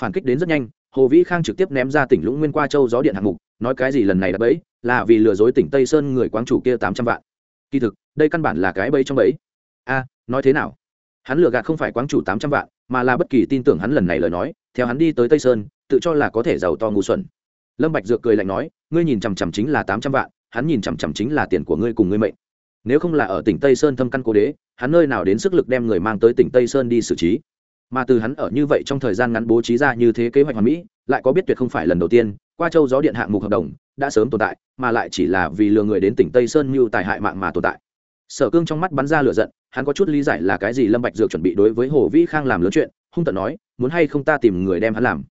phản kích đến rất nhanh, hồ vĩ khang trực tiếp ném ra tỉnh lũng nguyên qua châu gió điện hạng mục, nói cái gì lần này đã bẫy, là vì lừa dối tỉnh tây sơn người quán chủ kia tám trăm vạn. Kỳ thực, đây căn bản là cái bẫy trong bẫy. A, nói thế nào? Hắn lừa gạt không phải quán chủ tám trăm vạn, mà là bất kỳ tin tưởng hắn lần này lời nói, theo hắn đi tới tây sơn, tự cho là có thể giàu to ngu xuẩn. Lâm bạch dược cười lạnh nói, ngươi nhìn chằm chằm chính là tám trăm vạn, hắn nhìn chằm chằm chính là tiền của ngươi cùng ngươi mệnh. Nếu không là ở tỉnh tây sơn thâm căn cố đế, hắn nơi nào đến sức lực đem người mang tới tỉnh tây sơn đi xử trí? Mà từ hắn ở như vậy trong thời gian ngắn bố trí ra như thế kế hoạch hoàn mỹ, lại có biết tuyệt không phải lần đầu tiên, qua châu gió điện hạng mục hợp đồng, đã sớm tồn tại, mà lại chỉ là vì lừa người đến tỉnh tây sơn mưu tài hại mạng mà tồn tại. Sở cương trong mắt bắn ra lửa giận, hắn có chút lý giải là cái gì lâm bạch dược chuẩn bị đối với hồ vĩ khang làm lớn chuyện, hung tợn nói, muốn hay không ta tìm người đem hắn làm?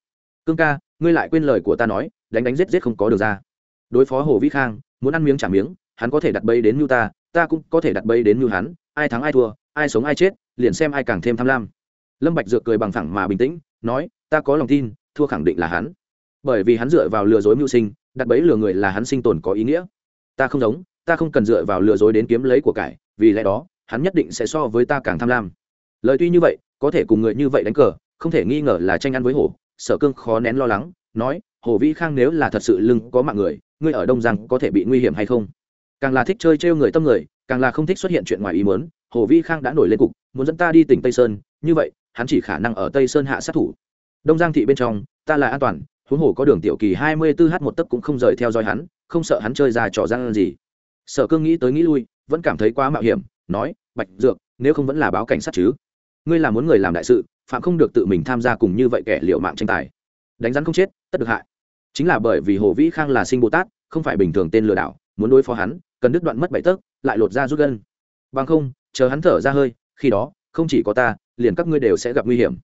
Cương ca, ngươi lại quên lời của ta nói, đánh đánh giết giết không có được ra. Đối phó hồ vĩ khang, muốn ăn miếng trả miếng, hắn có thể đặt bẫy đến mưu ta ta cũng có thể đặt bẫy đến mưu hắn, ai thắng ai thua, ai sống ai chết, liền xem ai càng thêm tham lam lâm bạch dược cười bằng thẳng mà bình tĩnh, nói, ta có lòng tin, thua khẳng định là hắn. Bởi vì hắn dựa vào lừa dối mưu sinh, đặt bẫy lừa người là hắn sinh tồn có ý nghĩa. Ta không giống, ta không cần dựa vào lừa dối đến kiếm lấy của cải, vì lẽ đó, hắn nhất định sẽ so với ta càng tham lam. Lời tuy như vậy, có thể cùng người như vậy đánh cờ, không thể nghi ngờ là tranh ăn với hổ, sở cương khó nén lo lắng, nói, hồ vĩ khang nếu là thật sự lưng có mạng người, ngươi ở đông giang có thể bị nguy hiểm hay không? Càng là thích chơi trêu người tâm người, càng là không thích xuất hiện chuyện ngoài ý muốn, hồ vĩ khang đã nổi lên cục, muốn dẫn ta đi tỉnh tây sơn, như vậy hắn chỉ khả năng ở tây sơn hạ sát thủ. Đông giang thị bên trong, ta là an toàn, huống hồ có đường tiểu kỳ hai mươi 24 h một tấc cũng không rời theo dõi hắn, không sợ hắn chơi ra trò gian gì. Sở cương nghĩ tới nghĩ lui, vẫn cảm thấy quá mạo hiểm, nói, bạch dược, nếu không vẫn là báo cảnh sát chứ? Ngươi là muốn người làm đại sự, phạm không được tự mình tham gia cùng như vậy kẻ liệu mạng tranh tài. Đánh rắn không chết, tất được hại. Chính là bởi vì hồ vĩ khang là sinh bồ tát, không phải bình thường tên lừa đảo, muốn đối phó hắn, cần đứt đoạn mất bảy tấc, lại lột ra rút gân. Bằng không, chờ hắn thở ra hơi, khi đó không chỉ có ta, liền các ngươi đều sẽ gặp nguy hiểm.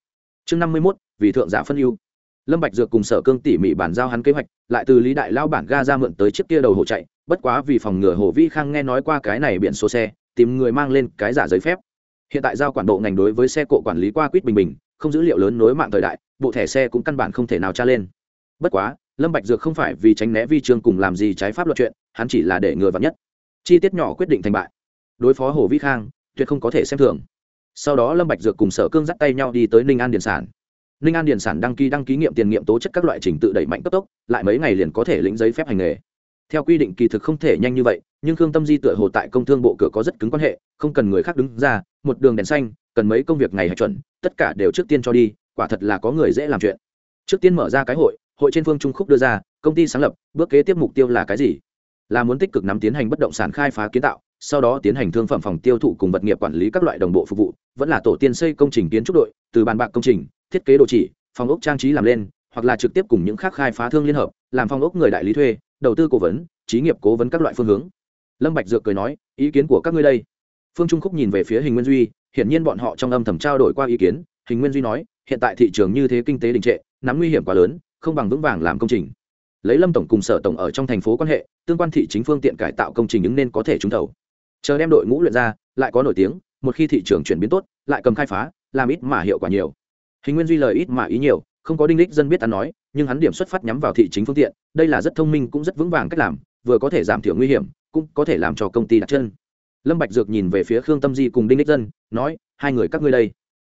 Chương năm mươi mốt, vì thượng giả phân ưu. Lâm bạch dược cùng sở cương tỉ mỉ bản giao hắn kế hoạch, lại từ lý đại lao bản ga ra mượn tới chiếc kia đầu hộ chạy, bất quá vì phòng ngừa hồ vi khang nghe nói qua cái này biển số xe, tìm người mang lên cái giả giấy phép. Hiện tại giao quản bộ ngành đối với xe cộ quản lý qua quýt bình bình, không dữ liệu lớn nối mạng thời đại, bộ thẻ xe cũng căn bản không thể nào tra lên. Bất quá, lâm bạch dược không phải vì tránh né vi trương cùng làm gì trái pháp luật chuyện, hắn chỉ là để người vào nhất. Chi tiết nhỏ quyết định thành bại. Đối phó hồ vi khang, tuyệt không có thể xem thường sau đó lâm bạch dược cùng sở cương dắt tay nhau đi tới ninh an điền sản ninh an điền sản đăng ký đăng ký nghiệm tiền nghiệm tố chất các loại trình tự đẩy mạnh cấp tốc lại mấy ngày liền có thể lĩnh giấy phép hành nghề theo quy định kỳ thực không thể nhanh như vậy nhưng khương tâm di tựa hồ tại công thương bộ cửa có rất cứng quan hệ không cần người khác đứng ra một đường đèn xanh cần mấy công việc ngày hạch chuẩn tất cả đều trước tiên cho đi quả thật là có người dễ làm chuyện trước tiên mở ra cái hội hội trên phương trung khúc đưa ra công ty sáng lập bước kế tiếp mục tiêu là cái gì là muốn tích cực nắm tiến hành bất động sản khai phá kiến tạo sau đó tiến hành thương phẩm phòng tiêu thụ cùng vật nghiệp quản lý các loại đồng bộ phục vụ, vẫn là tổ tiên xây công trình kiến trúc đội, từ bàn bạc công trình, thiết kế đồ chỉ, phòng ốc trang trí làm lên, hoặc là trực tiếp cùng những khác khai phá thương liên hợp, làm phòng ốc người đại lý thuê, đầu tư cố vấn, trí nghiệp cố vấn các loại phương hướng. Lâm bạch dược cười nói, ý kiến của các ngươi đây. Phương trung khúc nhìn về phía hình nguyên duy, hiển nhiên bọn họ trong âm thầm trao đổi qua ý kiến. Hình nguyên duy nói, hiện tại thị trường như thế kinh tế đình trệ, nắm nguy hiểm quá lớn, không bằng vững vàng làm công trình. Lấy lâm tổng cùng sở tổng ở trong thành phố quan hệ, tương quan thị chính phương tiện cải tạo công trình ứng nên có thể trúng thầu chờ đem đội ngũ luyện ra, lại có nổi tiếng, một khi thị trường chuyển biến tốt, lại cầm khai phá, làm ít mà hiệu quả nhiều. Hình nguyên duy lời ít mà ý nhiều, không có đinh lích dân biết ăn nói, nhưng hắn điểm xuất phát nhắm vào thị chính phương tiện, đây là rất thông minh cũng rất vững vàng cách làm, vừa có thể giảm thiểu nguy hiểm, cũng có thể làm cho công ty đặt chân. Lâm bạch dược nhìn về phía khương tâm di cùng đinh lích dân, nói, hai người các ngươi đây.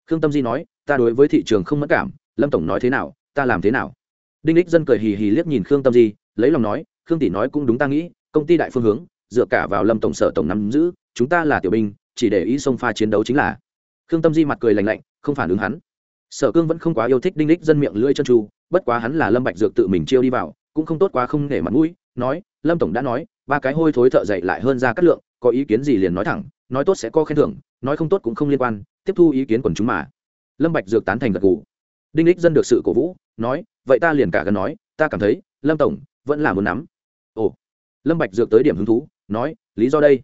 Khương tâm di nói, ta đối với thị trường không mất cảm, lâm tổng nói thế nào, ta làm thế nào? Đinh lích dân cười hì hì liếc nhìn khương tâm di, lấy lòng nói, khương tỷ nói cũng đúng ta nghĩ, công ty đại phương hướng dựa cả vào lâm tổng sở tổng nắm giữ, chúng ta là tiểu binh, chỉ để ý xông pha chiến đấu chính là. Khương tâm di mặt cười lạnh lạnh, không phản ứng hắn. Sở cương vẫn không quá yêu thích đinh đích dân miệng lưỡi chân tru, bất quá hắn là lâm bạch dược tự mình chiêu đi vào, cũng không tốt quá không nể mặt mũi, nói, lâm tổng đã nói, ba cái hôi thối thợ dậy lại hơn ra cát lượng, có ý kiến gì liền nói thẳng, nói tốt sẽ có khen thưởng, nói không tốt cũng không liên quan, tiếp thu ý kiến quần chúng mà. Lâm bạch dược tán thành gật gù. Đinh đích dân được sự cổ vũ, nói, vậy ta liền cả gần nói, ta cảm thấy, lâm tổng vẫn là muốn nắm. Ồ. Lâm bạch dược tới điểm hứng thú nói, lý do đây.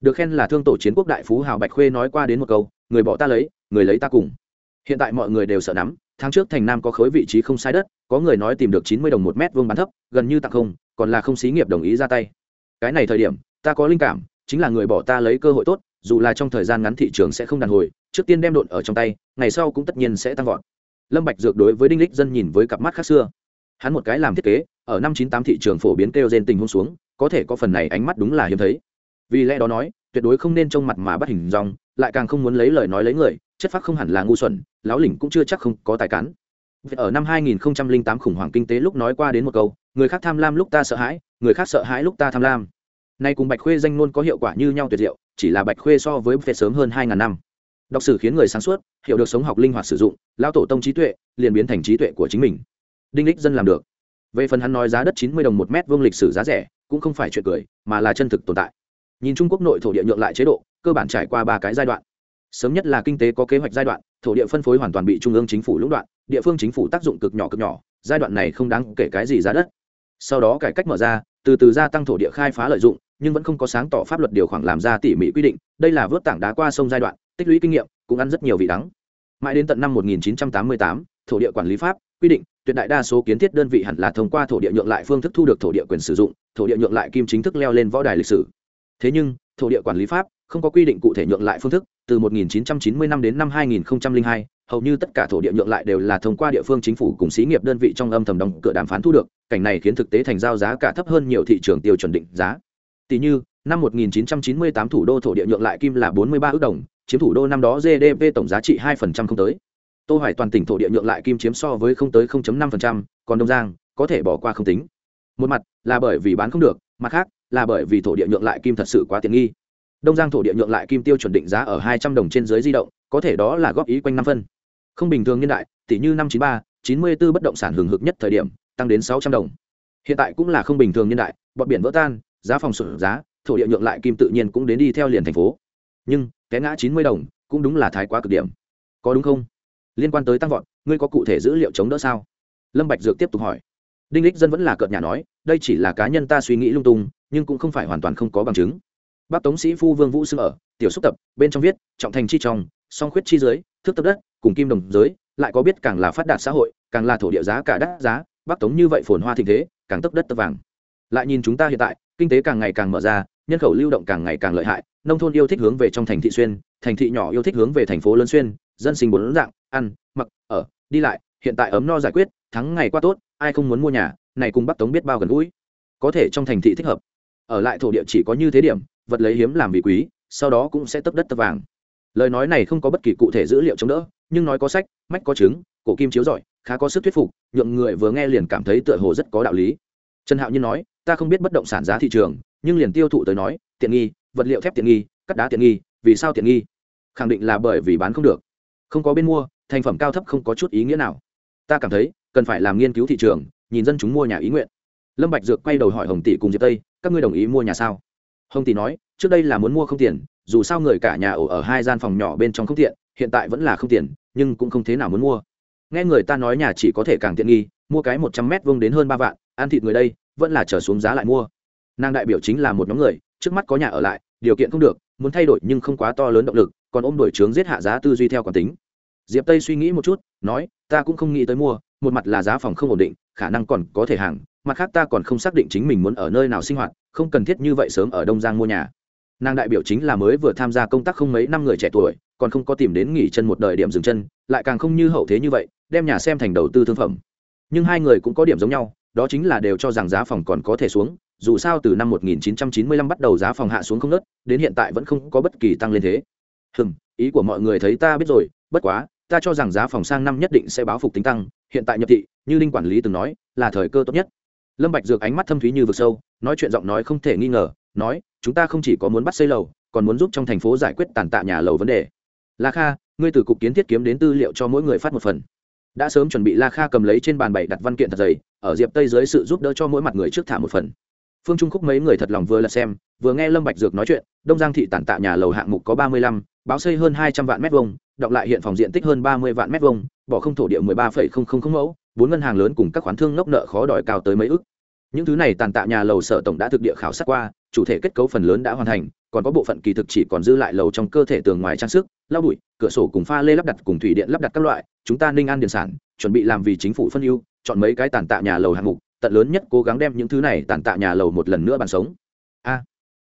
Được khen là thương tổ chiến quốc đại phú hào bạch khuê nói qua đến một câu, người bỏ ta lấy, người lấy ta cùng. Hiện tại mọi người đều sợ nắm, tháng trước thành nam có khối vị trí không sai đất, có người nói tìm được chín mươi đồng một mét vuông bán thấp, gần như tặng không, còn là không xí nghiệp đồng ý ra tay. Cái này thời điểm, ta có linh cảm, chính là người bỏ ta lấy cơ hội tốt, dù là trong thời gian ngắn thị trường sẽ không đàn hồi, trước tiên đem độn ở trong tay, ngày sau cũng tất nhiên sẽ tăng vọt. Lâm bạch dược đối với đinh lích dân nhìn với cặp mắt khác xưa. Hắn một cái làm thiết kế, ở năm chín tám thị trường phổ biến kêu gen tình huống xuống có thể có phần này ánh mắt đúng là hiếm thấy. Vì lẽ đó nói, tuyệt đối không nên trông mặt mà bắt hình dong, lại càng không muốn lấy lời nói lấy người, chất phác không hẳn là ngu xuẩn, lão lỉnh cũng chưa chắc không có tài cán. Ở năm 2008 khủng hoảng kinh tế lúc nói qua đến một câu, người khác tham lam lúc ta sợ hãi, người khác sợ hãi lúc ta tham lam. Nay cùng bạch khuê danh luôn có hiệu quả như nhau tuyệt diệu, chỉ là bạch khuê so với phê sớm hơn 2.000 năm. Đọc sử khiến người sáng suốt, hiểu được sống học linh hoạt sử dụng lao tổ tông trí tuệ, liền biến thành trí tuệ của chính mình. Đinh lích dân làm được về phần hắn nói giá đất 90 đồng một mét vuông lịch sử giá rẻ cũng không phải chuyện cười mà là chân thực tồn tại. Nhìn trung quốc nội thổ địa nhượng lại chế độ cơ bản trải qua ba cái giai đoạn. Sớm nhất là kinh tế có kế hoạch giai đoạn thổ địa phân phối hoàn toàn bị trung ương chính phủ lũng đoạn địa phương chính phủ tác dụng cực nhỏ cực nhỏ giai đoạn này không đáng kể cái gì giá đất. Sau đó cải cách mở ra từ từ gia tăng thổ địa khai phá lợi dụng nhưng vẫn không có sáng tỏ pháp luật điều khoản làm ra tỉ mỉ quy định đây là vớt tảng đá qua sông giai đoạn tích lũy kinh nghiệm cũng ăn rất nhiều vị đắng. Mãi đến tận năm 1988, thổ địa quản lý pháp quy định tuyệt đại đa số kiến thiết đơn vị hẳn là thông qua thổ địa nhượng lại phương thức thu được thổ địa quyền sử dụng thổ địa nhượng lại kim chính thức leo lên võ đài lịch sử. Thế nhưng thổ địa quản lý pháp không có quy định cụ thể nhượng lại phương thức từ 1990 năm đến năm 2002, hầu như tất cả thổ địa nhượng lại đều là thông qua địa phương chính phủ cùng xí nghiệp đơn vị trong âm thầm đóng cửa đàm phán thu được cảnh này khiến thực tế thành giao giá cả thấp hơn nhiều thị trường tiêu chuẩn định giá. Tỷ như năm 1998 thủ đô thổ địa nhượng lại kim là 43 ước đồng chiếm thủ đô năm đó gdp tổng giá trị 2% không tới tô hoài toàn tỉnh thổ địa nhượng lại kim chiếm so với không tới 0.5%, còn đông giang có thể bỏ qua không tính. Một mặt là bởi vì bán không được mặt khác là bởi vì thổ địa nhượng lại kim thật sự quá tiện nghi. Đông giang thổ địa nhượng lại kim tiêu chuẩn định giá ở 200 đồng trên dưới di động có thể đó là góp ý quanh năm phân. Không bình thường niên đại tỷ như năm 93, 94 bất động sản hưởng hực nhất thời điểm tăng đến 600 đồng. Hiện tại cũng là không bình thường niên đại bọt biển vỡ tan giá phòng sụt giá thổ địa nhượng lại kim tự nhiên cũng đến đi theo liền thành phố. Nhưng cái ngã 90 đồng cũng đúng là thái quá cực điểm. Có đúng không? Liên quan tới tăng vọt, ngươi có cụ thể dữ liệu chống đỡ sao? Lâm bạch dược tiếp tục hỏi. Đinh lích dân vẫn là cợt nhà nói, đây chỉ là cá nhân ta suy nghĩ lung tung, nhưng cũng không phải hoàn toàn không có bằng chứng. Bác tống sĩ phu vương vũ xưng ở, tiểu xúc tập, bên trong viết, trọng thành chi trong song khuyết chi dưới thước tập đất, cùng kim đồng giới, lại có biết càng là phát đạt xã hội, càng là thổ địa giá cả đắt giá, bác tống như vậy phồn hoa thịnh thế, càng tấp đất tấp vàng. Lại nhìn chúng ta hiện tại, kinh tế càng ngày càng mở ra, nhân khẩu lưu động càng ngày càng lợi hại, nông thôn yêu thích hướng về trong thành thị xuyên, thành thị nhỏ yêu thích hướng về thành phố lớn xuyên dân sinh bốn dạng, ăn, mặc, ở, đi lại, hiện tại ấm no giải quyết, thắng ngày qua tốt, ai không muốn mua nhà, này cùng bắc tống biết bao gần gũi. Có thể trong thành thị thích hợp. Ở lại thổ địa chỉ có như thế điểm, vật lấy hiếm làm vị quý, sau đó cũng sẽ tấp đất tấp vàng. Lời nói này không có bất kỳ cụ thể dữ liệu chống đỡ, nhưng nói có sách, mách có chứng, cổ kim chiếu giỏi khá có sức thuyết phục, nhượng người vừa nghe liền cảm thấy tựa hồ rất có đạo lý. Trần hạo nhiên nói, ta không biết bất động sản giá thị trường, nhưng liền tiêu thụ tới nói, tiện nghi, vật liệu thép tiện nghi, cắt đá tiện nghi, vì sao tiện nghi? Khẳng định là bởi vì bán không được không có bên mua, thành phẩm cao thấp không có chút ý nghĩa nào. Ta cảm thấy, cần phải làm nghiên cứu thị trường, nhìn dân chúng mua nhà ý nguyện. Lâm bạch dược quay đầu hỏi hồng tỷ cùng diệp tây, các ngươi đồng ý mua nhà sao? Hồng tỷ nói, trước đây là muốn mua không tiền, dù sao người cả nhà ở ở hai gian phòng nhỏ bên trong không tiện, hiện tại vẫn là không tiền, nhưng cũng không thế nào muốn mua. Nghe người ta nói nhà chỉ có thể càng tiện nghi, mua cái một trăm mét vuông đến hơn ba vạn, ăn thịt người đây, vẫn là trở xuống giá lại mua. Nàng đại biểu chính là một nhóm người, trước mắt có nhà ở lại, điều kiện không được, muốn thay đổi nhưng không quá to lớn động lực còn ôm đổi trướng giết hạ giá tư duy theo quán tính. Diệp tây suy nghĩ một chút, nói, ta cũng không nghĩ tới mua, một mặt là giá phòng không ổn định, khả năng còn có thể hàng, mặt khác ta còn không xác định chính mình muốn ở nơi nào sinh hoạt, không cần thiết như vậy sớm ở đông giang mua nhà. Nàng đại biểu chính là mới vừa tham gia công tác không mấy năm người trẻ tuổi, còn không có tìm đến nghỉ chân một đời điểm dừng chân, lại càng không như hậu thế như vậy, đem nhà xem thành đầu tư thương phẩm. Nhưng hai người cũng có điểm giống nhau, đó chính là đều cho rằng giá phòng còn có thể xuống, dù sao từ năm 1995 bắt đầu giá phòng hạ xuống không nớt, đến hiện tại vẫn không có bất kỳ tăng lên thế hừm, ý của mọi người thấy ta biết rồi, bất quá, ta cho rằng giá phòng sang năm nhất định sẽ báo phục tính tăng, hiện tại nhập thị, như linh quản lý từng nói, là thời cơ tốt nhất. Lâm bạch dược ánh mắt thâm thúy như vực sâu, nói chuyện giọng nói không thể nghi ngờ, nói, chúng ta không chỉ có muốn bắt xây lầu, còn muốn giúp trong thành phố giải quyết tàn tạ nhà lầu vấn đề. La kha, ngươi từ cục kiến thiết kiếm đến tư liệu cho mỗi người phát một phần. Đã sớm chuẩn bị la kha cầm lấy trên bàn bày đặt văn kiện thật dày, ở diệp tây dưới sự giúp đỡ cho mỗi mặt người trước thả một phần phương trung khúc mấy người thật lòng vừa là xem, vừa nghe lâm bạch dược nói chuyện, đông giang thị tản tạ nhà lầu hạng mục có ba mươi lăm, báo xây hơn hai trăm vạn mét vuông, đọc lại hiện phòng diện tích hơn ba mươi vạn mét vuông, bỏ không thổ địa mười ba phẩy không không không mẫu, bốn ngân hàng lớn cùng các khoản thương ngốc nợ khó đòi cao tới mấy ức. Những thứ này tàn tạ nhà lầu sở tổng đã thực địa khảo sát qua, chủ thể kết cấu phần lớn đã hoàn thành, còn có bộ phận kỳ thực chỉ còn dư lại lầu trong cơ thể tường ngoài trang sức, lau bụi, cửa sổ cùng pha lê lắp đặt cùng thủy điện lắp đặt các loại, chúng ta ninh an điện sản, chuẩn bị làm vì chính phủ phân ưu, chọn mấy cái tàn tạ nhà lầu hạng mục tận lớn nhất cố gắng đem những thứ này tàn tạ nhà lầu một lần nữa bàn sống. A,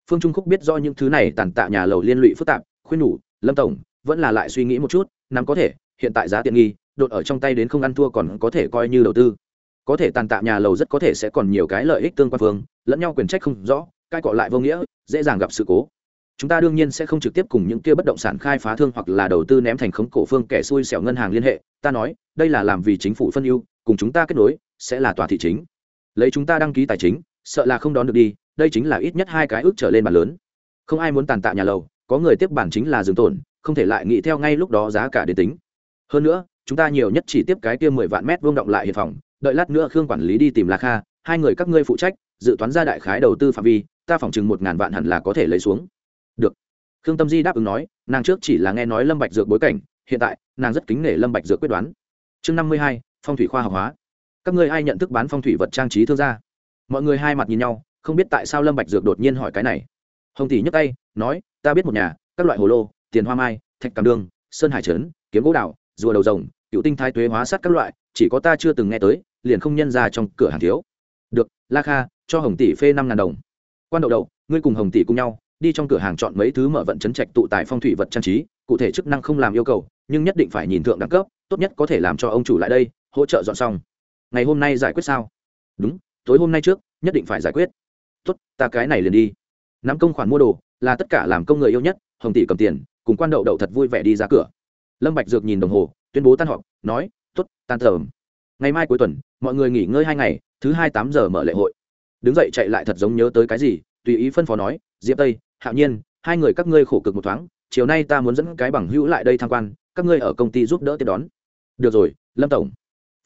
phương trung khúc biết do những thứ này tàn tạ nhà lầu liên lụy phức tạp, khuyên nhủ, lâm tổng, vẫn là lại suy nghĩ một chút, nắm có thể, hiện tại giá tiện nghi, đột ở trong tay đến không ăn thua còn có thể coi như đầu tư. Có thể tàn tạ nhà lầu rất có thể sẽ còn nhiều cái lợi ích tương quan phương, lẫn nhau quyền trách không rõ cai cọ lại vô nghĩa, dễ dàng gặp sự cố. Chúng ta đương nhiên sẽ không trực tiếp cùng những kia bất động sản khai phá thương hoặc là đầu tư ném thành khống cổ phương kẻ xui xẻo ngân hàng liên hệ. Ta nói, đây là làm vì chính phủ phân ưu, cùng chúng ta kết nối, sẽ là tòa thị chính lấy chúng ta đăng ký tài chính, sợ là không đón được đi, đây chính là ít nhất hai cái ước trở lên bàn lớn. Không ai muốn tàn tạ nhà lầu, có người tiếp bản chính là dừng tổn, không thể lại nghĩ theo ngay lúc đó giá cả đến tính. Hơn nữa, chúng ta nhiều nhất chỉ tiếp cái kia mười vạn mét vuông động lại hiện phòng, đợi lát nữa khương quản lý đi tìm lạc kha, hai người các ngươi phụ trách, dự toán ra đại khái đầu tư phạm vi, ta phỏng chừng một ngàn vạn hẳn là có thể lấy xuống. Được. Khương tâm di đáp ứng nói, nàng trước chỉ là nghe nói lâm bạch dược bối cảnh, hiện tại, nàng rất kính nể lâm bạch dược quyết đoán. Chương năm mươi hai, phong thủy khoa học hóa các ngươi ai nhận thức bán phong thủy vật trang trí thương gia? Mọi người hai mặt nhìn nhau không biết tại sao lâm bạch dược đột nhiên hỏi cái này. Hồng tỷ nhấc tay nói ta biết một nhà các loại hồ lô tiền hoa mai thạch cam đường, sơn hải trấn kiếm gỗ đào rùa đầu rồng cựu tinh thái tuế hóa sắt các loại chỉ có ta chưa từng nghe tới liền không nhân ra trong cửa hàng thiếu. Được la kha cho hồng tỷ phê năm ngàn đồng. Quan đậu đậu ngươi cùng hồng tỷ cùng nhau đi trong cửa hàng chọn mấy thứ mở vận chấn trạch tụ tại phong thủy vật trang trí cụ thể chức năng không làm yêu cầu nhưng nhất định phải nhìn thượng đẳng cấp tốt nhất có thể làm cho ông chủ lại đây hỗ trợ dọn xong ngày hôm nay giải quyết sao? Đúng, tối hôm nay trước, nhất định phải giải quyết. Tốt, ta cái này liền đi. Nắm công khoản mua đồ, là tất cả làm công người yêu nhất, hồng tỷ cầm tiền, cùng quan đậu đậu thật vui vẻ đi ra cửa. Lâm bạch dược nhìn đồng hồ, tuyên bố tan họp, nói, tốt, tan tầm. Ngày mai cuối tuần, mọi người nghỉ ngơi hai ngày, thứ hai tám giờ mở lễ hội. Đứng dậy chạy lại thật giống nhớ tới cái gì, tùy ý phân phó nói, diệp tây, hạo nhiên, hai người các ngươi khổ cực một thoáng, chiều nay ta muốn dẫn cái bằng hữu lại đây tham quan, các ngươi ở công ty giúp đỡ tiếp đón. Được rồi, lâm tổng.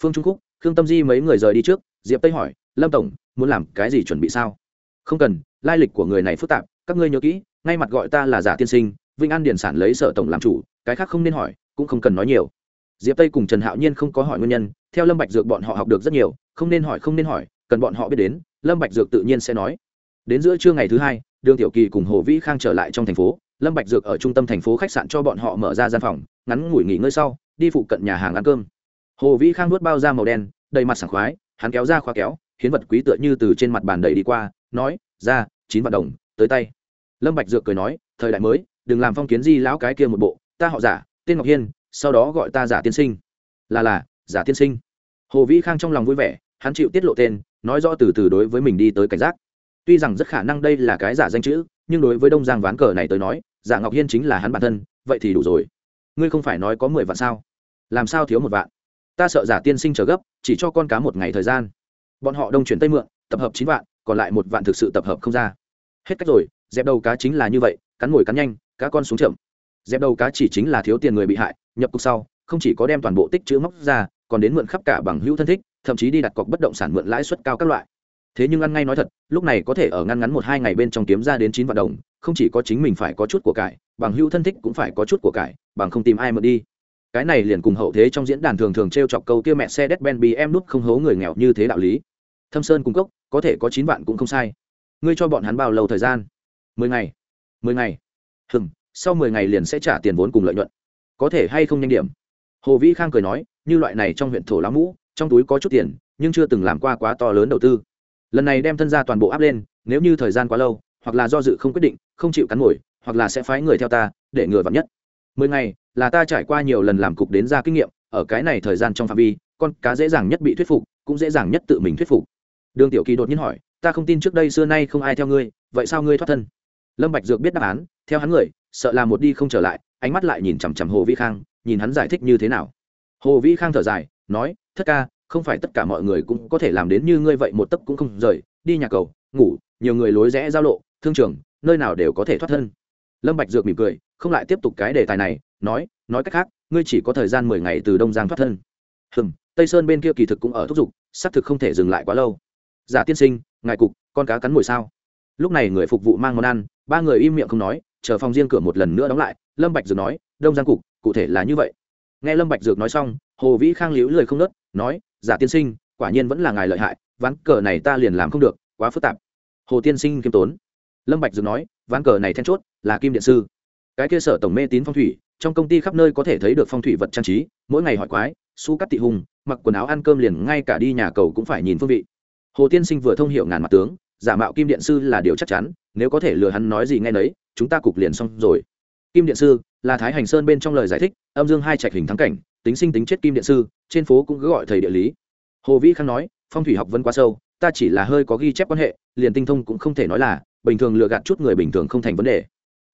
Phương trung quốc khương tâm di mấy người rời đi trước, diệp tây hỏi, lâm tổng, muốn làm cái gì chuẩn bị sao? Không cần, lai lịch của người này phức tạp, các ngươi nhớ kỹ, ngay mặt gọi ta là giả tiên sinh vinh an điển sản lấy sở tổng làm chủ, cái khác không nên hỏi, cũng không cần nói nhiều. Diệp tây cùng trần hạo nhiên không có hỏi nguyên nhân, theo lâm bạch dược bọn họ học được rất nhiều, không nên hỏi, không nên hỏi, cần bọn họ biết đến, lâm bạch dược tự nhiên sẽ nói. Đến giữa trưa ngày thứ hai, đường tiểu kỳ cùng hồ vĩ khang trở lại trong thành phố, lâm bạch dược ở trung tâm thành phố khách sạn cho bọn họ mở ra gian phòng, ngắn ngủi nghỉ ngơi sau, đi phụ cận nhà hàng ăn cơm hồ vĩ khang nuốt bao da màu đen, đầy mặt sảng khoái, hắn kéo ra khóa kéo, hiến vật quý tựa như từ trên mặt bàn đẩy đi qua, nói, ra, chín vạn đồng, tới tay. Lâm bạch dược cười nói, thời đại mới, đừng làm phong kiến di lão cái kia một bộ, ta họ giả, tên ngọc hiên, sau đó gọi ta giả tiên sinh. Là là, giả tiên sinh. Hồ vĩ khang trong lòng vui vẻ, hắn chịu tiết lộ tên, nói rõ từ từ đối với mình đi tới cảnh giác. Tuy rằng rất khả năng đây là cái giả danh chữ, nhưng đối với đông giang ván cờ này tới nói, giả ngọc hiên chính là hắn bản thân, vậy thì đủ rồi. Ngươi không phải nói có mười vạn sao? Làm sao thiếu một vạn? Ta sợ giả tiên sinh trở gấp, chỉ cho con cá một ngày thời gian. Bọn họ đông chuyển tây mượn, tập hợp chín vạn, còn lại một vạn thực sự tập hợp không ra. Hết cách rồi, dẹp đầu cá chính là như vậy, cắn ngồi cắn nhanh, cá con xuống chậm. Dẹp đầu cá chỉ chính là thiếu tiền người bị hại, nhập cục sau, không chỉ có đem toàn bộ tích chữ móc ra, còn đến mượn khắp cả bằng hữu thân thích, thậm chí đi đặt cọc bất động sản mượn lãi suất cao các loại. Thế nhưng ăn ngay nói thật, lúc này có thể ở ngăn ngắn một hai ngày bên trong kiếm ra đến chín vạn đồng, không chỉ có chính mình phải có chút của cải, bằng hữu thân thích cũng phải có chút của cải, bằng không tìm ai mượn đi cái này liền cùng hậu thế trong diễn đàn thường thường t r e o chọc câu kia mẹ xe đét ben bị em nút không hố người nghèo như thế đạo lý. Thâm sơn cung cấp có thể có chín vạn cũng không sai. Ngươi cho bọn hắn bao lâu thời gian? Mười ngày. Mười ngày. Hừng sau mười ngày liền sẽ trả tiền vốn cùng lợi nhuận. Có thể hay không nhanh điểm? Hồ vĩ khang cười nói, như loại này trong huyện thổ lá mũ, trong túi có chút tiền, nhưng chưa từng làm qua quá to lớn đầu tư. Lần này đem thân ra toàn bộ áp lên, nếu như thời gian quá lâu, hoặc là do dự không quyết định, không chịu cắn ngồi, hoặc là sẽ phái người theo ta, để ngừa vặn nhất. Mười ngày là ta trải qua nhiều lần làm cục đến ra kinh nghiệm, ở cái này thời gian trong phạm vi, con cá dễ dàng nhất bị thuyết phục, cũng dễ dàng nhất tự mình thuyết phục. Đường tiểu kỳ đột nhiên hỏi, ta không tin trước đây xưa nay không ai theo ngươi, vậy sao ngươi thoát thân? Lâm bạch dược biết đáp án, theo hắn người, sợ là một đi không trở lại, ánh mắt lại nhìn chằm chằm hồ vĩ khang, nhìn hắn giải thích như thế nào. Hồ vĩ khang thở dài, nói, thất ca, không phải tất cả mọi người cũng có thể làm đến như ngươi vậy, một tấc cũng không rời, đi nhà cầu, ngủ, nhiều người lối rẽ giao lộ, thương trường, nơi nào đều có thể thoát thân. Lâm bạch dược mỉm cười, không lại tiếp tục cái đề tài này nói nói cách khác, ngươi chỉ có thời gian mười ngày từ đông giang thoát thân. Hừm, tây sơn bên kia kỳ thực cũng ở thúc giục, xác thực không thể dừng lại quá lâu. Giả tiên sinh, ngài cục, con cá cắn mồi sao? Lúc này người phục vụ mang món ăn, ba người im miệng không nói, chờ phòng riêng cửa một lần nữa đóng lại, lâm bạch dược nói, đông giang cục, cụ thể là như vậy. Nghe lâm bạch dược nói xong, hồ vĩ khang liễu lời không nớt, nói, giả tiên sinh, quả nhiên vẫn là ngài lợi hại, ván cờ này ta liền làm không được, quá phức tạp. Hồ tiên sinh kiêm tốn. Lâm bạch dược nói, ván cờ này then chốt, là kim điện sư. Cái kia sở tổng mê tín phong thủy trong công ty khắp nơi có thể thấy được phong thủy vật trang trí, mỗi ngày hỏi quái, su cắt tị hùng, mặc quần áo ăn cơm liền ngay cả đi nhà cầu cũng phải nhìn phương vị. Hồ tiên sinh vừa thông hiểu ngàn mặt tướng, giả mạo kim điện sư là điều chắc chắn, nếu có thể lừa hắn nói gì nghe nấy, chúng ta cục liền xong rồi. Kim điện sư, là thái hành sơn bên trong lời giải thích, âm dương hai trạch hình thắng cảnh, tính sinh tính chết kim điện sư, trên phố cũng cứ gọi thầy địa lý. Hồ vĩ khang nói, phong thủy học vẫn quá sâu, ta chỉ là hơi có ghi chép quan hệ, liền tinh thông cũng không thể nói là, bình thường lừa gạt chút người bình thường không thành vấn đề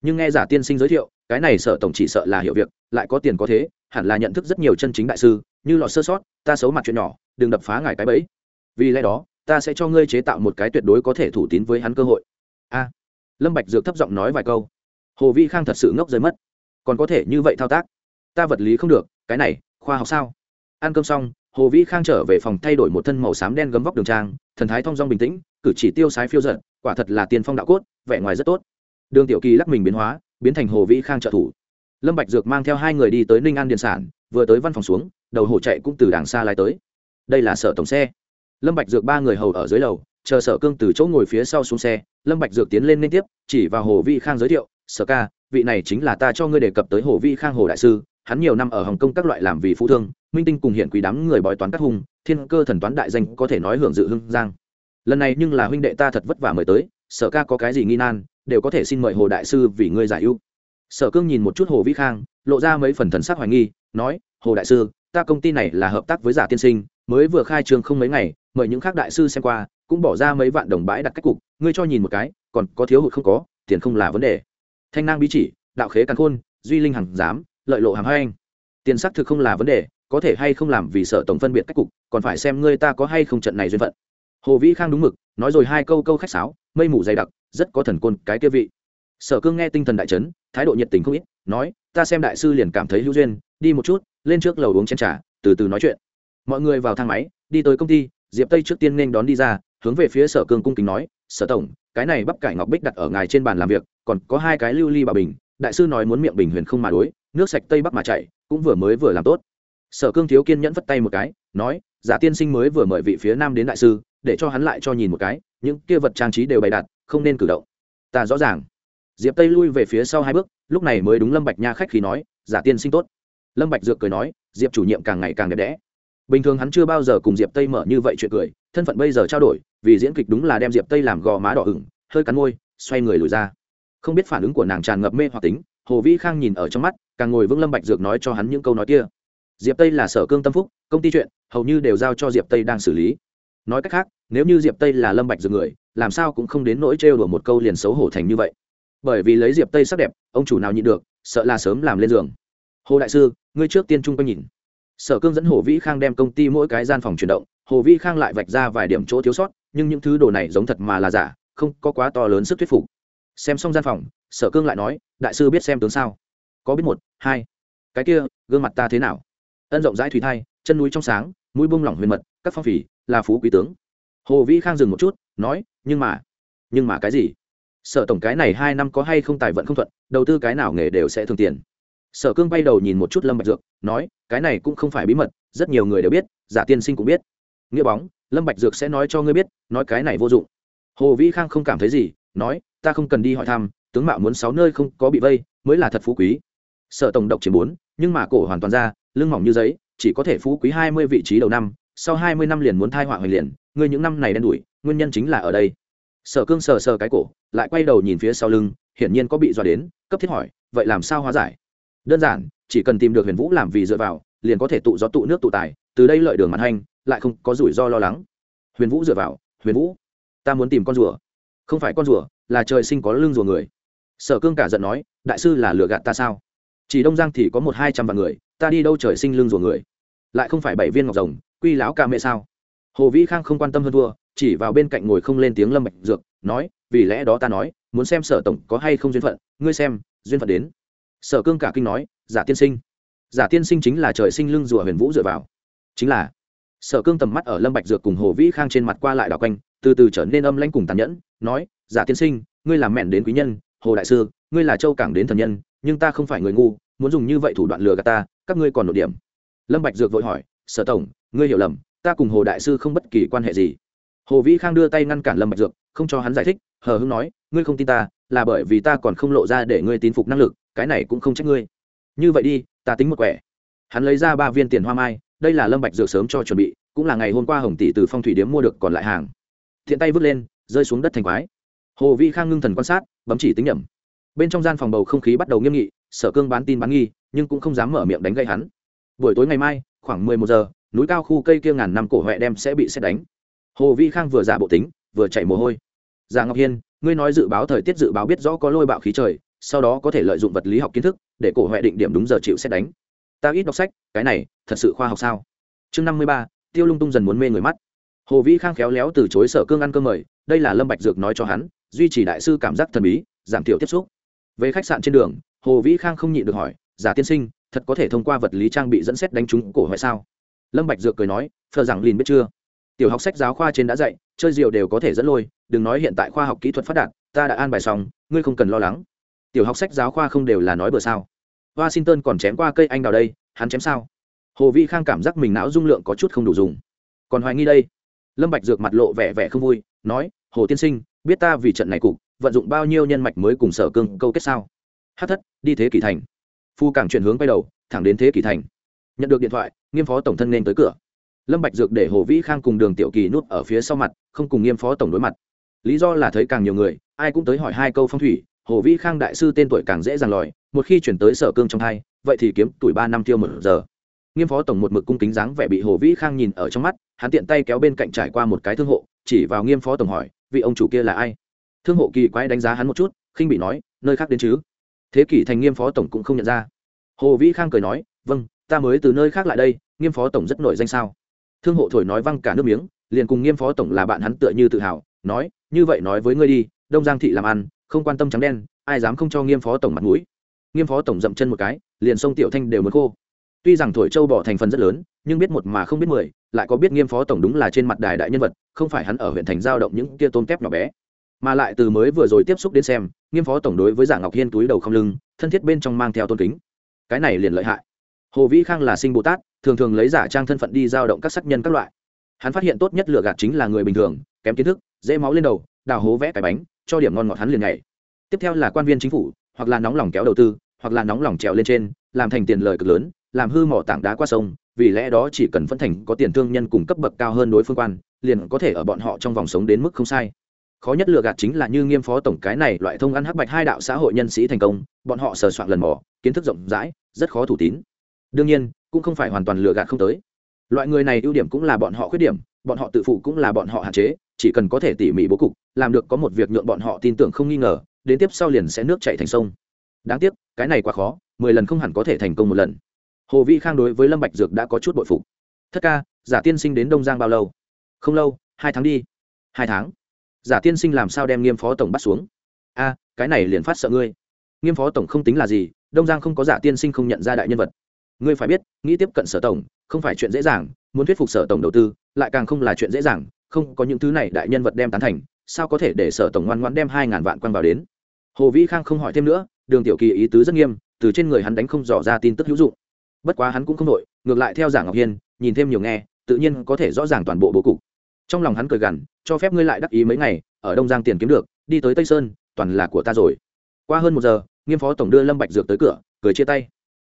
nhưng nghe giả tiên sinh giới thiệu, cái này sở tổng chỉ sợ là hiểu việc, lại có tiền có thế, hẳn là nhận thức rất nhiều chân chính đại sư, như lọt sơ sót, ta xấu mặt chuyện nhỏ, đừng đập phá ngài cái bẫy. Vì lẽ đó, ta sẽ cho ngươi chế tạo một cái tuyệt đối có thể thủ tín với hắn cơ hội. A. Lâm bạch dược thấp giọng nói vài câu. Hồ vi khang thật sự ngốc rơi mất. Còn có thể như vậy thao tác? Ta vật lý không được, cái này, khoa học sao? Ăn cơm xong, hồ vĩ khang trở về phòng thay đổi một thân màu xám đen gấm vóc đường trang, thần thái thong dong bình tĩnh, cử chỉ tiêu sái phiêu giận quả thật là tiền phong đạo cốt, vẻ ngoài rất tốt đường tiểu kỳ lắc mình biến hóa, biến thành hồ vĩ khang trợ thủ. Lâm bạch dược mang theo hai người đi tới ninh an điện sản, vừa tới văn phòng xuống, đầu hổ chạy cũng từ đàng xa lái tới. Đây là sở tổng xe. Lâm bạch dược ba người hầu ở dưới lầu, chờ sở cương từ chỗ ngồi phía sau xuống xe, lâm bạch dược tiến lên liên tiếp, chỉ vào hồ vĩ khang giới thiệu, sở ca, vị này chính là ta cho ngươi đề cập tới hồ vĩ khang hồ đại sư, hắn nhiều năm ở hồng kông các loại làm vì phú thương, minh tinh cùng hiện quý đám người bói toán các hùng thiên cơ thần toán đại danh có thể nói hưởng dự hưng giang. Lần này nhưng là huynh đệ ta thật vất vả mời tới, sở ca có cái gì nghi nan đều có thể xin mời hồ đại sư vì ngươi giải ưu. Sở cương nhìn một chút hồ vĩ khang, lộ ra mấy phần thần sắc hoài nghi, nói, hồ đại sư, ta công ty này là hợp tác với giả tiên sinh, mới vừa khai trương không mấy ngày, mời những khác đại sư xem qua, cũng bỏ ra mấy vạn đồng bãi đặt cách cục, ngươi cho nhìn một cái, còn có thiếu hụt không có, tiền không là vấn đề. Thanh nang bí chỉ, đạo khế càn khôn, duy linh hằng giám, lợi lộ hàm hai anh. Tiền xác thực không là vấn đề, có thể hay không làm vì sợ tổng phân biệt cách cục, còn phải xem ngươi ta có hay không trận này duyên phận. Hồ vĩ khang đúng mực, nói rồi hai câu câu khách sáo mây mù dày đặc, rất có thần côn cái kia vị. Sở cương nghe tinh thần đại trấn thái độ nhiệt tình không ít, nói, ta xem đại sư liền cảm thấy hữu duyên, đi một chút, lên trước lầu uống chén trà, từ từ nói chuyện. Mọi người vào thang máy, đi tới công ty, diệp tây trước tiên nên đón đi ra, hướng về phía sở cương cung kính nói, sở tổng, cái này bắp cải ngọc bích đặt ở ngài trên bàn làm việc, còn có hai cái lưu ly bà bình, đại sư nói muốn miệng bình huyền không mà đối, nước sạch tây bắc mà chạy cũng vừa mới vừa làm tốt. Sở cương thiếu kiên nhẫn vất tay một cái, nói, giả tiên sinh mới vừa mời vị phía nam đến đại sư để cho hắn lại cho nhìn một cái, những kia vật trang trí đều bày đặt, không nên cử động. Ta rõ ràng. Diệp tây lui về phía sau hai bước, lúc này mới đúng lâm bạch nha khách khí nói, giả tiên sinh tốt. Lâm bạch dược cười nói, diệp chủ nhiệm càng ngày càng đẹp đẽ. Bình thường hắn chưa bao giờ cùng diệp tây mở như vậy chuyện cười, thân phận bây giờ trao đổi, vì diễn kịch đúng là đem diệp tây làm gò má đỏ ửng, hơi cắn môi, xoay người lùi ra. Không biết phản ứng của nàng tràn ngập mê hoặc tính, hồ vĩ khang nhìn ở trong mắt, càng ngồi vững lâm bạch dược nói cho hắn những câu nói kia. Diệp tây là sở cương tâm phúc, công ty chuyện, hầu như đều giao cho diệp tây đang xử lý nói cách khác, nếu như diệp tây là lâm bạch dược người, làm sao cũng không đến nỗi trêu đùa một câu liền xấu hổ thành như vậy. Bởi vì lấy diệp tây sắc đẹp, ông chủ nào nhịn được, sợ là sớm làm lên giường. Hồ đại sư, ngươi trước tiên trung quanh nhìn. Sở cương dẫn hồ vĩ khang đem công ty mỗi cái gian phòng chuyển động, hồ vĩ khang lại vạch ra vài điểm chỗ thiếu sót, nhưng những thứ đồ này giống thật mà là giả, không có quá to lớn sức thuyết phục. Xem xong gian phòng, sở cương lại nói, đại sư biết xem tướng sao? Có biết một, hai. Cái kia, gương mặt ta thế nào? Ân rộng rãi thủy thai, chân núi trong sáng, mũi bung lỏng huyền mật, các phong phỉ là phú quý tướng. Hồ vĩ khang dừng một chút, nói, nhưng mà nhưng mà cái gì? Sở tổng cái này hai năm có hay không tài vận không thuận, đầu tư cái nào nghề đều sẽ thường tiền. Sở cương bay đầu nhìn một chút lâm bạch dược, nói, cái này cũng không phải bí mật, rất nhiều người đều biết, giả tiên sinh cũng biết. Nghĩa bóng, lâm bạch dược sẽ nói cho ngươi biết, nói cái này vô dụng. Hồ vĩ khang không cảm thấy gì, nói, ta không cần đi hỏi thăm, tướng mạo muốn sáu nơi không có bị vây, mới là thật phú quý. Sở tổng độc chỉ muốn nhưng mà cổ hoàn toàn ra, lưng mỏng như giấy, chỉ có thể phú quý hai mươi vị trí đầu năm sau hai mươi năm liền muốn thai họa hoành liền, ngươi những năm này đen đủi, nguyên nhân chính là ở đây. Sở cương sờ sờ cái cổ, lại quay đầu nhìn phía sau lưng, hiển nhiên có bị dọa đến, cấp thiết hỏi, vậy làm sao hóa giải? Đơn giản, chỉ cần tìm được huyền vũ làm vì dựa vào, liền có thể tụ gió tụ nước tụ tài, từ đây lợi đường mặt hành, lại không có rủi ro lo lắng. Huyền vũ dựa vào, huyền vũ, ta muốn tìm con rùa. Không phải con rùa, là trời sinh có lưng rùa người. Sở cương cả giận nói, đại sư là lừa gạt ta sao? Chỉ đông giang thì có một hai trăm vạn người, ta đi đâu trời sinh lưng rùa người? Lại không phải bảy viên ngọc rồng quy láo ca mẹ sao? Hồ vĩ khang không quan tâm hơn thua, chỉ vào bên cạnh ngồi không lên tiếng lâm bạch dược, nói, vì lẽ đó ta nói, muốn xem sở tổng có hay không duyên phận, ngươi xem, duyên phận đến. Sở cương cả kinh nói, giả tiên sinh. Giả tiên sinh chính là trời sinh lưng rùa huyền vũ dựa vào. Chính là. Sở cương tầm mắt ở lâm bạch dược cùng hồ vĩ khang trên mặt qua lại đảo quanh, từ từ trở nên âm lãnh cùng tàn nhẫn, nói, giả tiên sinh, ngươi làm mẹn đến quý nhân, hồ đại sư, ngươi là châu cảng đến thần nhân, nhưng ta không phải người ngu, muốn dùng như vậy thủ đoạn lừa gạt ta, các ngươi còn nổi điểm. Lâm bạch dược vội hỏi, sở tổng ngươi hiểu lầm, ta cùng hồ đại sư không bất kỳ quan hệ gì. Hồ vĩ khang đưa tay ngăn cản lâm bạch dược, không cho hắn giải thích, hờ hững nói, ngươi không tin ta, là bởi vì ta còn không lộ ra để ngươi tín phục năng lực, cái này cũng không trách ngươi. Như vậy đi, ta tính một quẻ. Hắn lấy ra ba viên tiền hoa mai, đây là lâm bạch dược sớm cho chuẩn bị, cũng là ngày hôm qua hồng tỷ từ phong thủy điếm mua được còn lại hàng. Thiện tay vứt lên, rơi xuống đất thành quái. Hồ vĩ khang ngưng thần quan sát, bấm chỉ tính nhẩm. Bên trong gian phòng bầu không khí bắt đầu nghiêm nghị, sở cương bán tin bán nghi, nhưng cũng không dám mở miệng đánh gây hắn. Buổi tối ngày mai, khoảng mười một giờ núi cao khu cây kia ngàn năm cổ huệ đem sẽ bị xét đánh. Hồ Vi khang vừa giả bộ tính, vừa chạy mồ hôi. Già ngọc hiên, ngươi nói dự báo thời tiết dự báo biết rõ có lôi bạo khí trời, sau đó có thể lợi dụng vật lý học kiến thức để cổ huệ định điểm đúng giờ chịu xét đánh. Ta ít đọc sách, cái này thật sự khoa học sao? Chương năm mươi ba, tiêu lung tung dần muốn mê người mắt. Hồ vĩ khang khéo léo từ chối sở cương ăn cơm mời, đây là lâm bạch dược nói cho hắn, duy trì đại sư cảm giác thần bí, giảm thiểu tiếp xúc. Về khách sạn trên đường, hồ vĩ khang không nhịn được hỏi, giả tiên sinh, thật có thể thông qua vật lý trang bị dẫn xét đánh trúng cổ hoại sao? Lâm bạch dược cười nói phờ rằng liền biết chưa? Tiểu học sách giáo khoa trên đã dạy, chơi diều đều có thể dẫn lôi, đừng nói hiện tại khoa học kỹ thuật phát đạt, ta đã an bài xong, ngươi không cần lo lắng. Tiểu học sách giáo khoa không đều là nói bừa sao? Washington còn chém qua cây anh đào đây, hắn chém sao? Hồ vĩ khang cảm giác mình não dung lượng có chút không đủ dùng. Còn hoài nghi đây. Lâm bạch dược mặt lộ vẻ vẻ không vui, nói, hồ tiên sinh, biết ta vì trận này cục, vận dụng bao nhiêu nhân mạch mới cùng sở cương câu kết sao? Hát thất, đi thế kỷ thành. Phu càng chuyển hướng quay đầu, thẳng đến thế kỷ thành nhận được điện thoại, nghiêm phó tổng thân nên tới cửa. Lâm bạch dược để hồ vĩ khang cùng đường tiểu kỳ nuốt ở phía sau mặt, không cùng nghiêm phó tổng đối mặt. Lý do là thấy càng nhiều người, ai cũng tới hỏi hai câu phong thủy, hồ vĩ khang đại sư tên tuổi càng dễ dàng lòi, một khi chuyển tới sở cương trong hai, vậy thì kiếm tuổi ba năm tiêu một giờ. Nghiêm phó tổng một mực cung kính dáng vẻ bị hồ vĩ khang nhìn ở trong mắt, hắn tiện tay kéo bên cạnh trải qua một cái thương hộ, chỉ vào nghiêm phó tổng hỏi, vị ông chủ kia là ai? Thương hộ kỳ quái đánh giá hắn một chút, khinh bị nói, nơi khác đến chứ? Thế kỷ thành nghiêm phó tổng cũng không nhận ra. Hồ vĩ khang cười nói vâng ta mới từ nơi khác lại đây, nghiêm phó tổng rất nổi danh sao? Thương hộ thổi nói văng cả nước miếng, liền cùng nghiêm phó tổng là bạn hắn tựa như tự hào, nói, như vậy nói với ngươi đi, đông giang thị làm ăn, không quan tâm trắng đen, ai dám không cho nghiêm phó tổng mặt mũi? Nghiêm phó tổng dậm chân một cái, liền sông tiểu thanh đều muốn khô. Tuy rằng thổi châu bỏ thành phần rất lớn, nhưng biết một mà không biết mười, lại có biết nghiêm phó tổng đúng là trên mặt đài đại nhân vật, không phải hắn ở huyện thành giao động những kia tôm tép nhỏ bé. Mà lại từ mới vừa rồi tiếp xúc đến xem, nghiêm phó tổng đối với giả ngọc hiên túi đầu không lưng, thân thiết bên trong mang theo tôn kính. Cái này liền lợi hại hồ vĩ khang là sinh bồ tát, thường thường lấy giả trang thân phận đi giao động các sắc nhân các loại. Hắn phát hiện tốt nhất lựa gạt chính là người bình thường, kém kiến thức, dễ máu lên đầu, đào hố vẽ cái bánh, cho điểm ngon ngọt hắn liền nhảy. Tiếp theo là quan viên chính phủ, hoặc là nóng lòng kéo đầu tư, hoặc là nóng lòng trèo lên trên, làm thành tiền lời cực lớn, làm hư mỏ tảng đá qua sông, vì lẽ đó chỉ cần phân thành có tiền thương nhân cùng cấp bậc cao hơn đối phương quan, liền có thể ở bọn họ trong vòng sống đến mức không sai. Khó nhất lừa gạt chính là như nghiêm phó tổng cái này loại thông ăn hắc bạch hai đạo xã hội nhân sĩ thành công, bọn họ sờ soạn lần mò, kiến thức rộng rãi, rất khó thủ tín đương nhiên, cũng không phải hoàn toàn lừa gạt không tới. Loại người này ưu điểm cũng là bọn họ khuyết điểm, bọn họ tự phụ cũng là bọn họ hạn chế, chỉ cần có thể tỉ mỉ bố cục, làm được có một việc nhượng bọn họ tin tưởng không nghi ngờ, đến tiếp sau liền sẽ nước chạy thành sông. Đáng tiếc, cái này quá khó, mười lần không hẳn có thể thành công một lần. Hồ vi khang đối với lâm bạch dược đã có chút bội phục. Thất ca, giả tiên sinh đến đông giang bao lâu? Không lâu, hai tháng đi. Hai tháng? Giả tiên sinh làm sao đem nghiêm phó tổng bắt xuống? A, cái này liền phát sợ ngươi. Nghiêm phó tổng không tính là gì, đông giang không có giả tiên sinh không nhận ra đại nhân vật ngươi phải biết, nghĩ tiếp cận sở tổng, không phải chuyện dễ dàng, muốn thuyết phục sở tổng đầu tư, lại càng không là chuyện dễ dàng, không có những thứ này đại nhân vật đem tán thành, sao có thể để sở tổng ngoan ngoãn đem hai ngàn vạn quan vào đến? Hồ vĩ khang không hỏi thêm nữa, đường tiểu kỳ ý tứ rất nghiêm, từ trên người hắn đánh không dò ra tin tức hữu dụng. Bất quá hắn cũng không đội ngược lại theo giảng ngọc hiên, nhìn thêm nhiều nghe, tự nhiên có thể rõ ràng toàn bộ bố cục. Trong lòng hắn cười gằn, cho phép ngươi lại đắc ý mấy ngày, ở đông giang tiền kiếm được, đi tới tây sơn, toàn là của ta rồi. Qua hơn một giờ, nghiêm phó tổng đưa lâm bạch dược tới cửa, cười chia tay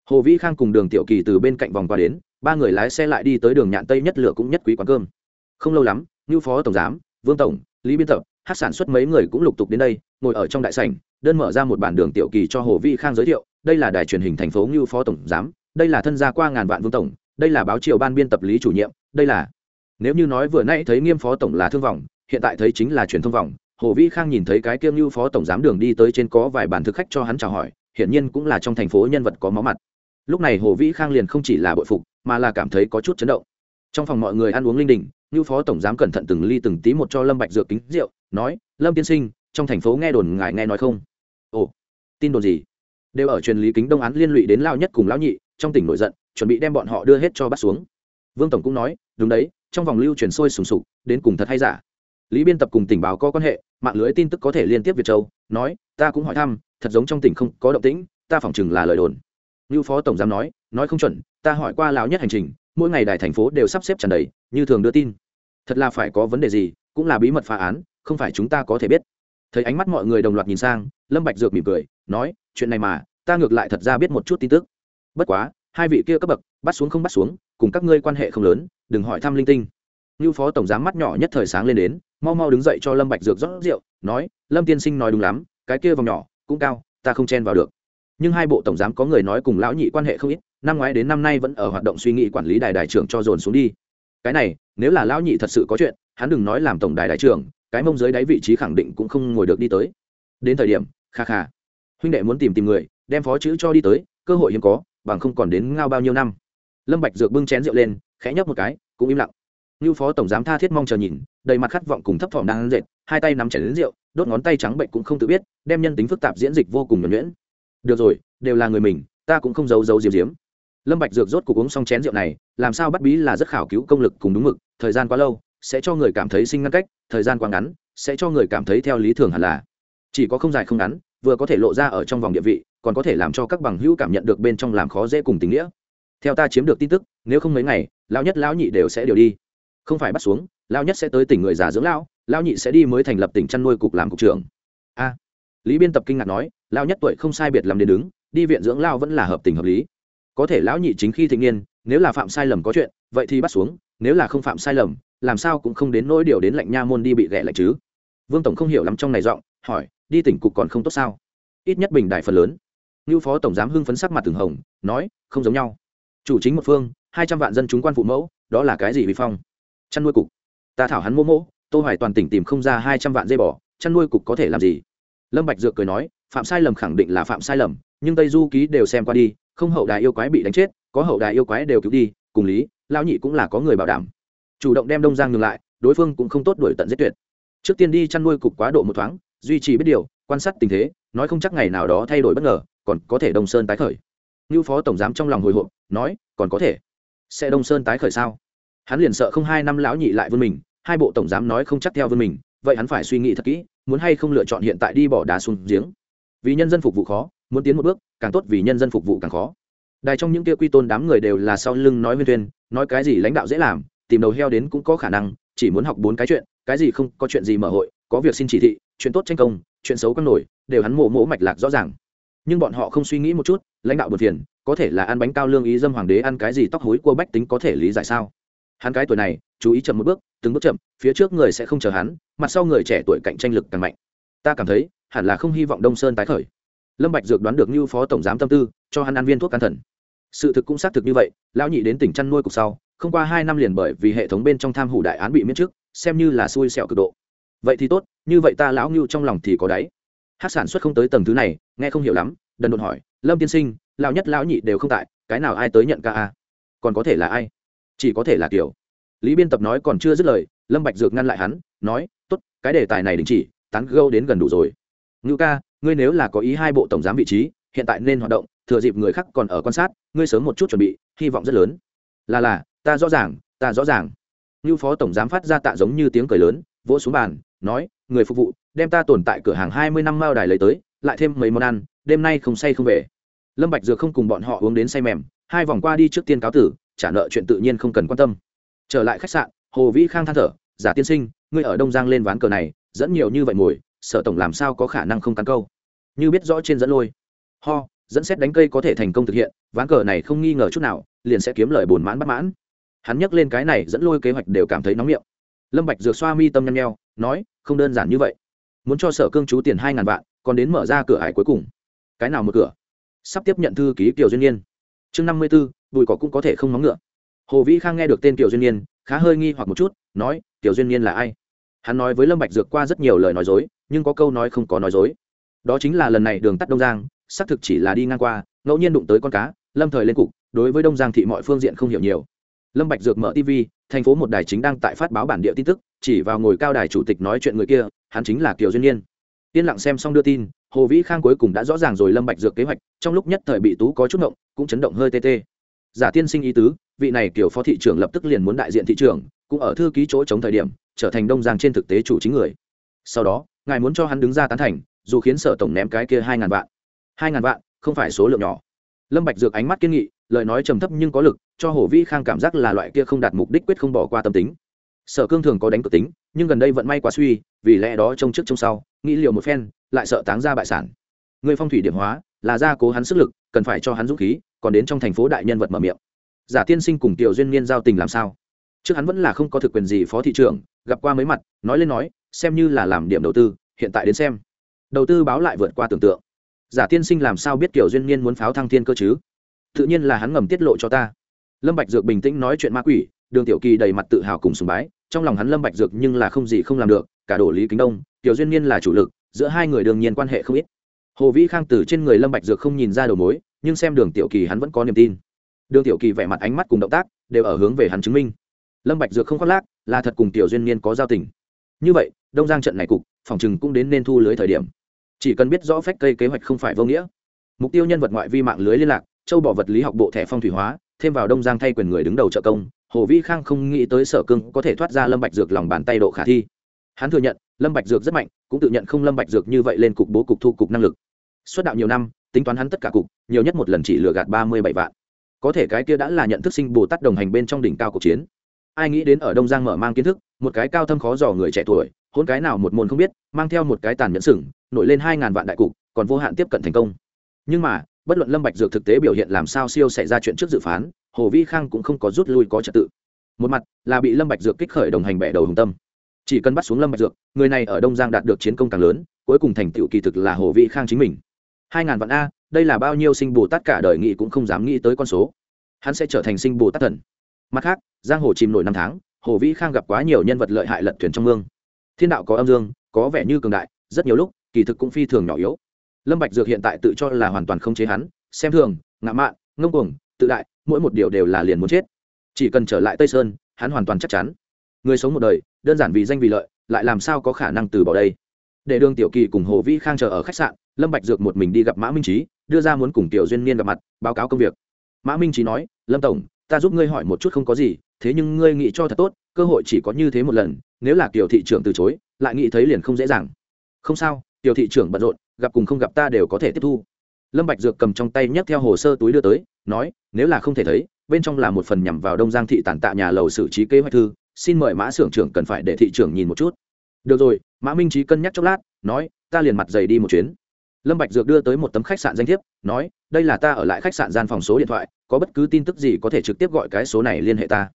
hồ vĩ khang cùng đường tiểu kỳ từ bên cạnh vòng qua đến, ba người lái xe lại đi tới đường nhạn tây nhất lửa cũng nhất quý quán cơm không lâu lắm như phó tổng giám, vương tổng, lý biên tập, hát sản xuất mấy người cũng lục tục đến đây, ngồi ở trong đại sảnh, đơn mở ra một bản đường tiểu kỳ cho hồ vĩ khang giới thiệu, đây là đài truyền hình thành phố như phó tổng giám, đây là thân gia qua ngàn vạn vương tổng, đây là báo triều ban biên tập lý chủ nhiệm, đây là nếu như nói vừa nãy thấy nghiêm phó tổng là thương vọng, hiện tại thấy chính là truyền thông vọng. hồ vĩ khang nhìn thấy cái kiêng như phó tổng giám đường đi tới trên có vài bản thực khách cho hắn chào hỏi, hiển nhiên cũng là trong thành phố nhân vật có máu mặt lúc này hồ vĩ khang liền không chỉ là bội phục, mà là cảm thấy có chút chấn động. Trong phòng mọi người ăn uống linh đình như phó tổng giám cẩn thận từng ly từng tí một cho lâm bạch dược kính rượu, nói, lâm tiên sinh, trong thành phố nghe đồn ngài nghe nói không? Ồ, tin đồn gì? Đều ở truyền lý kính đông án liên lụy đến lao nhất cùng lão nhị, trong tỉnh nổi giận, chuẩn bị đem bọn họ đưa hết cho bắt xuống. Vương tổng cũng nói, đúng đấy, trong vòng lưu truyền sôi sùng sục, đến cùng thật hay giả? Lý biên tập cùng tình báo có quan hệ, mạng lưới tin tức có thể liên tiếp việt châu, nói, ta cũng hỏi thăm, thật giống trong tỉnh không có động tĩnh, ta phỏng chừng là lời đồn như phó tổng giám nói nói không chuẩn, ta hỏi qua lão nhất hành trình, mỗi ngày đài thành phố đều sắp xếp tràn đầy, như thường đưa tin. Thật là phải có vấn đề gì, cũng là bí mật phá án, không phải chúng ta có thể biết. Thấy ánh mắt mọi người đồng loạt nhìn sang, lâm bạch dược mỉm cười, nói, chuyện này mà, ta ngược lại thật ra biết một chút tin tức. Bất quá, hai vị kia cấp bậc, bắt xuống không bắt xuống, cùng các ngươi quan hệ không lớn, đừng hỏi thăm linh tinh. Như phó tổng giám mắt nhỏ nhất thời sáng lên đến, mau mau đứng dậy cho lâm bạch dược rót rượu, nói, lâm tiên sinh nói đúng lắm, cái kia vòng nhỏ, cũng cao, ta không chen vào được nhưng hai bộ tổng giám có người nói cùng lão nhị quan hệ không ít, năm ngoái đến năm nay vẫn ở hoạt động suy nghĩ quản lý đài đại trưởng cho dồn xuống đi. Cái này, nếu là lão nhị thật sự có chuyện, hắn đừng nói làm tổng đài đại trưởng, cái mông dưới đáy vị trí khẳng định cũng không ngồi được đi tới. Đến thời điểm, kha kha, huynh đệ muốn tìm tìm người, đem phó chữ cho đi tới, cơ hội hiếm có, bằng không còn đến ngao bao nhiêu năm. Lâm bạch dược bưng chén rượu lên, khẽ nhấp một cái, cũng im lặng. Như phó tổng giám tha thiết mong chờ nhìn, đầy mặt khát vọng cùng thấp thỏm đang dệt, hai tay nắm chén đến rượu, đốt ngón tay trắng bệnh cũng không tự biết, đem nhân tính phức tạp diễn dịch vô cùng nhuẩn nhuyễn được rồi, đều là người mình, ta cũng không giấu giấu diếm diếm lâm bạch dược rốt cuộc uống xong chén rượu này, làm sao bắt bí là rất khảo cứu công lực cùng đúng mực, thời gian quá lâu, sẽ cho người cảm thấy sinh ngăn cách, thời gian quá ngắn, sẽ cho người cảm thấy theo lý thường hẳn là. Chỉ có không dài không ngắn, vừa có thể lộ ra ở trong vòng địa vị, còn có thể làm cho các bằng hữu cảm nhận được bên trong làm khó dễ cùng tình nghĩa. Theo ta chiếm được tin tức, nếu không mấy ngày, lão nhất lão nhị đều sẽ điều đi. Không phải bắt xuống, lão nhất sẽ tới tỉnh người già dưỡng lão lão nhị sẽ đi mới thành lập tỉnh chăn nuôi cục làm cục trưởng. A. Lý biên tập kinh ngạc nói lão nhất tuổi không sai biệt làm đến đứng, đi viện dưỡng lão vẫn là hợp tình hợp lý. Có thể lão nhị chính khi thịnh niên, nếu là phạm sai lầm có chuyện, vậy thì bắt xuống, nếu là không phạm sai lầm, làm sao cũng không đến nỗi điều đến lạnh nha môn đi bị ghẻ lại chứ. Vương tổng không hiểu lắm trong này giọng, hỏi, đi tỉnh cục còn không tốt sao? Ít nhất bình đại phần lớn. Như phó tổng giám hưng phấn sắc mặt từng hồng, nói, không giống nhau. Chủ chính một phương, hai trăm vạn dân chúng quan phụ mẫu, đó là cái gì vi phong? Chăn nuôi cục. Ta thảo hắn mô mỗ tô hoài toàn tỉnh tìm không ra hai trăm vạn dây bò, chăn nuôi cục có thể làm gì? Lâm bạch dược cười nói phạm sai lầm khẳng định là phạm sai lầm, nhưng tây du ký đều xem qua đi, không hậu đài yêu quái bị đánh chết, có hậu đài yêu quái đều cứu đi, cùng lý lao nhị cũng là có người bảo đảm. Chủ động đem đông giang ngừng lại, đối phương cũng không tốt đuổi tận giết tuyệt. Trước tiên đi chăn nuôi cục quá độ một thoáng, duy trì biết điều, quan sát tình thế, nói không chắc ngày nào đó thay đổi bất ngờ, còn có thể đông sơn tái khởi. Như phó tổng giám trong lòng hồi hộp, nói, còn có thể. Sẽ đông sơn tái khởi sao? Hắn liền sợ không hai năm lão nhị lại vươn mình, hai bộ tổng giám nói không chắc theo vươn mình, vậy hắn phải suy nghĩ thật kỹ, muốn hay không lựa chọn hiện tại đi bỏ đá xuống giếng vì nhân dân phục vụ khó, muốn tiến một bước, càng tốt vì nhân dân phục vụ càng khó. Đài trong những kia quy tôn đám người đều là sau lưng nói nguyên thuyền, nói cái gì lãnh đạo dễ làm, tìm đầu heo đến cũng có khả năng, chỉ muốn học bốn cái chuyện, cái gì không có chuyện gì mở hội, có việc xin chỉ thị, chuyện tốt tranh công, chuyện xấu quăng nổi, đều hắn mổ mổ mạch lạc rõ ràng. Nhưng bọn họ không suy nghĩ một chút, lãnh đạo buồn phiền, có thể là ăn bánh cao lương ý dâm hoàng đế ăn cái gì tóc hối cua bách tính có thể lý giải sao? Hắn cái tuổi này, chú ý chậm một bước, từng bước chậm, phía trước người sẽ không chờ hắn, mặt sau người trẻ tuổi cạnh tranh lực càng mạnh ta cảm thấy, hẳn là không hy vọng đông sơn tái khởi. Lâm bạch dược đoán được như phó tổng giám tâm tư, cho hắn ăn viên thuốc can thần. Sự thực cũng xác thực như vậy, lão nhị đến tỉnh chăn nuôi cục sau, không qua hai năm liền bởi vì hệ thống bên trong tham hủ đại án bị miễn chức xem như là xui xẻo cực độ. Vậy thì tốt, như vậy ta lão ngưu trong lòng thì có đáy. Hát sản xuất không tới tầng thứ này, nghe không hiểu lắm, đần đột hỏi, lâm tiên sinh, lão nhất lão nhị đều không tại, cái nào ai tới nhận ca a? Còn có thể là ai? Chỉ có thể là kiểu lý biên tập nói còn chưa dứt lời, lâm bạch dược ngăn lại hắn, nói, tốt, cái đề tài này đình chỉ tán gâu đến gần đủ rồi. Ngưu ca, ngươi nếu là có ý hai bộ tổng giám vị trí, hiện tại nên hoạt động, thừa dịp người khác còn ở quan sát, ngươi sớm một chút chuẩn bị, hy vọng rất lớn. Là là, ta rõ ràng, ta rõ ràng. Như phó tổng giám phát ra tạ giống như tiếng cười lớn, vỗ xuống bàn, nói, người phục vụ, đem ta tồn tại cửa hàng hai mươi năm mao đài lấy tới, lại thêm mấy món ăn, đêm nay không say không về. Lâm bạch dược không cùng bọn họ uống đến say mềm, hai vòng qua đi trước tiên cáo tử, trả nợ chuyện tự nhiên không cần quan tâm. Trở lại khách sạn, hồ vĩ khang than thở, giả tiên sinh, ngươi ở đông giang lên ván cờ này dẫn nhiều như vậy mồi sở tổng làm sao có khả năng không cắn câu? Như biết rõ trên dẫn lôi. Ho dẫn xét đánh cây có thể thành công thực hiện ván cờ này không nghi ngờ chút nào liền sẽ kiếm lời bồn mãn bất mãn. Hắn nhắc lên cái này dẫn lôi kế hoạch đều cảm thấy nóng miệng. Lâm bạch dược xoa mi tâm nhăn nheo nói không đơn giản như vậy. Muốn cho sở cương chú tiền hai ngàn vạn còn đến mở ra cửa hải cuối cùng. Cái nào một cửa? Sắp tiếp nhận thư ký kiều duyên niên, chương năm mươi 54, bùi cỏ cũng có thể không móng ngựa. Hồ vĩ khang nghe được tên kiều duyên niên, khá hơi nghi hoặc một chút nói kiều duyên niên là ai? Hắn nói với lâm bạch dược qua rất nhiều lời nói dối, nhưng có câu nói không có nói dối. Đó chính là lần này đường tắt đông giang, xác thực chỉ là đi ngang qua, ngẫu nhiên đụng tới con cá, lâm thời lên cục, đối với đông giang thị mọi phương diện không hiểu nhiều. Lâm bạch dược mở tv thành phố một đài chính đang tại phát báo bản địa tin tức, chỉ vào ngồi cao đài chủ tịch nói chuyện người kia, hắn chính là kiều duyên nhiên yên lặng xem xong đưa tin, hồ vĩ khang cuối cùng đã rõ ràng rồi lâm bạch dược kế hoạch, trong lúc nhất thời bị tú có chút động cũng chấn động hơi tê tê. Giả tiên sinh ý tứ, vị này kiểu phó thị trưởng lập tức liền muốn đại diện thị trưởng, cũng ở thư ký chỗ chống thời điểm trở thành đông giang trên thực tế chủ chính người. Sau đó, ngài muốn cho hắn đứng ra tán thành, dù khiến sở tổng ném cái kia hai ngàn vạn. Hai ngàn vạn, không phải số lượng nhỏ. Lâm bạch dược ánh mắt kiên nghị, lời nói trầm thấp nhưng có lực, cho hồ vĩ khang cảm giác là loại kia không đạt mục đích quyết không bỏ qua tâm tính. Sở cương thường có đánh cực tính, nhưng gần đây vận may quá suy, vì lẽ đó trông trước trông sau, nghĩ liệu một phen, lại sợ táng ra bại sản. Người phong thủy điểm hóa, là gia cố hắn sức lực, cần phải cho hắn dũng khí, còn đến trong thành phố đại nhân vật mở miệng. Giả tiên sinh cùng tiểu duyên niên giao tình làm sao? Trước hắn vẫn là không có thực quyền gì phó thị trưởng gặp qua mấy mặt, nói lên nói, xem như là làm điểm đầu tư, hiện tại đến xem. Đầu tư báo lại vượt qua tưởng tượng. Giả tiên sinh làm sao biết kiểu duyên niên muốn pháo thăng thiên cơ chứ? Tự nhiên là hắn ngầm tiết lộ cho ta. Lâm bạch dược bình tĩnh nói chuyện ma quỷ, đường tiểu kỳ đầy mặt tự hào cùng sùng bái, trong lòng hắn lâm bạch dược nhưng là không gì không làm được, cả đổ lý kính đông tiểu duyên niên là chủ lực, giữa hai người đương nhiên quan hệ không ít. Hồ vĩ khang từ trên người lâm bạch dược không nhìn ra đầu mối, nhưng xem đường tiểu kỳ hắn vẫn có niềm tin. Đường tiểu kỳ vẻ mặt ánh mắt cùng động tác, đều ở hướng về hắn chứng minh lâm bạch dược không khoác lác, là thật cùng tiểu duyên niên có giao tình. Như vậy, đông giang trận này cục, phòng chừng cũng đến nên thu lưới thời điểm. Chỉ cần biết rõ phách cây kế hoạch không phải vô nghĩa. Mục tiêu nhân vật ngoại vi mạng lưới liên lạc, châu bỏ vật lý học bộ thẻ phong thủy hóa, thêm vào đông giang thay quyền người đứng đầu trợ công, hồ vi khang không nghĩ tới sở cương có thể thoát ra lâm bạch dược lòng bàn tay độ khả thi. Hắn thừa nhận, lâm bạch dược rất mạnh, cũng tự nhận không lâm bạch dược như vậy lên cục bố cục thu cục năng lực. Xuất đạo nhiều năm, tính toán hắn tất cả cục, nhiều nhất một lần chỉ lừa gạt ba mươi bảy vạn. Có thể cái kia đã là nhận thức sinh bồ tát đồng hành bên trong đỉnh cao cuộc chiến ai nghĩ đến ở đông giang mở mang kiến thức, một cái cao thâm khó dò người trẻ tuổi hôn cái nào một môn không biết, mang theo một cái tàn nhẫn sừng, nổi lên hai ngàn vạn đại cục, còn vô hạn tiếp cận thành công. Nhưng mà, bất luận lâm bạch dược thực tế biểu hiện làm sao siêu xảy ra chuyện trước dự phán, hồ vi khang cũng không có rút lui có trật tự. Một mặt là bị lâm bạch dược kích khởi đồng hành bẻ đầu hùng tâm. Chỉ cần bắt xuống lâm bạch dược, người này ở đông giang đạt được chiến công càng lớn, cuối cùng thành tựu kỳ thực là hồ vi khang chính mình. Hai ngàn vạn a, đây là bao nhiêu sinh bồ tát cả đời nghĩ cũng không dám nghĩ tới con số. Hắn sẽ trở thành sinh bồ tát thần mặt khác, giang hồ chìm nổi năm tháng, hồ vĩ khang gặp quá nhiều nhân vật lợi hại lật thuyền trong mương. Thiên đạo có âm dương, có vẻ như cường đại, rất nhiều lúc, kỳ thực cũng phi thường nhỏ yếu. Lâm bạch dược hiện tại tự cho là hoàn toàn không chế hắn, xem thường ngạ mạn, ngông cuồng, tự đại, mỗi một điều đều là liền muốn chết. Chỉ cần trở lại tây sơn, hắn hoàn toàn chắc chắn. Người sống một đời, đơn giản vì danh vì lợi, lại làm sao có khả năng từ bỏ đây? Để đường tiểu kỳ cùng hồ vĩ khang chờ ở khách sạn, lâm bạch dược một mình đi gặp mã minh trí đưa ra muốn cùng tiểu duyên niên gặp mặt, báo cáo công việc. Mã minh trí nói, lâm tổng ta giúp ngươi hỏi một chút không có gì, thế nhưng ngươi nghĩ cho thật tốt, cơ hội chỉ có như thế một lần, nếu là tiểu thị trưởng từ chối, lại nghĩ thấy liền không dễ dàng. Không sao tiểu thị trưởng bận rộn, gặp cùng không gặp ta đều có thể tiếp thu. Lâm bạch dược cầm trong tay nhấc theo hồ sơ túi đưa tới, nói, nếu là không thể thấy, bên trong là một phần nhằm vào đông giang thị tản tạ nhà lầu xử trí kế hoạch thư, xin mời mã xưởng trưởng cần phải để thị trưởng nhìn một chút. Được rồi, mã minh trí cân nhắc chốc lát, nói, ta liền mặt dày đi một chuyến. Lâm bạch dược đưa tới một tấm khách sạn danh thiếp, nói, đây là ta ở lại khách sạn gian phòng số điện thoại có bất cứ tin tức gì có thể trực tiếp gọi cái số này liên hệ ta?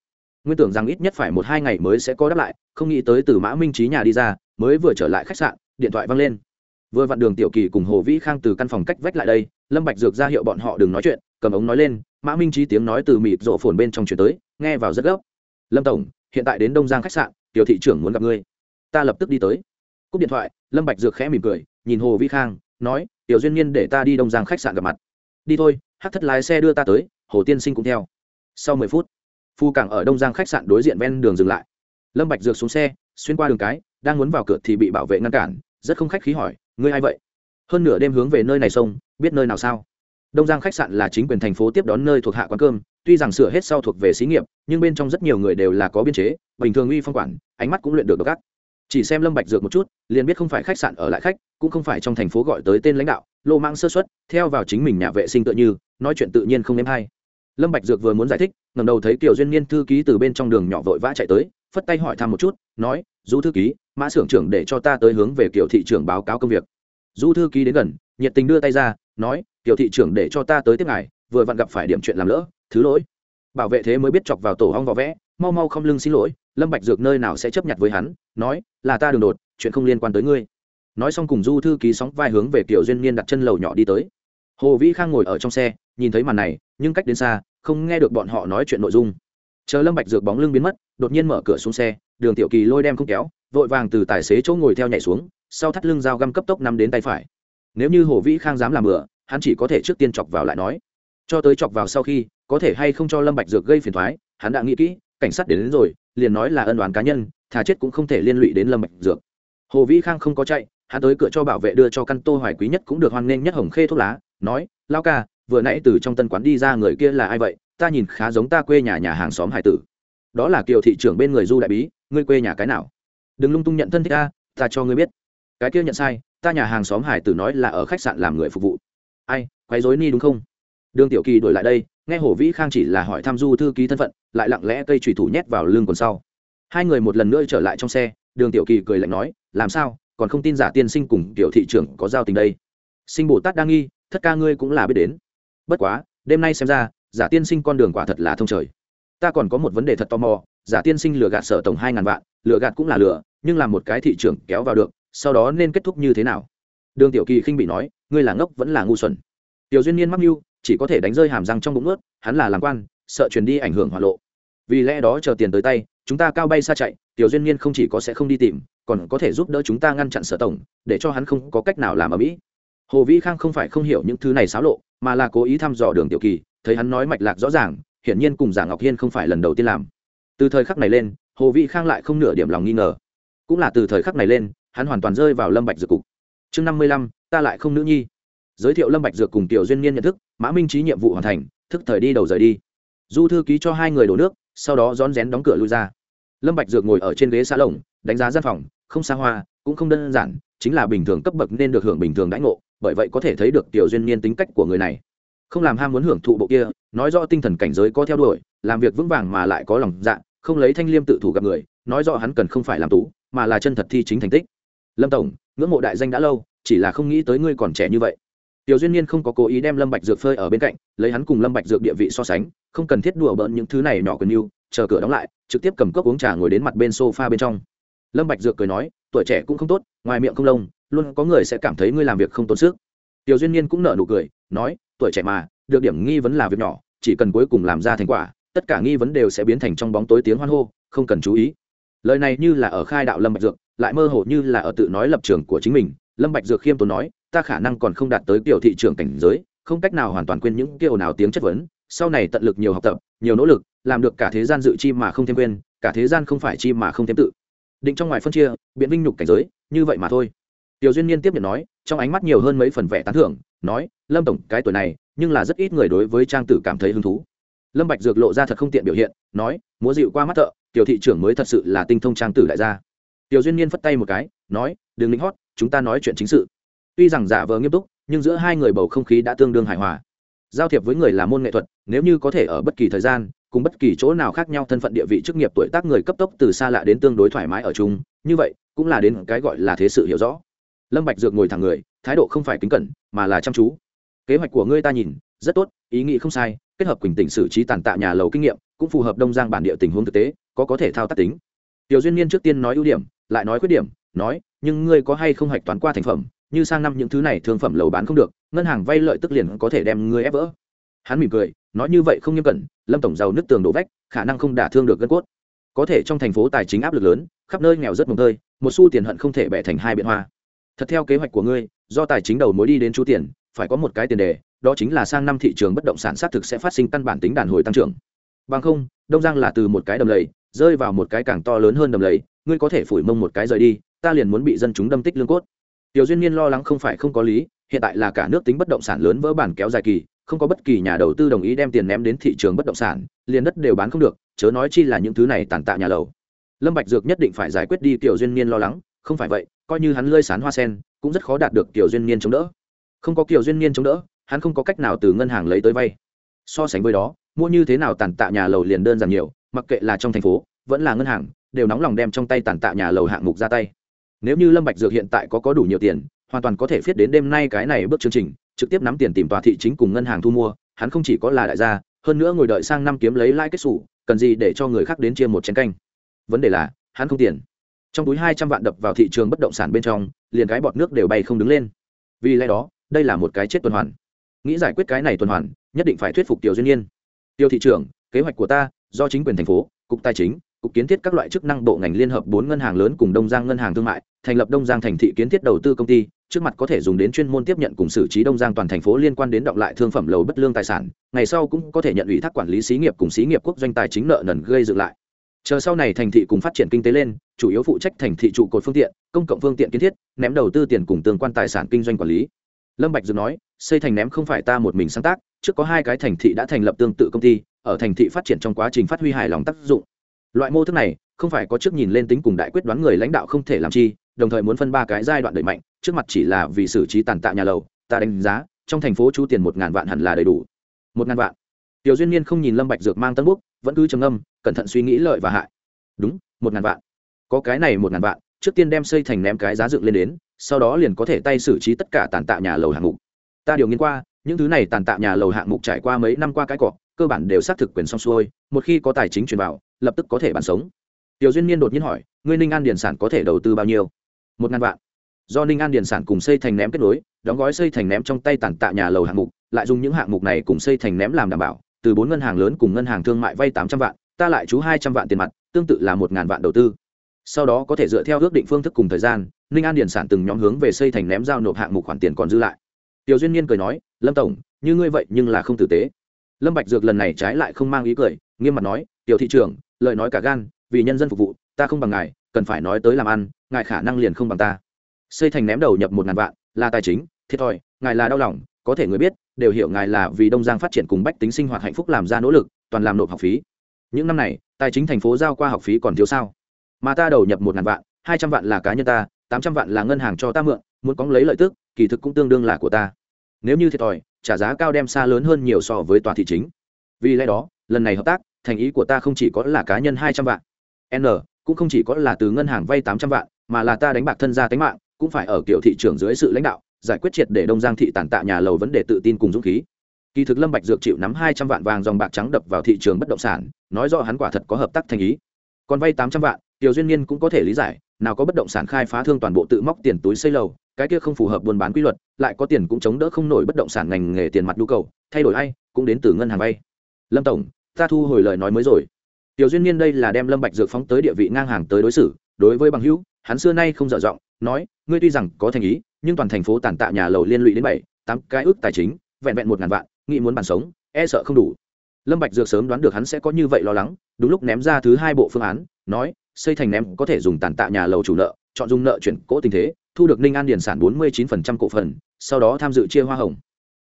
Nguyên tưởng rằng ít nhất phải một hai ngày mới sẽ có đáp lại, không nghĩ tới từ mã minh trí nhà đi ra, mới vừa trở lại khách sạn, điện thoại văng lên. Vừa vặn đường tiểu kỳ cùng hồ vĩ khang từ căn phòng cách vách lại đây, lâm bạch dược ra hiệu bọn họ đừng nói chuyện, cầm ống nói lên, mã minh trí tiếng nói từ mịt rộ phồn bên trong chuyển tới, nghe vào rất gấp. Lâm tổng, hiện tại đến đông giang khách sạn, tiểu thị trưởng muốn gặp ngươi. Ta lập tức đi tới. Cúp điện thoại, lâm bạch dược khẽ mỉm cười, nhìn hồ vĩ khang, nói, tiểu duyên nhiên để ta đi đông giang khách sạn gặp mặt. Đi thôi hát thất lái xe đưa ta tới hồ tiên sinh cũng theo. Sau mười phút, phu cảng ở đông giang khách sạn đối diện ven đường dừng lại. Lâm bạch dược xuống xe, xuyên qua đường cái, đang muốn vào cửa thì bị bảo vệ ngăn cản, rất không khách khí hỏi, ngươi ai vậy? Hơn nửa đêm hướng về nơi này sông, biết nơi nào sao? Đông giang khách sạn là chính quyền thành phố tiếp đón nơi thuộc hạ quán cơm, tuy rằng sửa hết sau thuộc về xí nghiệp, nhưng bên trong rất nhiều người đều là có biên chế, bình thường uy phong quản, ánh mắt cũng luyện được độc ác. Chỉ xem lâm bạch dược một chút, liền biết không phải khách sạn ở lại khách, cũng không phải trong thành phố gọi tới tên lãnh đạo, lô mang sơ suất, theo vào chính mình nhà vệ sinh tự như, nói chuyện tự nhiên không nếm hay lâm bạch dược vừa muốn giải thích, ngẩng đầu thấy kiều duyên niên thư ký từ bên trong đường nhỏ vội vã chạy tới, phất tay hỏi thăm một chút, nói du thư ký, mã xưởng trưởng để cho ta tới hướng về kiều thị trưởng báo cáo công việc. Du thư ký đến gần, nhiệt tình đưa tay ra, nói, kiều thị trưởng để cho ta tới tiếp ngài, vừa vặn gặp phải điểm chuyện làm lỡ, thứ lỗi. Bảo vệ thế mới biết chọc vào tổ hong vỏ vẽ, mau mau không lưng xin lỗi, lâm bạch dược nơi nào sẽ chấp nhận với hắn, nói, là ta đường đột, chuyện không liên quan tới ngươi. Nói xong cùng du thư ký sóng vai hướng về kiểu duyên niên đặt chân lầu nhỏ đi tới. Hồ vĩ khang ngồi ở trong xe, nhìn thấy màn này, nhưng cách đến xa không nghe được bọn họ nói chuyện nội dung. Chờ lâm bạch dược bóng lưng biến mất đột nhiên mở cửa xuống xe đường tiểu kỳ lôi đem không kéo vội vàng từ tài xế chỗ ngồi theo nhảy xuống sau thắt lưng dao găm cấp tốc nắm đến tay phải. Nếu như hồ vĩ khang dám làm bừa hắn chỉ có thể trước tiên chọc vào lại nói. Cho tới chọc vào sau khi có thể hay không cho lâm bạch dược gây phiền toái hắn đã nghĩ kỹ cảnh sát đến, đến rồi liền nói là ân oán cá nhân thà chết cũng không thể liên lụy đến lâm bạch dược. Hồ vĩ khang không có chạy hắn tới cửa cho bảo vệ đưa cho căn tô hoài quý nhất cũng được hoan nghênh nhất hồng khê thuốc lá nói lao ca vừa nãy từ trong tân quán đi ra người kia là ai vậy? Ta nhìn khá giống ta quê nhà nhà hàng xóm hải tử. Đó là kiều thị trưởng bên người du đại bí, ngươi quê nhà cái nào? Đừng lung tung nhận thân thích ta ta cho ngươi biết. Cái kia nhận sai, ta nhà hàng xóm hải tử nói là ở khách sạn làm người phục vụ. Ai, quấy rối ni đúng không? Đường tiểu kỳ đổi lại đây, nghe hồ vĩ khang chỉ là hỏi thăm du thư ký thân phận, lại lặng lẽ cây trùy thủ nhét vào lưng còn sau. Hai người một lần nữa trở lại trong xe, đường tiểu kỳ cười lạnh nói, làm sao? Còn không tin giả tiên sinh cùng tiểu thị trưởng có giao tình đây? Sinh bồ tát đang nghi, thất ca ngươi cũng là biết đến bất quá, đêm nay xem ra, giả tiên sinh con đường quả thật là thông trời. Ta còn có một vấn đề thật tò mò, giả tiên sinh lừa gạt sở tổng hai ngàn vạn, lừa gạt cũng là lừa, nhưng làm một cái thị trường kéo vào được, sau đó nên kết thúc như thế nào? Đường tiểu kỳ khinh bị nói, ngươi là ngốc vẫn là ngu xuẩn. Tiểu duyên niên mắc mưu, chỉ có thể đánh rơi hàm răng trong bụng ướt, hắn là làm quan, sợ truyền đi ảnh hưởng hỏa lộ. Vì lẽ đó chờ tiền tới tay, chúng ta cao bay xa chạy, tiểu duyên niên không chỉ có sẽ không đi tìm, còn có thể giúp đỡ chúng ta ngăn chặn sở tổng, để cho hắn không có cách nào làm ở mỹ hồ vĩ khang không phải không hiểu những thứ này xáo lộ, mà là cố ý thăm dò đường tiểu kỳ, thấy hắn nói mạch lạc rõ ràng, hiển nhiên cùng giả ngọc hiên không phải lần đầu tiên làm. Từ thời khắc này lên, hồ vĩ khang lại không nửa điểm lòng nghi ngờ. Cũng là từ thời khắc này lên, hắn hoàn toàn rơi vào lâm bạch dược cục. Chương năm mươi lăm, ta lại không nữ nhi. Giới thiệu lâm bạch dược cùng tiểu duyên niên nhận thức, mã minh trí nhiệm vụ hoàn thành, thức thời đi đầu rời đi. Du thư ký cho hai người đổ nước, sau đó rón rén đóng cửa lui ra. Lâm bạch dược ngồi ở trên ghế xa lồng, đánh giá gian phòng, không xa hoa, cũng không đơn giản, chính là bình thường cấp bậc nên được hưởng bình thường đãi ngộ bởi vậy có thể thấy được tiểu duyên niên tính cách của người này. Không làm ham muốn hưởng thụ bộ kia, nói rõ tinh thần cảnh giới có theo đuổi, làm việc vững vàng mà lại có lòng dạ không lấy thanh liêm tự thủ gặp người, nói rõ hắn cần không phải làm tú, mà là chân thật thi chính thành tích. Lâm tổng, ngưỡng mộ đại danh đã lâu, chỉ là không nghĩ tới ngươi còn trẻ như vậy. Tiểu duyên niên không có cố ý đem lâm bạch dược phơi ở bên cạnh, lấy hắn cùng lâm bạch dược địa vị so sánh, không cần thiết đùa bỡn những thứ này nhỏ quần yêu chờ cửa đóng lại, trực tiếp cầm cốc uống trà ngồi đến mặt bên sofa bên trong. Lâm bạch dược cười nói, tuổi trẻ cũng không tốt, ngoài miệng không lông luôn có người sẽ cảm thấy ngươi làm việc không tốn sức. Tiểu duyên niên cũng nở nụ cười, nói, tuổi trẻ mà, được điểm nghi vấn là việc nhỏ, chỉ cần cuối cùng làm ra thành quả, tất cả nghi vấn đều sẽ biến thành trong bóng tối tiếng hoan hô, không cần chú ý. Lời này như là ở khai đạo lâm bạch dược, lại mơ hồ như là ở tự nói lập trường của chính mình. Lâm bạch dược khiêm tốn nói, ta khả năng còn không đạt tới tiểu thị trường cảnh giới, không cách nào hoàn toàn quên những kiểu nào tiếng chất vấn, sau này tận lực nhiều học tập, nhiều nỗ lực, làm được cả thế gian dự chi mà không thêm quên, cả thế gian không phải chi mà không thêm tự. Định trong ngoài phân chia, biện vinh nhục cảnh giới, như vậy mà thôi tiểu duyên niên tiếp nhận nói, trong ánh mắt nhiều hơn mấy phần vẻ tán thưởng, nói, lâm tổng, cái tuổi này, nhưng là rất ít người đối với trang tử cảm thấy hứng thú. Lâm bạch dược lộ ra thật không tiện biểu hiện, nói, múa dịu qua mắt thợ, tiểu thị trưởng mới thật sự là tinh thông trang tử đại gia. Tiểu duyên niên phất tay một cái, nói, đừng lính hót, chúng ta nói chuyện chính sự. Tuy rằng giả vờ nghiêm túc, nhưng giữa hai người bầu không khí đã tương đương hài hòa. Giao thiệp với người là môn nghệ thuật, nếu như có thể ở bất kỳ thời gian, cùng bất kỳ chỗ nào khác nhau thân phận địa vị chức nghiệp tuổi tác người cấp tốc từ xa lạ đến tương đối thoải mái ở chung, như vậy, cũng là đến cái gọi là thế sự hiểu rõ lâm bạch dược ngồi thẳng người, thái độ không phải kính cẩn, mà là chăm chú. Kế hoạch của ngươi ta nhìn, rất tốt, ý nghĩ không sai, kết hợp quỳnh tỉnh xử trí tàn tạ nhà lầu kinh nghiệm, cũng phù hợp đông giang bản địa tình huống thực tế, có có thể thao tác tính. Tiểu duyên niên trước tiên nói ưu điểm, lại nói khuyết điểm, nói, nhưng ngươi có hay không hạch toán qua thành phẩm, như sang năm những thứ này thương phẩm lầu bán không được, ngân hàng vay lợi tức liền có thể đem ngươi ép vỡ. Hắn mỉm cười, nói như vậy không nghiêm cẩn, lâm tổng giàu nước tường đổ vách, khả năng không đả thương được gân cốt. Có thể trong thành phố tài chính áp lực lớn, khắp nơi nghèo rất mồng tơi, một xu tiền hận không thể bẻ thành hai biện hoa thật theo kế hoạch của ngươi, do tài chính đầu mối đi đến chú tiền, phải có một cái tiền đề, đó chính là sang năm thị trường bất động sản xác thực sẽ phát sinh căn bản tính đàn hồi tăng trưởng. Bằng không, đông giang là từ một cái đầm lầy, rơi vào một cái càng to lớn hơn đầm lầy, ngươi có thể phủi mông một cái rời đi, ta liền muốn bị dân chúng đâm tích lương cốt. Tiểu duyên niên lo lắng không phải không có lý, hiện tại là cả nước tính bất động sản lớn vỡ bản kéo dài kỳ, không có bất kỳ nhà đầu tư đồng ý đem tiền ném đến thị trường bất động sản, liền đất đều bán không được, chớ nói chi là những thứ này tàn tạ nhà lầu. Lâm bạch dược nhất định phải giải quyết đi, tiểu duyên niên lo lắng không phải vậy, coi như hắn lơi sán hoa sen, cũng rất khó đạt được tiểu duyên niên chống đỡ. Không có kiểu duyên niên chống đỡ, hắn không có cách nào từ ngân hàng lấy tới vay. So sánh với đó, mua như thế nào tàn tạ nhà lầu liền đơn giản nhiều, mặc kệ là trong thành phố, vẫn là ngân hàng, đều nóng lòng đem trong tay tàn tạ nhà lầu hạng mục ra tay. Nếu như lâm bạch dược hiện tại có có đủ nhiều tiền, hoàn toàn có thể viết đến đêm nay cái này bước chương trình, trực tiếp nắm tiền tìm tòa thị chính cùng ngân hàng thu mua, hắn không chỉ có là đại gia, hơn nữa ngồi đợi sang năm kiếm lấy lãi kết sổ cần gì để cho người khác đến chia một chén canh. Vấn đề là, hắn không tiền trong túi hai trăm vạn đập vào thị trường bất động sản bên trong liền cái bọt nước đều bay không đứng lên. Vì lẽ đó đây là một cái chết tuần hoàn. Nghĩ giải quyết cái này tuần hoàn nhất định phải thuyết phục tiểu duyên nhiên tiêu thị trưởng, kế hoạch của ta do chính quyền thành phố cục tài chính cục kiến thiết các loại chức năng bộ ngành liên hợp bốn ngân hàng lớn cùng đông giang ngân hàng thương mại thành lập đông giang thành thị kiến thiết đầu tư công ty trước mặt có thể dùng đến chuyên môn tiếp nhận cùng xử trí đông giang toàn thành phố liên quan đến động lại thương phẩm lầu bất lương tài sản ngày sau cũng có thể nhận ủy thác quản lý xí nghiệp cùng xí nghiệp quốc doanh tài chính nợ nần gây dựng lại chờ sau này thành thị cùng phát triển kinh tế lên, chủ yếu phụ trách thành thị trụ cột phương tiện, công cộng phương tiện kiến thiết, ném đầu tư tiền cùng tương quan tài sản kinh doanh quản lý. Lâm bạch dược nói, xây thành ném không phải ta một mình sáng tác, trước có hai cái thành thị đã thành lập tương tự công ty, ở thành thị phát triển trong quá trình phát huy hài lòng tác dụng. Loại mô thức này, không phải có trước nhìn lên tính cùng đại quyết đoán người lãnh đạo không thể làm chi, đồng thời muốn phân ba cái giai đoạn đẩy mạnh, trước mặt chỉ là vì xử trí tàn tạ nhà lầu, ta đánh giá, trong thành phố chú tiền một ngàn vạn hẳn là đầy đủ. Một ngàn vạn. Tiểu duyên niên không nhìn lâm bạch dược mang tân bút, vẫn cứ trầm ngâm cẩn thận suy nghĩ lợi và hại. Đúng, một ngàn vạn. Có cái này một ngàn vạn, trước tiên đem xây thành ném cái giá dựng lên đến, sau đó liền có thể tay xử trí tất cả tàn tạ nhà lầu hạng mục. Ta điều nghiên qua, những thứ này tàn tạ nhà lầu hạng mục trải qua mấy năm qua cái cọ cơ bản đều xác thực quyền xong xuôi, một khi có tài chính truyền vào, lập tức có thể bán sống. Tiểu duyên niên đột nhiên hỏi, ngươi ninh an điền sản có thể đầu tư bao nhiêu? Một ngàn vạn. Do ninh an điền sản cùng xây thành ném kết nối, đóng gói xây thành ném trong tay tàn tạ nhà lầu hạng mục, lại dùng những hạng mục này cùng xây thành ném làm đảm bảo, từ bốn ngân hàng lớn cùng ngân hàng thương mại vay tám trăm vạn ta lại chú hai trăm vạn tiền mặt, tương tự là một ngàn vạn đầu tư. Sau đó có thể dựa theo ước định phương thức cùng thời gian, ninh an điền sản từng nhóm hướng về xây thành ném giao nộp hạng mục khoản tiền còn dư lại. Tiểu duyên niên cười nói, lâm tổng, như ngươi vậy nhưng là không tử tế. Lâm bạch dược lần này trái lại không mang ý cười, nghiêm mặt nói, tiểu thị trưởng, lời nói cả gan, vì nhân dân phục vụ, ta không bằng ngài, cần phải nói tới làm ăn, ngài khả năng liền không bằng ta. Xây thành ném đầu nhập một ngàn vạn, là tài chính, thiệt thòi, ngài là đau lòng, có thể người biết, đều hiểu ngài là vì đông giang phát triển cùng bách tính sinh hoạt hạnh phúc làm ra nỗ lực, toàn làm nộp học phí những năm này, tài chính thành phố giao qua học phí còn thiếu sao? Mà ta đầu nhập một ngàn vạn, hai trăm vạn là cá nhân ta, tám trăm vạn là ngân hàng cho ta mượn, muốn cóng lấy lợi tức, kỳ thực cũng tương đương là của ta. Nếu như thiệt thòi, trả giá cao đem xa lớn hơn nhiều so với tòa thị chính. Vì lẽ đó, lần này hợp tác, thành ý của ta không chỉ có là cá nhân hai trăm vạn, n, cũng không chỉ có là từ ngân hàng vay tám trăm vạn, mà là ta đánh bạc thân gia tính mạng, cũng phải ở kiểu thị trường dưới sự lãnh đạo, giải quyết triệt để đông giang thị tàn tạ nhà lầu vấn đề tự tin cùng dũng khí kỳ thực lâm bạch dược chịu nắm hai trăm vạn vàng dòng bạc trắng đập vào thị trường bất động sản, nói rõ hắn quả thật có hợp tác thành ý. Còn vay tám trăm vạn, tiểu duyên niên cũng có thể lý giải, nào có bất động sản khai phá thương toàn bộ tự móc tiền túi xây lầu, cái kia không phù hợp buôn bán quy luật, lại có tiền cũng chống đỡ không nổi bất động sản ngành nghề tiền mặt nhu cầu, thay đổi ai, cũng đến từ ngân hàng vay. Lâm tổng, ta thu hồi lời nói mới rồi. Tiểu duyên niên đây là đem lâm bạch dược phóng tới địa vị ngang hàng tới đối xử, đối với bằng hữu, hắn xưa nay không dở giọng, nói, ngươi tuy rằng có thành ý, nhưng toàn thành phố tàn tạ nhà lầu liên lụy đến bảy, tám cái ước tài chính, vẹn vẹn một ngàn vạn nghĩ muốn bàn sống e sợ không đủ. Lâm bạch dược sớm đoán được hắn sẽ có như vậy lo lắng, đúng lúc ném ra thứ hai bộ phương án, nói, xây thành ném có thể dùng tàn tạ nhà lầu chủ nợ, chọn dùng nợ chuyển cố tình thế, thu được ninh an Điền sản bốn mươi 49% cổ phần, sau đó tham dự chia hoa hồng.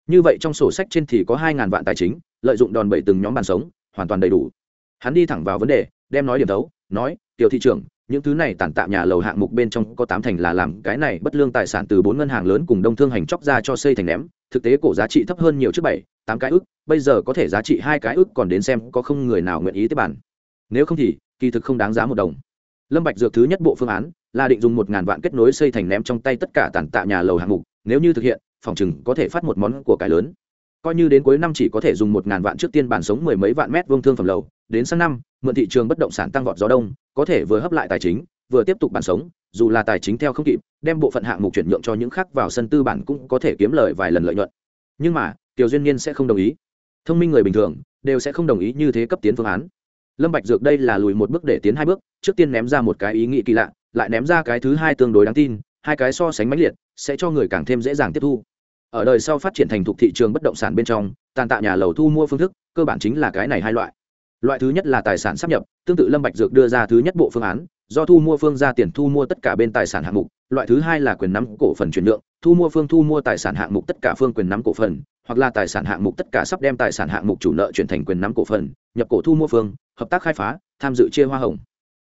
Như vậy trong sổ sách trên thì có hai ngàn vạn tài chính, lợi dụng đòn bẩy từng nhóm bàn sống, hoàn toàn đầy đủ. Hắn đi thẳng vào vấn đề, đem nói điểm đấu nói, tiểu thị trưởng những thứ này tàn tạ nhà lầu hạng mục bên trong có tám thành là làm cái này bất lương tài sản từ bốn ngân hàng lớn cùng đông thương hành chóc ra cho xây thành ném, thực tế cổ giá trị thấp hơn nhiều trước bảy, tám cái ức, bây giờ có thể giá trị hai cái ức còn đến xem có không người nào nguyện ý tiếp bản. Nếu không thì, kỳ thực không đáng giá một đồng. Lâm bạch dược thứ nhất bộ phương án là định dùng một ngàn vạn kết nối xây thành ném trong tay tất cả tàn tạ nhà lầu hạng mục, nếu như thực hiện, phòng chừng có thể phát một món của cải lớn. Coi như đến cuối năm chỉ có thể dùng một ngàn vạn trước tiên bản sống mười mấy vạn mét vuông thương phẩm lầu, đến sang năm mượn thị trường bất động sản tăng vọt gió đông, có thể vừa hấp lại tài chính, vừa tiếp tục bản sống, dù là tài chính theo không kịp, đem bộ phận hạng mục chuyển nhượng cho những khác vào sân tư bản cũng có thể kiếm lời vài lần lợi nhuận. Nhưng mà tiểu duyên nhiên sẽ không đồng ý. Thông minh người bình thường, đều sẽ không đồng ý như thế cấp tiến phương án. Lâm bạch dược đây là lùi một bước để tiến hai bước, trước tiên ném ra một cái ý nghĩ kỳ lạ, lại ném ra cái thứ hai tương đối đáng tin, hai cái so sánh mãnh liệt, sẽ cho người càng thêm dễ dàng tiếp thu. Ở đời sau phát triển thành thục thị trường bất động sản bên trong, tàn tạ nhà lầu thu mua phương thức, cơ bản chính là cái này hai loại loại thứ nhất là tài sản sắp nhập tương tự lâm bạch dược đưa ra thứ nhất bộ phương án do thu mua phương ra tiền thu mua tất cả bên tài sản hạng mục. Loại thứ hai là quyền nắm cổ phần chuyển nhượng thu mua phương thu mua tài sản hạng mục tất cả phương quyền nắm cổ phần hoặc là tài sản hạng mục tất cả sắp đem tài sản hạng mục chủ nợ chuyển thành quyền nắm cổ phần nhập cổ thu mua phương hợp tác khai phá tham dự chia hoa hồng.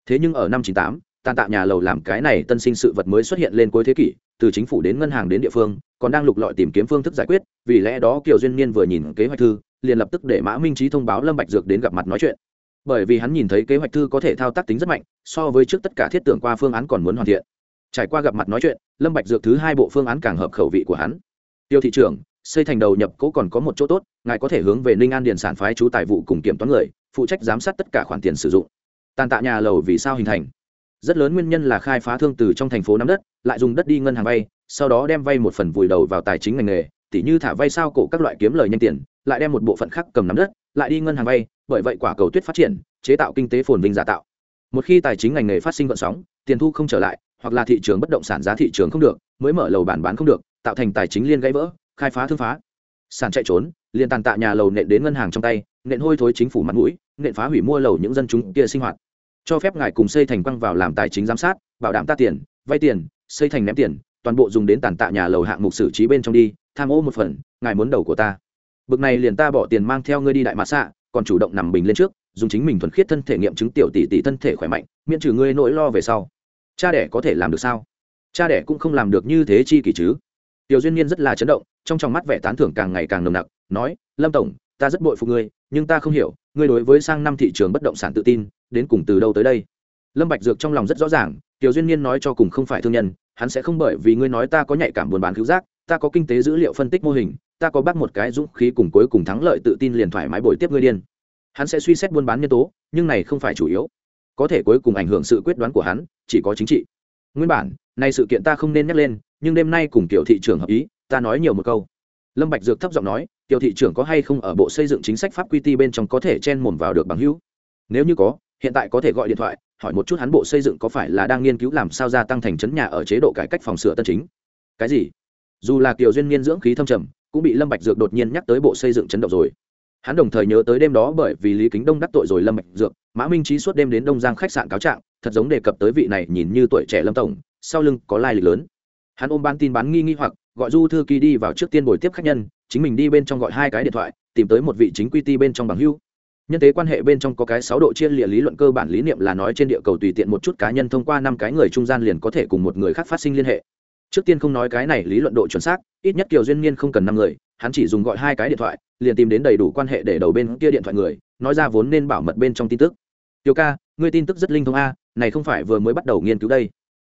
Thế nhưng ở năm 98, tàn tạ nhà lầu làm cái này tân sinh sự vật mới xuất hiện lên cuối thế kỷ từ chính phủ đến ngân hàng đến địa phương, còn đang lục lọi tìm kiếm phương thức giải quyết, vì lẽ đó kiều duyên niên vừa nhìn kế hoạch thư, liền lập tức để mã minh trí thông báo lâm bạch dược đến gặp mặt nói chuyện. Bởi vì hắn nhìn thấy kế hoạch thư có thể thao tác tính rất mạnh, so với trước tất cả thiết tưởng qua phương án còn muốn hoàn thiện. Trải qua gặp mặt nói chuyện, lâm bạch dược thứ hai bộ phương án càng hợp khẩu vị của hắn. Tiêu thị trưởng, xây thành đầu nhập cố còn có một chỗ tốt, ngài có thể hướng về ninh an điền sản phái chú tài vụ cùng kiểm toán người, phụ trách giám sát tất cả khoản tiền sử dụng. Tàn tạ nhà lầu vì sao hình thành rất lớn nguyên nhân là khai phá thương từ trong thành phố nắm đất, lại dùng đất đi ngân hàng vay, sau đó đem vay một phần vùi đầu vào tài chính ngành nghề, tỉ như thả vay sao cổ các loại kiếm lời nhanh tiền, lại đem một bộ phận khác cầm nắm đất, lại đi ngân hàng vay, bởi vậy quả cầu tuyết phát triển, chế tạo kinh tế phồn vinh giả tạo. Một khi tài chính ngành nghề phát sinh vận sóng, tiền thu không trở lại, hoặc là thị trường bất động sản giá thị trường không được, mới mở lầu bản bán không được, tạo thành tài chính liên gãy vỡ, khai phá thương phá. Sản chạy trốn, liền tàn tạ nhà lầu nện đến ngân hàng trong tay, nện hôi thối chính phủ mặt mũi, nện phá hủy mua lầu những dân chúng kia sinh hoạt cho phép ngài cùng xây thành quăng vào làm tài chính giám sát, bảo đảm ta tiền, vay tiền, xây thành ném tiền, toàn bộ dùng đến tàn tạ nhà lầu hạng mục xử trí bên trong đi, tham ô một phần, ngài muốn đầu của ta. Bực này liền ta bỏ tiền mang theo ngươi đi đại mã xạ, còn chủ động nằm bình lên trước, dùng chính mình thuần khiết thân thể nghiệm chứng tiểu tỷ tỷ thân thể khỏe mạnh, miễn trừ ngươi nỗi lo về sau. Cha đẻ có thể làm được sao? Cha đẻ cũng không làm được như thế chi kỳ chứ. Tiểu duyên niên rất là chấn động, trong trong mắt vẻ tán thưởng càng ngày càng nồng nặc, nói, lâm tổng, ta rất bội phục ngươi, nhưng ta không hiểu, ngươi đối với sang năm thị trường bất động sản tự tin đến cùng từ đâu tới đây? Lâm bạch dược trong lòng rất rõ ràng, tiểu duyên niên nói cho cùng không phải thương nhân, hắn sẽ không bởi vì ngươi nói ta có nhạy cảm buôn bán cứu giác, ta có kinh tế dữ liệu phân tích mô hình, ta có bắt một cái dũng khí cùng cuối cùng thắng lợi tự tin liền thoải mái bồi tiếp ngươi điên. Hắn sẽ suy xét buôn bán nhân tố, nhưng này không phải chủ yếu. Có thể cuối cùng ảnh hưởng sự quyết đoán của hắn, chỉ có chính trị. Nguyên bản này sự kiện ta không nên nhắc lên, nhưng đêm nay cùng tiểu thị trưởng hợp ý, ta nói nhiều một câu. Lâm bạch dược thấp giọng nói tiểu thị trưởng có hay không ở bộ xây dựng chính sách pháp quy ti bên trong có thể chen mồm vào được bằng hữu? Nếu như có hiện tại có thể gọi điện thoại, hỏi một chút hắn bộ xây dựng có phải là đang nghiên cứu làm sao gia tăng thành trấn nhà ở chế độ cải cách phòng sửa tân chính. Cái gì? Dù là kiều duyên niên dưỡng khí thâm trầm, cũng bị lâm bạch dược đột nhiên nhắc tới bộ xây dựng chấn động rồi. Hắn đồng thời nhớ tới đêm đó bởi vì lý kính đông đắc tội rồi lâm bạch dược, mã minh trí suốt đêm đến đông giang khách sạn cáo trạng, thật giống đề cập tới vị này nhìn như tuổi trẻ lâm tổng, sau lưng có lai lịch lớn. Hắn ôm ban tin bán nghi nghi hoặc, gọi du thư ký đi vào trước tiên buổi tiếp khách nhân, chính mình đi bên trong gọi hai cái điện thoại, tìm tới một vị chính quy ti bên trong bằng hưu nhân tế quan hệ bên trong có cái sáu độ chia lịa lý luận cơ bản lý niệm là nói trên địa cầu tùy tiện một chút cá nhân thông qua năm cái người trung gian liền có thể cùng một người khác phát sinh liên hệ. Trước tiên không nói cái này lý luận độ chuẩn xác, ít nhất kiều duyên niên không cần năm người, hắn chỉ dùng gọi hai cái điện thoại, liền tìm đến đầy đủ quan hệ để đầu bên kia điện thoại người, nói ra vốn nên bảo mật bên trong tin tức. Tiêu ca, ngươi tin tức rất linh thông a, này không phải vừa mới bắt đầu nghiên cứu đây.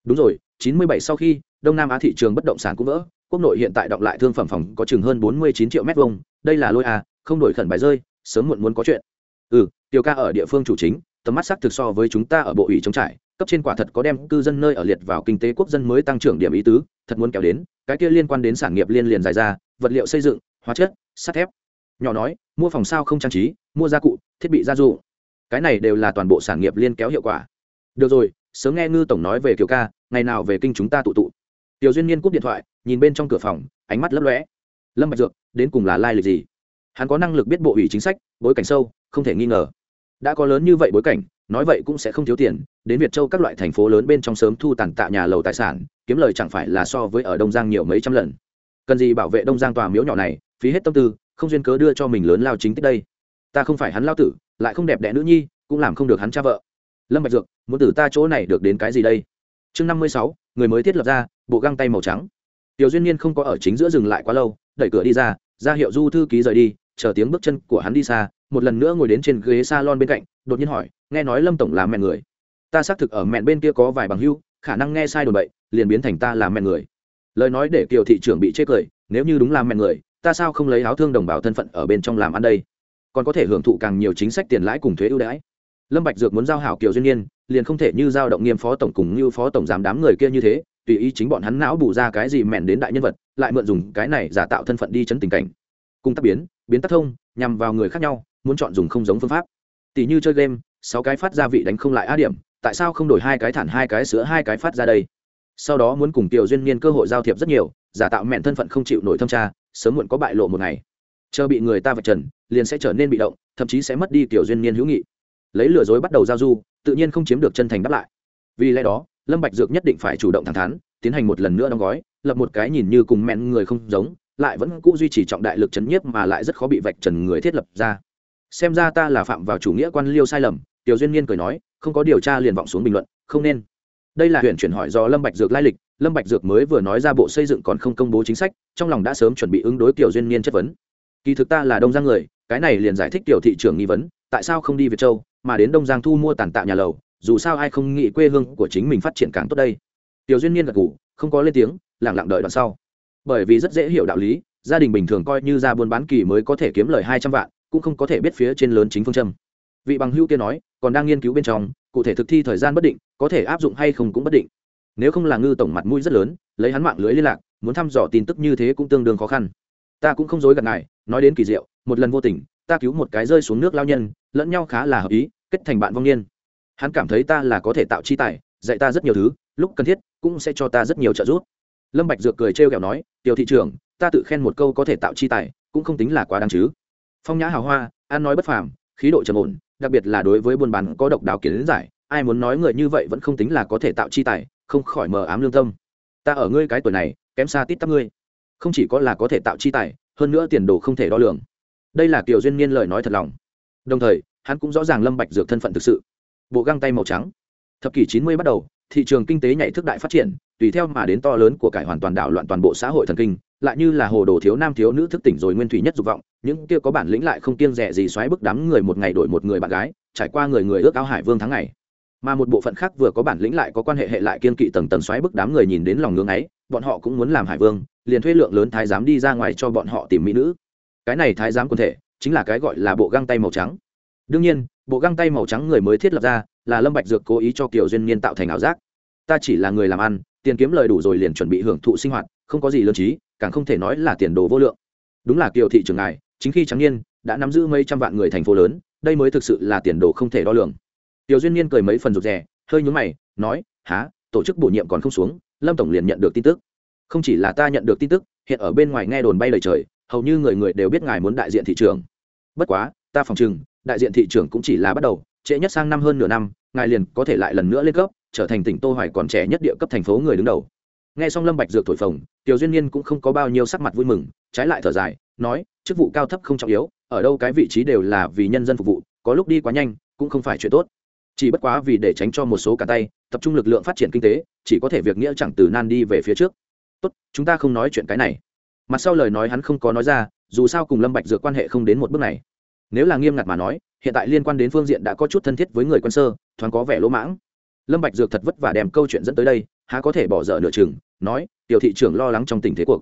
Đúng rồi, chín mươi bảy sau khi, đông nam á thị trường bất động sản cũng vỡ, quốc nội hiện tại động lại thương phẩm phòng có chừng hơn bốn mươi chín triệu mét vuông, đây là lôi a, không đổi khẩn bài rơi, sớm muộn muốn có chuyện ừ tiểu ca ở địa phương chủ chính, tầm mắt sắc thực so với chúng ta ở bộ ủy chống trải, cấp trên quả thật có đem cư dân nơi ở liệt vào kinh tế quốc dân mới tăng trưởng điểm ý tứ, thật muốn kéo đến, cái kia liên quan đến sản nghiệp liên liền dài ra, vật liệu xây dựng, hóa chất, sắt thép. Nhỏ nói, mua phòng sao không trang trí, mua gia cụ, thiết bị gia dụng. Cái này đều là toàn bộ sản nghiệp liên kéo hiệu quả. Được rồi, sớm nghe ngư tổng nói về kiều ca, ngày nào về kinh chúng ta tụ tụ. Tiểu duyên niên cúp điện thoại, nhìn bên trong cửa phòng, ánh mắt lấp lóe. Lâm bạch dược, đến cùng là lai lịch gì? Hắn có năng lực biết bộ ủy chính sách, bối cảnh sâu không thể nghi ngờ. Đã có lớn như vậy bối cảnh, nói vậy cũng sẽ không thiếu tiền, đến việt châu các loại thành phố lớn bên trong sớm thu tàn tạ nhà lầu tài sản, kiếm lời chẳng phải là so với ở đông giang nhiều mấy trăm lần. Cần gì bảo vệ đông giang tòa miếu nhỏ này, phí hết tâm tư, không duyên cớ đưa cho mình lớn lao chính tích đây. Ta không phải hắn lao tử, lại không đẹp đẽ nữ nhi, cũng làm không được hắn cha vợ. Lâm bạch dược, muốn từ ta chỗ này được đến cái gì đây? Chương năm mươi sáu, người mới thiết lập ra, bộ găng tay màu trắng. Tiểu duyên niên không có ở chính giữa dừng lại quá lâu, đẩy cửa đi ra ra hiệu du thư ký rời đi, chờ tiếng bước chân của hắn đi xa một lần nữa ngồi đến trên ghế salon bên cạnh, đột nhiên hỏi, nghe nói lâm tổng là mẹ người? Ta xác thực ở mẹ bên kia có vài bằng hưu, khả năng nghe sai đồn bậy, liền biến thành ta là mẹ người. Lời nói để kiều thị trưởng bị chê cười, nếu như đúng là mẹ người, ta sao không lấy áo thương đồng bào thân phận ở bên trong làm ăn đây? Còn có thể hưởng thụ càng nhiều chính sách tiền lãi cùng thuế ưu đãi. Lâm bạch dược muốn giao hảo kiều duyên nhiên, liền không thể như giao động nghiêm phó tổng cùng như phó tổng giám đám người kia như thế, tùy ý chính bọn hắn não bù ra cái gì mèn đến đại nhân vật, lại mượn dùng cái này giả tạo thân phận đi chấn tình cảnh. Cung tác biến biến tác thông, nhằm vào người khác nhau muốn chọn dùng không giống phương pháp. Tỷ như chơi game, sáu cái phát ra vị đánh không lại á điểm, tại sao không đổi hai cái thản hai cái sữa hai cái phát ra đây? Sau đó muốn cùng tiểu duyên niên cơ hội giao thiệp rất nhiều, giả tạo mẹn thân phận không chịu nổi thâm tra, sớm muộn có bại lộ một ngày. Chờ bị người ta vạch trần, liền sẽ trở nên bị động, thậm chí sẽ mất đi tiểu duyên niên hữu nghị. Lấy lừa dối bắt đầu giao du, tự nhiên không chiếm được chân thành đáp lại. Vì lẽ đó, lâm bạch dược nhất định phải chủ động thẳng thắn, tiến hành một lần nữa đóng gói, lập một cái nhìn như cùng mẹn người không giống, lại vẫn cũ duy trì trọng đại lực chấn nhiếp mà lại rất khó bị vạch trần người thiết lập ra xem ra ta là phạm vào chủ nghĩa quan liêu sai lầm, tiểu duyên niên cười nói, không có điều tra liền vọng xuống bình luận, không nên. Đây là huyện chuyển hỏi do lâm bạch dược lai lịch, lâm bạch dược mới vừa nói ra bộ xây dựng còn không công bố chính sách, trong lòng đã sớm chuẩn bị ứng đối tiểu duyên niên chất vấn. Kỳ thực ta là đông giang người, cái này liền giải thích tiểu thị trưởng nghi vấn, tại sao không đi việt châu, mà đến đông giang thu mua tàn tạ nhà lầu, dù sao ai không nghĩ quê hương của chính mình phát triển càng tốt đây. Tiểu duyên niên gật gù, không có lên tiếng lặng lặng đợi đoạn sau. Bởi vì rất dễ hiểu đạo lý, gia đình bình thường coi như ra buôn bán kỳ mới có thể kiếm lời hai trăm vạn cũng không có thể biết phía trên lớn chính phương châm. Vị bằng hưu kia nói, còn đang nghiên cứu bên trong, cụ thể thực thi thời gian bất định, có thể áp dụng hay không cũng bất định. Nếu không là ngư tổng mặt mũi rất lớn, lấy hắn mạng lưới liên lạc, muốn thăm dò tin tức như thế cũng tương đương khó khăn. Ta cũng không dối gạt ngài, nói đến kỳ diệu, một lần vô tình, ta cứu một cái rơi xuống nước lao nhân, lẫn nhau khá là hợp ý, kết thành bạn vong niên. Hắn cảm thấy ta là có thể tạo chi tài, dạy ta rất nhiều thứ, lúc cần thiết, cũng sẽ cho ta rất nhiều trợ giúp. Lâm bạch dược cười trêu ghẹo nói, tiểu thị trưởng, ta tự khen một câu có thể tạo chi tài, cũng không tính là quá đáng chứ phong nhã hào hoa, ăn nói bất phàm, khí độ trầm ổn, đặc biệt là đối với buôn bán có độc đáo kiến giải, ai muốn nói người như vậy vẫn không tính là có thể tạo chi tài, không khỏi mờ ám lương tâm. Ta ở ngươi cái tuổi này, kém xa tít tắp ngươi. Không chỉ có là có thể tạo chi tài, hơn nữa tiền đồ không thể đo lường. Đây là kiểu duyên niên lời nói thật lòng. Đồng thời, hắn cũng rõ ràng lâm bạch dược thân phận thực sự. Bộ găng tay màu trắng. Thập kỷ chín mươi bắt đầu, thị trường kinh tế nhảy thức đại phát triển, tùy theo mà đến to lớn của cải hoàn toàn đảo loạn toàn bộ xã hội thần kinh, lại như là hồ đồ thiếu nam thiếu nữ thức tỉnh rồi nguyên thủy nhất dục vọng những kia có bản lĩnh lại không kiêng rẻ gì xoáy bức đám người một ngày đổi một người bạn gái, trải qua người người ước ao hải vương tháng ngày. Mà một bộ phận khác vừa có bản lĩnh lại có quan hệ hệ lại kiên kỵ tầng tầng xoáy bức đám người nhìn đến lòng ngưỡng ấy, bọn họ cũng muốn làm hải vương, liền thuê lượng lớn thái giám đi ra ngoài cho bọn họ tìm mỹ nữ. Cái này thái giám quần thể, chính là cái gọi là bộ găng tay màu trắng. Đương nhiên, bộ găng tay màu trắng người mới thiết lập ra, là lâm bạch dược cố ý cho kiều duyên niên tạo thành ảo giác. Ta chỉ là người làm ăn, tiền kiếm lời đủ rồi liền chuẩn bị hưởng thụ sinh hoạt, không có gì lớn trí, càng không thể nói là tiền đồ vô lượng. Đúng là kiều thị trường ngài chính khi trắng niên đã nắm giữ mấy trăm vạn người thành phố lớn, đây mới thực sự là tiền đồ không thể đo lường. Tiểu duyên niên cười mấy phần rụt rè, hơi nhúng mày, nói há tổ chức bổ nhiệm còn không xuống, lâm tổng liền nhận được tin tức. Không chỉ là ta nhận được tin tức, hiện ở bên ngoài nghe đồn bay lời trời, hầu như người người đều biết ngài muốn đại diện thị trường bất quá, ta phòng chừng đại diện thị trường cũng chỉ là bắt đầu, trễ nhất sang năm hơn nửa năm, ngài liền có thể lại lần nữa lên cấp, trở thành tỉnh tô hoài còn trẻ nhất địa cấp thành phố người đứng đầu. Nghe xong lâm bạch dược thổi phồng, tiểu duyên niên cũng không có bao nhiêu sắc mặt vui mừng, trái lại thở dài, nói chức vụ cao thấp không trọng yếu, ở đâu cái vị trí đều là vì nhân dân phục vụ, có lúc đi quá nhanh, cũng không phải chuyện tốt. Chỉ bất quá vì để tránh cho một số cả tay, tập trung lực lượng phát triển kinh tế, chỉ có thể việc nghĩa chẳng từ nan đi về phía trước. Tốt, chúng ta không nói chuyện cái này. Mặt sau lời nói hắn không có nói ra, dù sao cùng lâm bạch dược quan hệ không đến một bước này. Nếu là nghiêm ngặt mà nói, hiện tại liên quan đến phương diện đã có chút thân thiết với người quân sơ, thoáng có vẻ lỗ mãng. Lâm bạch dược thật vất vả đem câu chuyện dẫn tới đây, há có thể bỏ dở nửa chừng, nói, tiểu thị trưởng lo lắng trong tình thế cuộc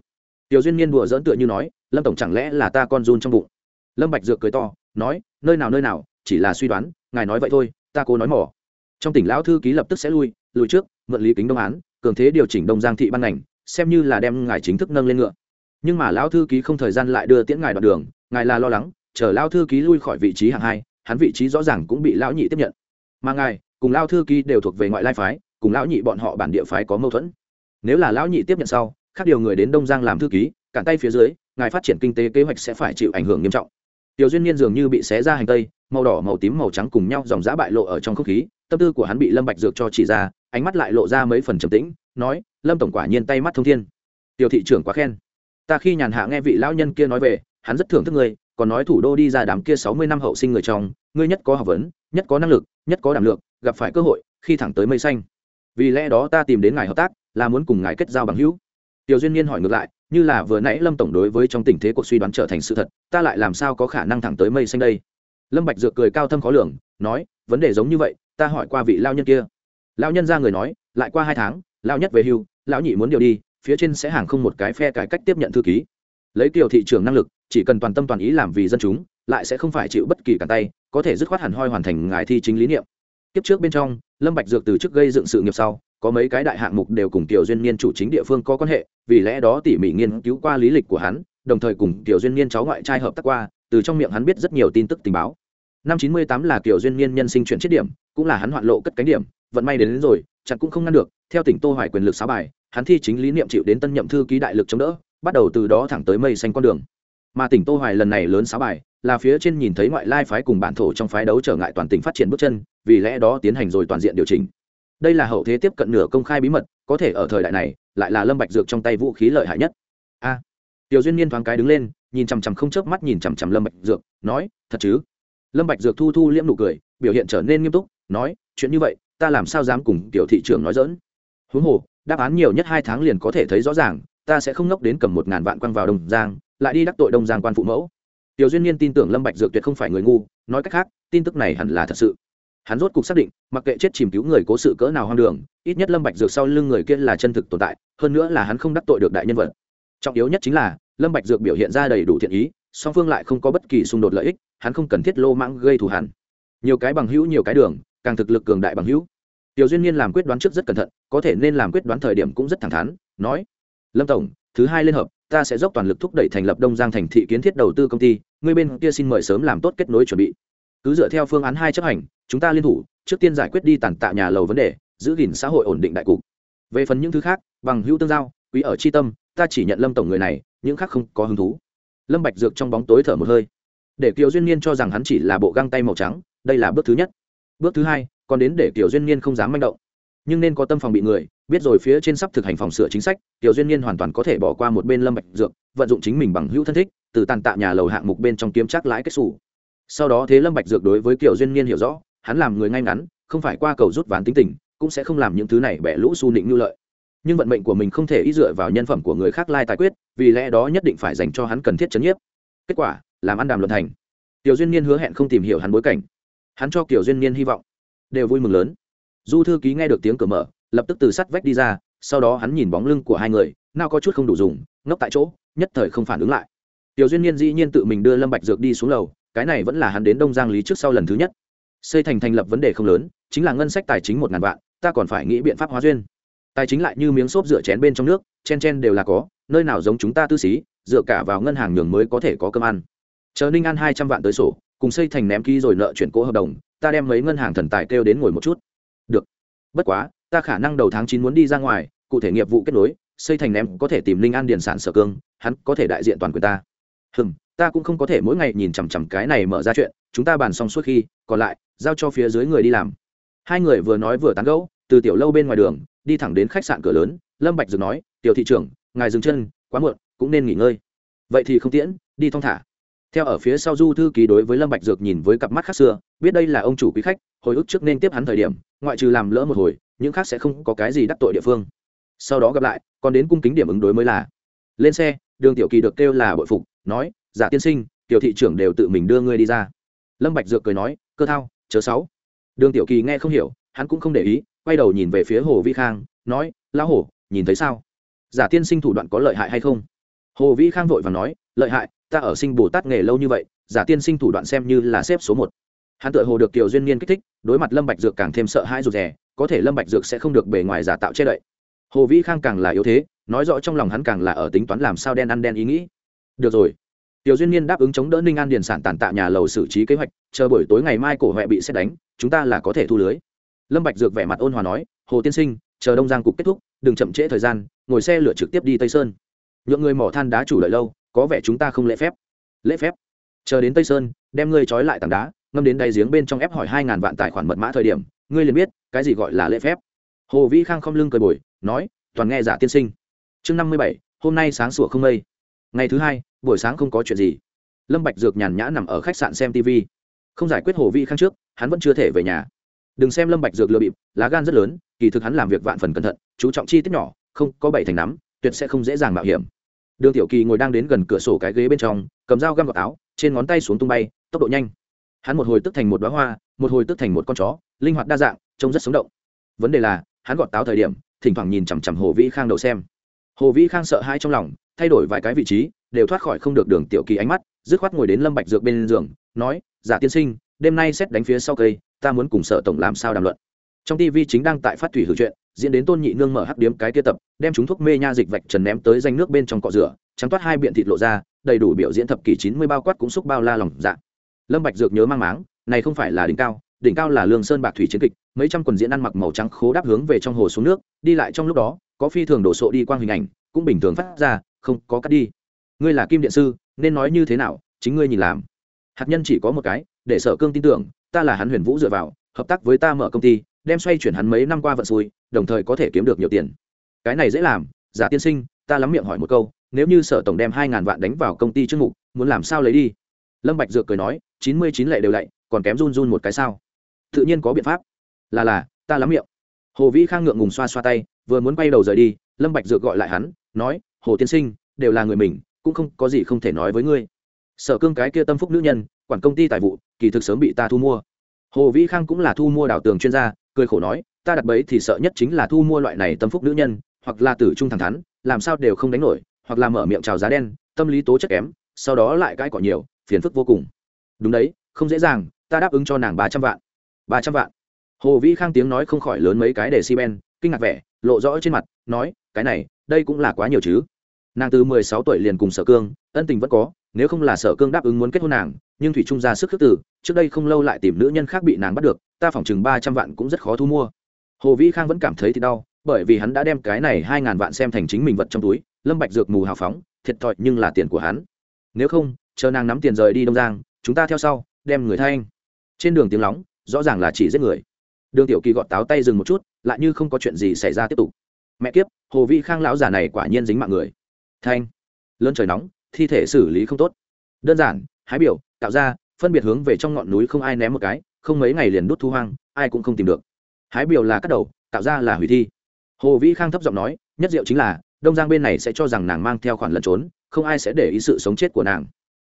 tiểu duyên niên đùa dỡn tựa như nói, lâm tổng chẳng lẽ là ta con run trong bụng? Lâm bạch dược cười to, nói, nơi nào nơi nào, chỉ là suy đoán, ngài nói vậy thôi, ta cố nói mỏ. Trong tỉnh lão thư ký lập tức sẽ lui, lùi trước, mượn lý kính đông án, cường thế điều chỉnh đông giang thị ban ngành, xem như là đem ngài chính thức nâng lên ngựa. Nhưng mà lão thư ký không thời gian lại đưa tiễn ngài đoạn đường, ngài là lo lắng, chờ lão thư ký lui khỏi vị trí hạng hai, hắn vị trí rõ ràng cũng bị lão nhị tiếp nhận. Mà ngài, cùng lão thư ký đều thuộc về ngoại lai phái, cùng lão nhị bọn họ bản địa phái có mâu thuẫn. Nếu là lão nhị tiếp nhận sau khác điều người đến đông giang làm thư ký cản tay phía dưới, ngài phát triển kinh tế kế hoạch sẽ phải chịu ảnh hưởng nghiêm trọng. Tiểu duyên niên dường như bị xé ra hành tây, màu đỏ, màu tím, màu trắng cùng nhau dòng giã bại lộ ở trong không khí, tâm tư của hắn bị lâm bạch dược cho chỉ ra, ánh mắt lại lộ ra mấy phần trầm tĩnh, nói, lâm tổng quả nhiên tay mắt thông thiên. Tiểu thị trưởng quá khen. Ta khi nhàn hạ nghe vị lão nhân kia nói về, hắn rất thưởng thức ngươi, còn nói thủ đô đi ra đám kia sáu mươi năm hậu sinh người trong, ngươi nhất có học vấn, nhất có năng lực, nhất có đảm lượng, gặp phải cơ hội, khi thẳng tới mây xanh. Vì lẽ đó ta tìm đến ngài hợp tác, là muốn cùng ngài kết giao bằng hữu tiểu duyên niên hỏi ngược lại, như là vừa nãy lâm tổng đối với trong tình thế cuộc suy đoán trở thành sự thật, ta lại làm sao có khả năng thẳng tới mây xanh đây? Lâm bạch dược cười cao thâm khó lường, nói, vấn đề giống như vậy, ta hỏi qua vị lao nhân kia. Lao nhân ra người nói, lại qua hai tháng, lao nhất về hưu, lão nhị muốn điều đi, phía trên sẽ hàng không một cái phe cải cách tiếp nhận thư ký. Lấy tiểu thị trường năng lực, chỉ cần toàn tâm toàn ý làm vì dân chúng, lại sẽ không phải chịu bất kỳ cản tay, có thể dứt khoát hẳn hoi hoàn thành ngài thi chính lý niệm. Kiếp trước bên trong, lâm bạch dược từ trước gây dựng sự nghiệp sau có mấy cái đại hạng mục đều cùng tiểu duyên niên chủ chính địa phương có quan hệ vì lẽ đó tỉ mỉ nghiên cứu qua lý lịch của hắn đồng thời cùng tiểu duyên niên cháu ngoại trai hợp tác qua từ trong miệng hắn biết rất nhiều tin tức tình báo. Năm chín mươi tám là kiểu duyên niên nhân sinh chuyển chết điểm cũng là hắn hoạn lộ cất cánh điểm vận may đến, đến rồi chặt cũng không ngăn được theo tỉnh tô hoài quyền lực sáu bài hắn thi chính lý niệm chịu đến tân nhậm thư ký đại lực chống đỡ bắt đầu từ đó thẳng tới mây xanh con đường. Mà tỉnh tô hoài lần này lớn sáu bài là phía trên nhìn thấy ngoại lai phái cùng bản thổ trong phái đấu trở ngại toàn tỉnh phát triển bước chân vì lẽ đó tiến hành rồi toàn diện điều chỉnh đây là hậu thế tiếp cận nửa công khai bí mật, có thể ở thời đại này, lại là lâm bạch dược trong tay vũ khí lợi hại nhất. A. Tiểu duyên niên thoáng cái đứng lên, nhìn chằm chằm không chớp mắt nhìn chằm chằm lâm bạch dược, nói, thật chứ? Lâm bạch dược thu thu liễm nụ cười, biểu hiện trở nên nghiêm túc, nói, chuyện như vậy, ta làm sao dám cùng tiểu thị trưởng nói dỡn huống hồ, đáp án nhiều nhất hai tháng liền có thể thấy rõ ràng, ta sẽ không ngốc đến cầm một ngàn vạn quăng vào đông giang, lại đi đắc tội đông giang quan phụ mẫu. Tiểu duyên niên tin tưởng lâm bạch dược tuyệt không phải người ngu, nói cách khác, tin tức này hẳn là thật sự hắn rốt cục xác định, mặc kệ chết chìm cứu người cố sự cỡ nào hoang đường, ít nhất lâm bạch dược sau lưng người kia là chân thực tồn tại, hơn nữa là hắn không đắc tội được đại nhân vật. Trọng yếu nhất chính là, lâm bạch dược biểu hiện ra đầy đủ thiện ý, song phương lại không có bất kỳ xung đột lợi ích, hắn không cần thiết lô mãng gây thù hằn. Nhiều cái bằng hữu, nhiều cái đường, càng thực lực cường đại bằng hữu. Tiểu duyên nhiên làm quyết đoán trước rất cẩn thận, có thể nên làm quyết đoán thời điểm cũng rất thẳng thắn, nói lâm tổng, thứ hai liên hợp, ta sẽ dốc toàn lực thúc đẩy thành lập đông giang thành thị kiến thiết đầu tư công ty ngươi bên kia xin mời sớm làm tốt kết nối chuẩn bị cứ dựa theo phương án hai chấp hành, chúng ta liên thủ, trước tiên giải quyết đi tàn tạ nhà lầu vấn đề, giữ gìn xã hội ổn định đại cục. Về phần những thứ khác, bằng hữu tương giao, quý ở tri tâm, ta chỉ nhận lâm tổng người này, những khác không có hứng thú. Lâm bạch dược trong bóng tối thở một hơi. Để kiều duyên niên cho rằng hắn chỉ là bộ găng tay màu trắng, đây là bước thứ nhất. Bước thứ hai, còn đến để kiều duyên niên không dám manh động. Nhưng nên có tâm phòng bị người, biết rồi phía trên sắp thực hành phòng sửa chính sách, kiều duyên niên hoàn toàn có thể bỏ qua một bên lâm bạch dược, vận dụng chính mình bằng hữu thân thích, từ tàn tạ nhà lầu hạng mục bên trong kiếm chắc lãi kết sủ sau đó thế lâm bạch dược đối với kiều duyên niên hiểu rõ, hắn làm người ngay ngắn, không phải qua cầu rút ván tính tình, cũng sẽ không làm những thứ này bẻ lũ su nịnh nhu lợi. Nhưng vận mệnh của mình không thể ý dựa vào nhân phẩm của người khác lai tài quyết, vì lẽ đó nhất định phải dành cho hắn cần thiết chấn nhiếp. Kết quả, làm ăn đàm luận thành. Tiểu duyên niên hứa hẹn không tìm hiểu hắn bối cảnh. Hắn cho kiểu duyên niên hy vọng. Đều vui mừng lớn. Du thư ký nghe được tiếng cửa mở, lập tức từ sắt vách đi ra, sau đó hắn nhìn bóng lưng của hai người, nào có chút không đủ dùng, ngốc tại chỗ, nhất thời không phản ứng lại. Tiểu duyên niên dĩ nhiên tự mình đưa lâm bạch dược đi xuống lầu cái này vẫn là hắn đến đông giang lý trước sau lần thứ nhất. Xây thành thành lập vấn đề không lớn, chính là ngân sách tài chính một ngàn vạn, ta còn phải nghĩ biện pháp hóa duyên. Tài chính lại như miếng xốp rửa chén bên trong nước, chen chen đều là có, nơi nào giống chúng ta tư xí, dựa cả vào ngân hàng nhường mới có thể có cơm ăn. Chờ ninh ăn hai trăm vạn tới sổ, cùng xây thành ném ký rồi nợ chuyển cố hợp đồng, ta đem mấy ngân hàng thần tài kêu đến ngồi một chút. Được. Bất quá, ta khả năng đầu tháng chín muốn đi ra ngoài, cụ thể nghiệp vụ kết nối, xây thành ném có thể tìm linh an điền sản sở cương, hắn có thể đại diện toàn quyền ta. Hừm ta cũng không có thể mỗi ngày nhìn chằm chằm cái này mở ra chuyện, chúng ta bàn xong suốt khi, còn lại, giao cho phía dưới người đi làm. Hai người vừa nói vừa tán gẫu, từ tiểu lâu bên ngoài đường, đi thẳng đến khách sạn cửa lớn, lâm bạch dược nói, tiểu thị trưởng, ngài dừng chân, quá muộn, cũng nên nghỉ ngơi. Vậy thì không tiễn, đi thong thả. Theo ở phía sau du thư ký đối với lâm bạch dược nhìn với cặp mắt khác xưa, biết đây là ông chủ quý khách, hồi ức trước nên tiếp hắn thời điểm, ngoại trừ làm lỡ một hồi, những khác sẽ không có cái gì đắc tội địa phương. Sau đó gặp lại, còn đến cung kính điểm ứng đối mới là. Lên xe, đường tiểu kỳ được kêu là bội phục, nói giả tiên sinh, tiểu thị trưởng đều tự mình đưa ngươi đi ra. Lâm bạch dược cười nói, cơ thao, chớ sáu đường tiểu kỳ nghe không hiểu, hắn cũng không để ý, quay đầu nhìn về phía hồ vi khang, nói, lão hổ, nhìn thấy sao? Giả tiên sinh thủ đoạn có lợi hại hay không? Hồ vi khang vội và nói, lợi hại, ta ở sinh bồ tát nghề lâu như vậy, giả tiên sinh thủ đoạn xem như là xếp số một. Hắn tự hồ được kiều duyên niên kích thích, đối mặt lâm bạch dược càng thêm sợ hãi rụt rè, có thể lâm bạch dược sẽ không được bề ngoài giả tạo che đậy. Hồ vĩ khang càng là yếu thế, nói rõ trong lòng hắn càng là ở tính toán làm sao đen ăn đen ý nghĩ. Được rồi tiểu duyên niên đáp ứng chống đỡ ninh an điền sản tàn tạ nhà lầu xử trí kế hoạch, chờ buổi tối ngày mai cổ huệ bị xét đánh, chúng ta là có thể thu lưới. Lâm bạch dược vẻ mặt ôn hòa nói, hồ tiên sinh, chờ đông giang cục kết thúc, đừng chậm trễ thời gian, ngồi xe lửa trực tiếp đi tây sơn. Nhượng người mỏ than đá chủ lợi lâu, có vẻ chúng ta không lễ phép. Lễ phép? Chờ đến tây sơn, đem ngươi trói lại tảng đá, ngâm đến đáy giếng bên trong ép hỏi hai ngàn vạn tài khoản mật mã thời điểm, ngươi liền biết, cái gì gọi là lễ phép. Hồ vĩ khang không lưng cười bồi, nói, toàn nghe giả tiên sinh. Chương năm mươi bảy, hôm nay sáng sủa không mây ngày thứ hai, buổi sáng không có chuyện gì. Lâm bạch dược nhàn nhã nằm ở khách sạn xem tv không giải quyết hồ Vi khang trước, hắn vẫn chưa thể về nhà. Đừng xem lâm bạch dược lừa bịp, lá gan rất lớn, kỳ thực hắn làm việc vạn phần cẩn thận, chú trọng chi tiết nhỏ, không có bảy thành nắm, tuyệt sẽ không dễ dàng mạo hiểm. Đường tiểu kỳ ngồi đang đến gần cửa sổ cái ghế bên trong, cầm dao găm gọt áo, trên ngón tay xuống tung bay, tốc độ nhanh. Hắn một hồi tức thành một đóa hoa, một hồi tức thành một con chó, linh hoạt đa dạng, trông rất sống động. Vấn đề là, hắn gọt táo thời điểm, thỉnh thoảng nhìn chằm chằm hồ vĩ khang đầu xem. Hồ vĩ khang sợ hãi trong lòng thay đổi vài cái vị trí, đều thoát khỏi không được đường tiểu kỳ ánh mắt, dứt khoát ngồi đến lâm bạch dược bên giường, nói, giả tiên sinh, đêm nay xét đánh phía sau cây, ta muốn cùng sở tổng làm sao đàm luận. Trong tv chính đang tại phát thủy hữu chuyện, diễn đến tôn nhị nương mở hắc điếm cái kia tập, đem chúng thuốc mê nha dịch vạch trần ném tới danh nước bên trong cọ rửa, trắng toát hai biện thịt lộ ra, đầy đủ biểu diễn thập kỷ chín mươi bao quát cũng xúc bao la lòng dạ. Lâm bạch dược nhớ mang máng, này không phải là đỉnh cao đỉnh cao là lương sơn bạc thủy chiến kịch, mấy trăm quần diễn ăn mặc màu trắng khố đáp hướng về trong hồ xuống nước, đi lại trong lúc đó có phi thường đổ sộ đi quang hình ảnh, cũng bình thường phát ra, không có cắt đi. Ngươi là kim điện sư, nên nói như thế nào, chính ngươi nhìn làm. Hạt nhân chỉ có một cái, để sở cương tin tưởng, ta là hắn huyền vũ dựa vào, hợp tác với ta mở công ty, đem xoay chuyển hắn mấy năm qua vận xui, đồng thời có thể kiếm được nhiều tiền. Cái này dễ làm, giả tiên sinh, ta lắm miệng hỏi một câu, nếu như sở tổng đem hai ngàn vạn đánh vào công ty trước mục, muốn làm sao lấy đi? Lâm bạch dược cười nói, chín mươi chín lệ đều lạy, còn kém run run một cái sao? Tự nhiên có biện pháp. Là là, ta lắm miệng. Hồ vĩ khang ngượng ngùng xoa xoa tay vừa muốn quay đầu rời đi, lâm bạch dược gọi lại hắn, nói, hồ tiên sinh, đều là người mình, cũng không có gì không thể nói với ngươi. Sở cương cái kia tâm phúc nữ nhân, quản công ty tài vụ, kỳ thực sớm bị ta thu mua. Hồ vĩ khang cũng là thu mua đảo tường chuyên gia, cười khổ nói, ta đặt bẫy thì sợ nhất chính là thu mua loại này tâm phúc nữ nhân, hoặc là tử trung thẳng thắn, làm sao đều không đánh nổi, hoặc là mở miệng chào giá đen, tâm lý tố chất kém, sau đó lại cãi cọ nhiều, phiền phức vô cùng. Đúng đấy, không dễ dàng, ta đáp ứng cho nàng ba trăm vạn. Ba trăm vạn? Hồ vĩ khang tiếng nói không khỏi lớn mấy cái để si ben kinh ngạc vẻ lộ rõ trên mặt, nói, cái này, đây cũng là quá nhiều chứ. Nàng từ mười sáu tuổi liền cùng sở cương, ân tình vẫn có, nếu không là sở cương đáp ứng muốn kết hôn nàng, nhưng thủy trung ra sức khước từ, trước đây không lâu lại tìm nữ nhân khác bị nàng bắt được, ta phỏng chừng ba trăm vạn cũng rất khó thu mua. Hồ vĩ khang vẫn cảm thấy thì đau, bởi vì hắn đã đem cái này hai ngàn vạn xem thành chính mình vật trong túi, lâm bạch dược mù hào phóng, thiệt thòi nhưng là tiền của hắn. Nếu không, chờ nàng nắm tiền rời đi đông giang, chúng ta theo sau, đem người thay anh. Trên đường tiếng lóng, rõ ràng là chỉ giết người đường tiểu kỳ gọt táo tay dừng một chút, lại như không có chuyện gì xảy ra tiếp tục. Mẹ kiếp, hồ vi khang lão già này quả nhiên dính mạng người. Thanh. Lớn trời nóng, thi thể xử lý không tốt. Đơn giản, hái biểu, tạo ra, phân biệt hướng về trong ngọn núi không ai ném một cái, không mấy ngày liền đốt thu hoang, ai cũng không tìm được. Hái biểu là cắt đầu, tạo ra là hủy thi. Hồ vĩ khang thấp giọng nói, nhất diệu chính là, đông giang bên này sẽ cho rằng nàng mang theo khoản lẩn trốn, không ai sẽ để ý sự sống chết của nàng.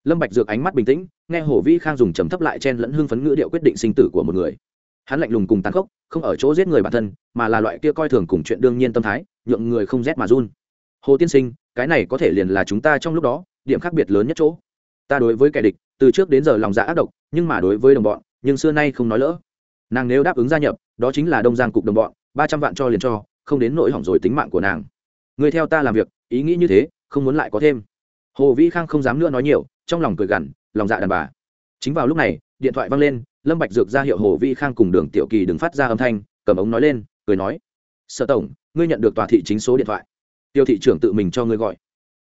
Lâm bạch dược ánh mắt bình tĩnh, nghe hồ vĩ khang dùng trầm thấp lại chen lẫn hương phấn ngữ điệu quyết định sinh tử của một người hắn lạnh lùng cùng tàn khốc, không ở chỗ giết người bản thân, mà là loại kia coi thường cùng chuyện đương nhiên tâm thái, nhượng người không rét mà run. Hồ tiên sinh, cái này có thể liền là chúng ta trong lúc đó, điểm khác biệt lớn nhất chỗ. Ta đối với kẻ địch, từ trước đến giờ lòng dạ ác độc, nhưng mà đối với đồng bọn, nhưng xưa nay không nói lỡ. Nàng nếu đáp ứng gia nhập, đó chính là đông giang cục đồng bọn, ba trăm vạn cho liền cho, không đến nỗi hỏng rồi tính mạng của nàng. Người theo ta làm việc, ý nghĩ như thế, không muốn lại có thêm. Hồ vĩ khang không dám nữa nói nhiều, trong lòng cười gằn, lòng dạ đàn bà. Chính vào lúc này, điện thoại văng lên lâm bạch dược ra hiệu hồ Vi khang cùng đường tiểu kỳ đừng phát ra âm thanh, cầm ống nói lên, cười nói, sở tổng, ngươi nhận được tòa thị chính số điện thoại. Tiêu thị trưởng tự mình cho ngươi gọi.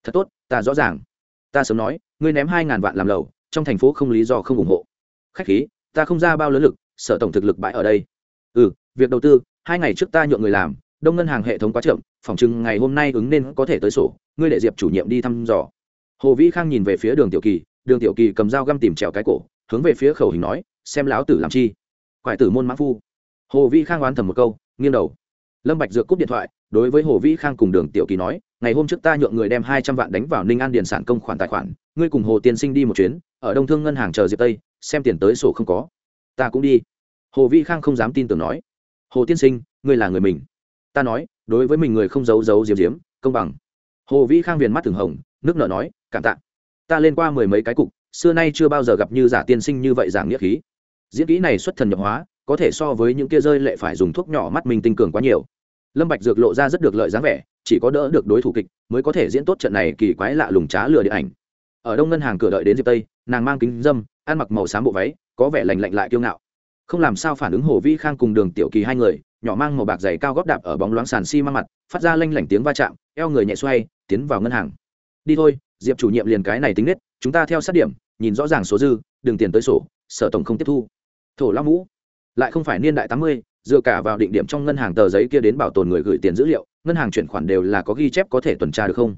Thật tốt, ta rõ ràng. Ta sớm nói, ngươi ném hai ngàn vạn làm lầu, trong thành phố không lý do không ủng hộ. Khách khí, ta không ra bao lớn lực, sở tổng thực lực bãi ở đây. Ừ việc đầu tư, hai ngày trước ta nhượng người làm, đông ngân hàng hệ thống quá chậm, phòng chừng ngày hôm nay ứng nên có thể tới sổ, ngươi để diệp chủ nhiệm đi thăm dò. Hồ vĩ khang nhìn về phía đường tiểu kỳ, đường tiểu kỳ cầm dao găm tìm trèo cái cổ, hướng về phía khẩu hình nói xem lão tử làm chi. Quải tử môn mãn phu. Hồ vĩ khang oán thầm một câu, nghiêng đầu. Lâm bạch dược cúp điện thoại, đối với hồ vĩ khang cùng đường tiểu kỳ nói, ngày hôm trước ta nhượng người đem hai trăm vạn đánh vào ninh an điền sản công khoản tài khoản, ngươi cùng hồ tiên sinh đi một chuyến, ở đông thương ngân hàng chờ diệp tây, xem tiền tới sổ không có. Ta cũng đi. Hồ vĩ khang không dám tin tưởng nói, hồ tiên sinh, ngươi là người mình. Ta nói, đối với mình người không giấu giấu diếm diếm công bằng. Hồ vĩ khang viền mắt thường hồng, nước nở nói, cảm tạ. Ta lên qua mười mấy cái cục, xưa nay chưa bao giờ gặp như giả tiên sinh như vậy giảng nghĩa khí diễn kỹ này xuất thần nhập hóa, có thể so với những kia rơi lệ phải dùng thuốc nhỏ mắt mình tinh cường quá nhiều. Lâm bạch dược lộ ra rất được lợi dáng vẻ, chỉ có đỡ được đối thủ kịch, mới có thể diễn tốt trận này kỳ quái lạ lùng trá lừa điện ảnh. Ở đông ngân hàng cửa đợi đến diệp tây, nàng mang kính dâm, ăn mặc màu xám bộ váy, có vẻ lạnh lạnh lại kiêu ngạo. Không làm sao phản ứng hồ vi khang cùng đường tiểu kỳ hai người, nhỏ mang màu bạc dày cao gót đạp ở bóng loáng sàn xi si mặt, phát ra lanh lảnh tiếng va chạm, eo người nhẹ xoay, tiến vào ngân hàng. Đi thôi, diệp chủ nhiệm liền cái này tính nết, chúng ta theo sát điểm, nhìn rõ ràng số dư đường tiền tới sổ, sở tổng không tiếp thu thổ lao mũ, lại không phải niên đại tám mươi, dựa cả vào định điểm trong ngân hàng tờ giấy kia đến bảo tồn người gửi tiền dữ liệu, ngân hàng chuyển khoản đều là có ghi chép có thể tuần tra được không?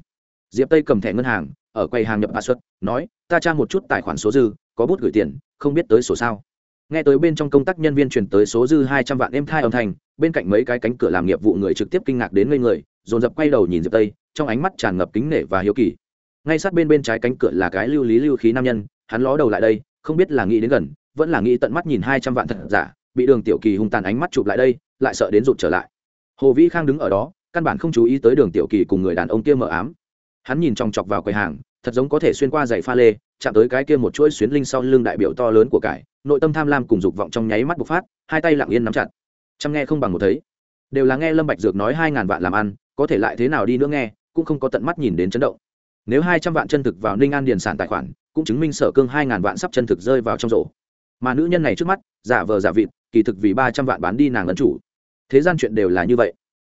Diệp tây cầm thẻ ngân hàng, ở quầy hàng nhập hạ xuất nói, ta tra một chút tài khoản số dư, có bút gửi tiền, không biết tới sổ sao. Nghe tới bên trong công tác nhân viên chuyển tới số dư hai trăm vạn em thai âm thanh, bên cạnh mấy cái cánh cửa làm nghiệp vụ người trực tiếp kinh ngạc đến ngây người, dồn dập quay đầu nhìn diệp tây, trong ánh mắt tràn ngập kính nể và hiếu kỳ. Ngay sát bên bên trái cánh cửa là cái lưu lý lưu khí nam nhân, hắn ló đầu lại đây, không biết là nghĩ đến gần vẫn là nghĩ tận mắt nhìn hai trăm vạn thật giả, bị đường tiểu kỳ hung tàn ánh mắt chụp lại đây, lại sợ đến rụt trở lại. Hồ vĩ khang đứng ở đó, căn bản không chú ý tới đường tiểu kỳ cùng người đàn ông kia mờ ám. Hắn nhìn chòng chọc vào quầy hàng, thật giống có thể xuyên qua giày pha lê, chạm tới cái kia một chuỗi xuyến linh sau lưng đại biểu to lớn của cải, nội tâm tham lam cùng dục vọng trong nháy mắt bộc phát, hai tay lặng yên nắm chặt. Chăm nghe không bằng một thấy. Đều là nghe lâm bạch dược nói hai ngàn vạn làm ăn, có thể lại thế nào đi nữa nghe, cũng không có tận mắt nhìn đến chấn động. Nếu hai trăm vạn chân thực vào ninh an điền sản tài khoản, cũng chứng minh sở cương hai ngàn vạn sắp chân thực rơi vào trong rổ mà nữ nhân này trước mắt, giả vờ giả vịt, kỳ thực vì ba trăm vạn bán đi nàng ấn chủ. Thế gian chuyện đều là như vậy.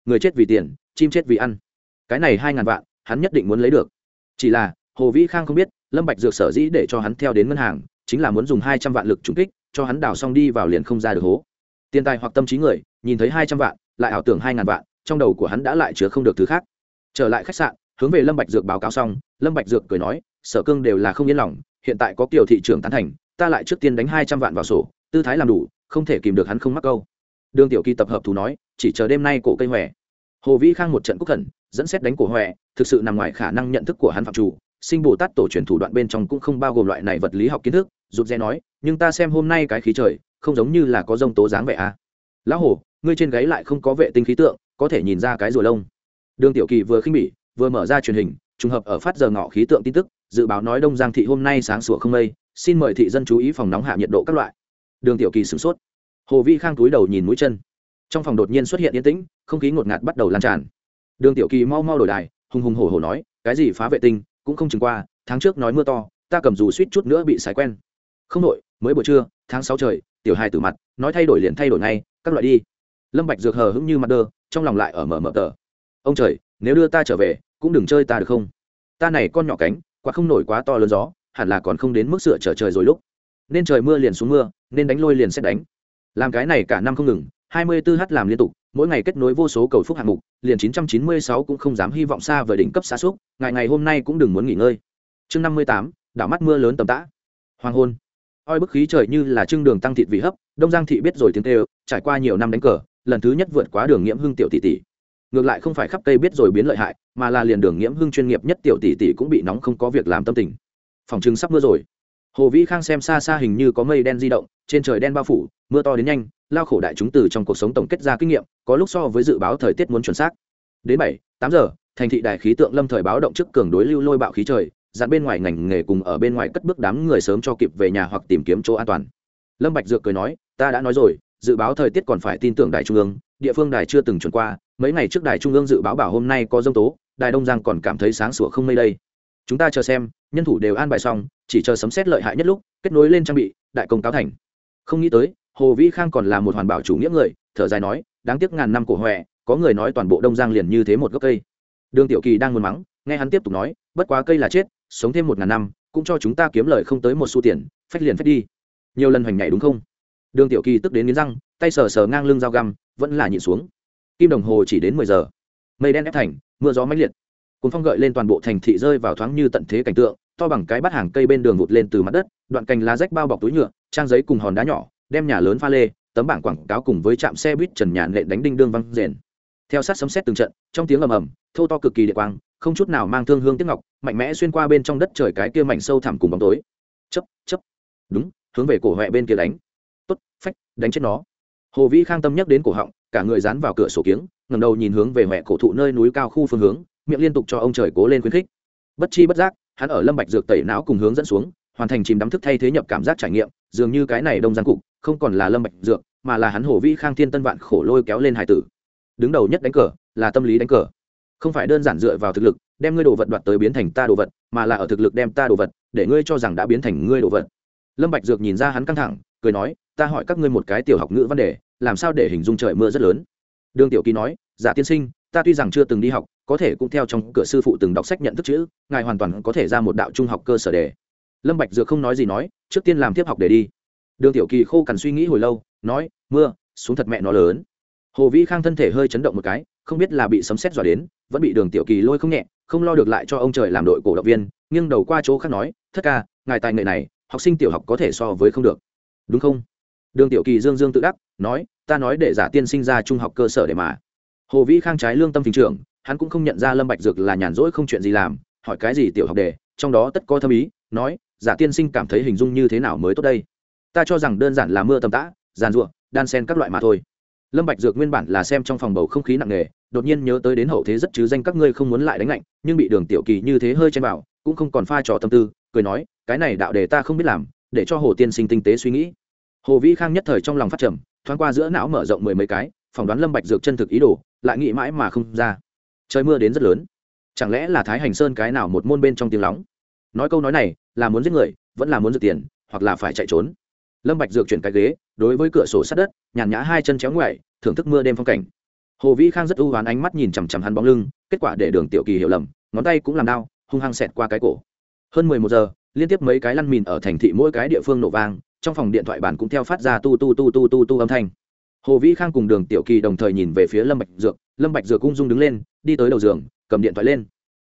Người chết vì tiền, chim chết vì ăn. Cái này hai ngàn vạn, hắn nhất định muốn lấy được. Chỉ là, hồ vĩ khang không biết, lâm bạch dược sở dĩ để cho hắn theo đến ngân hàng, chính là muốn dùng hai trăm vạn lực trúng kích, cho hắn đào xong đi vào liền không ra được hố. Tiền tài hoặc tâm trí người, nhìn thấy hai trăm vạn, lại ảo tưởng hai ngàn vạn, trong đầu của hắn đã lại chứa không được thứ khác. Trở lại khách sạn, hướng về lâm bạch dược báo cáo xong, lâm bạch dược cười nói, sở cương đều là không yên lòng, hiện tại có kiều thị trưởng tán thành ta lại trước tiên đánh hai trăm vạn vào sổ, tư thái làm đủ, không thể kìm được hắn không mắc câu. Đường tiểu kỳ tập hợp thú nói, chỉ chờ đêm nay cổ cây huệ hồ vĩ khang một trận cúc khẩn, dẫn xét đánh cổ huệ thực sự nằm ngoài khả năng nhận thức của hắn phạm chủ, sinh bồ tát tổ truyền thủ đoạn bên trong cũng không bao gồm loại này vật lý học kiến thức, rụt rè nói, nhưng ta xem hôm nay cái khí trời, không giống như là có rông tố dáng vẻ à. lão hồ, ngươi trên gáy lại không có vệ tinh khí tượng, có thể nhìn ra cái rùa lông. Đường tiểu kỳ vừa khinh bỉ, vừa mở ra truyền hình, trùng hợp ở phát giờ ngọ khí tượng tin tức, dự báo nói đông giang thị hôm nay sáng sủa không mây xin mời thị dân chú ý phòng nóng hạ nhiệt độ các loại. Đường tiểu kỳ sửng sốt. Hồ vi khang túi đầu nhìn mũi chân. Trong phòng đột nhiên xuất hiện yên tĩnh, không khí ngột ngạt bắt đầu lan tràn. Đường tiểu kỳ mau mau đổi đài, hùng hùng hổ hổ nói, cái gì phá vệ tinh, cũng không chừng qua, tháng trước nói mưa to, ta cầm dù suýt chút nữa bị sái quen. Không đội, mới buổi trưa, tháng sáu trời, tiểu hai tử mặt, nói thay đổi liền thay đổi ngay, các loại đi. Lâm bạch dược hờ hững như mặt đơ, trong lòng lại ở mở mở tờ. Ông trời, nếu đưa ta trở về, cũng đừng chơi ta được không? Ta này con nhỏ cánh, quá không nổi quá to lớn gió hẳn là còn không đến mức sửa trở trời rồi lúc. Nên trời mưa liền xuống mưa, nên đánh lôi liền xét đánh. Làm cái này cả năm không ngừng, hai mươi 24 h làm liên tục, mỗi ngày kết nối vô số cầu phúc hạng mục, liền chín chín trăm mươi sáu cũng không dám hy vọng xa vời đỉnh cấp xa xúc, ngày ngày hôm nay cũng đừng muốn nghỉ ngơi. Chương năm mươi tám, đảo mắt mưa lớn tầm tã. Hoàng hôn. Oi bức khí trời như là trưng đường tăng thịt vị hấp, đông giang thị biết rồi tiếng tê trải qua nhiều năm đánh cờ, lần thứ nhất vượt quá đường nghiễm hưng tiểu tỷ tỷ. Ngược lại không phải khắp cây biết rồi biến lợi hại, mà là liền đường nghiễm hưng chuyên nghiệp nhất tiểu tỷ tỷ cũng bị nóng không có việc làm tâm tình phòng trưng sắp mưa rồi. Hồ vĩ khang xem xa xa hình như có mây đen di động, trên trời đen bao phủ, mưa to đến nhanh, lao khổ đại chúng từ trong cuộc sống tổng kết ra kinh nghiệm, có lúc so với dự báo thời tiết muốn chuẩn xác. Đến bảy, tám giờ, thành thị đại khí tượng lâm thời báo động trước cường đối lưu lôi bạo khí trời, dặn bên ngoài ngành nghề cùng ở bên ngoài cất bước đám người sớm cho kịp về nhà hoặc tìm kiếm chỗ an toàn. Lâm bạch dược cười nói, ta đã nói rồi, dự báo thời tiết còn phải tin tưởng đài trung ương, địa phương đài chưa từng chuẩn qua, mấy ngày trước đài trung ương dự báo bảo hôm nay có dông tố, đài đông giang còn cảm thấy sáng sủa không mây đây chúng ta chờ xem, nhân thủ đều an bài xong, chỉ chờ sấm xét lợi hại nhất lúc, kết nối lên trang bị, đại công cáo thành. Không nghĩ tới, hồ vĩ khang còn là một hoàn bảo chủ nghĩa người, thở dài nói, đáng tiếc ngàn năm cổ huệ có người nói toàn bộ đông giang liền như thế một gốc cây. Đường tiểu kỳ đang muốn mắng, nghe hắn tiếp tục nói, bất quá cây là chết, sống thêm một ngàn năm, cũng cho chúng ta kiếm lời không tới một xu tiền, phách liền phách đi. Nhiều lần hoành nhảy đúng không? Đường tiểu kỳ tức đến nghiến răng, tay sờ sờ ngang lưng dao găm, vẫn là nhịn xuống. Kim đồng hồ chỉ đến mười giờ. Mây đen ép thành, mưa gió mãnh liệt cuốn phong gợi lên toàn bộ thành thị rơi vào thoáng như tận thế cảnh tượng, to bằng cái bắt hàng cây bên đường vụt lên từ mặt đất, đoạn cành lá rách bao bọc túi nhựa, trang giấy cùng hòn đá nhỏ, đem nhà lớn pha lê, tấm bảng quảng cáo cùng với trạm xe buýt trần nhà nệ đánh đinh đương văng rền. Theo sát sấm xét từng trận, trong tiếng ầm ầm, thô to cực kỳ địa quang, không chút nào mang thương hương tiếc ngọc, mạnh mẽ xuyên qua bên trong đất trời cái kia mảnh sâu thẳm cùng bóng tối. Chấp chấp đúng, hướng về cổ huệ bên kia đánh. Tốt, phách, đánh chết nó. Hồ vĩ khang tâm nhắc đến cổ họng, cả người dán vào cửa sổ kiếng ngầm đầu nhìn hướng về huệ cổ thụ nơi núi cao khu phương hướng miệng liên tục cho ông trời cố lên khuyến khích. Bất chi bất giác, hắn ở lâm bạch dược tẩy não cùng hướng dẫn xuống, hoàn thành chìm đắm thức thay thế nhập cảm giác trải nghiệm, dường như cái này đông giang cục, không còn là lâm bạch dược, mà là hắn hồ vĩ khang thiên tân vạn khổ lôi kéo lên hải tử. Đứng đầu nhất đánh cờ, là tâm lý đánh cờ. Không phải đơn giản dựa vào thực lực, đem ngươi đồ vật đoạt tới biến thành ta đồ vật, mà là ở thực lực đem ta đồ vật, để ngươi cho rằng đã biến thành ngươi đồ vật. Lâm bạch dược nhìn ra hắn căng thẳng, cười nói, ta hỏi các ngươi một cái tiểu học ngữ văn đề, làm sao để hình dung trời mưa rất lớn? Đường tiểu kỳ nói, giả tiên sinh, ta tuy rằng chưa từng đi học có thể cũng theo trong cửa sư phụ từng đọc sách nhận thức chữ, ngài hoàn toàn có thể ra một đạo trung học cơ sở đề. Lâm bạch dược không nói gì nói, trước tiên làm tiếp học để đi. Đường tiểu kỳ khô cằn suy nghĩ hồi lâu, nói, mưa, xuống thật mẹ nó lớn. Hồ vĩ khang thân thể hơi chấn động một cái, không biết là bị sấm sét dọa đến, vẫn bị đường tiểu kỳ lôi không nhẹ, không lo được lại cho ông trời làm đội cổ động viên, nghiêng đầu qua chỗ khác nói, thất ca, ngài tài nghệ này, học sinh tiểu học có thể so với không được. Đúng không? Đường tiểu kỳ dương dương tự đắc, nói, ta nói để giả tiên sinh ra trung học cơ sở để mà. Hồ vĩ khang trái lương tâm phình trưởng hắn cũng không nhận ra lâm bạch dược là nhàn rỗi không chuyện gì làm, hỏi cái gì tiểu học đề, trong đó tất có thâm ý, nói, giả tiên sinh cảm thấy hình dung như thế nào mới tốt đây? Ta cho rằng đơn giản là mưa tầm tã, giàn ruộng, đan sen các loại mà thôi. Lâm bạch dược nguyên bản là xem trong phòng bầu không khí nặng nề, đột nhiên nhớ tới đến hậu thế rất chứ danh các ngươi không muốn lại đánh lạnh, nhưng bị đường tiểu kỳ như thế hơi chen vào, cũng không còn pha trò tâm tư, cười nói, cái này đạo đề ta không biết làm, để cho hồ tiên sinh tinh tế suy nghĩ. Hồ vĩ khang nhất thời trong lòng phát trầm, thoáng qua giữa não mở rộng mười mấy cái, phỏng đoán lâm bạch dược chân thực ý đồ, lại nghĩ mãi mà không ra trời mưa đến rất lớn. Chẳng lẽ là thái hành sơn cái nào một môn bên trong tiếng lóng? Nói câu nói này, là muốn giết người, vẫn là muốn giật tiền, hoặc là phải chạy trốn? Lâm bạch dược chuyển cái ghế, đối với cửa sổ sát đất, nhàn nhã hai chân chéo ngoại thưởng thức mưa đêm phong cảnh. Hồ vĩ khang rất ưu hoán ánh mắt nhìn chằm chằm hắn bóng lưng, kết quả để đường tiểu kỳ hiểu lầm, ngón tay cũng làm đau, hung hăng xẹt qua cái cổ. Hơn mười một giờ, liên tiếp mấy cái lăn mìn ở thành thị mỗi cái địa phương nổ vang, trong phòng điện thoại bàn cũng theo phát ra tu tu tu tu tu tu âm thanh hồ vĩ khang cùng đường tiểu kỳ đồng thời nhìn về phía lâm bạch dược, lâm bạch dược cung dung đứng lên, đi tới đầu giường, cầm điện thoại lên.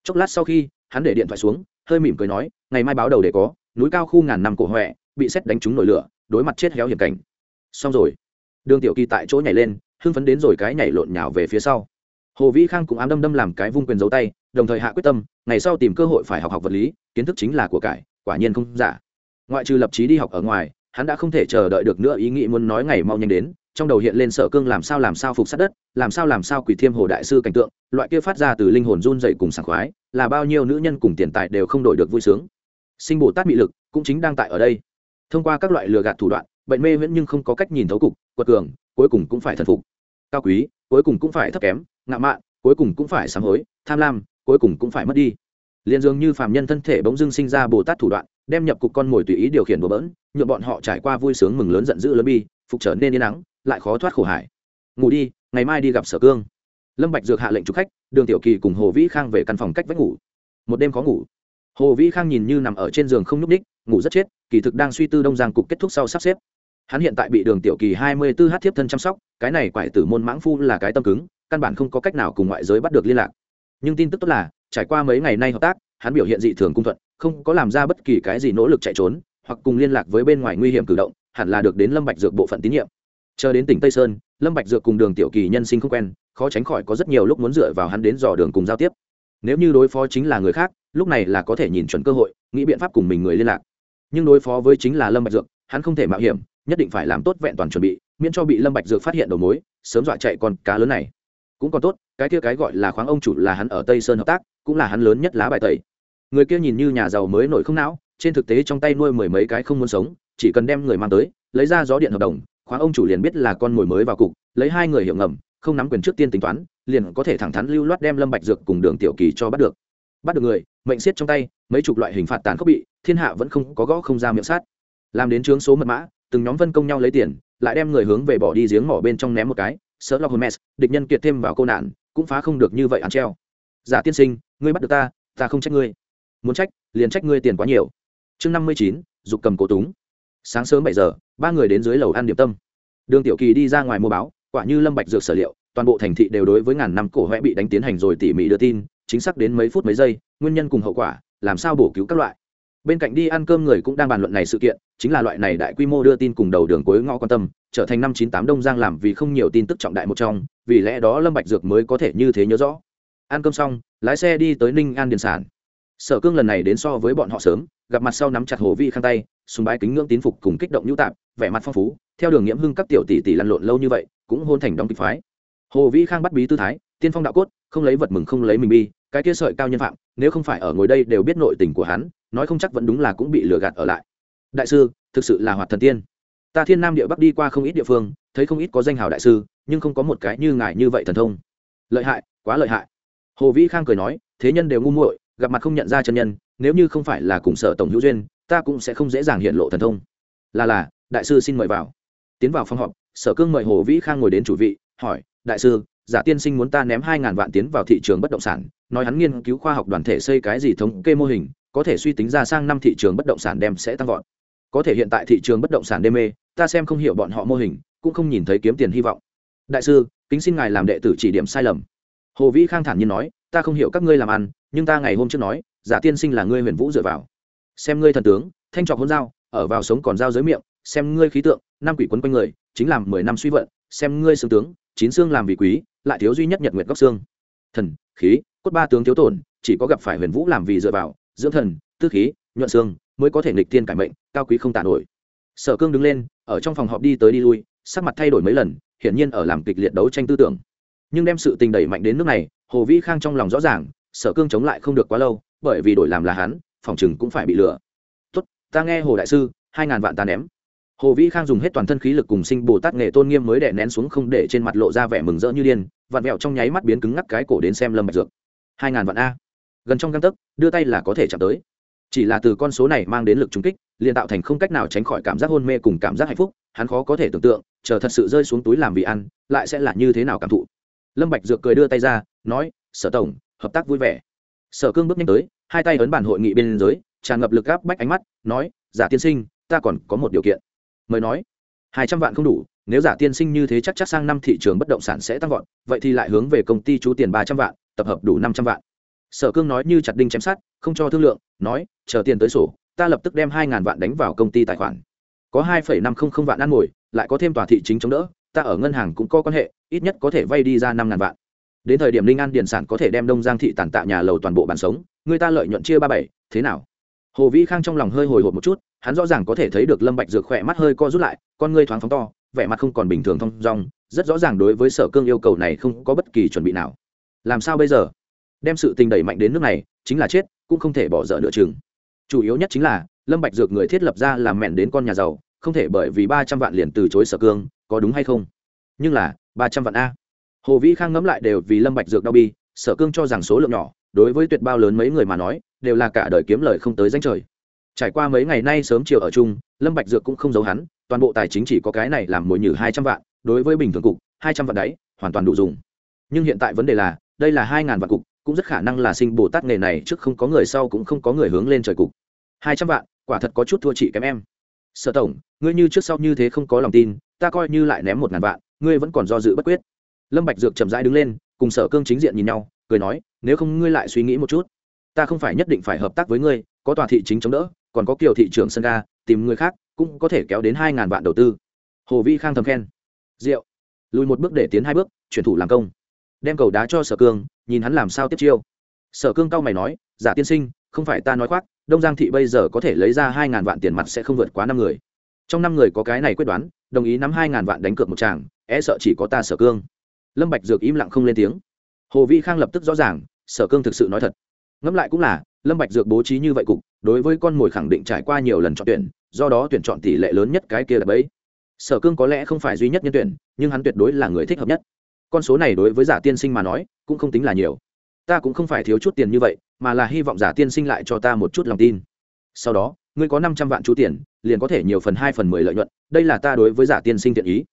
Chốc lát sau khi, hắn để điện thoại xuống, hơi mỉm cười nói, ngày mai báo đầu để có, núi cao khu ngàn năm cổ huệ bị xét đánh trúng nổi lửa, đối mặt chết héo hiểm cảnh. Xong rồi. Đường tiểu kỳ tại chỗ nhảy lên, hưng phấn đến rồi cái nhảy lộn nhào về phía sau. Hồ vĩ khang cũng ám đâm đâm làm cái vung quyền giấu tay, đồng thời hạ quyết tâm, ngày sau tìm cơ hội phải học học vật lý, kiến thức chính là của cải, quả nhiên không giả. Ngoại trừ lập trí đi học ở ngoài, hắn đã không thể chờ đợi được nữa ý nghĩ muốn nói ngày mau nhanh đến trong đầu hiện lên sở cương làm sao làm sao phục sát đất, làm sao làm sao quỷ thiêm hồ đại sư cảnh tượng, loại kia phát ra từ linh hồn run dậy cùng sảng khoái, là bao nhiêu nữ nhân cùng tiền tài đều không đổi được vui sướng. Sinh bồ tát bị lực cũng chính đang tại ở đây. Thông qua các loại lừa gạt thủ đoạn, bệnh mê vẫn nhưng không có cách nhìn thấu cục, quật cường, cuối cùng cũng phải thần phục. Cao quý, cuối cùng cũng phải thấp kém, ngạo mạn, cuối cùng cũng phải sám hối, tham lam, cuối cùng cũng phải mất đi. Liền dường như phàm nhân thân thể bỗng dưng sinh ra bồ tát thủ đoạn đem nhập cục con mồi tùy ý điều khiển bừa bỡn nhuộm bọn họ trải qua vui sướng mừng lớn giận dữ lớn bi, phục trở nên yên nắng, lại khó thoát khổ hải. Ngủ đi, ngày mai đi gặp sở cương. Lâm bạch dược hạ lệnh trục khách, đường tiểu kỳ cùng hồ vĩ khang về căn phòng cách vách ngủ. Một đêm khó ngủ. Hồ vĩ khang nhìn như nằm ở trên giường không nhúc ních ngủ rất chết, kỳ thực đang suy tư đông giang cục kết thúc sau sắp xếp. Hắn hiện tại bị đường tiểu kỳ hai mươi 24 h thiếp thân chăm sóc, cái này quải tử môn mãng phu là cái tâm cứng, căn bản không có cách nào cùng ngoại giới bắt được liên lạc. Nhưng tin tức tốt là, trải qua mấy ngày nay hợp tác, hắn biểu hiện dị thường cung thuận không có làm ra bất kỳ cái gì nỗ lực chạy trốn, hoặc cùng liên lạc với bên ngoài nguy hiểm cử động, hẳn là được đến lâm bạch dược bộ phận tín nhiệm. Chờ đến tỉnh tây sơn, lâm bạch dược cùng đường tiểu kỳ nhân sinh không quen, khó tránh khỏi có rất nhiều lúc muốn dựa vào hắn đến dò đường cùng giao tiếp. Nếu như đối phó chính là người khác, lúc này là có thể nhìn chuẩn cơ hội, nghĩ biện pháp cùng mình người liên lạc. Nhưng đối phó với chính là lâm bạch dược, hắn không thể mạo hiểm, nhất định phải làm tốt vẹn toàn chuẩn bị, miễn cho bị lâm bạch dược phát hiện đầu mối, sớm dọa chạy con cá lớn này. Cũng còn tốt, cái kia cái gọi là khoáng ông chủ là hắn ở tây sơn hợp tác, cũng là hắn lớn nhất lá bài tẩy người kia nhìn như nhà giàu mới nổi không não, trên thực tế trong tay nuôi mười mấy cái không muốn sống, chỉ cần đem người mang tới, lấy ra gió điện hợp đồng khoáng ông chủ liền biết là con mồi mới vào cục, lấy hai người hiệu ngầm, không nắm quyền trước tiên tính toán, liền có thể thẳng thắn lưu loát đem lâm bạch dược cùng đường tiểu kỳ cho bắt được. Bắt được người, mệnh siết trong tay, mấy chục loại hình phạt tàn khốc bị, thiên hạ vẫn không có gõ không ra miệng sát. Làm đến trướng số mật mã, từng nhóm vân công nhau lấy tiền, lại đem người hướng về bỏ đi giếng mỏ bên trong ném một cái sợ lo hermes địch nhân kiệt thêm vào cô nạn, cũng phá không được như vậy ăn treo. Giả tiên sinh, ngươi bắt được ta ta không trách ngươi muốn trách, liền trách ngươi tiền quá nhiều. Chương năm mươi chín, dục cầm cổ túng. Sáng sớm bảy giờ, ba người đến dưới lầu ăn điểm tâm. Đường tiểu kỳ đi ra ngoài mua báo, quả như lâm bạch dược sở liệu, toàn bộ thành thị đều đối với ngàn năm cổ hoẹ bị đánh tiến hành rồi tỉ mỉ đưa tin, chính xác đến mấy phút mấy giây, nguyên nhân cùng hậu quả, làm sao bổ cứu các loại. Bên cạnh đi ăn cơm người cũng đang bàn luận này sự kiện, chính là loại này đại quy mô đưa tin cùng đầu đường cuối ngõ quan tâm, trở thành năm chín tám đông giang làm vì không nhiều tin tức trọng đại một trong, vì lẽ đó lâm bạch dược mới có thể như thế nhớ rõ. Ăn cơm xong, lái xe đi tới ninh an điền sản sở cương lần này đến so với bọn họ sớm, gặp mặt sau nắm chặt hồ vi khang tay, sùng bái kính ngưỡng tín phục cùng kích động nhũ tạp, vẻ mặt phong phú, theo đường nghiễm hưng các tiểu tỷ tỷ lăn lộn lâu như vậy, cũng hôn thành đóng kịch phái. Hồ vi khang bắt bí tư thái, tiên phong đạo cốt, không lấy vật mừng không lấy mình bi, cái kia sợi cao nhân phạm, nếu không phải ở ngồi đây đều biết nội tình của hắn, nói không chắc vẫn đúng là cũng bị lừa gạt ở lại. Đại sư, thực sự là hoạt thần tiên. Ta thiên nam địa bắc đi qua không ít địa phương, thấy không ít có danh hào đại sư, nhưng không có một cái như ngài như vậy thần thông. Lợi hại, quá lợi hại. Hồ vĩ khang cười nói, thế nhân đều ngu muội gặp mặt không nhận ra chân nhân, nếu như không phải là cùng sở tổng hữu duyên, ta cũng sẽ không dễ dàng hiện lộ thần thông. Là là, đại sư xin mời vào. Tiến vào phòng họp, sở cương mời hồ vĩ khang ngồi đến chủ vị, hỏi, đại sư, giả tiên sinh muốn ta ném hai ngàn vạn tiến vào thị trường bất động sản, nói hắn nghiên cứu khoa học đoàn thể xây cái gì thống kê mô hình, có thể suy tính ra sang năm thị trường bất động sản đem sẽ tăng vọt. Có thể hiện tại thị trường bất động sản đê mê, ta xem không hiểu bọn họ mô hình, cũng không nhìn thấy kiếm tiền hy vọng. Đại sư, kính xin ngài làm đệ tử chỉ điểm sai lầm. Hồ vĩ khang thản nhiên nói, ta không hiểu các ngươi làm ăn nhưng ta ngày hôm trước nói, giả tiên sinh là ngươi huyền vũ dựa vào. Xem ngươi thần tướng, thanh trọc hôn dao ở vào sống còn dao dưới miệng, xem ngươi khí tượng, năm quỷ quấn quanh người, chính làm mười năm suy vận, xem ngươi xương tướng, chín xương làm vị quý, lại thiếu duy nhất nhật nguyệt góc xương. Thần, khí, cốt ba tướng thiếu tổn, chỉ có gặp phải huyền vũ làm vì dựa vào, dưỡng thần, tư khí, nhuận xương, mới có thể nghịch tiên cải mệnh, cao quý không tàn nổi. Sở cương đứng lên, ở trong phòng họp đi tới đi lui, sắc mặt thay đổi mấy lần, hiển nhiên ở làm kịch liệt đấu tranh tư tưởng. Nhưng đem sự tình đẩy mạnh đến nước này, hồ vĩ khang trong lòng rõ ràng sở cương chống lại không được quá lâu, bởi vì đổi làm là hắn, phòng chừng cũng phải bị lừa. Tốt, ta nghe hồ đại sư, hai ngàn vạn ta ném. Hồ vĩ khang dùng hết toàn thân khí lực cùng sinh bồ tát nghệ tôn nghiêm mới đè nén xuống không để trên mặt lộ ra vẻ mừng rỡ như điên, vặn vẹo trong nháy mắt biến cứng ngắc cái cổ đến xem lâm bạch dược. Hai ngàn vạn a. Gần trong găng tấc, đưa tay là có thể chạm tới. Chỉ là từ con số này mang đến lực trúng kích, liền tạo thành không cách nào tránh khỏi cảm giác hôn mê cùng cảm giác hạnh phúc, hắn khó có thể tưởng tượng, chờ thật sự rơi xuống túi làm vì ăn, lại sẽ là như thế nào cảm thụ. Lâm bạch dược cười đưa tay ra, nói, sở tổng hợp tác vui vẻ. Sở cương bước nhanh tới, hai tay ấn bản hội nghị bên dưới, tràn ngập lực gáp bách ánh mắt, nói, giả tiên sinh, ta còn có một điều kiện. Mời nói, hai trăm vạn không đủ, nếu giả tiên sinh như thế chắc chắc sang năm thị trường bất động sản sẽ tăng vọt, vậy thì lại hướng về công ty chú tiền ba trăm vạn, tập hợp đủ năm trăm vạn. Sở cương nói như chặt đinh chém sát không cho thương lượng, nói, chờ tiền tới sổ, ta lập tức đem hai ngàn vạn đánh vào công ty tài khoản. Có hai phẩy năm không không vạn ăn ngồi, lại có thêm tòa thị chính chống đỡ, ta ở ngân hàng cũng có quan hệ, ít nhất có thể vay đi ra năm ngàn vạn đến thời điểm linh an điền sản có thể đem đông giang thị tàn tạ nhà lầu toàn bộ bàn sống, người ta lợi nhuận chia ba bảy, thế nào? Hồ vĩ khang trong lòng hơi hồi hộp một chút, hắn rõ ràng có thể thấy được lâm bạch dược khỏe mắt hơi co rút lại, con ngươi thoáng phóng to, vẻ mặt không còn bình thường thông dong, rất rõ ràng đối với sở cương yêu cầu này không có bất kỳ chuẩn bị nào. Làm sao bây giờ? Đem sự tình đẩy mạnh đến nước này, chính là chết, cũng không thể bỏ dở nửa chừng. Chủ yếu nhất chính là, lâm bạch dược người thiết lập ra làm mẹn đến con nhà giàu, không thể bởi vì ba trăm vạn liền từ chối sở cương, có đúng hay không? Nhưng là, ba trăm vạn a hồ vĩ khang ngẫm lại đều vì lâm bạch dược đau bi, sở cương cho rằng số lượng nhỏ, đối với tuyệt bao lớn mấy người mà nói, đều là cả đời kiếm lời không tới danh trời. Trải qua mấy ngày nay sớm chiều ở chung, lâm bạch dược cũng không giấu hắn, toàn bộ tài chính chỉ có cái này làm mồi nhử hai trăm vạn, đối với bình thường cục, hai trăm vạn đấy, hoàn toàn đủ dùng. Nhưng hiện tại vấn đề là, đây là hai ngàn vạn cục, cũng rất khả năng là sinh bồ tát nghề này trước không có người sau cũng không có người hướng lên trời cục. Hai trăm vạn, quả thật có chút thua chị kém em. Sở tổng, ngươi như trước sau như thế không có lòng tin, ta coi như lại ném một ngàn vạn, ngươi vẫn còn do dự bất quyết lâm bạch dược chậm rãi đứng lên, cùng sở cương chính diện nhìn nhau, cười nói, nếu không ngươi lại suy nghĩ một chút, ta không phải nhất định phải hợp tác với ngươi, có tòa thị chính chống đỡ, còn có kiều thị trưởng sân ga, tìm người khác cũng có thể kéo đến hai ngàn vạn đầu tư. Hồ vi khang thầm khen. Diệu lùi một bước để tiến hai bước, chuyển thủ làm công. Đem cầu đá cho sở cương, nhìn hắn làm sao tiếp chiêu. Sở cương cao mày nói, giả tiên sinh, không phải ta nói khoác, đông giang thị bây giờ có thể lấy ra hai ngàn vạn tiền mặt sẽ không vượt quá năm người. Trong năm người có cái này quyết đoán, đồng ý nắm hai ngàn vạn đánh cược một tràng e sợ chỉ có ta sở cương lâm bạch dược im lặng không lên tiếng. Hồ vi khang lập tức rõ ràng, sở cương thực sự nói thật. Ngẫm lại cũng là, lâm bạch dược bố trí như vậy cục, đối với con mồi khẳng định trải qua nhiều lần chọn tuyển, do đó tuyển chọn tỷ lệ lớn nhất cái kia là bấy sở cương có lẽ không phải duy nhất nhân tuyển, nhưng hắn tuyệt đối là người thích hợp nhất. Con số này đối với giả tiên sinh mà nói, cũng không tính là nhiều. Ta cũng không phải thiếu chút tiền như vậy, mà là hy vọng giả tiên sinh lại cho ta một chút lòng tin. Sau đó, ngươi có năm trăm vạn chú tiền, liền có thể nhiều phần hai phần mười lợi nhuận. Đây là ta đối với giả tiên sinh thiện ý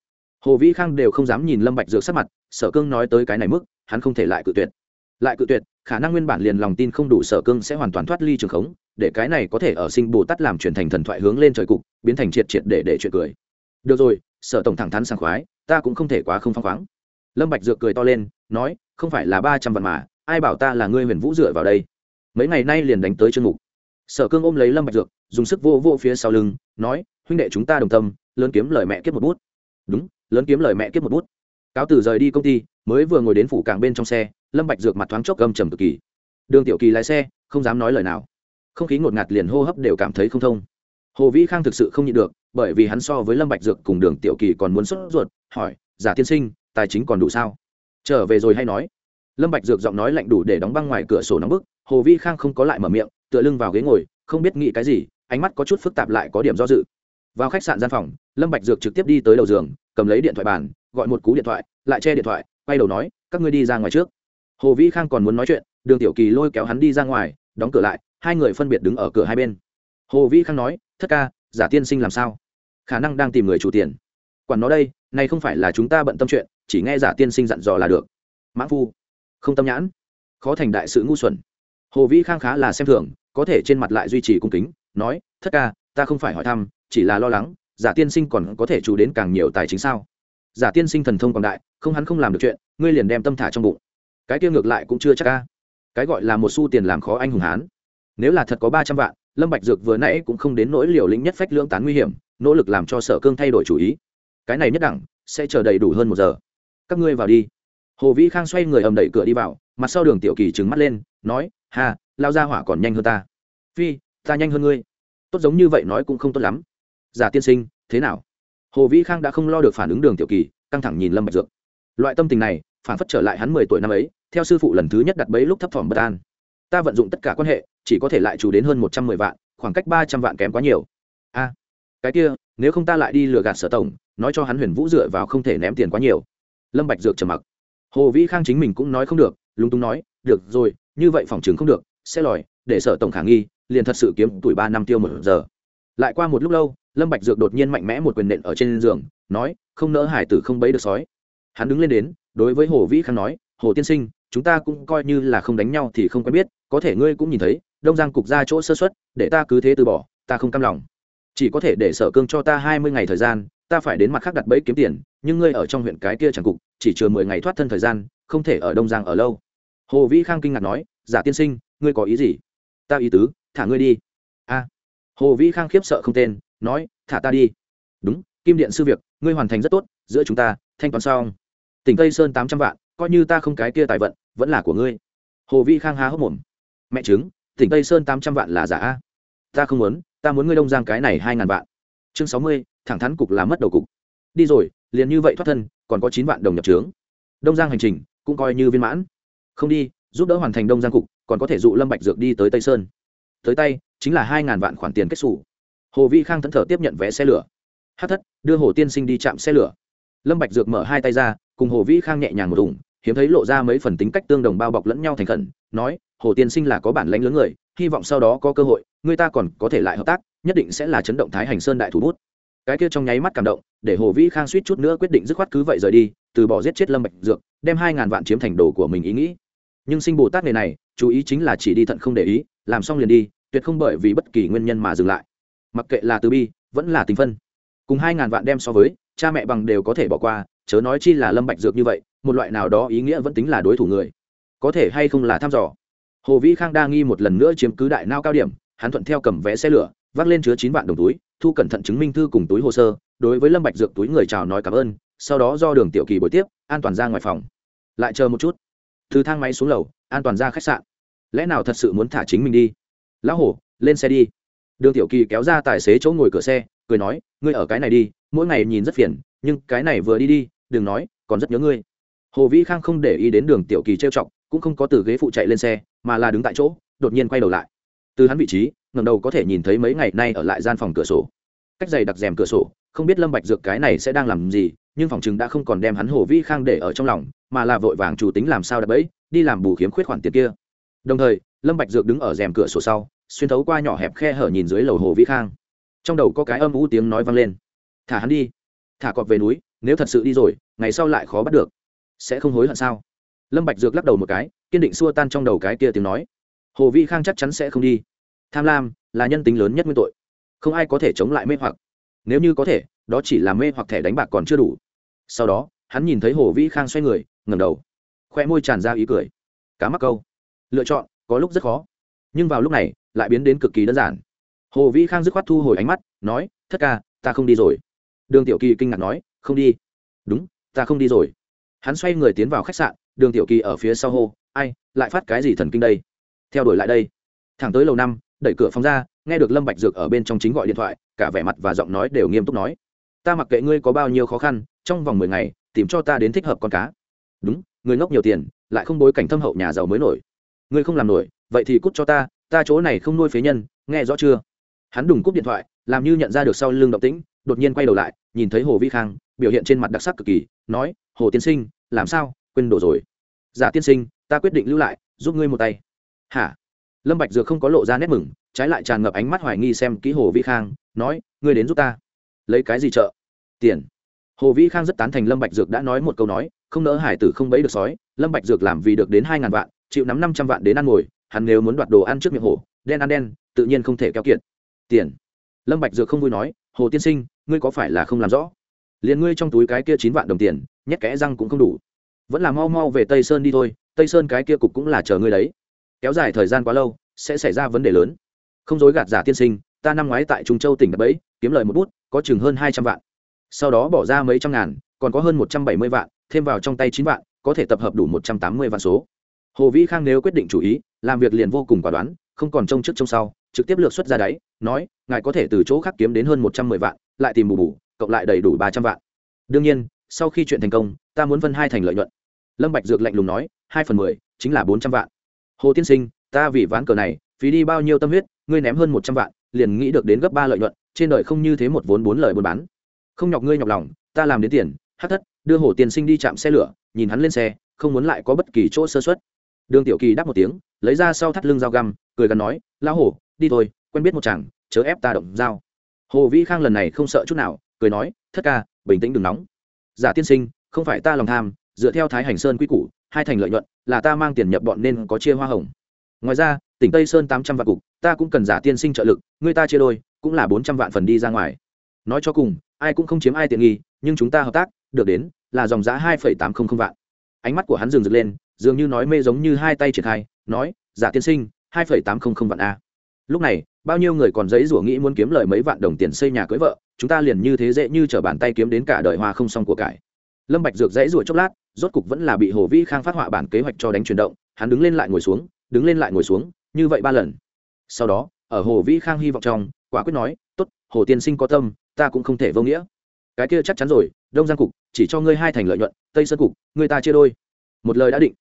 hồ vĩ khang đều không dám nhìn lâm bạch dược sắc mặt, sở cương nói tới cái này mức, hắn không thể lại cự tuyệt. Lại cự tuyệt, khả năng nguyên bản liền lòng tin không đủ sở cương sẽ hoàn toàn thoát ly trường khống, để cái này có thể ở sinh bồ tát làm chuyển thành thần thoại hướng lên trời cục, biến thành triệt triệt để để chuyện cười. Được rồi, sở tổng thẳng thắn sảng khoái, ta cũng không thể quá không phăng khoáng. Lâm bạch dược cười to lên, nói, không phải là ba trăm vạn mà, ai bảo ta là ngươi huyền vũ dựa vào đây? Mấy ngày nay liền đánh tới chương mục. Sở cương ôm lấy lâm bạch dược, dùng sức vô vô phía sau lưng, nói, huynh đệ chúng ta đồng tâm, lớn kiếm lời mẹ kiếp một bút. Đúng lớn kiếm lời mẹ kiếp một bút. Cáo từ rời đi công ty, mới vừa ngồi đến phủ cảng bên trong xe, lâm bạch dược mặt thoáng chốc gầm trầm cực kỳ. Đường tiểu kỳ lái xe, không dám nói lời nào. Không khí ngột ngạt liền hô hấp đều cảm thấy không thông. Hồ vĩ khang thực sự không nhịn được, bởi vì hắn so với lâm bạch dược cùng đường tiểu kỳ còn muốn xuất ruột, hỏi, giả tiên sinh, tài chính còn đủ sao? Trở về rồi hay nói. Lâm bạch dược giọng nói lạnh đủ để đóng băng ngoài cửa sổ nóng bức, hồ vĩ khang không có lại mở miệng, tựa lưng vào ghế ngồi, không biết nghĩ cái gì, ánh mắt có chút phức tạp lại có điểm do dự vào khách sạn gian phòng, lâm bạch dược trực tiếp đi tới đầu giường, cầm lấy điện thoại bàn, gọi một cú điện thoại, lại che điện thoại, quay đầu nói, các ngươi đi ra ngoài trước. Hồ vĩ khang còn muốn nói chuyện, đường tiểu kỳ lôi kéo hắn đi ra ngoài, đóng cửa lại, hai người phân biệt đứng ở cửa hai bên. Hồ vĩ khang nói, thất ca, giả tiên sinh làm sao? Khả năng đang tìm người chủ tiền. Quản nó đây, này không phải là chúng ta bận tâm chuyện, chỉ nghe giả tiên sinh dặn dò là được. Mãn phu, không tâm nhãn. Khó thành đại sự ngu xuẩn. Hồ vĩ khang khá là xem thường, có thể trên mặt lại duy trì cung kính, nói, thất ca ta không phải hỏi thăm, chỉ là lo lắng, giả tiên sinh còn có thể chủ đến càng nhiều tài chính sao? Giả tiên sinh thần thông còn đại, không hắn không làm được chuyện, ngươi liền đem tâm thả trong bụng. Cái kia ngược lại cũng chưa chắc ca cái gọi là một xu tiền làm khó anh hùng hán. Nếu là thật có ba trăm vạn, lâm bạch dược vừa nãy cũng không đến nỗi liều lĩnh nhất phách lưỡng tán nguy hiểm, nỗ lực làm cho sở cương thay đổi chủ ý. Cái này nhất đẳng, sẽ chờ đầy đủ hơn một giờ. Các ngươi vào đi. Hồ vĩ khang xoay người ầm đẩy cửa đi vào, mặt sau đường tiểu kỳ trừng mắt lên, nói hà lao ra hỏa còn nhanh hơn ta. Phi, ta nhanh hơn ngươi tốt giống như vậy nói cũng không tốt lắm. Giả tiên sinh, thế nào? Hồ vĩ khang đã không lo được phản ứng đường tiểu kỳ, căng thẳng nhìn lâm bạch dược. Loại tâm tình này, phản phất trở lại hắn mười tuổi năm ấy, theo sư phụ lần thứ nhất đặt bấy lúc thấp thỏm bất an. Ta vận dụng tất cả quan hệ, chỉ có thể lại chủ đến hơn một trăm mười vạn, khoảng cách ba trăm vạn kém quá nhiều. A, cái kia, nếu không ta lại đi lừa gạt sở tổng, nói cho hắn huyền vũ dựa vào không thể ném tiền quá nhiều. Lâm bạch dược trầm mặc. Hồ vĩ khang chính mình cũng nói không được, lúng túng nói, được rồi, như vậy phòng trường không được, sẽ lòi, để sở tổng khả nghi liền thật sự kiếm tuổi ba năm tiêu một giờ. Lại qua một lúc lâu, lâm bạch dược đột nhiên mạnh mẽ một quyền nện ở trên giường, nói, không nỡ hải tử không bấy được sói. Hắn đứng lên đến, đối với hồ vĩ khang nói, hồ tiên sinh, chúng ta cũng coi như là không đánh nhau thì không quen biết, có thể ngươi cũng nhìn thấy, đông giang cục ra chỗ sơ xuất để ta cứ thế từ bỏ, ta không cam lòng. Chỉ có thể để sở cương cho ta hai mươi ngày thời gian, ta phải đến mặt khác đặt bẫy kiếm tiền, nhưng ngươi ở trong huyện cái kia chẳng cục, chỉ chừa mười ngày thoát thân thời gian, không thể ở đông giang ở lâu. Hồ vĩ khang kinh ngạc nói, giả tiên sinh, ngươi có ý gì? Ta ý tứ thả ngươi đi. A. Hồ vĩ khang khiếp sợ không tên, nói, thả ta đi. Đúng, kim điện sư việc, ngươi hoàn thành rất tốt, giữa chúng ta, thanh toán xong. Tỉnh tây sơn tám trăm vạn, coi như ta không cái kia tài vận, vẫn là của ngươi. Hồ vĩ khang há hốc mồm. Mẹ chứng tỉnh tây sơn tám trăm vạn là giả. A ta không muốn, ta muốn ngươi đông giang cái này hai ngàn vạn. Chương sáu mươi, thẳng thắn cục là mất đầu cục. Đi rồi, liền như vậy thoát thân, còn có chín vạn đồng nhập trướng. Đông giang hành trình, cũng coi như viên mãn. Không đi, giúp đỡ hoàn thành đông giang cục, còn có thể dụ lâm bạch dược đi tới tây sơn tới tay, chính là hai ngàn vạn khoản tiền kết xù. Hồ vi khang thẫn thờ tiếp nhận vé xe lửa. Hát thất, đưa hồ tiên sinh đi chạm xe lửa. Lâm bạch dược mở hai tay ra, cùng hồ vi khang nhẹ nhàng một thùng hiếm thấy lộ ra mấy phần tính cách tương đồng bao bọc lẫn nhau thành khẩn, nói, hồ tiên sinh là có bản lãnh lớn người, hy vọng sau đó có cơ hội, người ta còn có thể lại hợp tác, nhất định sẽ là chấn động thái hành sơn đại thủ bút. Cái kia trong nháy mắt cảm động, để hồ vĩ khang suýt chút nữa quyết định dứt khoát cứ vậy rời đi, từ bỏ giết chết lâm bạch dược, đem hai ngàn vạn chiếm thành đồ của mình ý nghĩ. Nhưng sinh bồ tát nghề này, chú ý chính là chỉ đi thận không để ý làm xong liền đi, tuyệt không bởi vì bất kỳ nguyên nhân mà dừng lại. Mặc kệ là từ bi, vẫn là tình phân. Cùng hai ngàn vạn đem so với, cha mẹ bằng đều có thể bỏ qua, chớ nói chi là lâm bạch dược như vậy, một loại nào đó ý nghĩa vẫn tính là đối thủ người. Có thể hay không là thăm dò. Hồ vĩ khang đa nghi một lần nữa chiếm cứ đại nao cao điểm, hắn thuận theo cầm vé xe lửa, vác lên chứa chín vạn đồng túi, thu cẩn thận chứng minh thư cùng túi hồ sơ, đối với lâm bạch dược túi người chào nói cảm ơn, sau đó do đường tiểu kỳ buổi tiếp, an toàn ra ngoài phòng. Lại chờ một chút. Từ thang máy xuống lầu, an toàn ra khách sạn lẽ nào thật sự muốn thả chính mình đi? Lão hổ, lên xe đi. Đường tiểu kỳ kéo ra tài xế chỗ ngồi cửa xe, cười nói, ngươi ở cái này đi, mỗi ngày nhìn rất phiền, nhưng cái này vừa đi đi, đừng nói, còn rất nhớ ngươi. Hồ vĩ khang không để ý đến đường tiểu kỳ trêu chọc, cũng không có từ ghế phụ chạy lên xe, mà là đứng tại chỗ, đột nhiên quay đầu lại. Từ hắn vị trí ngầm đầu có thể nhìn thấy mấy ngày nay ở lại gian phòng cửa sổ. Cách giày đặc rèm cửa sổ, không biết lâm bạch dược cái này sẽ đang làm gì, nhưng phòng chừng đã không còn đem hắn hồ vĩ khang để ở trong lòng, mà là vội vàng chủ tính làm sao đập bẫy, đi làm bù khiếm khuyết khoản tiền kia đồng thời, lâm bạch dược đứng ở rèm cửa sổ sau, xuyên thấu qua nhỏ hẹp khe hở nhìn dưới lầu hồ vĩ khang. Trong đầu có cái âm u tiếng nói vang lên. Thả hắn đi. Thả cọp về núi, nếu thật sự đi rồi, ngày sau lại khó bắt được. Sẽ không hối hận sao? Lâm bạch dược lắc đầu một cái, kiên định xua tan trong đầu cái kia tiếng nói. Hồ vĩ khang chắc chắn sẽ không đi. Tham lam là nhân tính lớn nhất nguyên tội. Không ai có thể chống lại mê hoặc. Nếu như có thể, đó chỉ là mê hoặc thẻ đánh bạc còn chưa đủ. Sau đó, hắn nhìn thấy hồ vĩ khang xoay người, ngẩng đầu. Khoe môi tràn ra ý cười. Cá mắc câu lựa chọn, có lúc rất khó. Nhưng vào lúc này, lại biến đến cực kỳ đơn giản. Hồ vĩ khang dứt khoát thu hồi ánh mắt, nói, thất ca, ta không đi rồi. Đường tiểu kỳ kinh ngạc nói, không đi? Đúng, ta không đi rồi. Hắn xoay người tiến vào khách sạn, đường tiểu kỳ ở phía sau hô, ai, lại phát cái gì thần kinh đây? Theo đuổi lại đây. Thẳng tới lầu năm, đẩy cửa phòng ra, nghe được lâm bạch dược ở bên trong chính gọi điện thoại, cả vẻ mặt và giọng nói đều nghiêm túc nói, ta mặc kệ ngươi có bao nhiêu khó khăn, trong vòng mười ngày, tìm cho ta đến thích hợp con cá. Đúng, người ngốc nhiều tiền, lại không bối cảnh thâm hậu nhà giàu mới nổi ngươi không làm nổi, vậy thì cút cho ta ta chỗ này không nuôi phế nhân, nghe rõ chưa? Hắn đùng cúp điện thoại, làm như nhận ra được sau lưng động tĩnh, đột nhiên quay đầu lại, nhìn thấy hồ vi khang, biểu hiện trên mặt đặc sắc cực kỳ, nói, hồ tiên sinh, làm sao? Quên đổ rồi. Giả tiên sinh, ta quyết định lưu lại, giúp ngươi một tay. Hả? Lâm bạch dược không có lộ ra nét mừng, trái lại tràn ngập ánh mắt hoài nghi xem kỹ hồ vi khang, nói, ngươi đến giúp ta. Lấy cái gì trợ? Tiền. Hồ vi khang rất tán thành lâm bạch dược đã nói một câu nói, không nỡ hải tử không bấy được sói, lâm bạch dược làm vì được đến hai ngàn vạn chịu nắm năm trăm vạn đến ăn ngồi, hắn nếu muốn đoạt đồ ăn trước miệng hổ, đen ăn đen, tự nhiên không thể kéo kiện tiền. Lâm bạch dược không vui nói, hồ tiên sinh, ngươi có phải là không làm rõ? Liền ngươi trong túi cái kia chín vạn đồng tiền, nhét kẽ răng cũng không đủ. Vẫn là mau mau về tây sơn đi thôi, tây sơn cái kia cục cũng là chờ ngươi đấy. Kéo dài thời gian quá lâu, sẽ xảy ra vấn đề lớn. Không dối gạt giả tiên sinh, ta năm ngoái tại trung châu tỉnh đập bẫy, kiếm lời một bút, có chừng hơn hai trăm vạn. Sau đó bỏ ra mấy trăm ngàn, còn có hơn một trăm bảy mươi vạn, thêm vào trong tay chín vạn, có thể tập hợp đủ một trăm tám mươi vạn số hồ vĩ khang nếu quyết định chủ ý, làm việc liền vô cùng quả đoán, không còn trông trước trông sau, trực tiếp lược xuất ra đáy, nói, ngài có thể từ chỗ khác kiếm đến hơn một trăm mười vạn, lại tìm bù bù, cộng lại đầy đủ ba trăm vạn. Đương nhiên, sau khi chuyện thành công, ta muốn phân hai thành lợi nhuận. Lâm bạch dược lạnh lùng nói, hai phần mười, chính là bốn trăm vạn. Hồ tiên sinh, ta vì ván cờ này, phí đi bao nhiêu tâm huyết, ngươi ném hơn một trăm vạn, liền nghĩ được đến gấp ba lợi nhuận, trên đời không như thế một vốn bốn lời buôn bán. Không nhọc ngươi nhọc lòng, ta làm đến tiền hắc thất, đưa hồ tiên sinh đi chạm xe lửa, nhìn hắn lên xe, không muốn lại có bất kỳ chỗ sơ xuất đường tiểu kỳ đáp một tiếng, lấy ra sau thắt lưng dao găm, cười gần nói, lão hổ, đi thôi, quen biết một chàng, chớ ép ta động dao. Hồ vĩ khang lần này không sợ chút nào, cười nói, thất ca, bình tĩnh đừng nóng. Giả tiên sinh, không phải ta lòng tham, dựa theo thái hành sơn quy củ, hai thành lợi nhuận, là ta mang tiền nhập bọn nên có chia hoa hồng. Ngoài ra, tỉnh tây sơn tám trăm vạn cục, ta cũng cần giả tiên sinh trợ lực, người ta chia đôi, cũng là bốn trăm vạn phần đi ra ngoài. Nói cho cùng, ai cũng không chiếm ai tiện nghi, nhưng chúng ta hợp tác, được đến, là dòng giá hai phẩy tám trăm linh vạn. Ánh mắt của hắn dừng rực lên dường như nói mê giống như hai tay triển khai, nói giả tiên sinh, hai phẩy tám không không vạn a. Lúc này, bao nhiêu người còn giấy rủa nghĩ muốn kiếm lời mấy vạn đồng tiền xây nhà cưới vợ, chúng ta liền như thế dễ như t r ở bàn tay kiếm đến cả đời hoa không xong của cải. Lâm bạch dược dãy rủa chốc lát, rốt cục vẫn là bị hồ vĩ khang phát họa bản kế hoạch cho đánh chuyển động, hắn đứng lên lại ngồi xuống, đứng lên lại ngồi xuống, như vậy ba lần. Sau đó, ở hồ vĩ khang hy vọng trong, quả quyết nói, tốt, hồ tiên sinh có tâm, ta cũng không thể vô nghĩa. Cái kia chắc chắn rồi, đông giang cục, chỉ cho ngươi hai thành lợi nhuận, tây sơn cục người ta chia đôi. Một lời đã định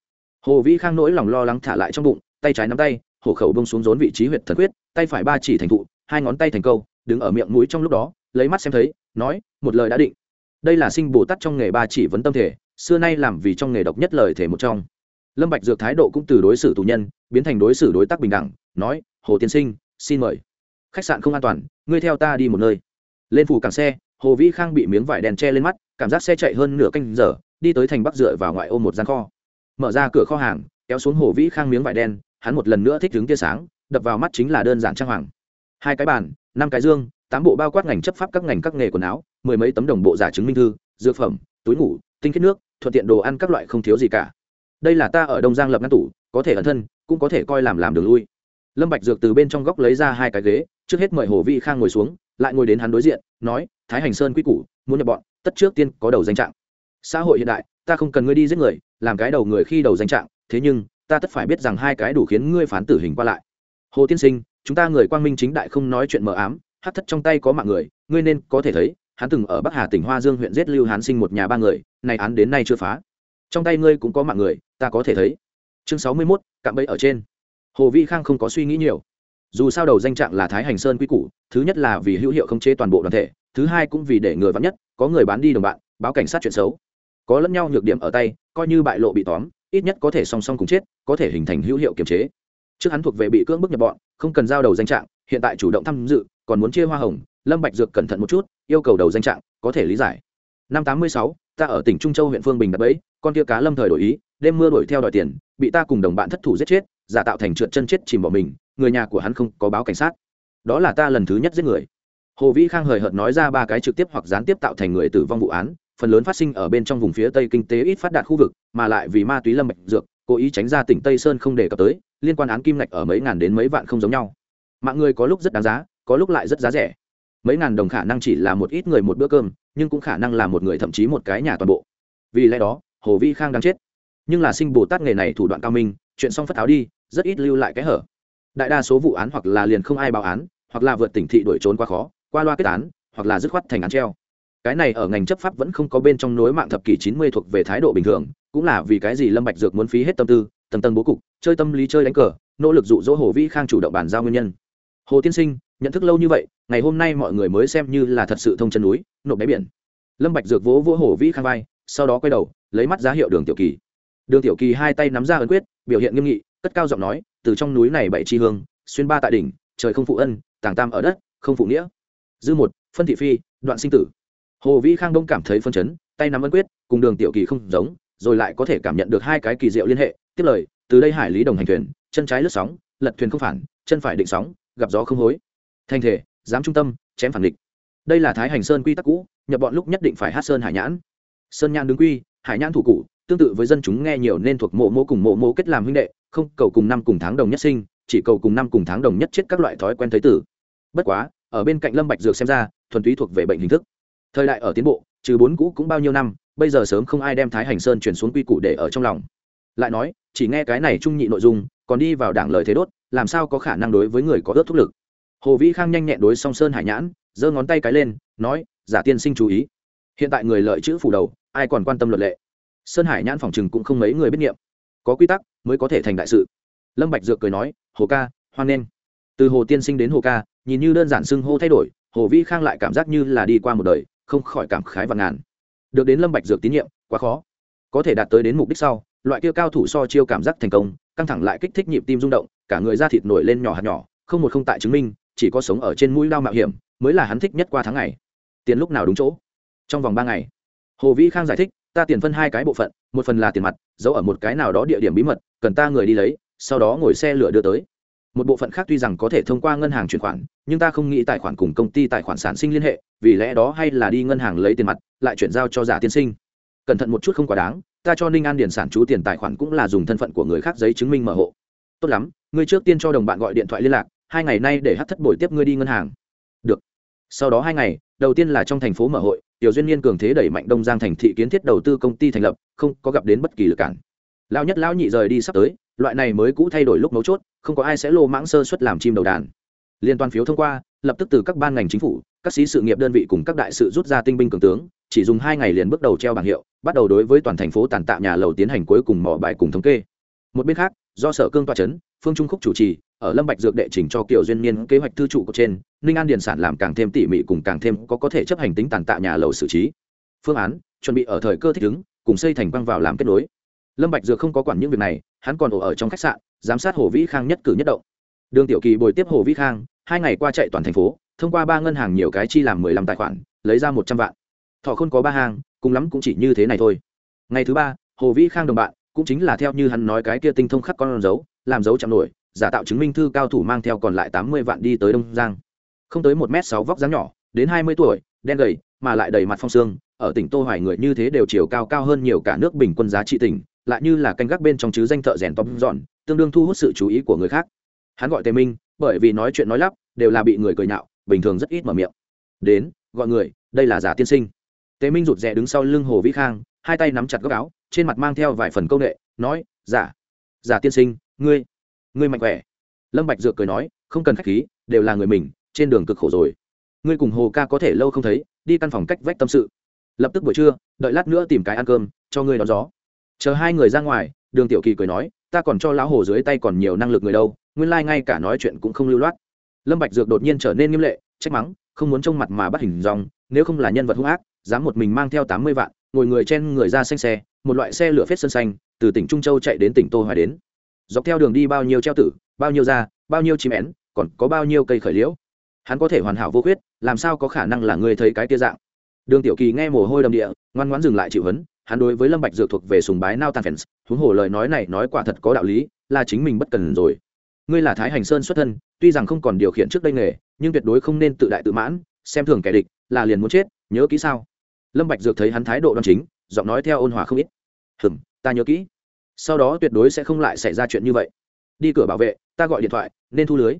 hồ vĩ khang nỗi lòng lo lắng thả lại trong bụng, tay trái nắm tay, hổ khẩu bông xuống rốn vị trí huyệt thần quyết, tay phải ba chỉ thành thụ, hai ngón tay thành câu, đứng ở miệng mũi trong lúc đó, lấy mắt xem thấy, nói, một lời đã định. Đây là sinh bồ tát trong nghề ba chỉ vấn tâm thể, xưa nay làm vì trong nghề độc nhất lời thể một trong. Lâm bạch dược thái độ cũng từ đối xử tù nhân, biến thành đối xử đối tác bình đẳng, nói, hồ tiên sinh, xin mời. Khách sạn không an toàn, ngươi theo ta đi một nơi. Lên phủ cảng xe, hồ vĩ khang bị miếng vải đèn che lên mắt, cảm giác xe chạy hơn nửa canh giờ, đi tới thành bắc dựa vào ngoại ô một gian kho mở ra cửa kho hàng, kéo xuống hồ vĩ khang miếng vải đen, hắn một lần nữa thích đứng tia sáng, đập vào mắt chính là đơn giản trang hoàng. Hai cái bàn, năm cái dương, tám bộ bao quát ngành chấp pháp các ngành các nghề quần áo, mười mấy tấm đồng bộ giả chứng minh thư, dược phẩm, túi ngủ, tinh khiết nước, thuận tiện đồ ăn các loại không thiếu gì cả. Đây là ta ở đông giang lập ngăn tủ, có thể ẩn thân, cũng có thể coi làm làm đường lui. Lâm bạch dược từ bên trong góc lấy ra hai cái ghế, trước hết mời hồ vi khang ngồi xuống, lại ngồi đến hắn đối diện, nói, thái hành sơn quy củ, muốn nhập bọn, tất trước tiên có đầu danh trạng. Xã hội hiện đại, ta không cần ngươi đi giết người làm cái đầu người khi đầu danh trạng, thế nhưng, ta tất phải biết rằng hai cái đủ khiến ngươi phán tử hình qua lại. Hồ tiên sinh, chúng ta người quang minh chính đại không nói chuyện mờ ám, hát thất trong tay có mạng người, ngươi nên có thể thấy, hắn từng ở bắc hà tỉnh hoa dương huyện giết lưu hán sinh một nhà ba người, này án đến nay chưa phá. Trong tay ngươi cũng có mạng người, ta có thể thấy. Chương sáu mươi mốt, cạm bẫy ở trên. Hồ vi khang không có suy nghĩ nhiều. Dù sao đầu danh trạng là thái hành sơn quy củ, thứ nhất là vì hữu hiệu khống chế toàn bộ đoàn thể, thứ hai cũng vì để người vắn nhất, có người bán đi đồng bạn, báo cảnh sát chuyện xấu có lẫn nhau nhược điểm ở tay, coi như bại lộ bị tóm, ít nhất có thể song song cùng chết, có thể hình thành hữu hiệu kiềm chế. Trước hắn thuộc về bị cưỡng bức nhập bọn, không cần giao đầu danh trạng, hiện tại chủ động tham dự, còn muốn chia hoa hồng, lâm bạch dược cẩn thận một chút, yêu cầu đầu danh trạng, có thể lý giải. Năm tám mươi sáu, ta ở tỉnh trung châu huyện phương bình đặt bẫy, con kia cá lâm thời đổi ý, đêm mưa đuổi theo đòi tiền, bị ta cùng đồng bạn thất thủ giết chết, giả tạo thành trượt chân chết chìm bỏ mình, người nhà của hắn không có báo cảnh sát. Đó là ta lần thứ nhất giết người. Hồ vĩ khang hời hợt nói ra ba cái trực tiếp hoặc gián tiếp tạo thành người tử vong vụ án phần lớn phát sinh ở bên trong vùng phía tây kinh tế ít phát đạt khu vực, mà lại vì ma túy lâm mạch dược cố ý tránh ra tỉnh tây sơn không đề cập tới, liên quan án kim ngạch ở mấy ngàn đến mấy vạn không giống nhau. Mạng người có lúc rất đáng giá, có lúc lại rất giá rẻ. Mấy ngàn đồng khả năng chỉ là một ít người một bữa cơm, nhưng cũng khả năng là một người thậm chí một cái nhà toàn bộ. Vì lẽ đó, hồ vi khang đang chết. Nhưng là sinh bồ tát nghề này thủ đoạn cao minh, chuyện xong phất áo đi, rất ít lưu lại cái hở. Đại đa số vụ án hoặc là liền không ai báo án, hoặc là vượt tỉnh thị đuổi trốn quá khó, qua loa kết án, hoặc là dứt khoát thành án treo cái này ở ngành chấp pháp vẫn không có bên trong nối mạng thập kỷ chín mươi thuộc về thái độ bình thường, cũng là vì cái gì lâm bạch dược muốn phí hết tâm tư, tầng tầng bố cục, chơi tâm lý chơi đánh cờ, nỗ lực dụ dỗ hồ vĩ khang chủ động bàn giao nguyên nhân. Hồ tiên sinh, nhận thức lâu như vậy, ngày hôm nay mọi người mới xem như là thật sự thông chân núi, nộp đáy biển. Lâm bạch dược vỗ vỗ hồ vĩ khang vai, sau đó quay đầu, lấy mắt giá hiệu đường tiểu kỳ. Đường tiểu kỳ hai tay nắm ra ấn quyết, biểu hiện nghiêm nghị, cất cao giọng nói, từ trong núi này bảy chi hương, xuyên ba tại đỉnh, trời không phụ ân, tàng tam ở đất, không phụ nghĩa. Dư một, phân thị phi, đoạn sinh tử hồ vĩ khang đông cảm thấy phân chấn, tay nắm ấn quyết, cùng đường tiểu kỳ không giống, rồi lại có thể cảm nhận được hai cái kỳ diệu liên hệ. Tiếp lời, từ đây hải lý đồng hành thuyền, chân trái lướt sóng, lật thuyền không phản, chân phải định sóng, gặp gió không hối. Thành thể dám trung tâm, chém phản địch. Đây là thái hành sơn quy tắc cũ, nhập bọn lúc nhất định phải hát sơn hải nhãn. Sơn nhãn đứng quy, hải nhãn thủ cụ, tương tự với dân chúng nghe nhiều nên thuộc mộ mô cùng mộ mô kết làm huynh đệ, không, cầu cùng năm cùng tháng đồng nhất sinh, chỉ cầu cùng năm cùng tháng đồng nhất chết các loại thói quen thấy tử. Bất quá, ở bên cạnh lâm bạch dược xem ra, thuần túy thuộc về bệnh hình thức thời đại ở tiến bộ, trừ bốn cũ cũng bao nhiêu năm, bây giờ sớm không ai đem thái hành sơn chuyển xuống quy củ để ở trong lòng. Lại nói, chỉ nghe cái này trung nhị nội dung, còn đi vào đảng lời thế đốt, làm sao có khả năng đối với người có ớt thúc lực? Hồ vĩ khang nhanh nhẹn đối song sơn hải nhãn, giơ ngón tay cái lên, nói, giả tiên sinh chú ý. Hiện tại người lợi chữ phủ đầu, ai còn quan tâm luật lệ? Sơn hải nhãn phòng chừng cũng không mấy người biết nghiệm có quy tắc mới có thể thành đại sự. Lâm bạch dược cười nói, hồ ca, hoan nghênh. Từ hồ tiên sinh đến hồ ca, nhìn như đơn giản xưng hô thay đổi, hồ vĩ khang lại cảm giác như là đi qua một đời không khỏi cảm khái và ngàn. Được đến lâm bạch dược tín nhiệm, quá khó. Có thể đạt tới đến mục đích sau, loại kia cao thủ so chiêu cảm giác thành công, căng thẳng lại kích thích nhịp tim rung động, cả người da thịt nổi lên nhỏ hạt nhỏ, không một không tại chứng minh, chỉ có sống ở trên mũi lao mạo hiểm, mới là hắn thích nhất qua tháng ngày. Tiền lúc nào đúng chỗ? Trong vòng ba ngày. Hồ vĩ khang giải thích, ta tiền phân hai cái bộ phận, một phần là tiền mặt, giấu ở một cái nào đó địa điểm bí mật, cần ta người đi lấy, sau đó ngồi xe lửa đưa tới một bộ phận khác tuy rằng có thể thông qua ngân hàng chuyển khoản, nhưng ta không nghĩ tài khoản cùng công ty tài khoản sản sinh liên hệ, vì lẽ đó hay là đi ngân hàng lấy tiền mặt, lại chuyển giao cho giả tiên sinh. Cẩn thận một chút không quá đáng, ta cho ninh an điền sản chú tiền tài khoản cũng là dùng thân phận của người khác giấy chứng minh mở hộ. Tốt lắm, ngươi trước tiên cho đồng bạn gọi điện thoại liên lạc, hai ngày nay để hát thất bồi tiếp ngươi đi ngân hàng. Được. Sau đó hai ngày, đầu tiên là trong thành phố mở hội, tiểu duyên niên cường thế đẩy mạnh đông giang thành thị kiến thiết đầu tư công ty thành lập, không có gặp đến bất kỳ lực cản lão nhất lão nhị rời đi sắp tới, loại này mới cũ thay đổi lúc mấu chốt, không có ai sẽ lô mãng sơ suất làm chim đầu đàn. Liên toàn phiếu thông qua, lập tức từ các ban ngành chính phủ, các sĩ sự nghiệp đơn vị cùng các đại sự rút ra tinh binh cường tướng, chỉ dùng hai ngày liền bước đầu treo bảng hiệu, bắt đầu đối với toàn thành phố tàn tạ nhà lầu tiến hành cuối cùng mỏ bài cùng thống kê. Một bên khác, do sở cương toa trấn phương trung khúc chủ trì, ở lâm bạch dược đệ trình cho kiểu duyên niên kế hoạch thư trụ cột trên, ninh an điền sản làm càng thêm tỉ mỉ cùng càng thêm có có thể chấp hành tính tàn tạ nhà lầu xử trí. Phương án, chuẩn bị ở thời cơ thích ứng, cùng xây thành quang vào làm kết nối lâm bạch dược không có quản những việc này, hắn còn ở trong khách sạn, giám sát hồ vĩ khang nhất cử nhất động. Đường tiểu kỳ bồi tiếp hồ vĩ khang, hai ngày qua chạy toàn thành phố, thông qua ba ngân hàng nhiều cái chi làm mười lăm tài khoản, lấy ra một trăm vạn. Thọ không có ba hàng cùng lắm cũng chỉ như thế này thôi. Ngày thứ ba, hồ vĩ khang đồng bạn, cũng chính là theo như hắn nói cái kia tinh thông khắc con dấu, làm dấu chạm nổi, giả tạo chứng minh thư cao thủ mang theo còn lại tám mươi vạn đi tới đông giang. Không tới một m sáu vóc dáng nhỏ, đến hai mươi tuổi, đen gầy, mà lại đầy mặt phong sương, ở tỉnh tô hoài người như thế đều chiều cao cao hơn nhiều cả nước bình quân giá trị tỉnh lại như là canh gác bên trong chứ danh thợ rèn tóm dọn, tương đương thu hút sự chú ý của người khác. Hắn gọi tề minh, bởi vì nói chuyện nói lắp, đều là bị người cười nhạo, bình thường rất ít mở miệng. Đến, gọi người, đây là giả tiên sinh. Tề minh rụt rè đứng sau lưng hồ vĩ khang, hai tay nắm chặt góc áo, trên mặt mang theo vài phần công nghệ nói, giả giả tiên sinh, ngươi ngươi mạnh khỏe. Lâm bạch dược cười nói, không cần khách khí, đều là người mình, trên đường cực khổ rồi. Ngươi cùng hồ ca có thể lâu không thấy, đi căn phòng cách vách tâm sự. Lập tức buổi trưa, đợi lát nữa tìm cái ăn cơm, cho ngươi đón gió chờ hai người ra ngoài, đường tiểu kỳ cười nói, ta còn cho lão hồ dưới tay còn nhiều năng lực người đâu, nguyên lai ngay cả nói chuyện cũng không lưu loát. Lâm bạch dược đột nhiên trở nên nghiêm lệ, trách mắng, không muốn trông mặt mà bắt hình dòng nếu không là nhân vật hung ác, dám một mình mang theo tám mươi vạn, ngồi người trên người ra xanh xe, một loại xe lửa phết sơn xanh, từ tỉnh trung châu chạy đến tỉnh tô hoài đến. Dọc theo đường đi bao nhiêu treo tử, bao nhiêu da, bao nhiêu chim én, còn có bao nhiêu cây khởi liễu. Hắn có thể hoàn hảo vô khuyết, làm sao có khả năng là người thấy cái tia dạng? Đường tiểu kỳ nghe mồ hôi đầm địa, ngoan ngoãn dừng lại chịu hấn hắn đối với lâm bạch dược thuộc về sùng bái nao tan fans, huống hồ lời nói này nói quả thật có đạo lý, là chính mình bất cần rồi. Ngươi là thái hành sơn xuất thân, tuy rằng không còn điều khiển trước đây nghề, nhưng tuyệt đối không nên tự đại tự mãn, xem thường kẻ địch, là liền muốn chết, nhớ kỹ sao? Lâm bạch dược thấy hắn thái độ đoan chính, giọng nói theo ôn hòa không ít. Hừm, ta nhớ kỹ. Sau đó tuyệt đối sẽ không lại xảy ra chuyện như vậy. Đi cửa bảo vệ, ta gọi điện thoại, nên thu lưới.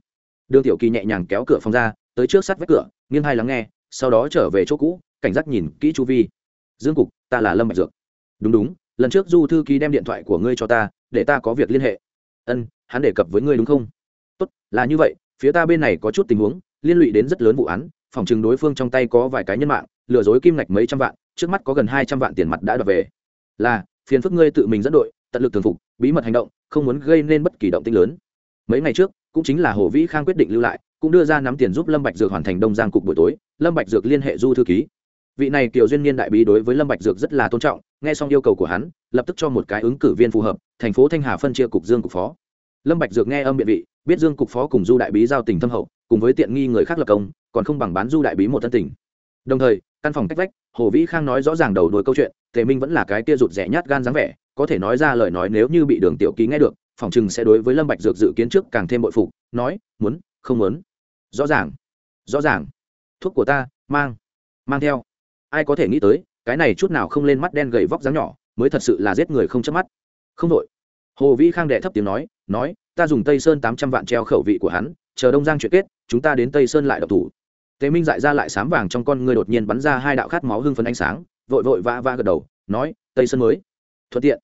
Đường tiểu kỳ nhẹ nhàng kéo cửa phòng ra, tới trước sát vách cửa, nghiêng hai lắng nghe, sau đó trở về chỗ cũ, cảnh giác nhìn kỹ chu vi dương cục, ta là lâm bạch dược. Đúng đúng, lần trước du thư ký đem điện thoại của ngươi cho ta, để ta có việc liên hệ. Ân, hắn đề cập với ngươi đúng không? Tốt, là như vậy, phía ta bên này có chút tình huống, liên lụy đến rất lớn vụ án, phòng chừng đối phương trong tay có vài cái nhân mạng, lừa dối kim ngạch mấy trăm vạn, trước mắt có gần hai trăm vạn tiền mặt đã đập về. Là, phiền phức ngươi tự mình dẫn đội, tận lực thường phục, bí mật hành động, không muốn gây nên bất kỳ động tĩnh lớn. Mấy ngày trước, cũng chính là hồ vĩ khang quyết định lưu lại, cũng đưa ra nắm tiền giúp lâm bạch dược hoàn thành đông giang cục buổi tối. Lâm bạch dược liên hệ du thư ký vị này kiều duyên niên đại bí đối với lâm bạch dược rất là tôn trọng, nghe xong yêu cầu của hắn, lập tức cho một cái ứng cử viên phù hợp, thành phố thanh hà phân chia cục dương cục phó. Lâm bạch dược nghe âm biện vị, biết dương cục phó cùng du đại bí giao tình thâm hậu, cùng với tiện nghi người khác lập công, còn không bằng bán du đại bí một thân tình. Đồng thời, căn phòng cách vách, hồ vĩ khang nói rõ ràng đầu đuôi câu chuyện, tề minh vẫn là cái kia rụt rẻ nhát gan dáng vẻ, có thể nói ra lời nói nếu như bị đường tiểu ký nghe được, phòng chừng sẽ đối với lâm bạch dược dự kiến trước càng thêm bội phục, nói, muốn, không muốn? Rõ ràng rõ ràng. Thuốc của ta, mang mang theo ai có thể nghĩ tới, cái này chút nào không lên mắt đen gầy vóc dáng nhỏ, mới thật sự là giết người không chớp mắt. Không đội. Hồ vĩ khang đệ thấp tiếng nói nói, ta dùng tây sơn tám trăm vạn treo khẩu vị của hắn, chờ đông giang chuyện kết, chúng ta đến tây sơn lại độc thủ. Tề minh dại ra lại sám vàng trong con ngươi đột nhiên bắn ra hai đạo khát máu hưng phấn ánh sáng, vội vội vã vã gật đầu, nói, tây sơn mới. Thuận tiện.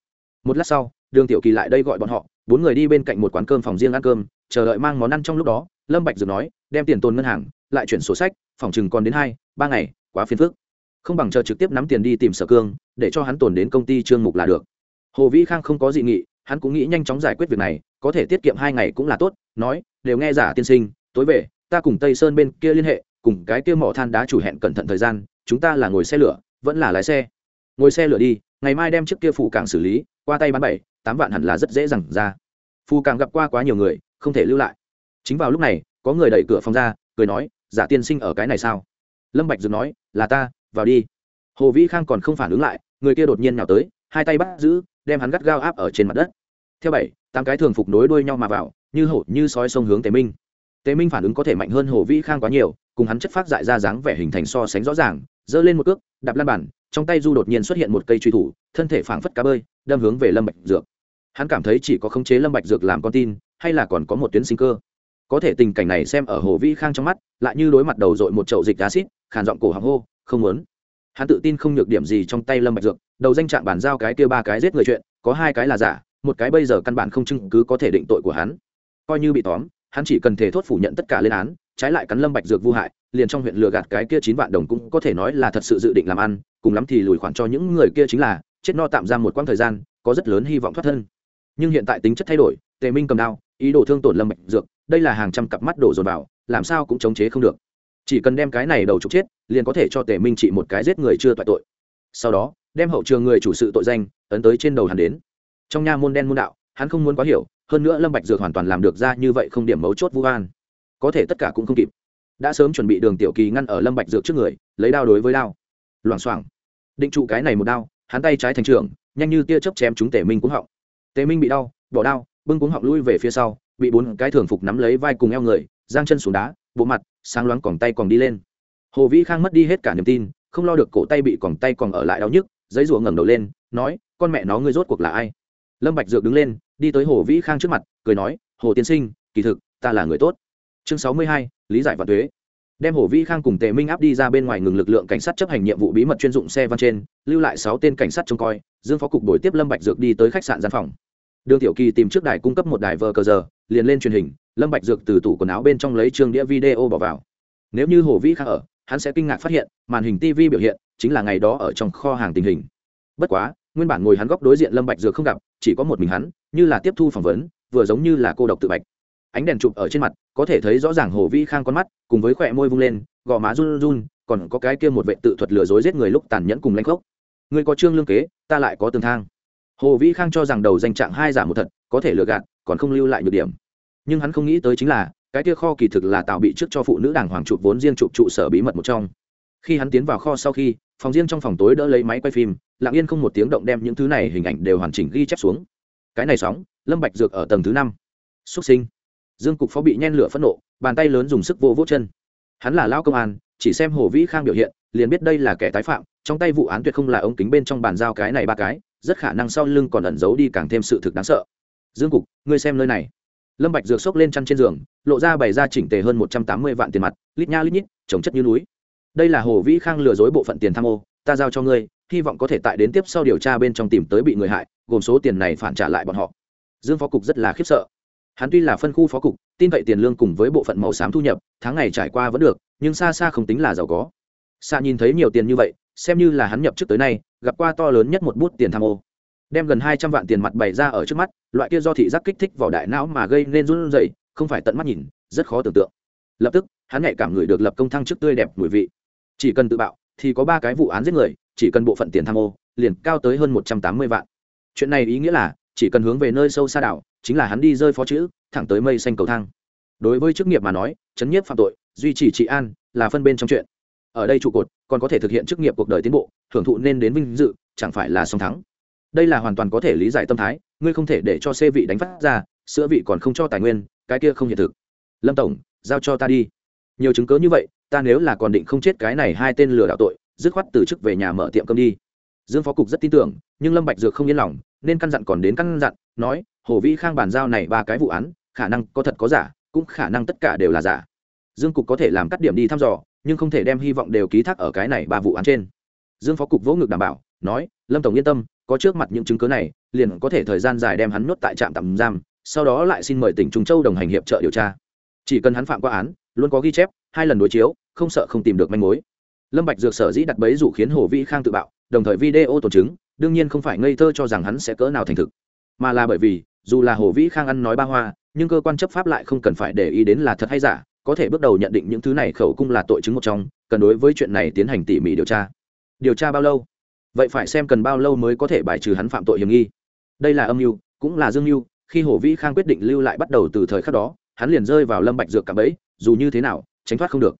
Một lát sau, đường tiểu kỳ lại đây gọi bọn họ, bốn người đi bên cạnh một quán cơm phòng riêng ăn cơm, chờ đợi mang món ăn trong lúc đó, lâm bạch dược nói, đem tiền tồn ngân hàng, lại chuyển sổ sách, phòng chừng còn đến hai, ba ngày, quá phiền phức không bằng chờ trực tiếp nắm tiền đi tìm sở cương, để cho hắn tồn đến công ty trương mục là được. Hồ vĩ khang không có dị nghị, hắn cũng nghĩ nhanh chóng giải quyết việc này, có thể tiết kiệm hai ngày cũng là tốt, nói, đều nghe giả tiên sinh, tối về, ta cùng tây sơn bên kia liên hệ, cùng cái kia mỏ than đá chủ hẹn cẩn thận thời gian, chúng ta là ngồi xe lửa, vẫn là lái xe. Ngồi xe lửa đi, ngày mai đem chiếc kia phụ càng xử lý, qua tay bán bảy, tám vạn hẳn là rất dễ dàng ra. Phù càng gặp qua quá nhiều người, không thể lưu lại. Chính vào lúc này, có người đẩy cửa phòng ra, cười nói, giả tiên sinh ở cái này sao? Lâm bạch dừng nói, là ta vào đi. Hồ vĩ khang còn không phản ứng lại, người kia đột nhiên nhào tới, hai tay bắt giữ, đem hắn gắt gao áp ở trên mặt đất. Theo bảy, tám cái thường phục nối đuôi nhau mà vào, như hổ, như sói sông hướng Tế minh. Tế minh phản ứng có thể mạnh hơn hồ vĩ khang quá nhiều, cùng hắn chất phát dại ra dáng vẻ hình thành so sánh rõ ràng, giơ lên một cước, đạp lan bản trong tay du đột nhiên xuất hiện một cây truy thủ, thân thể phảng phất cá bơi, đâm hướng về lâm bạch dược. Hắn cảm thấy chỉ có khống chế lâm bạch dược làm con tin, hay là còn có một tuyến sinh cơ. Có thể tình cảnh này xem ở hồ vĩ khang trong mắt, lại như đối mặt đầu dội một chậu dịch acid khàn giọng cổ hàng hô không muốn. Hắn tự tin không nhược điểm gì trong tay lâm bạch dược, đầu danh trạng bản giao cái kia ba cái giết người chuyện, có hai cái là giả, một cái bây giờ căn bản không chứng cứ có thể định tội của hắn. Coi như bị tóm, hắn chỉ cần thể thốt phủ nhận tất cả lên án, trái lại cắn lâm bạch dược vu hại, liền trong huyện lừa gạt cái kia chín vạn đồng cũng có thể nói là thật sự dự định làm ăn, cùng lắm thì lùi khoản cho những người kia chính là, chết no tạm giam một quãng thời gian, có rất lớn hy vọng thoát thân. Nhưng hiện tại tính chất thay đổi, tề minh cầm đao, ý đồ thương tổn lâm bạch dược, đây là hàng trăm cặp mắt đổ dồn vào, làm sao cũng chống chế không được chỉ cần đem cái này đầu trục chết, liền có thể cho tề minh trị một cái giết người chưa toại tội. Sau đó, đem hậu trường người chủ sự tội danh ấn tới trên đầu hắn đến. Trong nha môn đen môn đạo, hắn không muốn quá hiểu, hơn nữa lâm bạch dược hoàn toàn làm được ra như vậy không điểm mấu chốt vu an có thể tất cả cũng không kịp. Đã sớm chuẩn bị đường tiểu kỳ ngăn ở lâm bạch dược trước người, lấy đao đối với đao. Loảng xoảng. Định trụ cái này một đao, hắn tay trái thành trường, nhanh như tia chớp chém chúng tề minh cuống họng. Tề minh bị đau, bỏ đao, bưng cuống họng lui về phía sau, bị bốn cái thường phục nắm lấy vai cùng eo người, giang chân xuống đá, bộ mặt sáng loáng còng tay còn đi lên. Hồ vĩ khang mất đi hết cả niềm tin, không lo được cổ tay bị còng tay còn ở lại đau nhức, giấy rùa ngẩng đầu lên, nói, con mẹ nó ngươi rốt cuộc là ai? Lâm bạch dược đứng lên, đi tới hồ vĩ khang trước mặt, cười nói, hồ tiên sinh, kỳ thực, ta là người tốt. Chương sáu mươi hai, lý giải và thuế đem hồ vĩ khang cùng tề minh áp đi ra bên ngoài ngừng lực lượng cảnh sát chấp hành nhiệm vụ bí mật chuyên dụng xe văn trên, lưu lại sáu tên cảnh sát trông coi, dương phó cục đổi tiếp lâm bạch dược đi tới khách sạn gian phòng. Đường tiểu kỳ tìm trước đài cung cấp một đài vờ cờ giờ liền lên truyền hình, lâm bạch dược từ tủ quần áo bên trong lấy trương đĩa video bỏ vào. Nếu như hồ vĩ khang ở, hắn sẽ kinh ngạc phát hiện, màn hình tv biểu hiện chính là ngày đó ở trong kho hàng tình hình. Bất quá, nguyên bản ngồi hắn góc đối diện lâm bạch dược không gặp, chỉ có một mình hắn, như là tiếp thu phỏng vấn, vừa giống như là cô độc tự bạch. Ánh đèn chụp ở trên mặt, có thể thấy rõ ràng hồ vĩ khang con mắt, cùng với khỏe môi vung lên, gò má run run còn có cái kia một vệ tự thuật lừa dối giết người lúc tàn nhẫn cùng lanh khốc. Người có trương lương kế, ta lại có tường thang. Hồ vĩ khang cho rằng đầu danh trạng hai giả một thật, có thể lừa gạt còn không lưu lại nhược điểm. Nhưng hắn không nghĩ tới chính là, cái kia kho kỳ thực là tạo bị trước cho phụ nữ đảng hoàng chụp vốn riêng chụp trụ sở bí mật một trong. Khi hắn tiến vào kho sau khi, phòng riêng trong phòng tối đỡ lấy máy quay phim, lặng yên không một tiếng động đem những thứ này hình ảnh đều hoàn chỉnh ghi chép xuống. Cái này sóng, lâm bạch dược ở tầng thứ năm. Xuất sinh. Dương cục phó bị nhen lửa phẫn nộ, bàn tay lớn dùng sức vô vỗ chân. Hắn là lão công an, chỉ xem hồ vĩ khang biểu hiện, liền biết đây là kẻ tái phạm, trong tay vụ án tuyệt không là ống kính bên trong bàn giao cái này ba cái, rất khả năng sau lưng còn ẩn giấu đi càng thêm sự thực đáng sợ dương cục, ngươi xem nơi này. Lâm bạch dược xốc lên chăn trên giường, lộ ra bày ra chỉnh tề hơn một trăm tám mươi vạn tiền mặt, lít nha lít nhít, trồng chất như núi. Đây là hồ vĩ khang lừa dối bộ phận tiền tham ô, ta giao cho ngươi, hy vọng có thể tại đến tiếp sau điều tra bên trong tìm tới bị người hại, gồm số tiền này phản trả lại bọn họ. Dương phó cục rất là khiếp sợ. Hắn tuy là phân khu phó cục, tin vậy tiền lương cùng với bộ phận màu xám thu nhập, tháng ngày trải qua vẫn được, nhưng xa xa không tính là giàu có. Xa nhìn thấy nhiều tiền như vậy, xem như là hắn nhập trước tới nay, gặp qua to lớn nhất một bút tiền tham ô đem gần hai trăm vạn tiền mặt bày ra ở trước mắt, loại kia do thị giác kích thích vào đại não mà gây nên run rẩy, không phải tận mắt nhìn, rất khó tưởng tượng. Lập tức, hắn nhạy cảm người được lập công thăng trước tươi đẹp mùi vị. Chỉ cần tự bạo, thì có ba cái vụ án giết người, chỉ cần bộ phận tiền tham ô, liền cao tới hơn một trăm tám mươi vạn. Chuyện này ý nghĩa là, chỉ cần hướng về nơi sâu xa đảo, chính là hắn đi rơi phó chữ, thẳng tới mây xanh cầu thang. Đối với chức nghiệp mà nói, chấn nhiếp phạm tội, duy trì trị an, là phân bên trong chuyện. Ở đây trụ cột, còn có thể thực hiện chức nghiệp cuộc đời tiến bộ, hưởng thụ nên đến vinh dự, chẳng phải là song thắng đây là hoàn toàn có thể lý giải tâm thái, ngươi không thể để cho xê vị đánh phát ra, sữa vị còn không cho tài nguyên, cái kia không hiện thực. Lâm tổng, giao cho ta đi. Nhiều chứng cớ như vậy, ta nếu là còn định không chết cái này hai tên lừa đảo tội, dứt khoát từ chức về nhà mở tiệm cơm đi. Dương phó cục rất tin tưởng, nhưng lâm bạch dược không yên lòng, nên căn dặn còn đến căn dặn, nói, hồ vĩ khang bàn giao này ba cái vụ án, khả năng có thật có giả, cũng khả năng tất cả đều là giả. Dương cục có thể làm cắt điểm đi thăm dò, nhưng không thể đem hy vọng đều ký thác ở cái này ba vụ án trên. Dương phó cục vỗ ngực đảm bảo, nói, lâm tổng yên tâm có trước mặt những chứng cứ này, liền có thể thời gian dài đem hắn nhốt tại trạm tạm giam, sau đó lại xin mời tỉnh trung châu đồng hành hiệp trợ điều tra. Chỉ cần hắn phạm qua án, luôn có ghi chép, hai lần đối chiếu, không sợ không tìm được manh mối. Lâm bạch dược sở dĩ đặt bẫy dụ khiến hồ vĩ khang tự bạo, đồng thời video tổ chứng, đương nhiên không phải ngây thơ cho rằng hắn sẽ cỡ nào thành thực. Mà là bởi vì, dù là hồ vĩ khang ăn nói ba hoa, nhưng cơ quan chấp pháp lại không cần phải để ý đến là thật hay giả, có thể bước đầu nhận định những thứ này khẩu cung là tội chứng một trong, cần đối với chuyện này tiến hành tỉ mỉ điều tra. Điều tra bao lâu? Vậy phải xem cần bao lâu mới có thể bài trừ hắn phạm tội hiểm nghi. Đây là âm mưu, cũng là dương mưu, khi hồ vĩ khang quyết định lưu lại bắt đầu từ thời khắc đó, hắn liền rơi vào lâm bạch dược cả bẫy, dù như thế nào, tránh thoát không được.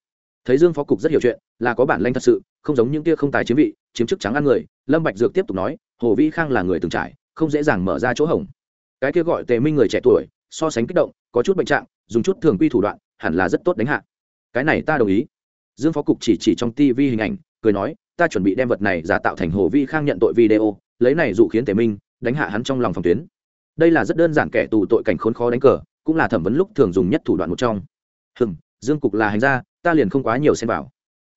Thấy dương phó cục rất hiểu chuyện, là có bản lĩnh thật sự, không giống những kia không tài chiếm vị, chiếm chức trắng ăn người, lâm bạch dược tiếp tục nói, hồ vĩ khang là người từng trải, không dễ dàng mở ra chỗ hổng. Cái kia gọi tề minh người trẻ tuổi, so sánh kích động, có chút bệnh trạng, dùng chút thường quy thủ đoạn, hẳn là rất tốt đánh hạ. Cái này ta đồng ý. Dương phó cục chỉ chỉ trong tivi hình ảnh, cười nói ta chuẩn bị đem vật này giả tạo thành hồ vi khang nhận tội video, lấy này dụ khiến tề minh đánh hạ hắn trong lòng phòng tuyến. Đây là rất đơn giản kẻ tù tội cảnh khốn khó đánh cờ, cũng là thẩm vấn lúc thường dùng nhất thủ đoạn một trong. Hừm, dương cục là hành gia, ta liền không quá nhiều xem vào.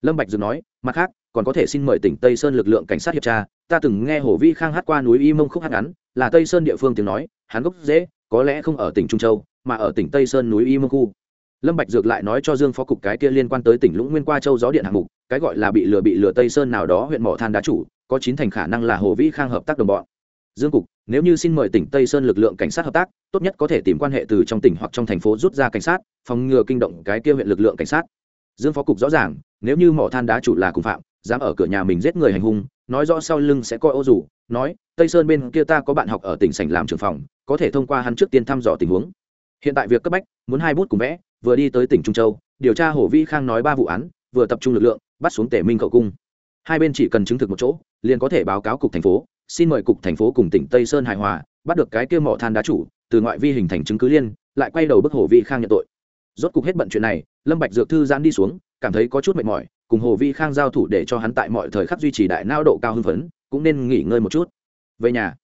Lâm bạch dừng nói, mặt khác, còn có thể xin mời tỉnh tây sơn lực lượng cảnh sát hiệp tra. Ta từng nghe hồ vi khang hát qua núi y mông khúc hát ngắn, là tây sơn địa phương tiếng nói, hắn gốc dễ, có lẽ không ở tỉnh trung châu, mà ở tỉnh tây sơn núi y mông khu lâm bạch dược lại nói cho dương phó cục cái kia liên quan tới tỉnh lũng nguyên qua châu gió điện hạng mục cái gọi là bị lừa bị lừa tây sơn nào đó huyện mỏ than đá chủ có chín thành khả năng là hồ vĩ khang hợp tác đồng bọn. Dương cục nếu như xin mời tỉnh tây sơn lực lượng cảnh sát hợp tác tốt nhất có thể tìm quan hệ từ trong tỉnh hoặc trong thành phố rút ra cảnh sát phòng ngừa kinh động cái kia huyện lực lượng cảnh sát. Dương phó cục rõ ràng nếu như mỏ than đá chủ là cùng phạm dám ở cửa nhà mình giết người hành hung nói rõ sau lưng sẽ coi ô dù, nói tây sơn bên kia ta có bạn học ở tỉnh sảnh làm trưởng phòng có thể thông qua hắn trước tiên thăm dò tình huống. Hiện tại việc cấp bách muốn hai bút cùng vẽ vừa đi tới tỉnh trung châu, điều tra hồ vĩ khang nói ba vụ án, vừa tập trung lực lượng, bắt xuống Tề minh khẩu cung. Hai bên chỉ cần chứng thực một chỗ, liền có thể báo cáo cục thành phố, xin mời cục thành phố cùng tỉnh tây sơn hài hòa, bắt được cái kia mỏ than đá chủ, từ ngoại vi hình thành chứng cứ liên, lại quay đầu bức hồ vĩ khang nhận tội. Rốt cục hết bận chuyện này, lâm bạch dược thư giãn đi xuống, cảm thấy có chút mệt mỏi, cùng hồ vĩ khang giao thủ để cho hắn tại mọi thời khắc duy trì đại não độ cao hưng phấn, cũng nên nghỉ ngơi một chút. Về nhà,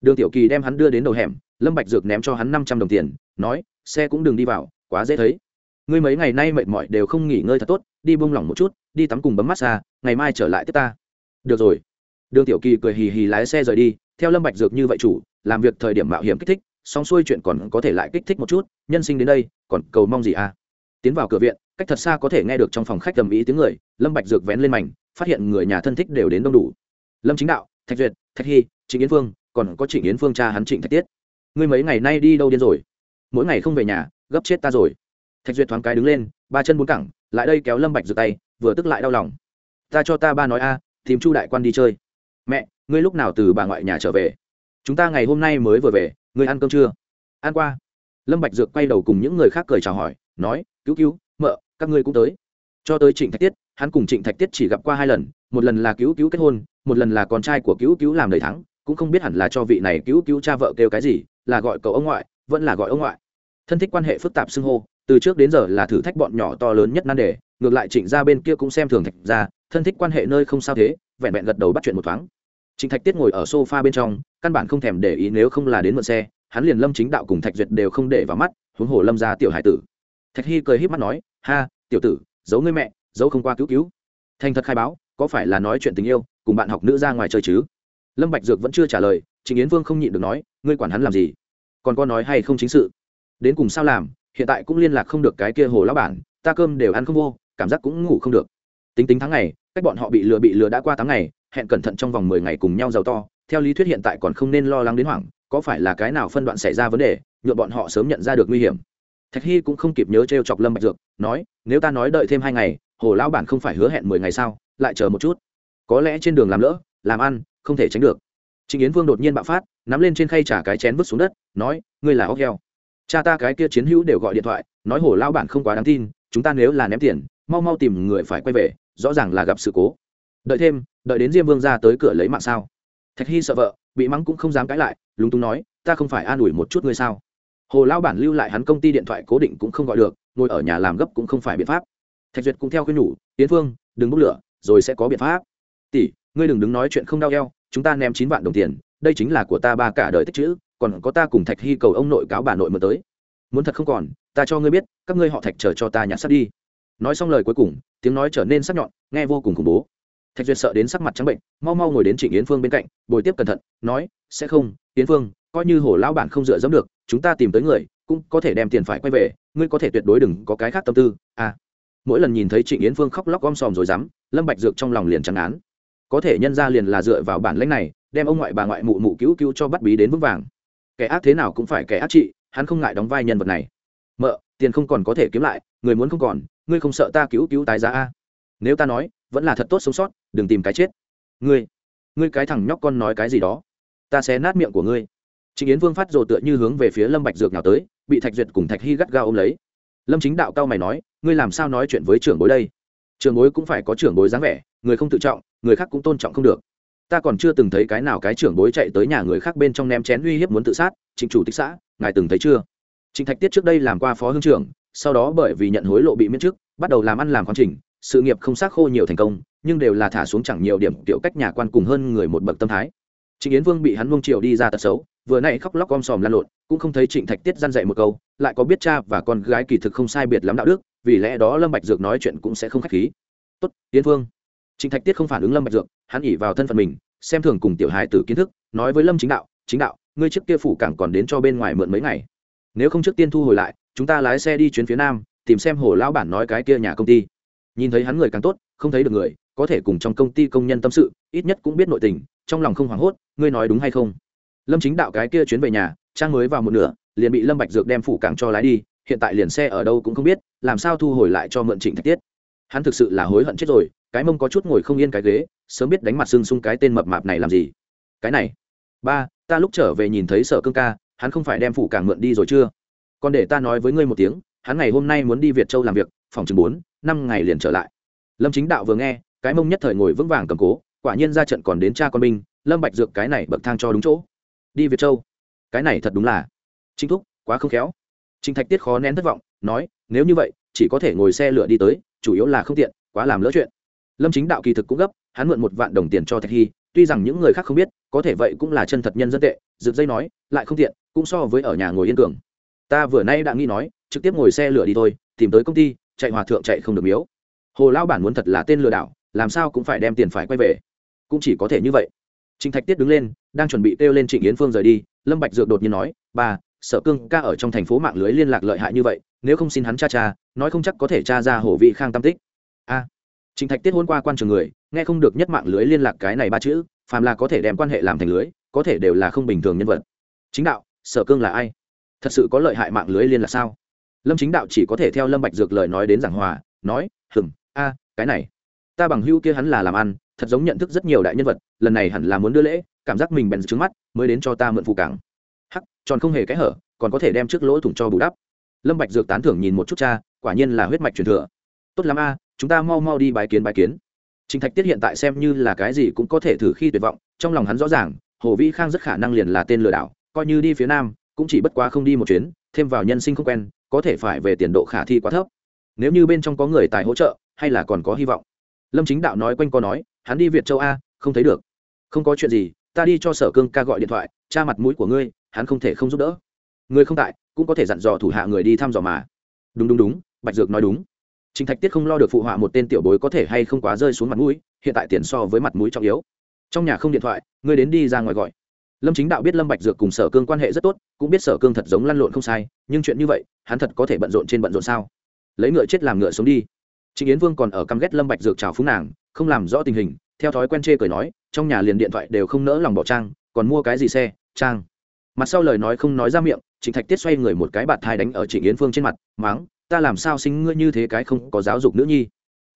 đường tiểu kỳ đem hắn đưa đến đầu hẻm, lâm bạch dược ném cho hắn năm trăm đồng tiền, nói, xe cũng đừng đi vào, quá dễ thấy ngươi mấy ngày nay mệt mỏi đều không nghỉ ngơi thật tốt, đi buông lỏng một chút, đi tắm cùng bấm massage, ngày mai trở lại tiếp ta. Được rồi. Đường tiểu kỳ cười hì hì lái xe rời đi, theo lâm bạch dược như vậy chủ, làm việc thời điểm mạo hiểm kích thích, xong xuôi chuyện còn có thể lại kích thích một chút, nhân sinh đến đây, còn cầu mong gì à? Tiến vào cửa viện, cách thật xa có thể nghe được trong phòng khách tầm ý tiếng người, lâm bạch dược vén lên mảnh, phát hiện người nhà thân thích đều đến đông đủ. Lâm chính đạo, thạch duyệt, thạch hy, trịnh yến phương, còn có trịnh yến phương cha hắn trịnh thạch tiết. Ngươi mấy ngày nay đi đâu điên rồi? Mỗi ngày không về nhà, gấp chết ta rồi thạch duyệt thoáng cái đứng lên, ba chân bốn cẳng, lại đây kéo lâm bạch giựt tay, vừa tức lại đau lòng. Ta cho ta ba nói a, tìm chu đại quan đi chơi. Mẹ, ngươi lúc nào từ bà ngoại nhà trở về? Chúng ta ngày hôm nay mới vừa về, ngươi ăn cơm chưa? Ăn qua. Lâm bạch dược quay đầu cùng những người khác cười chào hỏi, nói, cứu cứu, mợ, các ngươi cũng tới. Cho tới trịnh thạch tiết, hắn cùng trịnh thạch tiết chỉ gặp qua hai lần, một lần là cứu cứu kết hôn, một lần là con trai của cứu cứu làm đầy thắng, cũng không biết hẳn là cho vị này cứu cứu cha vợ kêu cái gì, là gọi cậu ông ngoại, vẫn là gọi ông ngoại. Thân thích quan hệ phức tạp xưng hô từ trước đến giờ là thử thách bọn nhỏ to lớn nhất nan đề, ngược lại trịnh ra bên kia cũng xem thường thạch gia, thân thích quan hệ nơi không sao thế, vẹn vẹn gật đầu bắt chuyện một thoáng. Trịnh thạch tiết ngồi ở sofa bên trong, căn bản không thèm để ý nếu không là đến mượn xe, hắn liền lâm chính đạo cùng thạch duyệt đều không để vào mắt, huống hồ lâm ra tiểu hải tử. Thạch hy cười h í p mắt nói, ha, tiểu tử, giấu người mẹ, giấu không qua cứu cứu. Thành thật khai báo, có phải là nói chuyện tình yêu, cùng bạn học nữ ra ngoài chơi chứ? Lâm bạch dược vẫn chưa trả lời, trịnh yến vương không nhịn được nói, ngươi quản hắn làm gì? Còn có nói hay không chính sự? Đến cùng sao làm? Hiện tại cũng liên lạc không được cái kia hồ lão bản, ta cơm đều ăn không vô, cảm giác cũng ngủ không được. Tính tính tháng ngày, cách bọn họ bị lừa bị lừa đã qua tháng ngày, hẹn cẩn thận trong vòng mười ngày cùng nhau giàu to, theo lý thuyết hiện tại còn không nên lo lắng đến hoảng, có phải là cái nào phân đoạn xảy ra vấn đề nhuộm bọn họ sớm nhận ra được nguy hiểm. Thạch hy cũng không kịp nhớ t r e o chọc lâm bạch dược, nói, nếu ta nói đợi thêm hai ngày, hồ lão bản không phải hứa hẹn mười ngày sao, lại chờ một chút. Có lẽ trên đường làm lỡ, làm ăn, không thể tránh được. Trịnh yến vương đột nhiên bạo phát, nắm lên trên khay trả cái chén vứt xuống đất, nói, ngươi là óc heo cha ta cái kia chiến hữu đều gọi điện thoại, nói hồ lao bản không quá đáng tin, chúng ta nếu là ném tiền, mau mau tìm người phải quay về, rõ ràng là gặp sự cố. Đợi thêm, đợi đến diêm vương ra tới cửa lấy mạng sao? Thạch hy sợ vợ, bị mắng cũng không dám cãi lại, lúng túng nói, ta không phải an ủi một chút ngươi sao? Hồ lao bản lưu lại hắn công ty điện thoại cố định cũng không gọi được, ngồi ở nhà làm gấp cũng không phải biện pháp. Thạch duyệt cũng theo khuyên nhủ tiến phương đừng bốc lửa, rồi sẽ có biện pháp. Tỷ, ngươi đừng đứng nói chuyện không đau eo, chúng ta ném chín vạn đồng tiền, đây chính là của ta ba cả đời tích chữ còn có ta cùng thạch hy cầu ông nội cáo bà nội mượn tới. Muốn thật không còn, ta cho ngươi biết, các ngươi họ thạch chờ cho ta nhặt sắt đi. Nói xong lời cuối cùng, tiếng nói trở nên sắc nhọn, nghe vô cùng khủng bố. Thạch duyệt sợ đến sắc mặt trắng bệnh, mau mau ngồi đến trịnh yến phương bên cạnh, bồi tiếp cẩn thận, nói, sẽ không, yến phương, coi như hồ lão bản không dựa dẫm được, chúng ta tìm tới người, cũng có thể đem tiền phải quay về, ngươi có thể tuyệt đối đừng có cái khác tâm tư à. Mỗi lần nhìn thấy trịnh yến phương khóc lóc om sòm rồi dám, lâm bạch dược trong lòng liền trắng án. Có thể nhân ra liền là dựa vào bản lãnh này, đem ông ngoại bà ngoại mụ mụ cứu cứu cho bắt bí đến vững vàng kẻ ác thế nào cũng phải kẻ ác trị, hắn không ngại đóng vai nhân vật này. Mợ, tiền không còn có thể kiếm lại, người muốn không còn, ngươi không sợ ta cứu cứu tái giá a? Nếu ta nói, vẫn là thật tốt sống sót, đừng tìm cái chết. Ngươi ngươi cái thằng nhóc con nói cái gì đó. Ta sẽ nát miệng của ngươi. Chính yến vương phát rồ tựa như hướng về phía lâm bạch dược nào tới, bị thạch duyệt cùng thạch hy gắt gao ôm lấy. Lâm chính đạo cao mày nói, ngươi làm sao nói chuyện với trưởng bối đây? Trưởng bối cũng phải có trưởng bối dáng vẻ, người không tự trọng, người khác cũng tôn trọng không được ta còn chưa từng thấy cái nào cái trưởng bối chạy tới nhà người khác bên trong ném chén uy hiếp muốn tự sát, trịnh chủ tịch xã, ngài từng thấy chưa? Trịnh thạch tiết trước đây làm qua phó hương trưởng, sau đó bởi vì nhận hối lộ bị miễn chức, bắt đầu làm ăn làm khoán trình, sự nghiệp không xác khô nhiều thành công, nhưng đều là thả xuống chẳng nhiều điểm tiểu cách nhà quan cùng hơn người một bậc tâm thái. Trịnh yến vương bị hắn mông triều đi ra tật xấu, vừa nãy khóc lóc om sòm lan lộn, cũng không thấy trịnh thạch tiết răn dạy một câu, lại có biết cha và con gái kỳ thực không sai biệt lắm đạo đức, vì lẽ đó lâm bạch dược nói chuyện cũng sẽ không khách khí. Tốt, yến vương. Trịnh Thạch Tiết không phản ứng Lâm Bạch Dược, hắn ỉ vào thân phận mình, xem thường cùng tiểu hài tử kiến thức, nói với Lâm Chính Đạo, "Chính đạo, ngươi trước kia phủ cảng còn đến cho bên ngoài mượn mấy ngày. Nếu không trước tiên thu hồi lại, chúng ta lái xe đi chuyến phía nam, tìm xem hồ lão bản nói cái kia nhà công ty." Nhìn thấy hắn người càng tốt, không thấy được người, có thể cùng trong công ty công nhân tâm sự, ít nhất cũng biết nội tình, trong lòng không hoảng hốt, ngươi nói đúng hay không? Lâm Chính Đạo cái kia chuyến về nhà, trang mới vào một nửa, liền bị Lâm Bạch Dược đem phủ cảng cho lái đi, hiện tại liền xe ở đâu cũng không biết, làm sao thu hồi lại cho mượn Trịnh Thạch Tiết. Hắn thực sự là hối hận chết rồi, cái mông có chút ngồi không yên cái ghế, sớm biết đánh mặt sưng sung cái tên mập mạp này làm gì. Cái này, ba, ta lúc trở về nhìn thấy sở cương ca, hắn không phải đem phủ cảng mượn đi rồi chưa? Còn để ta nói với ngươi một tiếng, hắn ngày hôm nay muốn đi việt châu làm việc, phòng chừng bốn, năm ngày liền trở lại. Lâm chính đạo vừa nghe, cái mông nhất thời ngồi vững vàng cầm cố, quả nhiên ra trận còn đến cha con binh lâm bạch dược cái này bậc thang cho đúng chỗ. Đi việt châu. Cái này thật đúng là chính thúc, quá không khéo. Trinh thạch tiết khó nén thất vọng, nói, nếu như vậy, chỉ có thể ngồi xe lửa đi tới, chủ yếu là không tiện, quá làm lỡ chuyện lâm chính đạo kỳ thực cũng gấp hắn mượn một vạn đồng tiền cho thạch hy tuy rằng những người khác không biết có thể vậy cũng là chân thật nhân dân tệ rực dây nói lại không tiện cũng so với ở nhà ngồi yên cường. Ta vừa nay đã nghĩ nói trực tiếp ngồi xe lửa đi thôi tìm tới công ty chạy hòa thượng chạy không được miếu. Hồ lao bản muốn thật là tên lừa đảo làm sao cũng phải đem tiền phải quay về. Cũng chỉ có thể như vậy. Trịnh thạch tiết đứng lên đang chuẩn bị kêu lên trịnh yến phương rời đi lâm bạch dược đột nhiên nói bà, sở cương ca ở trong thành phố mạng lưới liên lạc lợi hại như vậy nếu không xin hắn cha cha nói không chắc có thể cha ra hồ vị khang tam tích. A Trình Thạch Tiết hôn qua quan trường người, nghe không được nhất mạng lưới liên lạc cái này ba chữ, phàm là có thể đem quan hệ làm thành lưới, có thể đều là không bình thường nhân vật. Chính đạo, Sở Cương là ai? Thật sự có lợi hại mạng lưới liên là sao? Lâm Chính đạo chỉ có thể theo Lâm Bạch Dược lời nói đến giảng hòa, nói, "Hừm, a, cái này, ta bằng hữu kia hắn là làm ăn, thật giống nhận thức rất nhiều đại nhân vật, lần này hẳn là muốn đưa lễ, cảm giác mình bèn trứng mắt, mới đến cho ta mượn phụ cảng." Hắc, tròn không hề cái hở, còn có thể đem trước lỗ thủng cho bù đắp. Lâm Bạch Dược tán thưởng nhìn một chút cha, quả nhiên là huyết mạch truyền thừa. Tốt lắm a, chúng ta mau mau đi bái kiến bái kiến Trình Thạch Tiết hiện tại xem như là cái gì cũng có thể thử khi tuyệt vọng, trong lòng hắn rõ ràng, Hồ Vĩ Khang rất khả năng liền là tên lừa đảo, coi như đi phía nam, cũng chỉ bất quá không đi một chuyến, thêm vào nhân sinh không quen, có thể phải về tiền độ khả thi quá thấp. Nếu như bên trong có người tài hỗ trợ, hay là còn có hy vọng. Lâm Chính Đạo nói quanh co nói, hắn đi Việt Châu a, không thấy được. Không có chuyện gì, ta đi cho Sở Cương ca gọi điện thoại, tra mặt mũi của ngươi, hắn không thể không giúp đỡ. Người không tại, cũng có thể dặn dò thủ hạ người đi thăm dò mà. Đúng đúng đúng, Bạch Dược nói đúng. Trình Thạch Tiết không lo được phụ họa một tên tiểu bối có thể hay không quá rơi xuống mặt mũi, hiện tại tiền so với mặt mũi trọng yếu. Trong nhà không điện thoại, ngươi đến đi ra ngoài gọi. Lâm Chính Đạo biết Lâm Bạch Dược cùng Sở Cương quan hệ rất tốt, cũng biết Sở Cương thật giống lăn lộn không sai, nhưng chuyện như vậy, hắn thật có thể bận rộn trên bận rộn sao? Lấy ngựa chết làm ngựa sống đi. Trịnh Yến Vương còn ở căm ghét Lâm Bạch Dược chào phúng nàng, không làm rõ tình hình, theo thói quen chê cười nói, trong nhà liền điện thoại đều không nỡ lòng bỏ trang, còn mua cái gì xe, trang. Mặt sau lời nói không nói ra miệng, Trịnh Thạch Tiết xoay người một cái bạt thai đánh ở Trịnh Yến Vương trên mặt, mắng, ta làm sao sinh ngươi như thế cái không có giáo dục nữ nhi?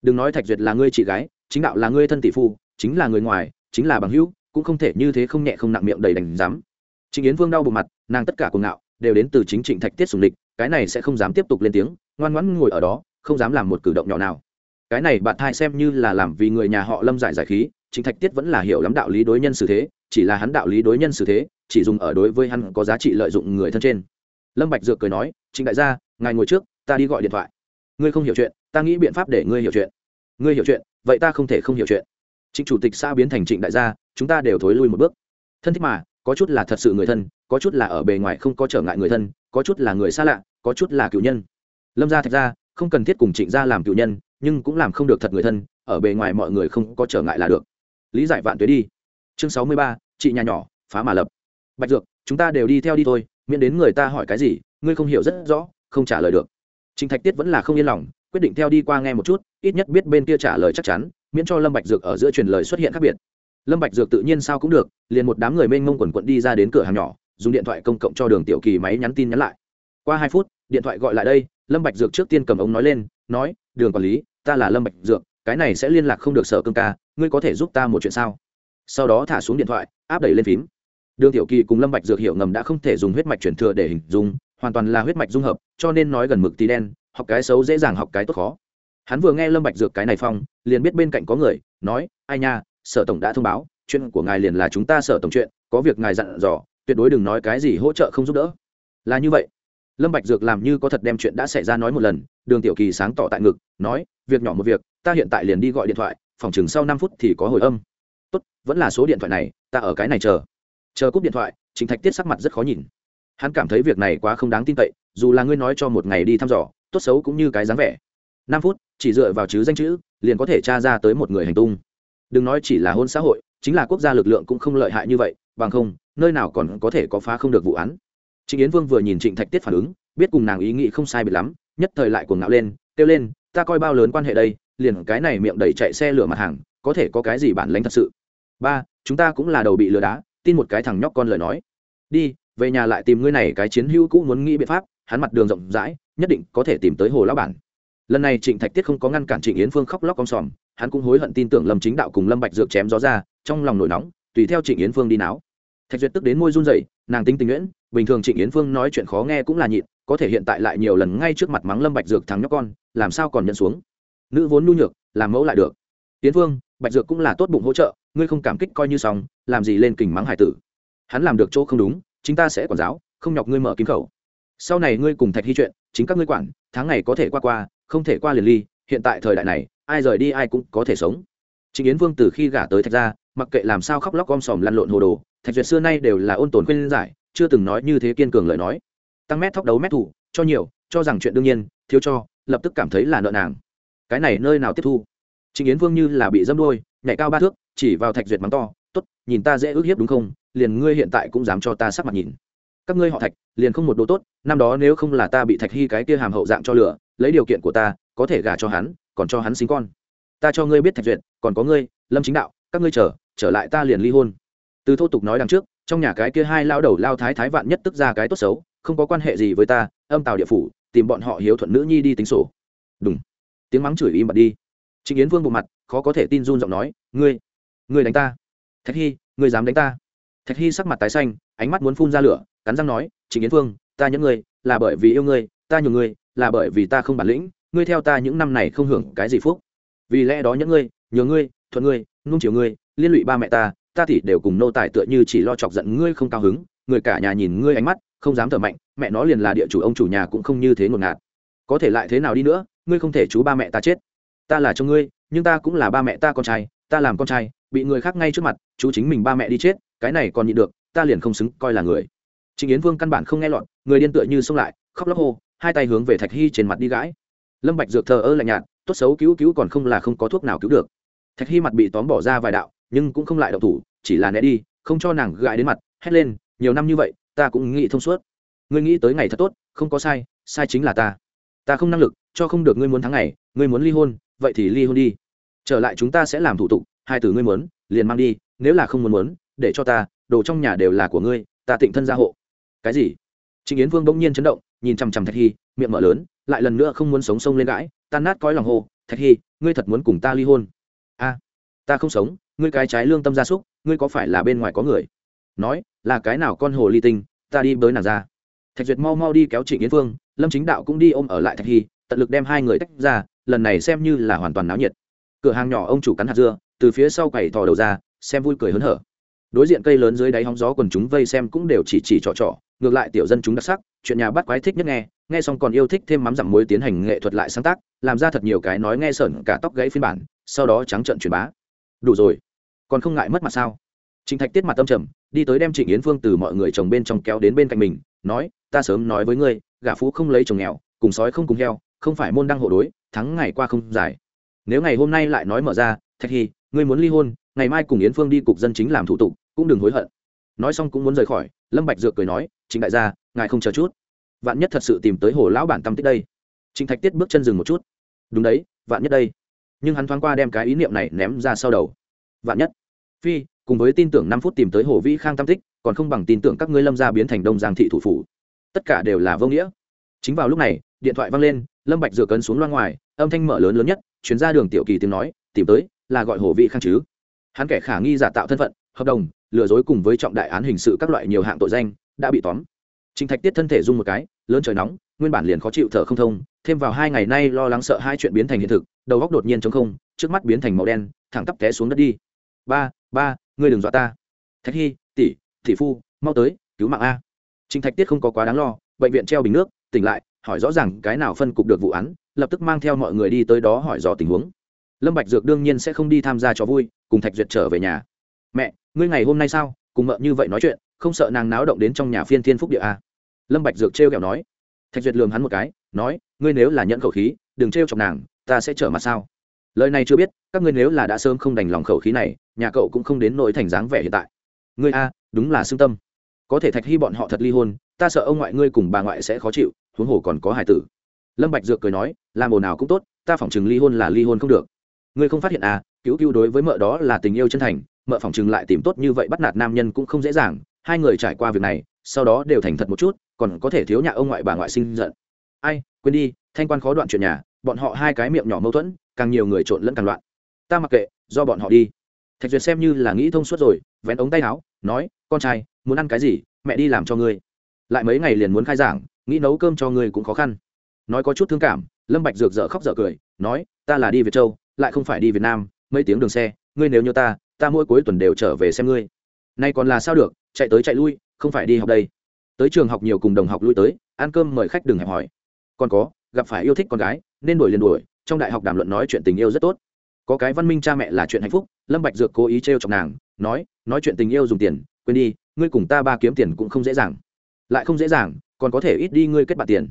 Đừng nói thạch duyệt là ngươi chị gái, chính đạo là ngươi thân tỷ phu, chính là người ngoài, chính là bằng hữu, cũng không thể như thế không nhẹ không nặng miệng đầy đành dám. Trịnh yến vương đau bộ mặt, nàng tất cả cuồng ngạo, đều đến từ chính trịnh thạch tiết sùng địch, cái này sẽ không dám tiếp tục lên tiếng, ngoan ngoãn ngồi ở đó, không dám làm một cử động nhỏ nào. Cái này bạn thai xem như là làm vì người nhà họ lâm giải giải khí, trịnh thạch tiết vẫn là hiểu lắm đạo lý đối nhân xử thế, chỉ là hắn đạo lý đối nhân xử thế, chỉ dùng ở đối với hắn có giá trị lợi dụng người thân trên. Lâm bạch dược cười nói, trịnh đại gia, ngài ngồi trước ta đi gọi điện thoại. Ngươi không hiểu chuyện ta nghĩ biện pháp để ngươi hiểu chuyện. Ngươi hiểu chuyện vậy ta không thể không hiểu chuyện. Trịnh chủ tịch xã biến thành trịnh đại gia chúng ta đều thối lui một bước. Thân thích mà có chút là thật sự người thân có chút là ở bề ngoài không có trở ngại người thân có chút là người xa lạ có chút là cựu nhân. Lâm gia thạch ra, không cần thiết cùng trịnh gia làm cựu nhân nhưng cũng làm không được thật người thân ở bề ngoài mọi người không có trở ngại là được. Lý giải vạn tuế đi. Chương sáu mươi ba chị nhà nhỏ phá mà lập. Bạch dược chúng ta đều đi theo đi thôi miễn đến người ta hỏi cái gì ngươi không hiểu rất rõ không trả lời được. Trình Thạch Tiết vẫn là không yên lòng, quyết định theo đi qua nghe một chút, ít nhất biết bên kia trả lời chắc chắn, miễn cho Lâm Bạch Dược ở giữa truyền lời xuất hiện khác biệt. Lâm Bạch Dược tự nhiên sao cũng được, liền một đám người mênh mông quần quật đi ra đến cửa hàng nhỏ, dùng điện thoại công cộng cho Đường Tiểu Kỳ máy nhắn tin nhắn lại. Qua hai phút, điện thoại gọi lại đây, Lâm Bạch Dược trước tiên cầm ống nói lên, nói: "Đường quản lý, ta là Lâm Bạch Dược, cái này sẽ liên lạc không được sở cương ca, ngươi có thể giúp ta một chuyện sao?" Sau đó thả xuống điện thoại, áp đẩy lên phím. Đường Tiểu Kỳ cùng Lâm Bạch Dược hiểu ngầm đã không thể dùng huyết mạch truyền thừa để hình dung, hoàn toàn là huyết mạch dung hợp, cho nên nói gần mực tí đen, học cái xấu dễ dàng học cái tốt khó. Hắn vừa nghe lâm bạch dược cái này phong, liền biết bên cạnh có người, nói, ai nha, sở tổng đã thông báo, chuyện của ngài liền là chúng ta sở tổng chuyện, có việc ngài dặn dò, tuyệt đối đừng nói cái gì hỗ trợ không giúp đỡ. Là như vậy. Lâm bạch dược làm như có thật đem chuyện đã xảy ra nói một lần, đường tiểu kỳ sáng tỏ tại ngực, nói, việc nhỏ một việc, ta hiện tại liền đi gọi điện thoại, phòng chừng sau năm phút thì có hồi âm. Tốt, vẫn là số điện thoại này, ta ở cái này chờ. Chờ cúp điện thoại trịnh thạch tiết sắc mặt rất khó nhìn hắn cảm thấy việc này quá không đáng tin cậy, dù là ngươi nói cho một ngày đi thăm dò, tốt xấu cũng như cái dáng vẻ. Năm phút, chỉ dựa vào chứ danh chữ, liền có thể tra ra tới một người hành tung. Đừng nói chỉ là hôn xã hội, chính là quốc gia lực lượng cũng không lợi hại như vậy, bằng không, nơi nào còn có thể có phá không được vụ án. Trịnh yến vương vừa nhìn trịnh thạch tiết phản ứng, biết cùng nàng ý nghĩ không sai biệt lắm, nhất thời lại cuồng ngạo lên, kêu lên, ta coi bao lớn quan hệ đây, liền cái này miệng đầy chạy xe lửa mặt hàng, có thể có cái gì bản lãnh thật sự? Ba, chúng ta cũng là đầu bị lừa đá, tin một cái thằng nhóc con lời nói. Đi về nhà lại tìm ngươi này cái chiến hữu cũ muốn nghĩ biện pháp, hắn mặt đường rộng rãi, nhất định có thể tìm tới hồ lão bản. Lần này trịnh thạch tiết không có ngăn cản trịnh yến phương khóc lóc con sòm, hắn cũng hối hận tin tưởng lâm chính đạo cùng lâm bạch dược chém gió ra, trong lòng nổi nóng, tùy theo trịnh yến phương đi náo. Thạch duyệt tức đến môi run rẩy, nàng tính tình nhuyễn, bình thường trịnh yến phương nói chuyện khó nghe cũng là nhịn, có thể hiện tại lại nhiều lần ngay trước mặt mắng lâm bạch dược thằng nhóc con, làm sao còn nhận xuống? Nữ vốn nhu nhược, làm mẫu lại được. Yến phương, bạch dược cũng là tốt bụng hỗ trợ, ngươi không cảm kích coi như xong, làm gì lên kình mắng hải tử? Hắn làm được chỗ không đúng chúng ta sẽ quản giáo không nhọc ngươi mở kim khẩu sau này ngươi cùng thạch hy chuyện chính các ngươi quản tháng ngày có thể qua qua không thể qua liền ly hiện tại thời đại này ai rời đi ai cũng có thể sống trình Yến Vương từ khi gả tới Thạch gia, mặc kệ làm sao khóc lóc gom sòm lăn lộn hồ đồ, Thạch Duyệt xưa nay đều là ôn tồn khuyên giải, chưa từng nói như thế kiên cường lời nói. Tăng mét thóc đấu mét thủ, cho nhiều, cho rằng chuyện đương nhiên, thiếu cho, lập tức cảm thấy là nợ nàng. Cái này nơi nào tiếp thu? trình Yến Vương như là bị dâm đuôi, nhảy cao ba thước, chỉ vào Thạch Duyệt mắng to, "Tốt, nhìn ta dễ ước hiếp đúng không? Liền ngươi hiện tại cũng dám cho ta sắc mặt nhìn. Các ngươi họ thạch, liền không một đồ tốt, năm đó nếu không là ta bị thạch hy cái kia hàm hậu dạng cho lửa, lấy điều kiện của ta, có thể gả cho hắn, còn cho hắn sinh con. Ta cho ngươi biết thạch duyệt, còn có ngươi, lâm chính đạo, các ngươi chờ, trở lại ta liền ly hôn. Từ thô tục nói đằng trước, trong nhà cái kia hai lao đầu lao thái thái vạn nhất tức ra cái tốt xấu, không có quan hệ gì với ta, âm tào địa phủ, tìm bọn họ hiếu thuận nữ nhi đi tính sổ. Đúng tiếng mắng chửi im bật đi. Trịnh yến vương bộ mặt, khó có thể tin run giọng nói, ngươi ngươi đánh ta. Thạch hy, ngươi dám đánh ta thạch hy sắc mặt tái xanh, ánh mắt muốn phun ra lửa, cắn răng nói, trịnh yến phương ta nhẫn ngươi, là bởi vì yêu ngươi, ta nhường ngươi, là bởi vì ta không bản lĩnh, ngươi theo ta những năm này không hưởng cái gì phúc. Vì lẽ đó nhẫn ngươi, nhường ngươi, thuận ngươi, nung chiều ngươi, liên lụy ba mẹ ta ta thì đều cùng nô tài tựa như chỉ lo chọc giận ngươi không cao hứng, người cả nhà nhìn ngươi ánh mắt, không dám thở mạnh, mẹ nó liền là địa chủ ông chủ nhà cũng không như thế ngột ngạt. Có thể lại thế nào đi nữa, ngươi không thể chú ba mẹ ta chết. Ta là cho ngươi, nhưng ta cũng là ba mẹ ta con trai, ta làm con trai, bị người khác ngay trước mặt, chú chính mình ba mẹ đi chết cái này còn nhịn được ta liền không xứng coi là người Trịnh Yến Vương căn bản không nghe lọt, người điên tựa như xông lại, khóc lóc hô, hai tay hướng về Thạch Hy trên mặt đi gãi. Lâm Bạch dược thờ ơ lạnh nhạt, tốt xấu cứu cứu còn không là không có thuốc nào cứu được. Thạch Hy mặt bị tóm bỏ ra vài đạo, nhưng cũng không lại động thủ, chỉ là né đi, không cho nàng gãi đến mặt, hét lên, nhiều năm như vậy, ta cũng nghĩ thông suốt. Ngươi nghĩ tới ngày thật tốt, không có sai, sai chính là ta. Ta không năng lực, cho không được ngươi muốn thắng ngày, ngươi muốn ly hôn, vậy thì ly hôn đi. Trở lại chúng ta sẽ làm thủ tục, hai từ ngươi muốn, liền mang đi, nếu là không muốn muốn, để cho ta, đồ trong nhà đều là của ngươi, ta tịnh thân gia hộ. Cái gì? Trịnh yến vương bỗng nhiên chấn động nhìn chằm chằm thạch hy miệng mở lớn lại lần nữa không muốn sống sông lên gãi tan nát cõi lòng hô thạch hy ngươi thật muốn cùng ta ly hôn? A ta không sống ngươi cái trái lương tâm gia súc ngươi có phải là bên ngoài có người? Nói là cái nào con hồ ly tinh ta đi bới nàng ra. Thạch duyệt mau mau đi kéo trịnh yến vương lâm chính đạo cũng đi ôm ở lại thạch hy tận lực đem hai người tách ra lần này xem như là hoàn toàn náo nhiệt. Cửa hàng nhỏ ông chủ cắn hạt dưa từ phía sau quầy thò đầu ra xem vui cười hớn hở đối diện cây lớn dưới đáy hóng gió quần chúng vây xem cũng đều chỉ chỉ trọ trọ ngược lại tiểu dân chúng đặc sắc, chuyện nhà bắt quái thích nhất nghe nghe xong còn yêu thích thêm mắm dặm muối tiến hành nghệ thuật lại sáng tác, làm ra thật nhiều cái nói nghe sởn cả tóc gãy phiên bản, sau đó trắng trận truyền bá. Đủ rồi. Còn không ngại mất mặt sao? Trịnh thạch tiết mặt tâm trầm, đi tới đem trịnh yến phương từ mọi người chồng bên trong kéo đến bên cạnh mình, nói, ta sớm nói với ngươi, gả phú không lấy chồng nghèo, cùng sói không cùng heo, không phải môn đăng hộ đối, thắng ngày qua không dài. Nếu ngày hôm nay lại nói mở ra, thạch hy ngươi muốn ly hôn ngày mai cùng yến phương đi cục dân chính làm thủ tục, cũng đừng hối hận. Nói xong cũng muốn rời khỏi, lâm bạch dược cười nói chính đại gia, ngài không chờ chút. Vạn nhất thật sự tìm tới hồ lão bản tâm tích đây. Trịnh thạch tiết bước chân dừng một chút. Đúng đấy, vạn nhất đây. Nhưng hắn thoáng qua đem cái ý niệm này ném ra sau đầu. Vạn nhất? Phi, cùng với tin tưởng năm phút tìm tới hồ vĩ khang tam tích, còn không bằng tin tưởng các ngươi lâm gia biến thành đông giang thị thủ phủ. Tất cả đều là vô nghĩa. Chính vào lúc này, điện thoại vang lên, lâm bạch Dừa cấn xuống loa ngoài, âm thanh mở lớn lớn nhất chuyến ra đường tiểu kỳ tiếng nói, tìm tới, là gọi hồ vĩ khang chứ? Hắn kẻ khả nghi giả tạo thân phận hợp đồng lừa dối cùng với trọng đại án hình sự các loại nhiều hạng tội danh đã bị tóm Trình Thạch Tiết thân thể rung một cái, lớn trời nóng, nguyên bản liền khó chịu thở không thông, thêm vào hai ngày nay lo lắng sợ hai chuyện biến thành hiện thực, đầu góc đột nhiên chống không, trước mắt biến thành màu đen, thẳng tắp té xuống đất đi. "Ba, ba, ngươi đừng dọa ta." Thạch Hi, tỷ, tỷ phu, mau tới, cứu mạng a. Trình Thạch Tiết không có quá đáng lo, bệnh viện treo bình nước, tỉnh lại, hỏi rõ ràng cái nào phân cục được vụ án, lập tức mang theo mọi người đi tới đó hỏi rõ tình huống. Lâm Bạch Dược đương nhiên sẽ không đi tham gia cho vui, cùng Thạch Duyệt trở về nhà. "Mẹ, ngươi ngày hôm nay sao, cùng mợ như vậy nói chuyện, không sợ nàng náo động đến trong nhà phiên thiên phúc địa à? lâm bạch dược treo kẹo nói. Thạch duyệt lườm hắn một cái nói ngươi nếu là nhận khẩu khí đừng treo chọc nàng ta sẽ trở mặt sao? Lời này chưa biết các ngươi nếu là đã sớm không đành lòng khẩu khí này nhà cậu cũng không đến nỗi thành dáng vẻ hiện tại. Ngươi a đúng là xương tâm. Có thể thạch hy bọn họ thật ly hôn ta sợ ông ngoại ngươi cùng bà ngoại sẽ khó chịu huống hồ còn có hài tử. Lâm bạch dược cười nói làm ồn nào cũng tốt ta phỏng chừng ly hôn là ly hôn không được ngươi không phát hiện à cứu cứu đối với mợ đó là tình yêu chân thành, mợ phỏng chừng lại tìm tốt như vậy bắt nạt nam nhân cũng không dễ dàng. Hai người trải qua việc này, sau đó đều thành thật một chút, còn có thể thiếu nhà ông ngoại bà ngoại sinh giận. Ai, quên đi, thanh quan khó đoạn chuyện nhà, bọn họ hai cái miệng nhỏ mâu thuẫn, càng nhiều người trộn lẫn càng loạn. Ta mặc kệ, do bọn họ đi. Thạch duyệt xem như là nghĩ thông suốt rồi, vén ống tay áo, nói, con trai, muốn ăn cái gì, mẹ đi làm cho ngươi. Lại mấy ngày liền muốn khai giảng, nghĩ nấu cơm cho ngươi cũng khó khăn. Nói có chút thương cảm, lâm bạch dược dở khóc dở cười, nói, ta là đi việt châu lại không phải đi việt nam, mấy tiếng đường xe, ngươi nếu như ta ta mỗi cuối tuần đều trở về xem ngươi. Nay còn là sao được, chạy tới chạy lui, không phải đi học đây. Tới trường học nhiều cùng đồng học lui tới, ăn cơm mời khách đừng hẹp hỏi. Còn có, gặp phải yêu thích con gái, nên đuổi liền đuổi, trong đại học đàm luận nói chuyện tình yêu rất tốt. Có cái văn minh cha mẹ là chuyện hạnh phúc, lâm bạch dược cố ý trêu chọc nàng, nói nói chuyện tình yêu dùng tiền, quên đi, ngươi cùng ta ba kiếm tiền cũng không dễ dàng. Lại không dễ dàng, còn có thể ít đi ngươi kết bạn tiền.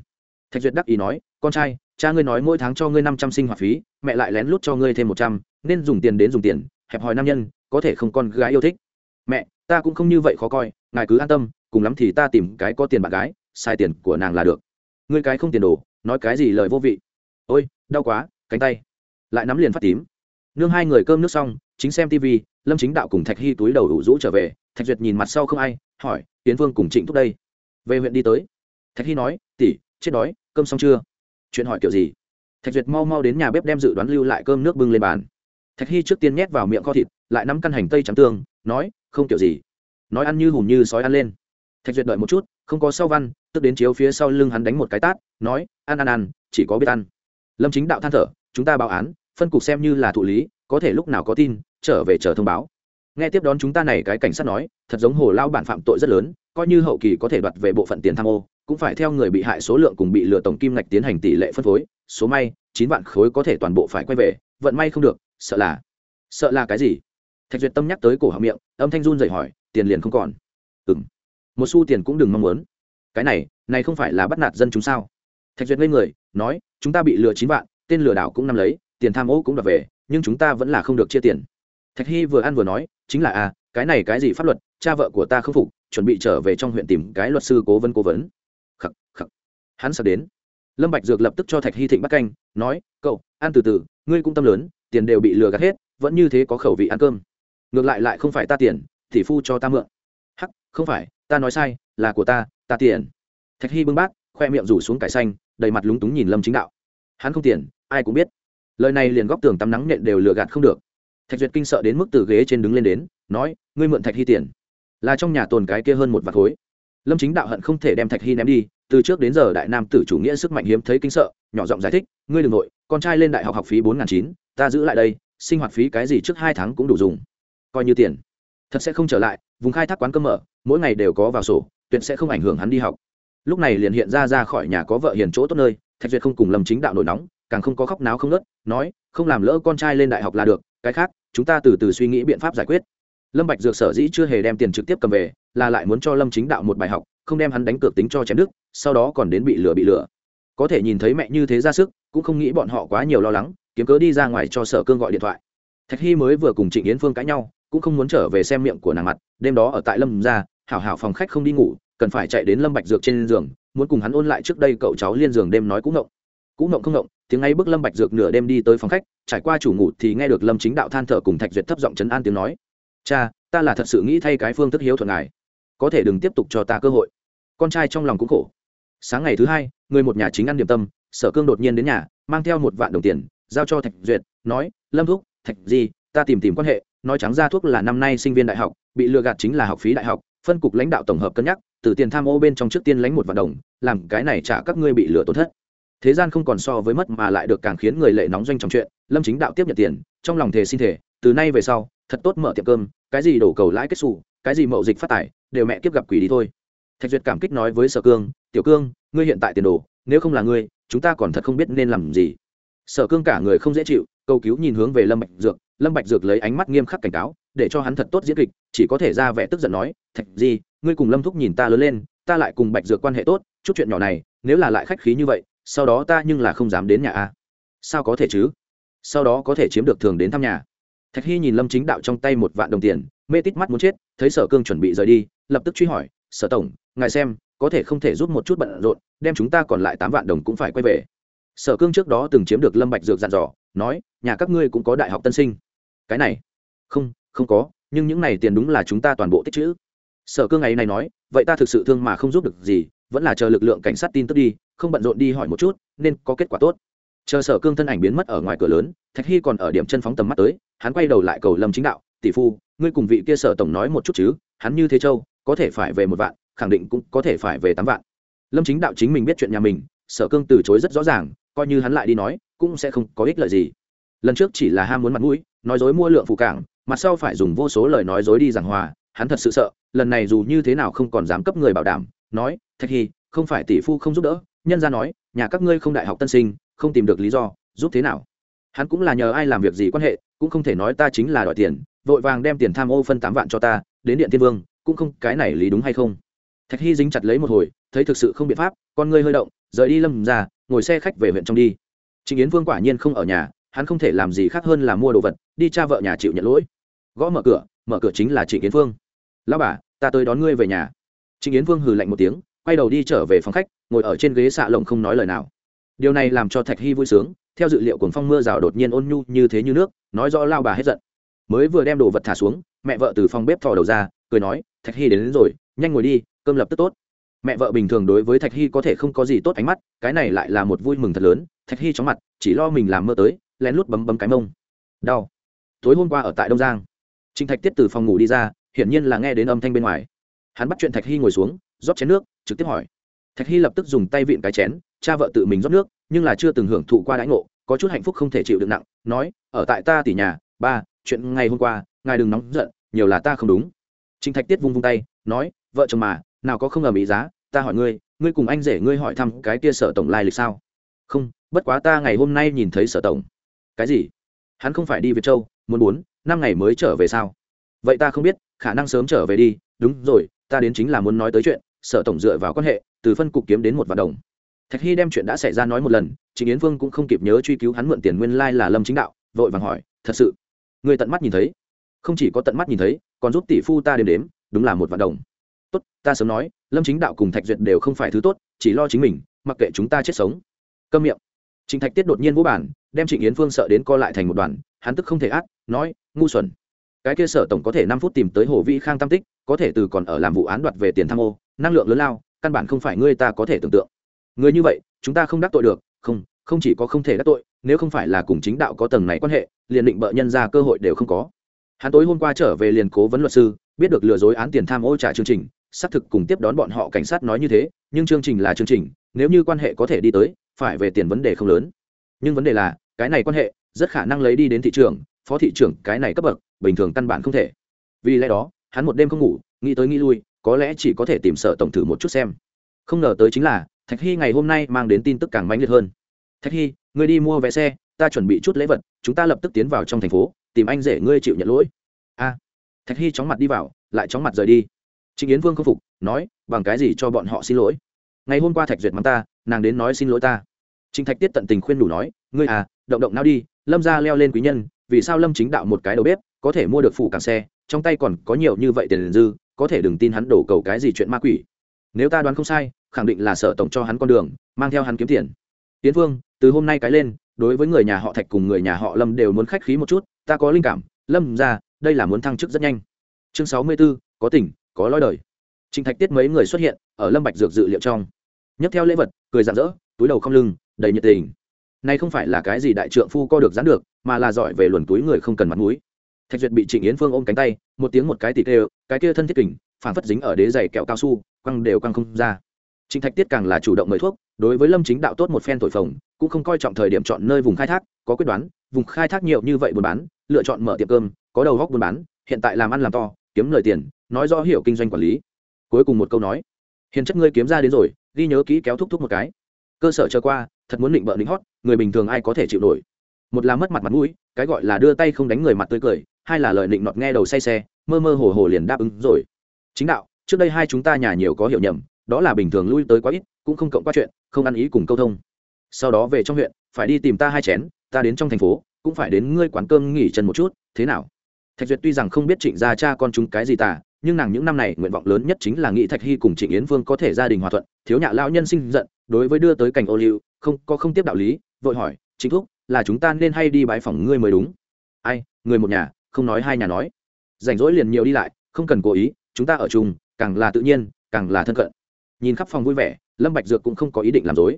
Thạch duyệt đắc ý nói con trai, cha ngươi nói mỗi tháng cho ngươi năm trăm sinh hoạt phí, mẹ lại lén lút cho ngươi thêm một trăm, nên dùng tiền đến dùng tiền, hẹp hòi nam nhân, có thể không con gái yêu thích. Mẹ, ta cũng không như vậy khó coi, ngài cứ an tâm, cùng lắm thì ta tìm cái có tiền bạn gái sai tiền của nàng là được. Ngươi cái không tiền đồ, nói cái gì lời vô vị. Ôi, đau quá, cánh tay. Lại nắm liền phát tím. Nương hai người cơm nước xong, chính xem tv lâm chính đạo cùng thạch hy túi đầu đủ rũ trở về, thạch duyệt nhìn mặt sau không ai, hỏi tiến vương cùng trịnh thúc đây? Về huyện đi tới. Thạch hy nói tỉ chết đói, cơm xong chưa? Chuyện hỏi kiểu gì? Thạch duyệt mau mau đến nhà bếp đem dự đoán lưu lại cơm nước bưng lên bàn. Thạch hy trước tiên nhét vào miệng kho thịt, lại nắm căn hành tây trắng tương, nói, không kiểu gì. Nói ăn như hùm như sói ăn lên. Thạch duyệt đợi một chút, không có sau văn, tức đến chiếu phía sau lưng hắn đánh một cái tát, nói, ăn ăn ăn, chỉ có biết ăn. Lâm chính đạo than thở, chúng ta báo án, phân cục xem như là thụ lý, có thể lúc nào có tin, trở về chờ thông báo. Nghe tiếp đón chúng ta này cái cảnh sát nói, thật giống hồ lao bản phạm tội rất lớn, coi như hậu kỳ có thể đoạt về bộ phận tiền tham ô cũng phải theo người bị hại số lượng cùng bị lừa tổng kim ngạch tiến hành tỷ lệ phân phối, số may, chín vạn khối có thể toàn bộ phải quay về, vận may không được, sợ là sợ là cái gì? Thạch duyệt tâm nhắc tới cổ họng miệng, âm thanh run dậy hỏi, tiền liền không còn. Ừng một xu tiền cũng đừng mong muốn. Cái này này không phải là bắt nạt dân chúng sao? Thạch duyệt ngây người, nói, chúng ta bị lừa chín vạn, tên lừa đảo cũng nằm lấy, tiền tham ô cũng đập về, nhưng chúng ta vẫn là không được chia tiền. Thạch hy vừa ăn vừa nói, chính là à cái này cái gì pháp luật, cha vợ của ta không phục, chuẩn bị trở về trong huyện tìm cái luật sư cố vấn cố vấn hắn sắp đến. Lâm bạch dược lập tức cho thạch hy thịnh bắt canh, nói, cậu, ăn từ từ, ngươi cũng tâm lớn, tiền đều bị lừa gạt hết, vẫn như thế có khẩu vị ăn cơm. Ngược lại lại không phải ta tiền, thì phu cho ta mượn. Hắc, không phải, ta nói sai, là của ta ta tiền. Thạch hy bưng bát, khoe miệng rủ xuống cải xanh, đầy mặt lúng túng nhìn lâm chính đạo. Hắn không tiền, ai cũng biết. Lời này liền góc tường tắm nắng nện đều lừa gạt không được. Thạch duyệt kinh sợ đến mức từ ghế trên đứng lên đến, nói, ngươi mượn thạch hy tiền, là trong nhà tồn cái kia hơn một vạt khối. Lâm chính đạo hận không thể đem thạch hy ném đi từ trước đến giờ đại nam tử chủ nghĩa sức mạnh hiếm thấy kinh sợ, nhỏ giọng giải thích, ngươi đ ừ n g nội, con trai lên đại học học phí bốn n g h n chín, ta giữ lại đây, sinh hoạt phí cái gì trước hai tháng cũng đủ dùng. Coi như tiền. Thật sẽ không trở lại, vùng khai thác quán cơm mở, mỗi ngày đều có vào sổ, tuyệt sẽ không ảnh hưởng hắn đi học. Lúc này liền hiện ra ra khỏi nhà có vợ hiền chỗ tốt nơi, thạch duyệt không cùng lầm chính đạo nổi nóng, càng không có khóc náo không nớt nói, không làm lỡ con trai lên đại học là được, cái khác, chúng ta từ từ suy nghĩ biện pháp giải quyết lâm bạch dược sở dĩ chưa hề đem tiền trực tiếp cầm về, là lại muốn cho lâm chính đạo một bài học, không đem hắn đánh cược tính cho chém đức sau đó còn đến bị lừa bị lừa. Có thể nhìn thấy mẹ như thế ra sức, cũng không nghĩ bọn họ quá nhiều lo lắng, kiếm cớ đi ra ngoài cho sở cương gọi điện thoại. Thạch hy mới vừa cùng trịnh yến phương cãi nhau, cũng không muốn trở về xem miệng của nàng mặt, đêm đó ở tại lâm gia hảo hảo phòng khách không đi ngủ, cần phải chạy đến lâm bạch dược trên giường, muốn cùng hắn ôn lại trước đây cậu cháu liên giường đêm nói cũng ngộng. Cũng ngộng không ngộng, tiếng ngay bước lâm bạch dược nửa đêm đi tới phòng khách, trải qua chủ ngủ thì nghe được lâm chính đạo than thở cùng thạch duyệt thấp giọng chấn an tiếng nói cha, ta là thật sự nghĩ thay cái phương thức hiếu thuận ngài. Có thể đừng tiếp tục cho ta cơ hội. Con trai trong lòng cũng khổ. Sáng ngày thứ hai, người một nhà chính ăn điểm tâm, sở cương đột nhiên đến nhà, mang theo một vạn đồng tiền, giao cho thạch duyệt, nói, lâm thúc, thạch gì, ta tìm tìm quan hệ, nói trắng ra thuốc là năm nay sinh viên đại học, bị lừa gạt chính là học phí đại học, phân cục lãnh đạo tổng hợp cân nhắc, từ tiền tham ô bên trong trước tiên lãnh một vạn đồng, làm cái này trả các ngươi bị lừa tổn thất. Thế gian không còn so với mất mà lại được càng khiến người lệ nóng doanh trong chuyện, lâm chính đạo tiếp nhận tiền, trong lòng thề xin thể từ nay về sau thật tốt mở tiệm cơm, cái gì đổ cầu lãi kết xù, cái gì mậu dịch phát tài, đều mẹ kiếp gặp quỷ đi thôi. Thạch duyệt cảm kích nói với sở cương, tiểu cương, ngươi hiện tại tiền đồ, nếu không là ngươi, chúng ta còn thật không biết nên làm gì. Sở cương cả người không dễ chịu, cầu cứu nhìn hướng về lâm bạch dược. Lâm bạch dược lấy ánh mắt nghiêm khắc cảnh cáo, để cho hắn thật tốt diễn kịch, chỉ có thể ra vẻ tức giận nói, thạch gì ngươi cùng lâm thúc nhìn ta lớn lên, ta lại cùng bạch dược quan hệ tốt, chút chuyện nhỏ này, nếu là lại khách khí như vậy, sau đó ta nhưng là không dám đến nhà a. Sao có thể chứ? Sau đó có thể chiếm được thường đến thăm nhà thạch hy nhìn lâm chính đạo trong tay một vạn đồng tiền, mê tít mắt muốn chết, thấy sở cương chuẩn bị rời đi, lập tức truy hỏi, sở tổng, ngài xem, có thể không thể giúp một chút bận rộn, đem chúng ta còn lại tám vạn đồng cũng phải quay về. Sở cương trước đó từng chiếm được lâm bạch dược dặn dò, nói, nhà các ngươi cũng có đại học tân sinh. Cái này? Không không có, nhưng những này tiền đúng là chúng ta toàn bộ tích chữ sở cương ngày này nói, vậy ta thực sự thương mà không giúp được gì, vẫn là chờ lực lượng cảnh sát tin tức đi, không bận rộn đi hỏi một chút, nên có kết quả tốt chờ sở cương thân ảnh biến mất ở ngoài cửa lớn, thạch hy còn ở điểm chân phóng tầm mắt tới, hắn quay đầu lại cầu lâm chính đạo, tỷ phu, ngươi cùng vị kia sở tổng nói một chút chứ, hắn như thế châu, có thể phải về một vạn, khẳng định cũng có thể phải về tám vạn. Lâm chính đạo chính mình biết chuyện nhà mình, sở cương từ chối rất rõ ràng, coi như hắn lại đi nói, cũng sẽ không có ích lợi gì. Lần trước chỉ là ham muốn mặt mũi, nói dối mua lượng phụ cảng mặt sau phải dùng vô số lời nói dối đi giảng hòa, hắn thật sự sợ, lần này dù như thế nào không còn dám cấp người bảo đảm, nói, thạch hy, không phải tỷ phu không giúp đỡ, nhân ra nói, nhà các ngươi không đại học tân sinh không tìm được lý do, giúp thế nào? Hắn cũng là nhờ ai làm việc gì quan hệ, cũng không thể nói ta chính là đòi tiền, vội vàng đem tiền tham ô phân tám vạn cho ta, đến điện thiên vương, cũng không, cái này lý đúng hay không? Thạch hy dính chặt lấy một hồi, thấy thực sự không biện pháp, con ngươi hơi động, rời đi lâm ra, ngồi xe khách về huyện trong đi. Trịnh yến vương quả nhiên không ở nhà, hắn không thể làm gì khác hơn là mua đồ vật, đi cha vợ nhà chịu nhận lỗi. Gõ mở cửa mở cửa chính là trịnh yến phương lao bà, ta tới đón ngươi về nhà. Trịnh yến vương hừ lạnh một tiếng, quay đầu đi trở về phòng khách, ngồi ở trên ghế xạ lồng không nói lời nào điều này làm cho thạch hy vui sướng theo dự liệu cuồng phong mưa rào đột nhiên ôn nhu như thế như nước nói rõ lao bà hết giận. Mới vừa đem đồ vật thả xuống mẹ vợ từ phòng bếp thò đầu ra cười nói thạch hy đến, đến rồi nhanh ngồi đi cơm lập tức tốt. Mẹ vợ bình thường đối với thạch hy có thể không có gì tốt ánh mắt cái này lại là một vui mừng thật lớn thạch hy chóng mặt chỉ lo mình làm mơ tới lén lút bấm bấm cái mông. Đau. Tối hôm qua ở tại đông giang trịnh thạch tiết từ phòng ngủ đi ra hiển nhiên là nghe đến âm thanh bên ngoài. Hắn bắt chuyện thạch hy ngồi xuống rót chén nước trực tiếp hỏi thạch hy lập tức dùng tay vịn cái chén, cha vợ tự mình rót nước, nhưng là chưa từng hưởng thụ qua đãi ngộ, có chút hạnh phúc không thể chịu được nặng, nói, ở tại ta tỉ nhà, ba, chuyện ngày hôm qua, ngài đừng nóng giận, nhiều là ta không đúng. Trịnh thạch tiết vung vung tay, nói, vợ chồng mà, nào có không ở mỹ giá, ta hỏi ngươi ngươi cùng anh rể ngươi hỏi thăm cái kia sở tổng lai lịch sao? Không, bất quá ta ngày hôm nay nhìn thấy sở tổng. Cái gì? Hắn không phải đi việt châu, muốn bốn, năm ngày mới trở về sao? Vậy ta không biết, khả năng sớm trở về đi. Đúng rồi, ta đến chính là muốn nói tới chuyện, sở tổng dựa vào quan hệ từ phân cục kiếm đến một vạn đồng. Thạch hy đem chuyện đã xảy ra nói một lần chính yến vương cũng không kịp nhớ truy cứu hắn mượn tiền nguyên lai là lâm chính đạo, vội vàng hỏi, thật sự, người tận mắt nhìn thấy? Không chỉ có tận mắt nhìn thấy, còn giúp tỷ phu ta đếm đếm, đúng là một vạn đồng. Tốt, ta sớm nói, lâm chính đạo cùng thạch duyệt đều không phải thứ tốt, chỉ lo chính mình, mặc kệ chúng ta chết sống. Câm miệng. Trịnh thạch tiết đột nhiên vũ bản, đem trịnh yến phương sợ đến co lại thành một đoàn, hắn tức không thể ác nói, ngu xuẩn. Cái kia sở tổng có thể năm phút tìm tới hồ vĩ khang tam tích, có thể từ còn ở làm vụ án đoạt về tiền tham ô, năng lượng lớn lao căn bản không phải ngươi ta có thể tưởng tượng. Người như vậy, chúng ta không đắc tội được, không không chỉ có không thể đắc tội, nếu không phải là cùng chính đạo có tầng này quan hệ, liền định bợ nhân ra cơ hội đều không có. Hắn tối hôm qua trở về liền cố vấn luật sư, biết được lừa dối án tiền tham ô trả chương trình, xác thực cùng tiếp đón bọn họ cảnh sát nói như thế, nhưng chương trình là chương trình, nếu như quan hệ có thể đi tới, phải về tiền vấn đề không lớn. Nhưng vấn đề là, cái này quan hệ, rất khả năng lấy đi đến thị trường, phó thị trưởng cái này cấp bậc, bình thường căn bản không thể. Vì lẽ đó, hắn một đêm không ngủ, nghĩ tới nghĩ lui có lẽ chỉ có thể tìm sở tổng thử một chút xem. Không ngờ tới chính là, thạch hy ngày hôm nay mang đến tin tức càng mãnh liệt hơn. Thạch hy, ngươi đi mua vé xe, ta chuẩn bị chút lễ vật, chúng ta lập tức tiến vào trong thành phố, tìm anh rể ngươi chịu nhận lỗi. A. Thạch hy chóng mặt đi vào, lại chóng mặt rời đi. Trịnh yến vương không phục, nói, bằng cái gì cho bọn họ xin lỗi? Ngày hôm qua thạch duyệt mắng ta, nàng đến nói xin lỗi ta. Trịnh thạch tiết tận tình khuyên đủ nói, ngươi à động động nào đi, lâm ra leo lên quý nhân, vì sao lâm chính đạo một cái đầu bếp, có thể mua được phủ càng xe, trong tay còn có nhiều như vậy tiền dư có thể đừng tin hắn đổ cầu cái gì chuyện ma quỷ. Nếu ta đoán không sai, khẳng định là sở tổng cho hắn con đường, mang theo hắn kiếm tiền. Tiến phương từ hôm nay cái lên, đối với người nhà họ thạch cùng người nhà họ lâm đều muốn khách khí một chút, ta có linh cảm. Lâm ra, đây là muốn thăng chức rất nhanh. Chương sáu mươi b ố có tỉnh, có lối đời. Trịnh thạch tiết mấy người xuất hiện, ở lâm bạch dược dự liệu trong. Nhấc theo lễ vật, cười rạng rỡ, túi đầu không lưng, đầy nhiệt tình. Nay không phải là cái gì đại trượng phu co được dán được, mà là giỏi về luồn túi người không cần mặt mũi thạch duyệt bị trịnh yến phương ôm cánh tay, một tiếng một cái tịt đều cái kia thân thiết kình phản phất dính ở đế giày kẹo cao su, quăng đều quăng không ra. Trịnh thạch tiết càng là chủ động mời thuốc, đối với lâm chính đạo tốt một phen thổi phồng, cũng không coi trọng thời điểm chọn nơi vùng khai thác, có quyết đoán, vùng khai thác nhiều như vậy buôn bán, lựa chọn mở tiệm cơm, có đầu góc buôn bán, hiện tại làm ăn làm to, kiếm lời tiền, nói rõ hiểu kinh doanh quản lý. Cuối cùng một câu nói, hiền chất ngươi kiếm ra đến rồi, ghi nhớ kỹ kéo thúc thúc một cái. Cơ sở cho qua, thật muốn định bợ định hót, người bình thường ai có thể chịu nổi. Một là mất mặt mặt mũi cái gọi là đưa tay không đánh người mặt tươi cười, hai là lời định nọt nghe đầu say xe, mơ mơ hồ hồ liền đáp ứng rồi. Chính đạo, trước đây hai chúng ta nhà nhiều có hiểu nhầm, đó là bình thường lui tới quá ít, cũng không cộng qua chuyện, không ăn ý cùng câu thông. Sau đó về trong huyện, phải đi tìm ta hai chén, ta đến trong thành phố, cũng phải đến ngươi quán cơm nghỉ chân một chút, thế nào? Thạch duyệt tuy rằng không biết trịnh gia cha con chúng cái gì tả nhưng nàng những năm này nguyện vọng lớn nhất chính là nghĩ thạch hy cùng trịnh yến vương có thể gia đình hòa thuận, thiếu nhạ lao nhân sinh giận, đối với đưa tới cảnh ô liu, không, có không tiếp đạo lý, vội hỏi chính thúc là chúng ta nên hay đi bái phòng ngươi mới đúng. Ai, người một nhà, không nói hai nhà nói. Rảnh rỗi liền nhiều đi lại, không cần cố ý, chúng ta ở chung, càng là tự nhiên, càng là thân cận. Nhìn khắp phòng vui vẻ, lâm bạch dược cũng không có ý định làm dối.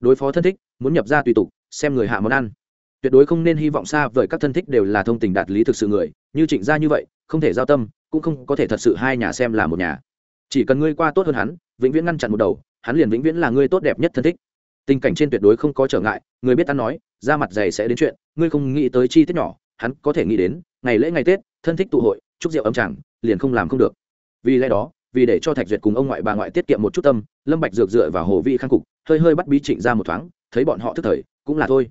Đối phó thân thích, muốn nhập ra tùy tục, xem người hạ món ăn. Tuyệt đối không nên hy vọng xa vời các thân thích đều là thông tình đạt lý thực sự người, như trịnh gia như vậy, không thể giao tâm, cũng không có thể thật sự hai nhà xem là một nhà. Chỉ cần ngươi qua tốt hơn hắn, vĩnh viễn ngăn chặn một đầu, hắn liền vĩnh viễn là ngươi tốt đẹp nhất thân thích tình cảnh trên tuyệt đối không có trở ngại, người biết ta nói ra mặt dày sẽ đến chuyện, ngươi không nghĩ tới chi tiết nhỏ, hắn có thể nghĩ đến, ngày lễ ngày tết, thân thích tụ hội, chúc rượu ấm chẳng, liền không làm không được. Vì lẽ đó, vì để cho thạch duyệt cùng ông ngoại bà ngoại tiết kiệm một chút tâm, lâm bạch dược dựa vào hồ vị khang cục, hơi hơi bắt bí trịnh ra một thoáng, thấy bọn họ thức thời, cũng là thôi.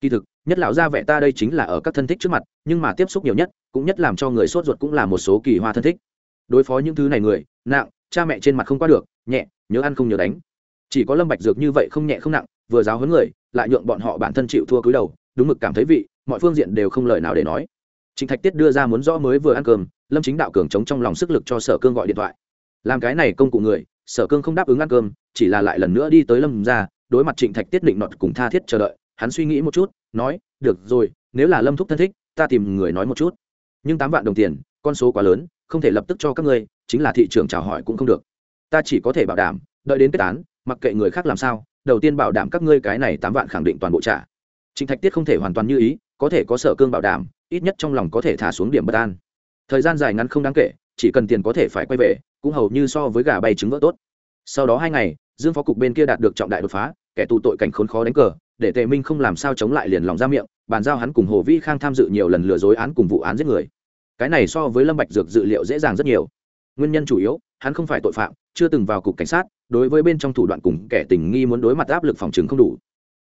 Kỳ thực, nhất lão gia vẻ ta đây chính là ở các thân thích trước mặt, nhưng mà tiếp xúc nhiều nhất, cũng nhất làm cho người sốt ruột cũng là một số kỳ hoa thân thích. Đối phó những thứ này người, nặng, cha mẹ trên mặt không qua được, nhẹ, nhớ ăn không nhớ đánh chỉ có lâm bạch dược như vậy không nhẹ không nặng, vừa giáo huấn người, lại nhượng bọn họ bản thân chịu thua cúi đầu, đúng mực cảm thấy vị, mọi phương diện đều không lời nào để nói. Trịnh thạch tiết đưa ra muốn rõ mới vừa ăn cơm, lâm chính đạo cường chống trong lòng sức lực cho sở cương gọi điện thoại. Làm cái này công cụ người, sở cương không đáp ứng ăn cơm, chỉ là lại lần nữa đi tới lâm ra đối mặt trịnh thạch tiết định nọt cùng tha thiết chờ đợi, hắn suy nghĩ một chút, nói, được rồi, nếu là lâm thúc thân thích, ta tìm người nói một chút. Nhưng tám vạn đồng tiền, con số quá lớn, không thể lập tức cho các ngươi, chính là thị trường chào hỏi cũng không được. Ta chỉ có thể bảo đảm, đợi đến kết án mặc kệ người khác làm sao, đầu tiên bảo đảm các ngươi cái này tám vạn khẳng định toàn bộ trả. Trịnh thạch tiết không thể hoàn toàn như ý, có thể có sở cương bảo đảm, ít nhất trong lòng có thể thả xuống điểm bất an. Thời gian dài ngắn không đáng kể, chỉ cần tiền có thể phải quay về, cũng hầu như so với gà bay trứng vỡ tốt. Sau đó hai ngày, dương phó cục bên kia đạt được trọng đại đột phá, kẻ tù tội cảnh khốn khó đánh cờ, để tề minh không làm sao chống lại liền lòng ra miệng, bàn giao hắn cùng hồ vĩ khang tham dự nhiều lần lừa dối án cùng vụ án giết người. Cái này so với lâm bạch dược dự liệu dễ dàng rất nhiều. Nguyên nhân chủ yếu, hắn không phải tội phạm, chưa từng vào cục cảnh sát đối với bên trong thủ đoạn cùng kẻ tình nghi muốn đối mặt áp lực phòng chứng không đủ.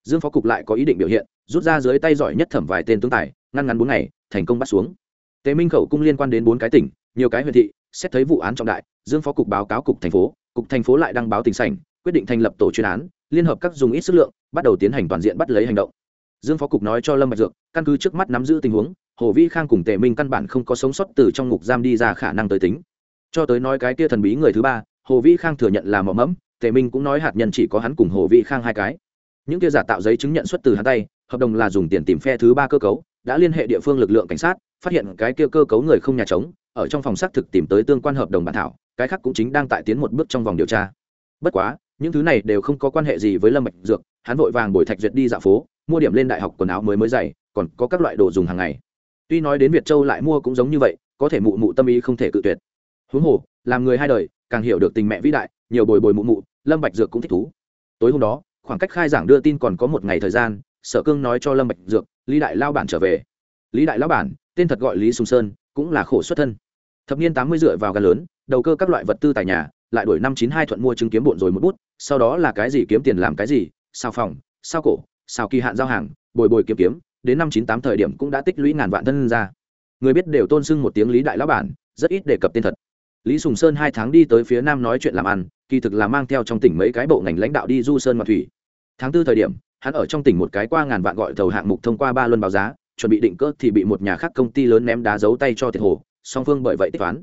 Dương phó cục lại có ý định biểu hiện, rút ra dưới tay giỏi nhất thẩm vài tên tướng tài, ngăn ngắn bốn ngày, thành công bắt xuống. Tề minh khẩu cung liên quan đến bốn cái tỉnh, nhiều cái huyện thị, xét thấy vụ án trọng đại, dương phó cục báo cáo cục thành phố, cục thành phố lại đăng báo tỉnh sảnh, quyết định thành lập tổ chuyên án, liên hợp các dùng ít sức lượng, bắt đầu tiến hành toàn diện bắt lấy hành động. Dương phó cục nói cho lâm bạch dược, căn cứ trước mắt nắm giữ tình huống, hồ vi khang cùng tề minh căn bản không có sống sót từ trong ngục giam đi ra khả năng tới tính. Cho tới nói cái kia thần bí người thứ ba hồ vi khang thừa nhận là mỏ mẫm, tề minh cũng nói hạt nhân chỉ có hắn cùng hồ vi khang hai cái. Những kia giả tạo giấy chứng nhận xuất từ hắn tay, hợp đồng là dùng tiền tìm phe thứ ba cơ cấu, đã liên hệ địa phương lực lượng cảnh sát, phát hiện cái kia cơ cấu người không nhà trống, ở trong phòng xác thực tìm tới tương quan hợp đồng bản thảo, cái khác cũng chính đang tại tiến một bước trong vòng điều tra. Bất quá, những thứ này đều không có quan hệ gì với lâm mạch dược, hắn vội vàng bồi thạch duyệt đi dạo phố, mua điểm lên đại học quần áo mới mới dày, còn có các loại đồ dùng hàng ngày. Tuy nói đến việt châu lại mua cũng giống như vậy, có thể mụ mụ tâm ý không thể cự tuyệt. Huống hồ, làm người hai đời càng hiểu được tình mẹ vĩ đại, nhiều bồi bồi mụ mụ, lâm bạch dược cũng thích thú. Tối hôm đó, khoảng cách khai giảng đưa tin còn có một ngày thời gian, sở cương nói cho lâm bạch dược, lý đại lao bản trở về. Lý đại lao bản, tên thật gọi lý sùng sơn, cũng là khổ xuất thân. Thập niên tám mươi dựa vào gà lớn, đầu cơ các loại vật tư tại nhà, lại đổi năm chín hai thuận mua chứng kiếm bộn rồi một bút, sau đó là cái gì kiếm tiền làm cái gì sao phòng sao cổ sao kỳ hạn giao hàng, bồi bồi kiếm kiếm, đến năm chín tám thời điểm cũng đã tích lũy ngàn vạn thân ra. Người biết đều tôn sưng một tiếng lý đại lão bản, rất ít đề cập tên thật lý sùng sơn hai tháng đi tới phía nam nói chuyện làm ăn, kỳ thực là mang theo trong tỉnh mấy cái bộ ngành lãnh đạo đi du sơn ngoại thủy. Tháng tư thời điểm, hắn ở trong tỉnh một cái qua ngàn vạn gọi thầu hạng mục thông qua ba luân báo giá, chuẩn bị định cỡ thì bị một nhà khác công ty lớn ném đá giấu tay cho thiệt hồ, song phương bởi vậy tích toán.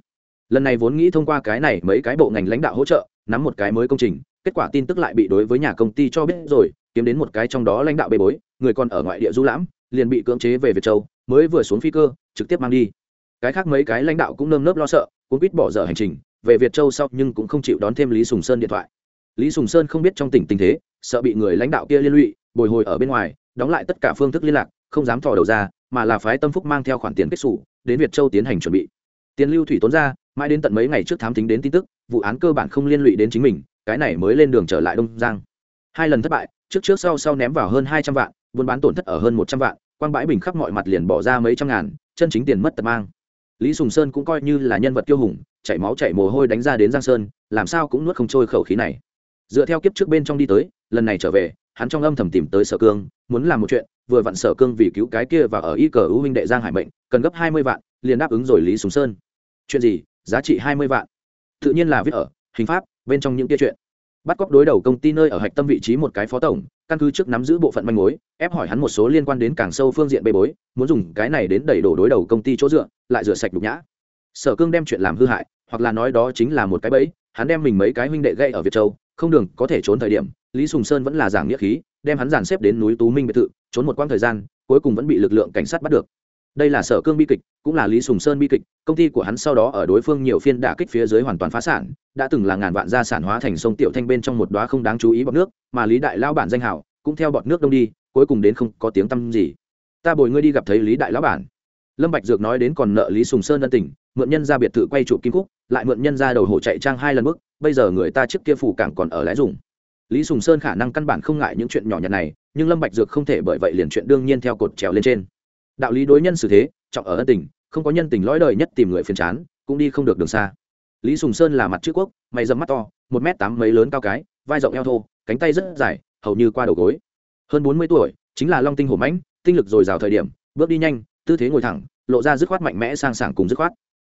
Lần này vốn nghĩ thông qua cái này mấy cái bộ ngành lãnh đạo hỗ trợ, nắm một cái mới công trình, kết quả tin tức lại bị đối với nhà công ty cho biết rồi, kiếm đến một cái trong đó lãnh đạo bê bối, người còn ở ngoại địa du lãm, liền bị cưỡng chế về việt châu, mới vừa xuống phi cơ, trực tiếp mang đi cái khác mấy cái lãnh đạo cũng nơm nớp lo sợ cũng biết bỏ dở hành trình, về việt châu sau nhưng cũng không chịu đón thêm lý sùng sơn điện thoại. Lý sùng sơn không biết trong tỉnh tình thế, sợ bị người lãnh đạo kia liên lụy, bồi hồi ở bên ngoài, đóng lại tất cả phương thức liên lạc, không dám thò đầu ra, mà là phái tâm phúc mang theo khoản tiền kết xù, đến việt châu tiến hành chuẩn bị. Tiền lưu thủy tốn ra, mãi đến tận mấy ngày trước thám tính đến tin tức, vụ án cơ bản không liên lụy đến chính mình, cái này mới lên đường trở lại đông giang. Hai lần thất bại, trước trước sau sau ném vào hơn hai trăm vạn, buôn bán tổn thất ở hơn một trăm vạn, quang bãi bình khắp mọi mặt liền bỏ ra mấy trăm ngàn, chân chính tiền mất tật mang lý sùng sơn cũng coi như là nhân vật kiêu hùng, chảy máu chảy mồ hôi đánh ra đến giang sơn, làm sao cũng nuốt không trôi khẩu khí này. Dựa theo kiếp trước bên trong đi tới, lần này trở về, hắn trong âm thầm tìm tới sở cương, muốn làm một chuyện, vừa vặn sở cương vì cứu cái kia và ở y cờ ưu huynh đệ giang hải mệnh, cần gấp hai mươi vạn, liền đáp ứng rồi lý sùng sơn. Chuyện gì? Giá trị hai mươi vạn. Tự nhiên là viết ở, hình pháp, bên trong những kia chuyện bắt cóc đối đầu công ty nơi ở hạch tâm vị trí một cái phó tổng, căn cứ trước nắm giữ bộ phận manh mối, ép hỏi hắn một số liên quan đến càng sâu phương diện bê bối, muốn dùng cái này đến đẩy đổ đối đầu công ty chỗ dựa, lại rửa sạch đục nhã. Sở cương đem chuyện làm hư hại, hoặc là nói đó chính là một cái bẫy, hắn đem mình mấy cái huynh đệ gây ở việt châu, không đường có thể trốn thời điểm, lý sùng sơn vẫn là giảng nghĩa khí, đem hắn dàn xếp đến núi tú minh biệt thự, trốn một quãng thời gian, cuối cùng vẫn bị lực lượng cảnh sát bắt được đây là sở cương bi kịch, cũng là lý sùng sơn bi kịch, công ty của hắn sau đó ở đối phương nhiều phiên đả kích phía dưới hoàn toàn phá sản, đã từng là ngàn vạn gia sản hóa thành sông tiểu thanh bên trong một đoá không đáng chú ý bọt nước, mà lý đại lao bản danh hảo, cũng theo bọt nước đông đi, cuối cùng đến không có tiếng tăm gì. Ta bồi ngươi đi gặp thấy lý đại lão bản. Lâm bạch dược nói đến còn nợ lý sùng sơn ân tình, mượn nhân ra biệt thự quay trụ kim cúc lại mượn nhân ra đầu hổ chạy trang hai lần bước, bây giờ người ta trước kia phủ cảng còn ở lái dùng. Lý sùng sơn khả năng căn bản không ngại những chuyện nhỏ nhặt này, nhưng lâm bạch dược không thể bởi vậy liền chuyện đương nhiên theo cột trèo lên trên đạo lý đối nhân xử thế, trọng ở ân tình, không có nhân tình lõi đời nhất tìm người phiền chán, cũng đi không được đường xa. Lý sùng sơn là mặt chữ quốc, mày dầm mắt to, một m tám mấy lớn cao cái, vai rộng eo thô, cánh tay rất dài, hầu như qua đầu gối. Hơn bốn mươi tuổi, chính là long tinh hổ mãnh, tinh lực dồi dào thời điểm, bước đi nhanh, tư thế ngồi thẳng, lộ ra dứt khoát mạnh mẽ sang sảng cùng dứt khoát.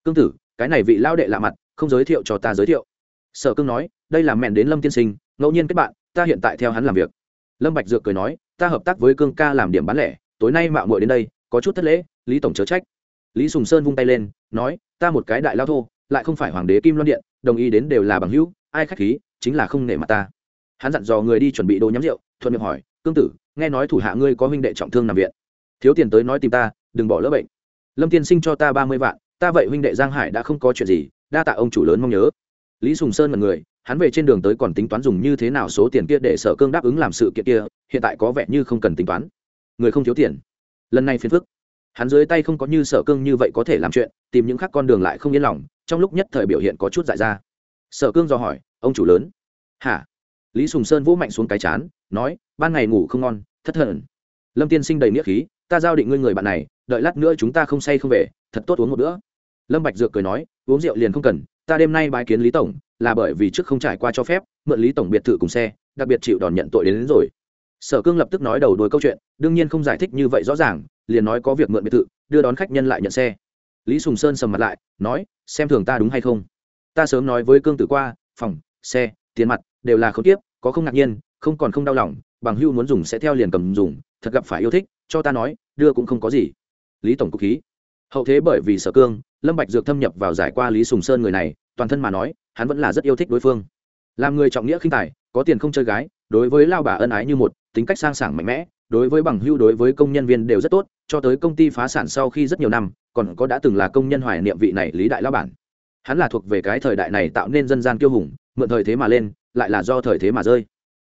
Cương tử, cái này vị lao đệ lạ mặt, không giới thiệu cho ta giới thiệu. Sở cương nói, đây là mẹn đến lâm tiên sinh, ngẫu nhiên kết bạn, ta hiện tại theo hắn làm việc. Lâm bạch dược cười nói, ta hợp tác với cương ca làm điểm bán lẻ, tối nay mạo muội đến đây có chút thất lễ, lý tổng chớ trách. Lý sùng sơn vung tay lên, nói, ta một cái đại lao thô, lại không phải hoàng đế kim loan điện, đồng ý đến đều là bằng hữu, ai khách khí, chính là không nể mặt ta. Hắn dặn dò người đi chuẩn bị đồ nhắm rượu, thuận miệng hỏi, cương tử, nghe nói thủ hạ ngươi có huynh đệ trọng thương nằm viện. Thiếu tiền tới nói tìm ta, đừng bỏ lỡ bệnh. Lâm tiên sinh cho ta ba mươi vạn, ta vậy huynh đệ giang hải đã không có chuyện gì, đa tạ ông chủ lớn mong nhớ. Lý sùng sơn là người, hắn về trên đường tới còn tính toán dùng như thế nào số tiền kia để sở cương đáp ứng làm sự kiện kia, hiện tại có vẻ như không cần tính toán. Người không thiếu tiền lần này phiền phức. Hắn dưới tay không có như sở cương như vậy có thể làm chuyện tìm những khác con đường lại không yên lòng trong lúc nhất thời biểu hiện có chút dại ra. Sở cương do hỏi ông chủ lớn? Hả? Lý sùng sơn vỗ mạnh xuống cái chán nói ban ngày ngủ không ngon thất thần. Lâm tiên sinh đầy nghĩa khí ta giao định ngươi người bạn này đợi lát nữa chúng ta không say không về thật tốt uống một bữa. Lâm bạch dược cười nói uống rượu liền không cần ta đêm nay bái kiến lý tổng là bởi vì trước không trải qua cho phép mượn lý tổng biệt thự cùng xe đặc biệt chịu đòn nhận tội đến, đến rồi sở cương lập tức nói đầu đuôi câu chuyện, đương nhiên không giải thích như vậy rõ ràng, liền nói có việc mượn biệt thự, đưa đón khách nhân lại nhận xe. Lý sùng sơn sầm mặt lại, nói, xem thường ta đúng hay không? Ta sớm nói với cương tử qua, phòng, xe, tiền mặt đều là không tiếp có không ngạc nhiên, không còn không đau lòng, bằng hưu muốn dùng sẽ theo liền cầm dùng, thật gặp phải yêu thích, cho ta nói, đưa cũng không có gì. Lý tổng cục khí. Hậu thế bởi vì sở cương, lâm bạch dược thâm nhập vào giải qua lý sùng sơn người này, toàn thân mà nói, hắn vẫn là rất yêu thích đối phương. Làm người trọng nghĩa khinh tài, có tiền không chơi gái đối với lao bà ân ái như một, tính cách sang sảng mạnh mẽ, đối với bằng hưu đối với công nhân viên đều rất tốt, cho tới công ty phá sản sau khi rất nhiều năm, còn có đã từng là công nhân hoài niệm vị này lý đại lao bản. Hắn là thuộc về cái thời đại này tạo nên dân gian kiêu hùng, mượn thời thế mà lên, lại là do thời thế mà rơi.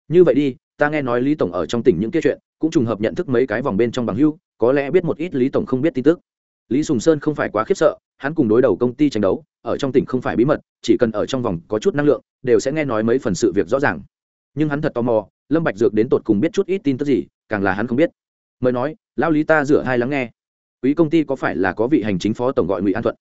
Như vậy đi, ta nghe nói lý tổng ở trong tỉnh những kia chuyện, cũng trùng hợp nhận thức mấy cái vòng bên trong bằng hưu có lẽ biết một ít lý tổng không biết tin tức. Lý sùng sơn không phải quá khiếp sợ, hắn cùng đối đầu công ty tranh đấu, ở trong tỉnh không phải bí mật, chỉ cần ở trong vòng có chút năng lượng, đều sẽ nghe nói mấy phần sự việc rõ ràng nhưng hắn thật tò mò, lâm bạch dược đến tột cùng biết chút ít tin tức gì, càng là hắn không biết. Mới nói, lão lý ta rửa hai lắng nghe. Quý công ty có phải là có vị hành chính phó tổng gọi ngụy an thuận?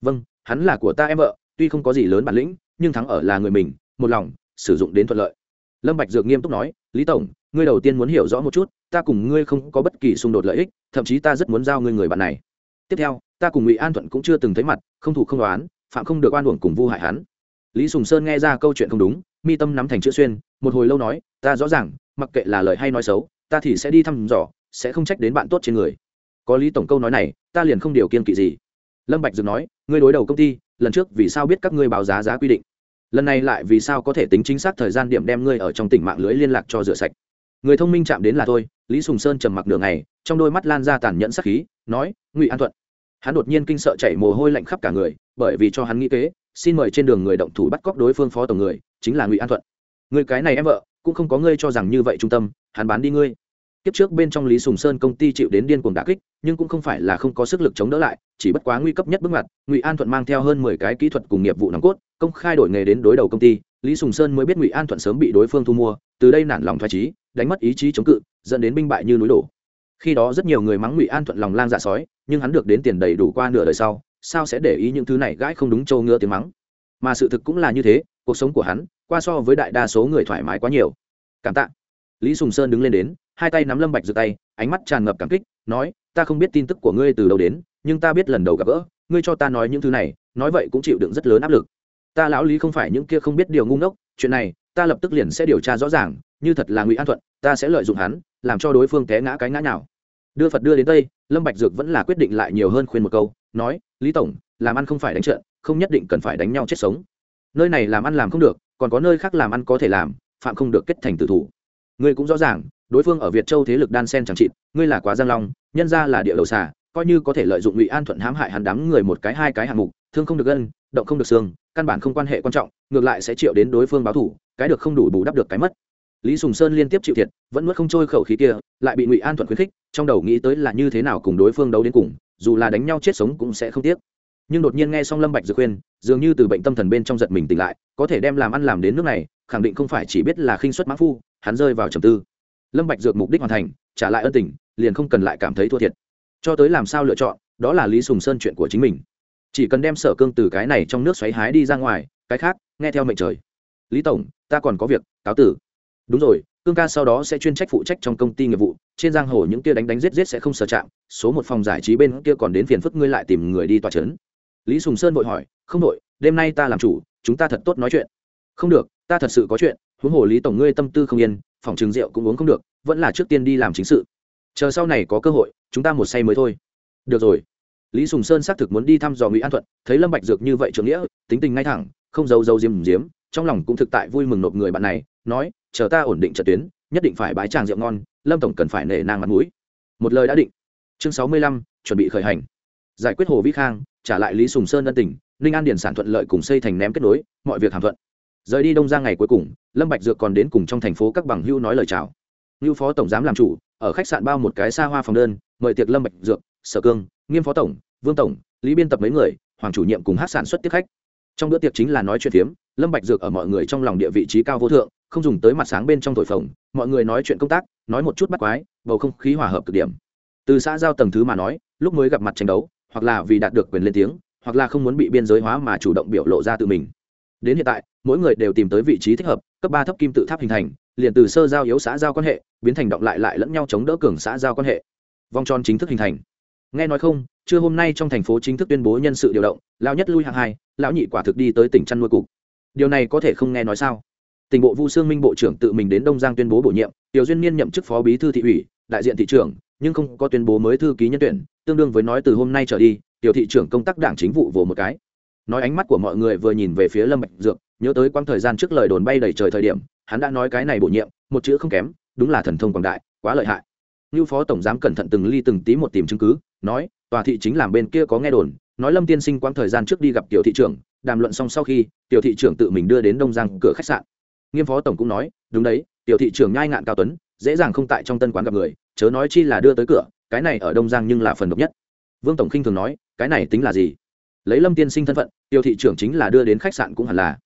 Vâng hắn là của ta em vợ, tuy không có gì lớn bản lĩnh, nhưng thắng ở là người mình, một lòng, sử dụng đến thuận lợi. Lâm bạch dược nghiêm túc nói, lý tổng, ngươi đầu tiên muốn hiểu rõ một chút, ta cùng ngươi không có bất kỳ xung đột lợi ích, thậm chí ta rất muốn giao ngươi người bạn này. Tiếp theo, ta cùng ngụy an thuận cũng chưa từng thấy mặt, không thủ không đoán phạm không được oan uổng cùng vu hại hắn. Lý sùng sơn nghe ra câu chuyện không đúng, mi tâm nắm thành chữ xuyên một hồi lâu nói, ta rõ ràng, mặc kệ là lời hay nói xấu, ta thì sẽ đi thăm dò, sẽ không trách đến bạn tốt trên người. Có lý tổng câu nói này, ta liền không điều kiên kỵ gì. Lâm bạch dừng nói, ngươi đối đầu công ty, lần trước vì sao biết các ngươi báo giá giá quy định? Lần này lại vì sao có thể tính chính xác thời gian điểm đem ngươi ở trong tỉnh mạng lưới liên lạc cho rửa sạch? Người thông minh chạm đến là thôi lý sùng sơn trầm mặc nửa ngày, trong đôi mắt lan ra tàn nhẫn sắc khí, nói, ngụy an thuận. Hắn đột nhiên kinh sợ chảy mồ hôi lạnh khắp cả người, bởi vì cho hắn nghĩ kế, xin mời trên đường người động thủ bắt cóc đối phương phó tổng người, chính là ngụy an thuận người cái này em vợ, cũng không có ngươi cho rằng như vậy trung tâm, hắn bán đi ngươi. Kiếp trước bên trong lý sùng sơn công ty chịu đến điên cuồng đà kích, nhưng cũng không phải là không có sức lực chống đỡ lại, chỉ bất quá nguy cấp nhất bước ngoặt, ngụy an thuận mang theo hơn mười cái kỹ thuật cùng nghiệp vụ nòng cốt, công khai đổi nghề đến đối đầu công ty, lý sùng sơn mới biết ngụy an thuận sớm bị đối phương thu mua, từ đây nản lòng thoái trí đánh mất ý chí chống cự, dẫn đến binh bại như núi đổ. Khi đó rất nhiều người mắng ngụy an thuận lòng lang dạ sói, nhưng hắn được đến tiền đầy đủ qua nửa đời sau, sao sẽ để ý những thứ này gãi không đúng châu ngựa tiếng mắng? Mà sự thực cũng là như thế, cuộc sống của hắn, qua so với đại đa số người thoải mái quá nhiều. Cảm tạ. Lý sùng sơn đứng lên đến, hai tay nắm lâm bạch giơ tay, ánh mắt tràn ngập cảm kích, nói, ta không biết tin tức của ngươi từ đâu đến, nhưng ta biết lần đầu gặp gỡ, ngươi cho ta nói những thứ này, nói vậy cũng chịu đựng rất lớn áp lực. Ta lão lý không phải những kia không biết điều ngu ngốc, chuyện này, ta lập tức liền sẽ điều tra rõ ràng, như thật là ngụy an thuận, ta sẽ lợi dụng hắn, làm cho đối phương té ngã cái ngã nào đưa phật đưa đến tây lâm bạch dược vẫn là quyết định lại nhiều hơn khuyên một câu, nói, lý tổng, làm ăn không phải đánh trận không nhất định cần phải đánh nhau chết sống. Nơi này làm ăn làm không được, còn có nơi khác làm ăn có thể làm, phạm không được kết thành tử thủ. Ngươi cũng rõ ràng, đối phương ở việt châu thế lực đan sen chẳng trị ngươi là quá giang long, nhân ra là địa đầu xà, coi như có thể lợi dụng ngụy an thuận hãm hại hắn đám người một cái, hai cái hạng mục, thương không được gân, động không được xương, căn bản không quan hệ quan trọng, ngược lại sẽ chịu đến đối phương báo thủ, cái được không đủ bù đắp được cái mất. Lý sùng sơn liên tiếp chịu thiệt, vẫn nuốt không trôi khẩu khí kia, lại bị ngụy an thuận khuyến khích, trong đầu nghĩ tới là như thế nào cùng đối phương đấu đến cùng, dù là đánh nhau chết sống cũng sẽ không tiếc nhưng đột nhiên nghe xong lâm bạch dược khuyên, dường như từ bệnh tâm thần bên trong giật mình tỉnh lại, có thể đem làm ăn làm đến nước này, khẳng định không phải chỉ biết là khinh suất mãn phu, hắn rơi vào trầm tư. Lâm bạch dược mục đích hoàn thành, trả lại ân tình, liền không cần lại cảm thấy thua thiệt. Cho tới làm sao lựa chọn, đó là lý sùng sơn chuyện của chính mình. Chỉ cần đem sở cương từ cái này trong nước xoáy hái đi ra ngoài, cái khác, nghe theo mệnh trời. Lý tổng, ta còn có việc, cáo tử. Đúng rồi, cương ca sau đó sẽ chuyên trách phụ trách trong công ty nghiệp vụ, trên giang hồ những kia đánh đánh giết giết sẽ không sở chạm, số một phòng giải trí bên kia còn đến phiền phức ngươi lại tìm người đi tòa chấn lý sùng sơn vội hỏi, không đội, đêm nay ta làm chủ, chúng ta thật tốt nói chuyện. Không được, ta thật sự có chuyện, huống hồ lý tổng ngươi tâm tư không yên, phòng trường rượu cũng uống không được, vẫn là trước tiên đi làm chính sự. Chờ sau này có cơ hội, chúng ta một say mới thôi. Được rồi. Lý sùng sơn xác thực muốn đi thăm dò ngụy an thuận, thấy lâm bạch dược như vậy trưởng nghĩa, tính tình ngay thẳng, không giấu giấu diếm diếm, trong lòng cũng thực tại vui mừng nộp người bạn này, nói, chờ ta ổn định trận tuyến, nhất định phải bái tràng rượu ngon, lâm tổng cần phải nể nang mặt mũi. Một lời đã định. Chương sáu mươi lăm, chuẩn bị khởi hành. Giải quyết hồ vĩ khang trả lại lý sùng sơn ân tình, ninh an điển sản thuận lợi cùng xây thành ném kết nối, mọi việc hàm thuận. Rời đi đông ra ngày cuối cùng, lâm bạch dược còn đến cùng trong thành phố các bằng hưu nói lời chào. Hưu phó tổng giám làm chủ, ở khách sạn bao một cái xa hoa phòng đơn, mời tiệc lâm bạch dược, sở cương, nghiêm phó tổng, vương tổng, lý biên tập mấy người, hoàng chủ nhiệm cùng hát sản xuất tiếp khách. Trong bữa tiệc chính là nói chuyện phiếm, lâm bạch dược ở mọi người trong lòng địa vị trí cao vô thượng, không dùng tới mặt sáng bên trong thổi phồng, mọi người nói chuyện công tác, nói một chút bắt quái, bầu không khí hòa hợp cực điểm. Từ xã giao tầng thứ mà nói, lúc mới gặp mặt tranh đấu hoặc là vì đạt được quyền lên tiếng, hoặc là không muốn bị biên giới hóa mà chủ động biểu lộ ra tự mình. Đến hiện tại, mỗi người đều tìm tới vị trí thích hợp, cấp ba thấp kim tự tháp hình thành, liền từ sơ giao yếu xã giao quan hệ, biến thành động lại lại lẫn nhau chống đỡ cường xã giao quan hệ. Vòng tròn chính thức hình thành. Nghe nói không, trưa hôm nay trong thành phố chính thức tuyên bố nhân sự điều động, lão nhất lui hạng hai, lão nhị quả thực đi tới tỉnh chăn nuôi cục. Điều này có thể không nghe nói sao? Tỉnh bộ vu sương minh bộ trưởng tự mình đến đông giang tuyên bố bổ nhiệm, tiểu duyên niên nhậm chức phó bí thư thị ủy, đại diện thị trưởng nhưng không có tuyên bố mới thư ký nhân tuyển, tương đương với nói từ hôm nay trở đi, tiểu thị trưởng công tác đảng chính vụ vồ một cái. Nói ánh mắt của mọi người vừa nhìn về phía lâm bạch dược, nhớ tới quãng thời gian trước lời đồn bay đầy trời thời điểm, hắn đã nói cái này bổ nhiệm, một chữ không kém, đúng là thần thông quảng đại, quá lợi hại. Như phó tổng giám cẩn thận từng ly từng tí một tìm chứng cứ, nói, tòa thị chính làm bên kia có nghe đồn, nói lâm tiên sinh quãng thời gian trước đi gặp tiểu thị trưởng, đàm luận xong sau khi, tiểu thị trưởng tự mình đưa đến đông giang cửa khách sạn. Nghiêm phó tổng cũng nói, đúng đấy, tiểu thị trưởng nhai ngạn cao tuấn dễ dàng không tại trong tân quán gặp người, chớ nói chi là đưa tới cửa, cái này ở đông giang nhưng là phần độc nhất. Vương tổng khinh thường nói, cái này tính là gì? Lấy lâm tiên sinh thân phận, tiêu thị trưởng chính là đưa đến khách sạn cũng hẳn là.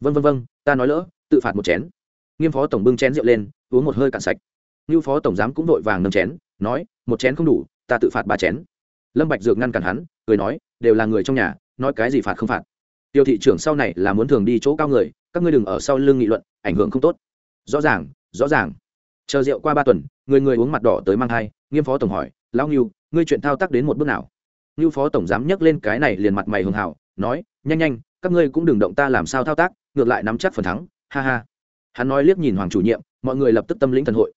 Vân vân vân ta nói lỡ, tự phạt một chén. Nghiêm phó tổng bưng chén rượu lên, uống một hơi cạn sạch. Như phó tổng giám cũng vội vàng nâng chén, nói, một chén không đủ, ta tự phạt ba chén. Lâm bạch dược ngăn cản hắn, cười nói, đều là người trong nhà, nói cái gì phạt không phạt. Tiêu thị trưởng sau này là muốn thường đi chỗ cao người, các ngươi đừng ở sau lưng nghị luận, ảnh hưởng không tốt. Rõ ràng rõ ràng chờ rượu qua ba tuần, người người uống mặt đỏ tới mang hai nghiêm phó tổng hỏi, lão ngưu, ngươi chuyện thao tác đến một bước nào? Ngưu phó tổng dám nhắc lên cái này liền mặt mày hường hảo, nói, nhanh nhanh, các ngươi cũng đừng động ta làm sao thao tác, ngược lại nắm chắc phần thắng, ha ha. Hắn nói liếc nhìn hoàng chủ nhiệm, mọi người lập tức tâm lĩnh thần hội.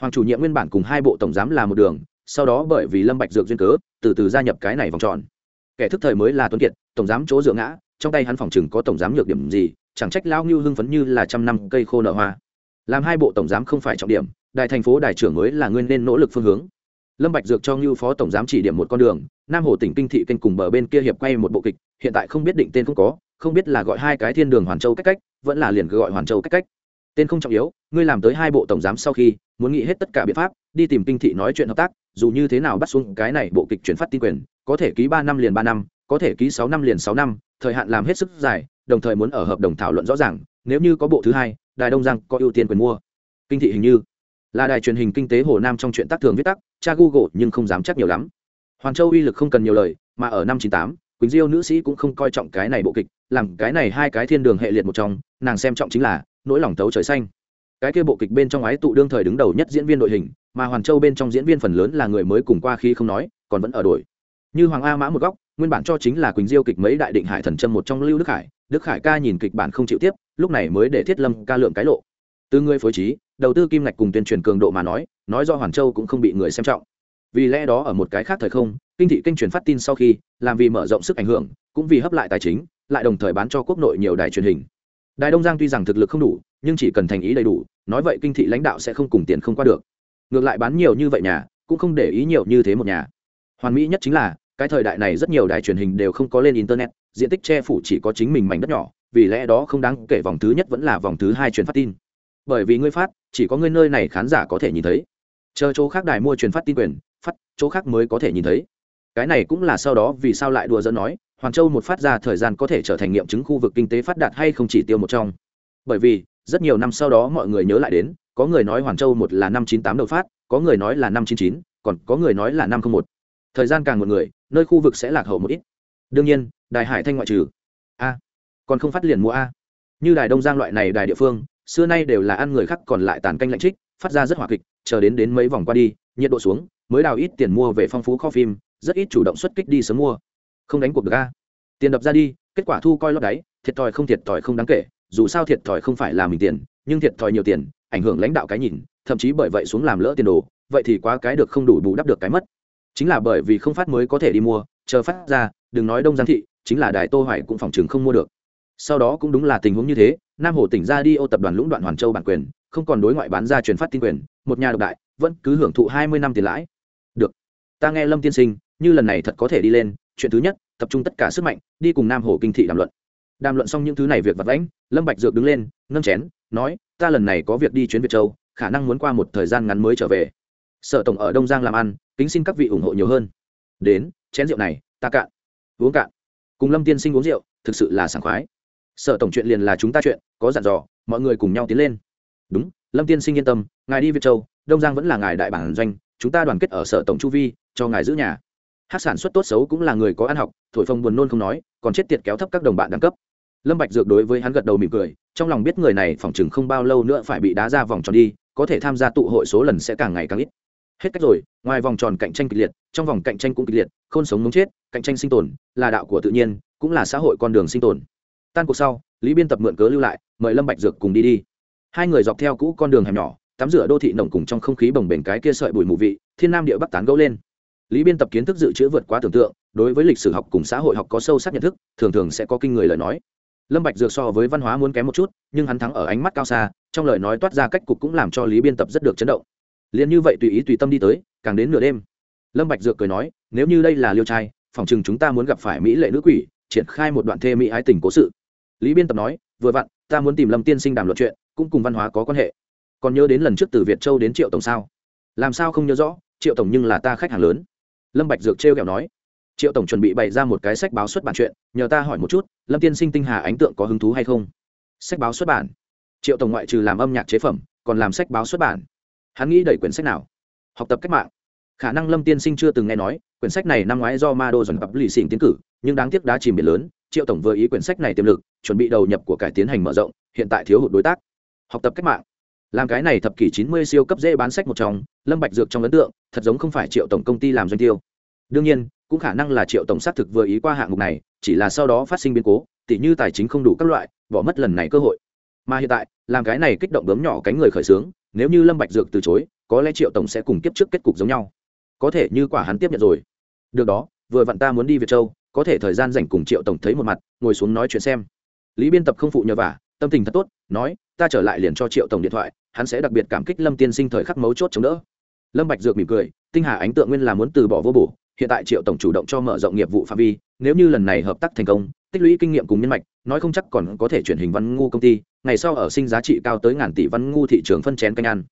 Hoàng chủ nhiệm nguyên bản cùng hai bộ tổng giám là một đường, sau đó bởi vì lâm bạch dược duyên cớ, từ từ gia nhập cái này vòng tròn. Kẻ thức thời mới là tuấn kiệt, tổng giám chỗ dựa ngã, trong tay hắn phòng chừng có tổng giám nhược điểm gì, chẳng trách Lão ngưu hưng phấn như là trăm năm cây khô nở hoa làm hai bộ tổng giám không phải trọng điểm đại thành phố đại trưởng mới là nguyên nên nỗ lực phương hướng. Lâm bạch dược cho ngưu phó tổng giám chỉ điểm một con đường, nam hồ tỉnh kinh thị kênh cùng bờ bên kia hiệp quay một bộ kịch, hiện tại không biết định tên không có, không biết là gọi hai cái thiên đường hoàn châu cách cách, vẫn là liền gọi hoàn châu cách cách. Tên không trọng yếu, ngươi làm tới hai bộ tổng giám sau khi, muốn nghĩ hết tất cả biện pháp, đi tìm kinh thị nói chuyện hợp tác, dù như thế nào bắt xuống cái này bộ kịch chuyển phát tin quyền, có thể ký ba năm liền ba năm, có thể ký sáu năm liền sáu năm, thời hạn làm hết sức dài, đồng thời muốn ở hợp đồng thảo luận rõ ràng, nếu như có bộ thứ hai đài đông giang có ưu tiên quyền mua. Kinh thị hình như là đài truyền hình kinh tế hồ nam trong chuyện tác thường viết tắc cha google nhưng không dám chắc nhiều lắm. Hoàn châu uy lực không cần nhiều lời, mà ở năm chín tám, quỳnh diêu nữ sĩ cũng không coi trọng cái này bộ kịch, làm cái này hai cái thiên đường hệ liệt một trong, nàng xem trọng chính là nỗi lòng tấu trời xanh. Cái kia bộ kịch bên trong ái tụ đương thời đứng đầu nhất diễn viên đội hình, mà hoàn châu bên trong diễn viên phần lớn là người mới cùng qua khi không nói, còn vẫn ở đổi. Như hoàng a mã một góc nguyên bản cho chính là quỳnh diêu kịch mấy đại định hải thần trâm một trong lưu đức hải đức hải ca nhìn kịch bản không chịu tiếp, lúc này mới để thiết lâm ca lượng cái lộ. Từ người phối trí, đầu tư kim ngạch cùng tuyên truyền cường độ mà nói nói do hoàn châu cũng không bị người xem trọng. Vì lẽ đó ở một cái khác thời không, kinh thị kênh truyền phát tin sau khi, làm vì mở rộng sức ảnh hưởng, cũng vì hấp lại tài chính, lại đồng thời bán cho quốc nội nhiều đài truyền hình. Đài đông giang tuy rằng thực lực không đủ, nhưng chỉ cần thành ý đầy đủ, nói vậy kinh thị lãnh đạo sẽ không cùng tiền không qua được. Ngược lại bán nhiều như vậy nhà, cũng không để ý nhiều như thế một nhà. Hoàn mỹ nhất chính là cái thời đại này rất nhiều đài truyền hình đều không có lên internet, diện tích che phủ chỉ có chính mình mảnh đất nhỏ, vì lẽ đó không đáng kể vòng thứ nhất vẫn là vòng thứ hai truyền phát tin. Bởi vì ngươi phát, chỉ có ngươi nơi này khán giả có thể nhìn thấy. Chờ chỗ khác đài mua truyền phát tin quyền, phát, chỗ khác mới có thể nhìn thấy. Cái này cũng là sau đó vì sao lại đùa dẫn nói hoàn châu một phát ra thời gian có thể trở thành nghiệm chứng khu vực kinh tế phát đạt hay không chỉ tiêu một trong. Bởi vì, rất nhiều năm sau đó mọi người nhớ lại đến, có người nói hoàn châu một là năm chín tám đầu phát, có người nói là năm chín chín, còn có người nói là năm không một. Thời gian càng một người nơi khu vực sẽ lạc hậu một ít. Đương nhiên, đài hải thanh ngoại trừ. A, còn không phát liền mua a. Như đài đông giang loại này đài địa phương, xưa nay đều là ăn người khác, còn lại tàn canh lạnh trích, phát ra rất hòa kịch, chờ đến đến mấy vòng qua đi, nhiệt độ xuống, mới đào ít tiền mua về phong phú kho phim, rất ít chủ động xuất kích đi sớm mua. Không đánh cuộc được a. Tiền đập ra đi, kết quả thu coi lót đáy, thiệt thòi không thiệt thòi không đáng kể, dù sao thiệt thòi không phải là mình tiền, nhưng thiệt thòi nhiều tiền, ảnh hưởng lãnh đạo cái nhìn, thậm chí bởi vậy xuống làm lỡ tiền đồ, vậy thì quá cái được không đủ bù đắp được cái mất chính là bởi vì không phát mới có thể đi mua, chờ phát ra, đừng nói đông giang thị, chính là đài tô hoài cũng phòng chừng không mua được. Sau đó cũng đúng là tình huống như thế, nam hồ tỉnh ra đi ô tập đoàn lũng đoạn hoàn châu bản quyền, không còn đối ngoại bán ra truyền phát tin quyền, một nhà độc đại, vẫn cứ hưởng thụ 20 năm tiền lãi. Được. Ta nghe lâm tiên sinh, như lần này thật có thể đi lên, chuyện thứ nhất, tập trung tất cả sức mạnh, đi cùng nam hồ kinh thị đàm luận. Đàm luận xong những thứ này việc vật lãnh lâm bạch dược đứng lên, nâng chén, nói, ta lần này có việc đi chuyến việt châu, khả năng muốn qua một thời gian ngắn mới trở về. Sở tổng ở đông giang làm ăn kính xin các vị ủng hộ nhiều hơn. Đến, chén rượu này, ta cạn. Uống cạn. Cùng lâm tiên sinh uống rượu, thực sự là sảng khoái. Sở tổng chuyện liền là chúng ta chuyện, có dặn dò, mọi người cùng nhau tiến lên. Đúng, lâm tiên sinh yên tâm, ngài đi việt châu, đông giang vẫn là ngài đại bản doanh, chúng ta đoàn kết ở sở tổng chu vi, cho ngài giữ nhà. Hát sản xuất tốt xấu cũng là người có ăn học, thổi phồng buồn nôn không nói, còn chết tiệt kéo thấp các đồng bạn đẳng cấp. Lâm bạch dược đối với hắn gật đầu mỉm cười, trong lòng biết người này phỏng chừng không bao lâu nữa phải bị đá ra vòng tròn đi, có thể tham gia tụ hội số lần sẽ càng ngày càng ít hết cách rồi, ngoài vòng tròn cạnh tranh kịch liệt, trong vòng cạnh tranh cũng kịch liệt, khôn sống muốn chết, cạnh tranh sinh tồn, là đạo của tự nhiên, cũng là xã hội con đường sinh tồn. Tan cuộc sau, lý biên tập mượn cớ lưu lại, mời lâm bạch dược cùng đi đi. Hai người dọc theo cũ con đường hẻm nhỏ, tắm rửa đô thị nồng cùng trong không khí bồng bềnh cái kia sợi bụi mù vị, thiên nam địa bắc tán gẫu lên. Lý biên tập kiến thức dự trữ vượt quá tưởng tượng, đối với lịch sử học cùng xã hội học có sâu sắc nhận thức, thường thường sẽ có kinh người lời nói. Lâm bạch dược so với văn hóa muốn kém một chút, nhưng hắn thắng ở ánh mắt cao xa, trong lời nói toát ra cách cục cũng làm cho lý biên tập rất được chấn động liền như vậy tùy ý tùy tâm đi tới, càng đến nửa đêm. Lâm bạch dược cười nói, nếu như đây là liêu trai phỏng chừng chúng ta muốn gặp phải mỹ lệ nữ quỷ, triển khai một đoạn thê mỹ ái tình cố sự. Lý biên tập nói, vừa vặn, ta muốn tìm lâm tiên sinh đàm luận chuyện, cũng cùng văn hóa có quan hệ. Còn nhớ đến lần trước từ việt châu đến triệu tổng sao? Làm sao không nhớ rõ, triệu tổng nhưng là ta khách hàng lớn. Lâm bạch dược treo kẹo nói, triệu tổng chuẩn bị bày ra một cái sách báo xuất bản chuyện, nhờ ta hỏi một chút, lâm tiên sinh tinh hà ánh tượng có hứng thú hay không? Sách báo xuất bản? Triệu tổng ngoại trừ làm âm nhạc chế phẩm, còn làm sách báo xuất bản hắn nghĩ đẩy quyển sách nào? Học tập cách mạng. Khả năng lâm tiên sinh chưa từng nghe nói, quyển sách này năm ngoái do ma đô dần cặp lì xỉn tiến cử, nhưng đáng tiếc đã chìm biển lớn, triệu tổng vừa ý quyển sách này tiềm lực, chuẩn bị đầu nhập của cải tiến hành mở rộng, hiện tại thiếu hụt đối tác. Học tập cách mạng. Làm cái này thập kỷ chín mươi siêu cấp dễ bán sách một trong, lâm bạch dược trong ấn tượng, thật giống không phải triệu tổng công ty làm doanh tiêu. Đương nhiên, cũng khả năng là triệu tổng xác thực vừa ý qua hạng mục này, chỉ là sau đó phát sinh biến cố, tỉ như tài chính không đủ các loại, bỏ mất lần này cơ hội. Mà hiện tại, làm cái này kích động bướm nhỏ cánh người khởi sướng nếu như lâm bạch dược từ chối, có lẽ triệu tổng sẽ cùng kiếp trước kết cục giống nhau. Có thể như quả hắn tiếp nhận rồi. Được đó, vừa vặn ta muốn đi việt châu, có thể thời gian dành cùng triệu tổng thấy một mặt, ngồi xuống nói chuyện xem. Lý biên tập không phụ nhờ vả, tâm tình thật tốt, nói, ta trở lại liền cho triệu tổng điện thoại, hắn sẽ đặc biệt cảm kích lâm tiên sinh thời khắc mấu chốt chống đỡ. Lâm bạch dược mỉm cười, tinh hà ánh tượng nguyên là muốn từ bỏ vô bổ, hiện tại triệu tổng chủ động cho mở rộng nghiệp vụ phạm vi, nếu như lần này hợp tác thành công, tích lũy kinh nghiệm cùng nhân mạch, nói không chắc còn có thể chuyển hình văn ngu công ty ngày sau ở sinh giá trị cao tới ngàn tỷ văn ngu thị trường phân chén canh ăn.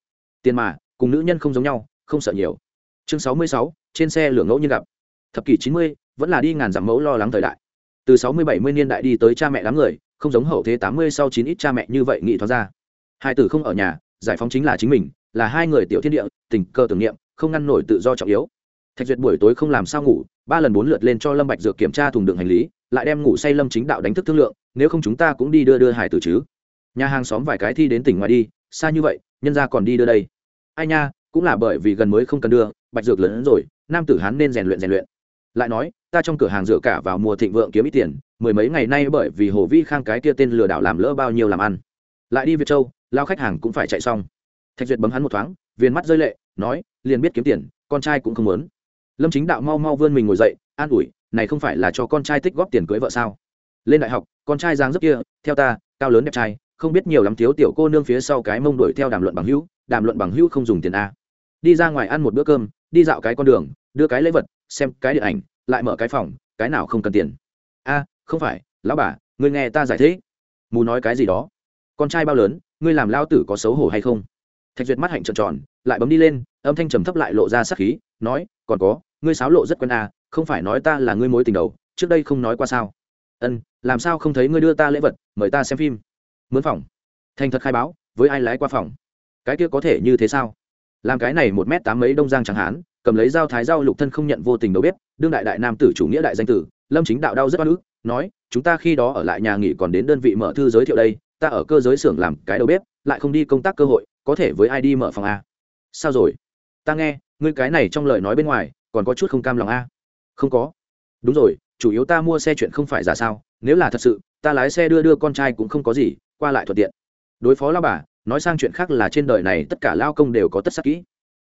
Tiền mà, cùng nữ nhân không giống nhau, không sợ nhiều. Chương sáu mươi sáu, trên xe lửa ngẫu nhiên gặp. Thập kỷ chín mươi, vẫn là đi ngàn dặm mẫu lo lắng thời đại. Từ sáu mươi bảy mươi niên đại đi tới cha mẹ đám người, không giống hậu thế tám mươi sau chín ít cha mẹ như vậy nghĩ thoát ra. Hai tử không ở nhà, giải phóng chính là chính mình, là hai người tiểu thiên địa, tình cơ tưởng niệm, không ngăn nổi tự do trọng yếu. Thạch duyệt buổi tối không làm sao ngủ, ba lần bốn lượt lên cho lâm bạch dược kiểm tra thùng đựng hành lý, lại đem ngủ say lâm chính đạo đánh thức thương lượng, nếu không chúng ta cũng đi đưa đưa hải tử chứ nhà hàng xóm vài cái thi đến tỉnh ngoài đi, xa như vậy, nhân gia còn đi đưa đây. Ai nha, cũng là bởi vì gần mới không cần đưa, bạch dược lớn hơn rồi, nam tử hán nên rèn luyện rèn luyện. Lại nói, ta trong cửa hàng dựa cả vào mùa thịnh vượng kiếm ít tiền, mười mấy ngày nay bởi vì hồ vi khang cái kia tên lừa đảo làm lỡ bao nhiêu làm ăn. Lại đi việt châu, lao khách hàng cũng phải chạy xong. Thạch duyệt bấm hắn một thoáng viên mắt rơi lệ, nói, liền biết kiếm tiền, con trai cũng không muốn. Lâm chính đạo mau mau vươn mình ngồi dậy, an ủi, này không phải là cho con trai tích góp tiền cưới vợ sao? Lên đại học, con trai giang rất kia, theo ta, cao lớn đẹp trai không biết nhiều lắm thiếu tiểu cô nương phía sau cái mông đuổi theo đàm luận bằng hữu, đàm luận bằng hữu không dùng tiền a. Đi ra ngoài ăn một bữa cơm, đi dạo cái con đường, đưa cái lễ vật, xem cái điện ảnh, lại mở cái phòng, cái nào không cần tiền. A, không phải, lão bà, ngươi nghe ta giải thích. Mù nói cái gì đó. Con trai bao lớn, ngươi làm lao tử có xấu hổ hay không? Thạch duyệt mắt hạnh trợn tròn, lại bấm đi lên, âm thanh trầm thấp lại lộ ra sắc khí, nói, còn có, ngươi sáo lộ rất quen à không phải nói ta là ngươi mối tình đầu, trước đây không nói qua sao. Ân, làm sao không thấy ngươi đưa ta lễ vật, mời ta xem phim mướn phòng. Thành thật khai báo, với ai lái qua phòng? Cái kia có thể như thế sao? Làm cái này một m tám mấy đông giang chẳng hán cầm lấy dao thái dao lục thân không nhận vô tình đâu biết đương đại đại nam tử chủ nghĩa đại danh tử, lâm chính đạo đau rất oan ức, nói, chúng ta khi đó ở lại nhà nghỉ còn đến đơn vị mở thư giới thiệu đây, ta ở cơ giới xưởng làm cái đầu bếp, lại không đi công tác cơ hội, có thể với ai đi mở phòng a? Sao rồi? Ta nghe, ngươi cái này trong lời nói bên ngoài, còn có chút không cam lòng a? Không có. Đúng rồi, chủ yếu ta mua xe chuyện không phải giả sao, nếu là thật sự, ta lái xe đưa đưa con trai cũng không có gì qua lại thuận tiện. Đối phó lao bà, nói sang chuyện khác là trên đời này tất cả lao công đều có tất sắc kỹ.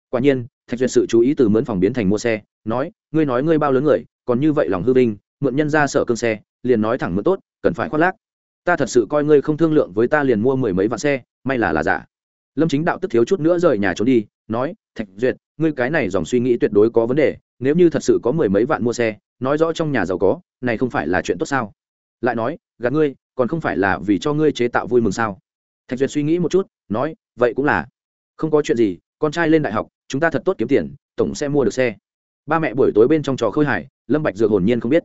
Quả nhiên, thạch duyệt sự chú ý từ mướn phòng biến thành mua xe, nói, ngươi nói ngươi bao lớn người, còn như vậy lòng hư vinh, mượn nhân ra sở cương xe, liền nói thẳng mượn tốt, cần phải khoác lác. Ta thật sự coi ngươi không thương lượng với ta liền mua mười mấy vạn xe, may là là giả. Lâm chính đạo tức thiếu chút nữa rời nhà trốn đi, nói, thạch duyệt, ngươi cái này dòng suy nghĩ tuyệt đối có vấn đề, nếu như thật sự có mười mấy vạn mua xe, nói rõ trong nhà giàu có, này không phải là chuyện tốt sao? Lại nói, gạt ngươi còn không phải là vì cho ngươi chế tạo vui mừng sao? Thạch duyệt suy nghĩ một chút, nói, vậy cũng là. Không có chuyện gì, con trai lên đại học, chúng ta thật tốt kiếm tiền, tổng sẽ mua được xe. Ba mẹ buổi tối bên trong trò khơi hải, lâm bạch dược hồn nhiên không biết.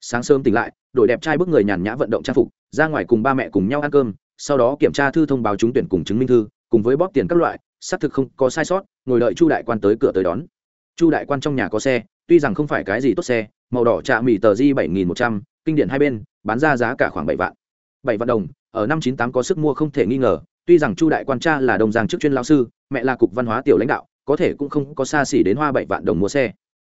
Sáng sớm tỉnh lại, đội đẹp trai bước người nhàn nhã vận động trang phục, ra ngoài cùng ba mẹ cùng nhau ăn cơm, sau đó kiểm tra thư thông báo trúng tuyển cùng chứng minh thư, cùng với bóp tiền các loại, xác thực không có sai sót, ngồi đợi chu đại quan tới cửa tới đón. Chu đại quan trong nhà có xe, tuy rằng không phải cái gì tốt xe, màu đỏ trạ mỹ tờ di bảy nghìn một trăm, kinh điển hai bên, bán ra giá cả khoảng bảy vạn bảy vạn đồng, ở năm chín tám có sức mua không thể nghi ngờ, tuy rằng chu đại quan cha là đồng giang chức chuyên lao sư, mẹ là cục văn hóa tiểu lãnh đạo, có thể cũng không có xa xỉ đến hoa bảy vạn đồng mua xe.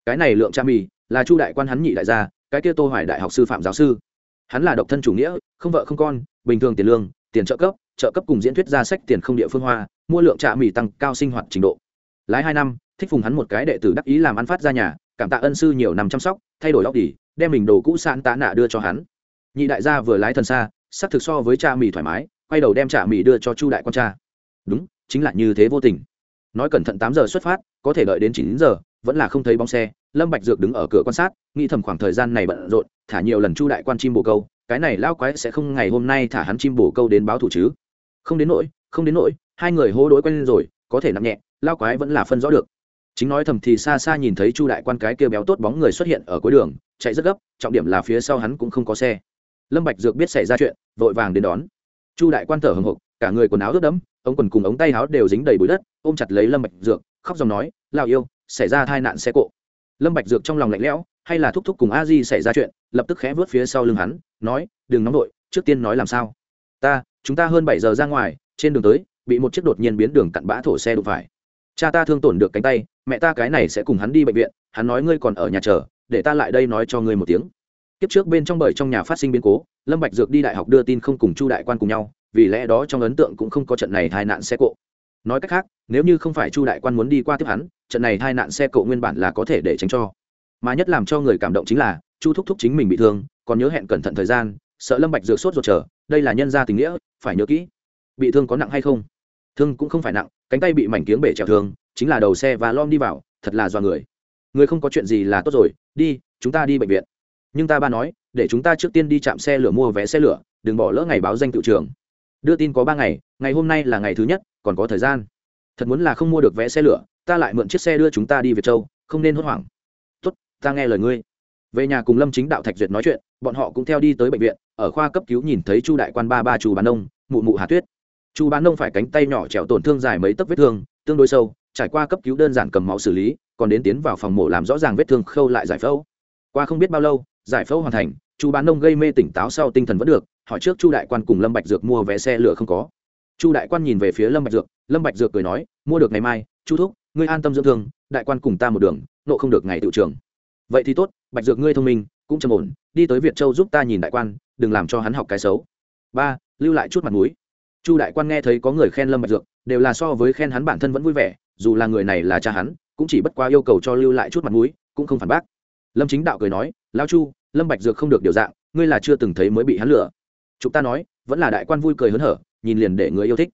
Cái này lượng cha mì, là chu đại quan hắn nhị đại gia, cái kia tô hoài đại học sư phạm giáo sư. Hắn là độc thân chủ nghĩa, không vợ không con, bình thường tiền lương, tiền trợ cấp trợ cấp cùng diễn thuyết ra sách tiền không địa phương hoa, mua lượng trà mì tăng cao sinh hoạt trình độ. Lái hai năm, thích phùng hắn một cái đệ tử đắc ý làm ăn phát ra nhà, cảm tạ ân sư nhiều năm chăm sóc, thay đổi óc đỉ đem mình đồ cũ sạn tá nạ đưa cho hắn. Nhị đại gia vừa lái thần xa xác thực so với cha mì thoải mái, quay đầu đem trà mì đưa cho chu đại con cha. Đúng, chính là như thế vô tình. Nói cẩn thận tám giờ xuất phát, có thể đợi đến chín giờ, vẫn là không thấy bóng xe, lâm bạch dược đứng ở cửa quan sát, nghĩ thầm khoảng thời gian này bận rộn, thả nhiều lần chu đại quan chim bồ câu, cái này lao quái sẽ không ngày hôm nay thả hắn chim bồ câu đến báo thủ chứ? Không đến nỗi, không đến nỗi, hai người hô đối quen lên rồi, có thể nặng nhẹ lao quái vẫn là phân rõ được. Chính nói thầm thì xa xa nhìn thấy chu đại quan cái kia béo tốt bóng người xuất hiện ở cuối đường, chạy rất gấp, trọng điểm là phía sau hắn cũng không có xe lâm bạch dược biết xảy ra chuyện vội vàng đến đón. Chu đại quan thở hổn hển, cả người quần áo ướt đẫm ống quần cùng ống tay áo đều dính đầy bụi đất ôm chặt lấy lâm bạch dược khóc dòng nói Lão yêu xảy ra tai nạn xe cộ. Lâm bạch dược trong lòng lạnh lẽo hay là thúc thúc cùng a di xảy ra chuyện lập tức khẽ vớt phía sau lưng hắn nói đừng nóng nổi trước tiên nói làm sao. Ta chúng ta hơn bảy giờ ra ngoài trên đường tới bị một chiếc đột nhiên biến đường cặn bã thổ xe đụng phải. Cha ta thương tổn được cánh tay mẹ ta cái này sẽ cùng hắn đi bệnh viện hắn nói ngươi còn ở nhà chờ để ta lại đây nói cho ngươi một tiếng kiếp trước bên trong bởi trong nhà phát sinh biến cố, lâm bạch dược đi đại học đưa tin không cùng chu đại quan cùng nhau, vì lẽ đó trong ấn tượng cũng không có trận này tai nạn xe cộ. Nói cách khác, nếu như không phải chu đại quan muốn đi qua tiếp hắn, trận này tai nạn xe cộ nguyên bản là có thể để tránh cho. Mà nhất làm cho người cảm động chính là, chu thúc thúc chính mình bị thương, còn nhớ hẹn cẩn thận thời gian, sợ lâm bạch dược sốt ruột chờ đây là nhân gia tình nghĩa, phải nhớ kỹ. Bị thương có nặng hay không? Thương cũng không phải nặng, cánh tay bị mảnh kiếng bể trèo thương, chính là đầu xe và lom đi vào, thật là do người. Người không có chuyện gì là tốt rồi, đi, chúng ta đi bệnh viện nhưng ta ba nói, để chúng ta trước tiên đi chạm xe lửa mua vé xe lửa, đừng bỏ lỡ ngày báo danh tự trường. Đưa tin có ba ngày ngày hôm nay là ngày thứ nhất, còn có thời gian. Thật muốn là không mua được vé xe lửa, ta lại mượn chiếc xe đưa chúng ta đi việt châu, không nên hốt hoảng. Tốt, ta nghe lời ngươi. Về nhà cùng lâm chính đạo thạch duyệt nói chuyện, bọn họ cũng theo đi tới bệnh viện, ở khoa cấp cứu nhìn thấy chu đại quan ba ba chu bán nông, mụ mụ hà tuyết. Chu bán nông phải cánh tay nhỏ trèo tổn thương dài mấy tấc vết thương, tương đối sâu, trải qua cấp cứu đơn giản cầm máu xử lý, còn đến tiến vào phòng mổ làm rõ ràng vết thương khâu lại giải phẫu. Qua không biết bao lâu giải phẫu hoàn thành, chu bán nông gây mê tỉnh táo sau tinh thần vẫn được, hỏi trước chu đại quan cùng lâm bạch dược mua vé xe lửa không có. Chu đại quan nhìn về phía lâm bạch dược, lâm bạch dược cười nói, mua được ngày mai, chu thúc, ngươi an tâm dưỡng thương, đại quan cùng ta một đường, nộ không được ngày tự trường vậy thì tốt, bạch dược ngươi thông minh, cũng trầm ổn, đi tới việt châu giúp ta nhìn đại quan, đừng làm cho hắn học cái xấu. Ba, lưu lại chút mặt mũi. Chu đại quan nghe thấy có người khen lâm bạch dược, đều là so với khen hắn bản thân vẫn vui vẻ, dù là người này là cha hắn, cũng chỉ bất quá yêu cầu cho lưu lại chút mặt mũi, cũng không phản bác lâm chính đạo cười nói, lão chu, lâm bạch dược không được điều dạng, ngươi là chưa từng thấy mới bị hắn lừa. Chúng ta nói, vẫn là đại quan vui cười hớn hở, nhìn liền để người yêu thích.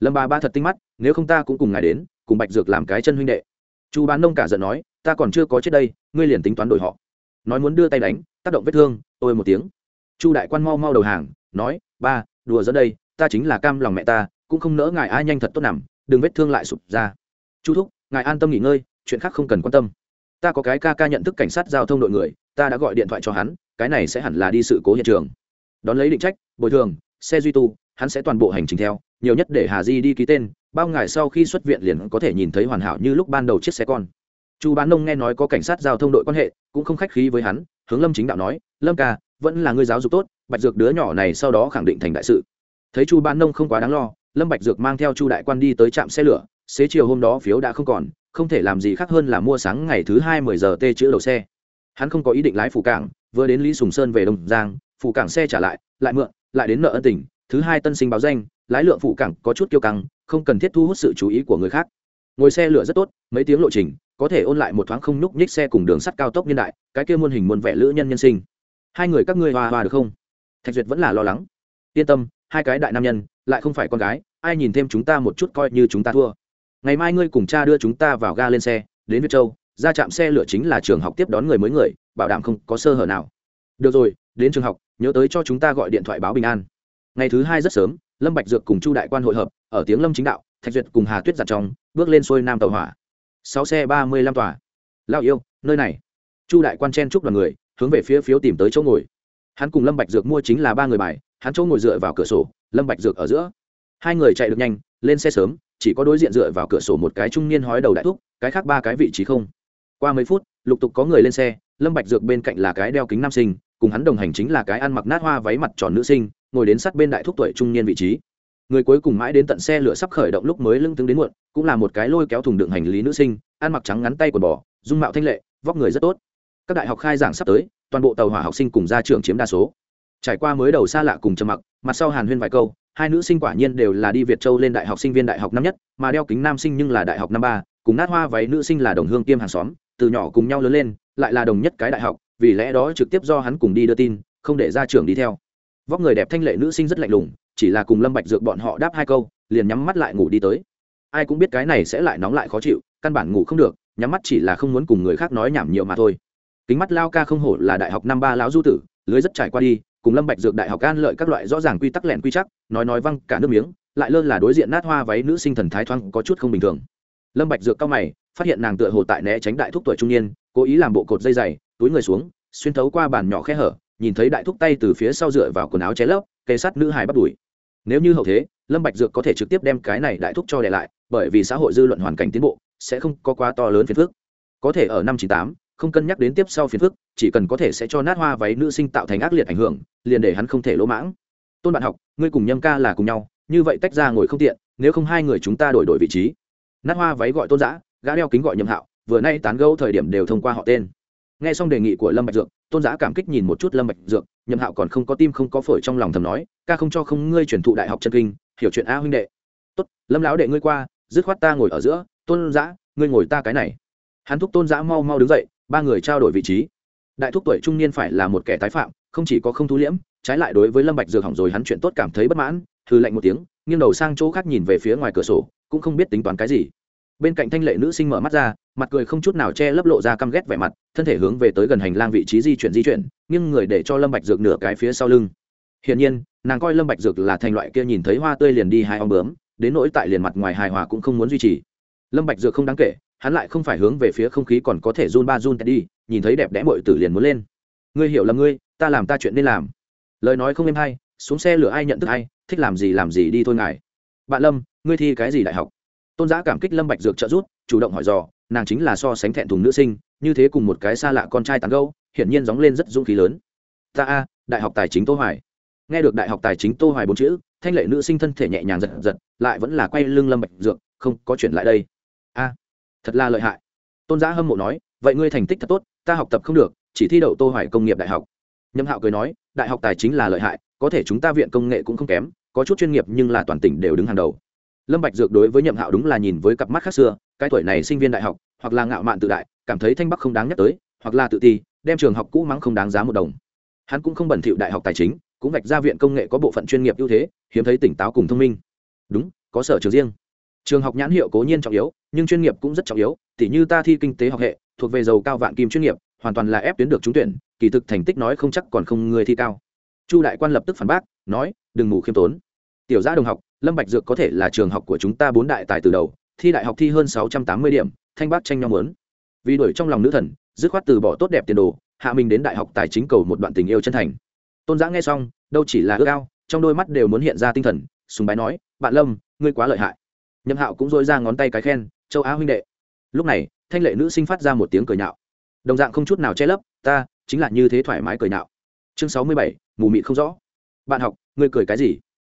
Lâm ba ba thật tinh mắt, nếu không ta cũng cùng ngài đến, cùng bạch dược làm cái chân huynh đệ. Chu bán nông cả giận nói, ta còn chưa có chết đây, ngươi liền tính toán đổi họ. Nói muốn đưa tay đánh, tác động vết thương tôi một tiếng. Chu đại quan mau mau đầu hàng, nói, ba, đùa dẫn đây, ta chính là cam lòng mẹ ta, cũng không nỡ ngài ai nhanh thật tốt nằm, đừng vết thương lại sụp ra. Chu thúc, ngài an tâm nghỉ ngơi, chuyện khác không cần quan tâm ta có cái ca ca nhận thức cảnh sát giao thông đội người, ta đã gọi điện thoại cho hắn, cái này sẽ hẳn là đi sự cố hiện trường. Đón lấy định trách, bồi thường, xe duy tu, hắn sẽ toàn bộ hành trình theo, nhiều nhất để hà di đi ký tên, bao ngày sau khi xuất viện liền có thể nhìn thấy hoàn hảo như lúc ban đầu chiếc xe con. Chu bán nông nghe nói có cảnh sát giao thông đội quan hệ, cũng không khách khí với hắn, hướng lâm chính đạo nói, lâm ca, vẫn là người giáo dục tốt, bạch dược đứa nhỏ này sau đó khẳng định thành đại sự. Thấy chu bán nông không quá đáng lo, lâm bạch dược mang theo chu đại quan đi tới trạm xe lửa, xế chiều hôm đó phiếu đã không còn không thể làm gì khác hơn là mua sáng ngày thứ hai mười giờ tê chữa đầu xe. Hắn không có ý định lái phủ cảng, vừa đến lý sùng sơn về đông giang, phủ cảng xe trả lại lại mượn, lại đến nợ ân tình, thứ hai tân sinh báo danh, lái lượng phủ cảng có chút kiêu căng, không cần thiết thu hút sự chú ý của người khác. Ngồi xe lửa rất tốt, mấy tiếng lộ trình, có thể ôn lại một thoáng không nhúc nhích xe cùng đường sắt cao tốc niên đại, cái kia muôn hình muôn vẻ lữ nhân nhân sinh. Hai người các ngươi hòa hòa được không? Thạch duyệt vẫn là lo lắng. Yên tâm, hai cái đại nam nhân, lại không phải con gái, ai nhìn thêm chúng ta một chút coi như chúng ta thua ngày mai ngươi cùng cha đưa chúng ta vào ga lên xe, đến việt châu, ra trạm xe lửa chính là trường học tiếp đón người mới người, bảo đảm không có sơ hở nào. Được rồi, đến trường học, nhớ tới cho chúng ta gọi điện thoại báo bình an. Ngày thứ hai rất sớm, lâm bạch dược cùng chu đại quan hội hợp, ở tiếng lâm chính đạo, thạch duyệt cùng hà tuyết giặt trong bước lên xuôi nam tàu hỏa. Sáu xe ba mươi lăm tòa. Lao yêu, nơi này. Chu đại quan chen chúc đoàn người, hướng về phía phiếu tìm tới chỗ ngồi. Hắn cùng lâm bạch dược mua chính là ba người bài, hắn chỗ ngồi dựa vào cửa sổ, lâm bạch dược ở giữa. Hai người chạy được nhanh, lên xe sớm chỉ có đối diện dựa vào cửa sổ một cái trung niên hói đầu đại thúc, cái khác ba cái vị trí không. Qua mấy phút, lục tục có người lên xe, lâm bạch dược bên cạnh là cái đeo kính nam sinh, cùng hắn đồng hành chính là cái ăn mặc nát hoa váy mặt tròn nữ sinh, ngồi đến sát bên đại thúc tuổi trung niên vị trí. Người cuối cùng mãi đến tận xe lửa sắp khởi động lúc mới lưng tướng đến muộn, cũng là một cái lôi kéo thùng đựng hành lý nữ sinh, ăn mặc trắng ngắn tay quần bò, dung mạo thanh lệ, vóc người rất tốt. Các đại học khai giảng sắp tới, toàn bộ tàu hỏa học sinh cùng ra trường chiếm đa số. Trải qua mới đầu xa lạ cùng trầm mặc, mặt sau hàn huyên vài câu hai nữ sinh quả nhiên đều là đi việt châu lên đại học sinh viên đại học năm nhất, mà đeo kính nam sinh nhưng là đại học năm ba, cùng nát hoa váy nữ sinh là đồng hương kiêm hàng xóm, từ nhỏ cùng nhau lớn lên, lại là đồng nhất cái đại học, vì lẽ đó trực tiếp do hắn cùng đi đưa tin, không để ra trường đi theo. Vóc người đẹp thanh lệ nữ sinh rất lạnh lùng, chỉ là cùng lâm bạch dược bọn họ đáp hai câu, liền nhắm mắt lại ngủ đi tới. Ai cũng biết cái này sẽ lại nóng lại khó chịu, căn bản ngủ không được, nhắm mắt chỉ là không muốn cùng người khác nói nhảm nhiều mà thôi. Kính mắt lao ca không hổ là đại học năm ba lão du tử, lưới rất trải qua đi cùng lâm bạch dược đại học an lợi các loại rõ ràng quy tắc lẹn quy chắc, nói nói văng cả nước miếng, lại lơ là đối diện nát hoa váy nữ sinh thần thái thoáng có chút không bình thường. Lâm bạch dược cao mày, phát hiện nàng tựa hồ tại né tránh đại thúc tuổi trung niên, cố ý làm bộ cột dây dày, túi người xuống, xuyên thấu qua bàn nhỏ khe hở, nhìn thấy đại thúc tay từ phía sau dựa vào quần áo cháy lấp, kề sát nữ hài bắt đuổi. Nếu như hậu thế, lâm bạch dược có thể trực tiếp đem cái này đại thúc cho để lại, bởi vì xã hội dư luận hoàn cảnh tiến bộ, sẽ không có quá to lớn phiền phức. Có thể ở năm chín tám không cân nhắc đến tiếp sau phiền phức, chỉ cần có thể sẽ cho nát hoa váy nữ sinh tạo thành ác liệt ảnh hưởng, liền để hắn không thể lỗ mãng. Tôn bạn học, ngươi cùng nhâm ca là cùng nhau, như vậy tách ra ngồi không tiện, nếu không hai người chúng ta đổi đổi vị trí. Nát hoa váy gọi tôn giã gã đeo kính gọi nhâm hạo, vừa nay tán gẫu thời điểm đều thông qua họ tên. Nghe xong đề nghị của lâm bạch dược, tôn giã cảm kích nhìn một chút lâm bạch dược, Nhâm hạo còn không có tim không có phổi trong lòng thầm nói, ca không cho không ngươi chuyển thụ đại học chân kinh, hiểu chuyện a huynh đệ. Tốt, lâm lão đệ ngươi qua, dứt khoát ta ngồi ở giữa, tôn giã ngươi ngồi ta cái này. Hắn thúc tôn giã mau mau đứng dậy ba người trao đổi vị trí. Đại thúc tuổi trung niên phải là một kẻ tái phạm, không chỉ có không thu liễm, trái lại đối với lâm bạch dược hỏng rồi hắn chuyện tốt cảm thấy bất mãn thư lạnh một tiếng, nghiêng đầu sang chỗ khác nhìn về phía ngoài cửa sổ, cũng không biết tính toán cái gì. Bên cạnh thanh lệ nữ sinh mở mắt ra, mặt cười không chút nào che lấp lộ ra căm ghét vẻ mặt, thân thể hướng về tới gần hành lang vị trí di chuyển di chuyển, nghiêng người để cho lâm bạch dược nửa cái phía sau lưng. Hiển nhiên, nàng coi lâm bạch dược là thành loại kia nhìn thấy hoa tươi liền đi hai ong bướm, đến nỗi tại liền mặt ngoài hài hòa cũng không muốn duy trì. Lâm bạch dược không đáng kể hắn lại không phải hướng về phía không khí còn có thể run ba run đi, nhìn thấy đẹp đẽ muội tử liền muốn lên. Ngươi hiểu là ngươi, ta làm ta chuyện nên làm. Lời nói không êm hay, xuống xe lửa ai nhận thức ai, thích làm gì làm gì đi thôi ngài. Bạn lâm, ngươi thi cái gì đại học? Tôn giã cảm kích lâm bạch dược trợ giúp, chủ động hỏi dò, nàng chính là so sánh thẹn thùng nữ sinh, như thế cùng một cái xa lạ con trai tàn gâu hiển nhiên gióng lên rất dũng khí lớn. Ta a, đại học tài chính tô hoài. Nghe được đại học tài chính tô hoài bốn chữ, thanh lệ nữ sinh thân thể nhẹ nhàng giật giật, lại vẫn là quay lưng lâm bạch dược, không có chuyển lại đây. A thật là lợi hại. Tôn giã hâm mộ nói, vậy ngươi thành tích thật tốt, ta học tập không được, chỉ thi đậu tô hoài công nghiệp đại học. Nhâm hạo cười nói, đại học tài chính là lợi hại, có thể chúng ta viện công nghệ cũng không kém, có chút chuyên nghiệp nhưng là toàn tỉnh đều đứng hàng đầu. Lâm bạch dược đối với nhậm hạo đúng là nhìn với cặp mắt khác xưa, cái tuổi này sinh viên đại học, hoặc là ngạo mạn tự đại, cảm thấy thanh bắc không đáng nhắc tới, hoặc là tự ti, đem trường học cũ mắng không đáng giá một đồng. Hắn cũng không bẩn thỉu đại học tài chính, cũng vạch ra viện công nghệ có bộ phận chuyên nghiệp ưu thế, hiếm thấy tỉnh táo cùng thông minh. Đúng, có sở trường riêng trường học nhãn hiệu cố nhiên trọng yếu, nhưng chuyên nghiệp cũng rất trọng yếu, tỉ như ta thi kinh tế học hệ, thuộc về giàu cao vạn kim chuyên nghiệp, hoàn toàn là ép tuyến được trúng tuyển, kỳ thực thành tích nói không chắc còn không người thi cao. Chu đại quan lập tức phản bác, nói, đừng ngủ khiêm tốn. Tiểu gia đồng học, lâm bạch dược có thể là trường học của chúng ta bốn đại tài từ đầu, thi đại học thi hơn sáu trăm tám mươi điểm, thanh bác tranh nhau muốn. Vì đuổi trong lòng nữ thần, dứt khoát từ bỏ tốt đẹp tiền đồ, hạ mình đến đại học tài chính cầu một đoạn tình yêu chân thành. Tôn giã nghe xong, đâu chỉ là ước ao, trong đôi mắt đều muốn hiện ra tinh thần, sùng bái nói, bạn lâm, ngươi quá lợi hại nhậm hạo cũng dôi ra ngón tay cái khen, châu á huynh đệ. Lúc này, thanh lệ nữ sinh phát ra một tiếng cười nhạo. Đồng dạng không chút nào che lấp, ta chính là như thế thoải mái cười nhạo. Chương sáu mươi bảy, mù mịt không rõ. Bạn học, ngươi cười cái gì?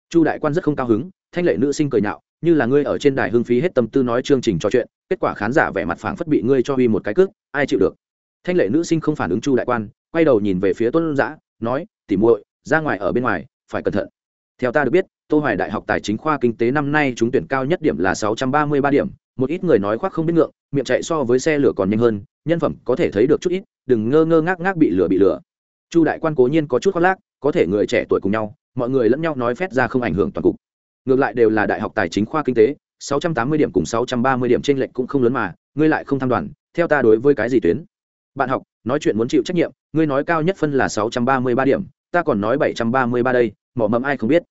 Chu đại quan rất không cao hứng, thanh lệ nữ sinh cười nhạo, như là ngươi ở trên đài hưng phí hết tâm tư nói chương trình trò chuyện, kết quả khán giả vẻ mặt phảng phất bị ngươi cho uy một cái cước, ai chịu được? Thanh lệ nữ sinh không phản ứng chu đại quan, quay đầu nhìn về phía tôn giã nói, tỉ muội, ra ngoài ở bên ngoài, phải cẩn thận. Theo ta được biết tô hoài đại học tài chính khoa kinh tế năm nay trúng tuyển cao nhất điểm là 633 điểm, một ít người nói khoác không biết ngượng, miệng chạy so với xe lửa còn nhanh hơn, nhân phẩm có thể thấy được chút ít, đừng ngơ ngơ ngác ngác bị lửa bị lửa. Chu đại quan cố nhiên có chút khoác lác, có thể người trẻ tuổi cùng nhau, mọi người lẫn nhau nói phét ra không ảnh hưởng toàn cục. Ngược lại đều là đại học tài chính khoa kinh tế 680 điểm cùng 630 điểm trên lệnh cũng không lớn mà, ngươi lại không tham đoàn, theo ta đối với cái gì tuyến? Bạn học, nói chuyện muốn chịu trách nhiệm, ngươi nói cao nhất phân là 633 điểm, ta còn nói 733 đây, mỏ mẫm ai không biết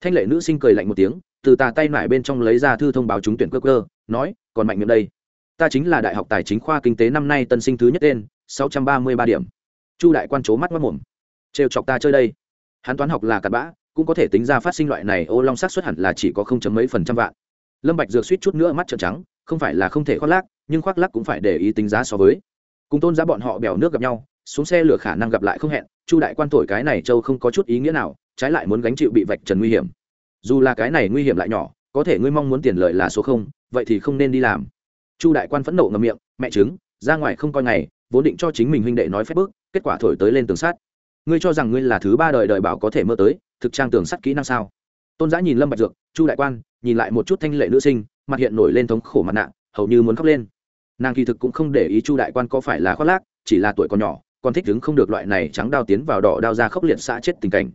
thanh lệ nữ sinh cười lạnh một tiếng, từ tà tay lại bên trong lấy ra thư thông báo trúng tuyển cơ cơ, nói, còn mạnh miệng đây. Ta chính là đại học tài chính khoa kinh tế năm nay tân sinh thứ nhất tên 633 điểm. Chu đại quan c mắt mất mồm trêu chọc ta chơi đây. Hắn toán học là cặn bã, cũng có thể tính ra phát sinh loại này ô long sắc xuất hẳn là chỉ có không chấm mấy phần trăm vạn. Lâm bạch dược suýt chút nữa mắt trợn trắng, không phải là không thể khoác lác, nhưng khoác lác cũng phải để ý tính giá so với. Cùng tôn giá bọn họ bèo nước gặp nhau, xuống xe lửa khả năng gặp lại không hẹn, chu đại quan thổi cái này châu không có chút ý nghĩa nào trái lại muốn gánh chịu bị vạch trần nguy hiểm. Dù là cái này nguy hiểm lại nhỏ, có thể ngươi mong muốn tiền lợi là số không, vậy thì không nên đi làm. Chu đại quan phẫn nộ ngầm miệng, mẹ chứng ra ngoài không coi ngày, vốn định cho chính mình huynh đệ nói phép bước kết quả thổi tới lên tường sắt. Ngươi cho rằng ngươi là thứ ba đời đời bảo có thể mơ tới, thực trang tường sắt kỹ năng sao? Tôn giã nhìn lâm bạch dược, chu đại quan, nhìn lại một chút thanh lệ nữ sinh, mặt hiện nổi lên thống khổ mặt nạ, hầu như muốn khóc lên. Nàng kỳ thực cũng không để ý chu đại quan có phải là khoác lác, chỉ là tuổi còn nhỏ, còn thích đứng không được loại này trắng đao tiến vào đỏ đao ra khốc liệt xã chết tình cảnh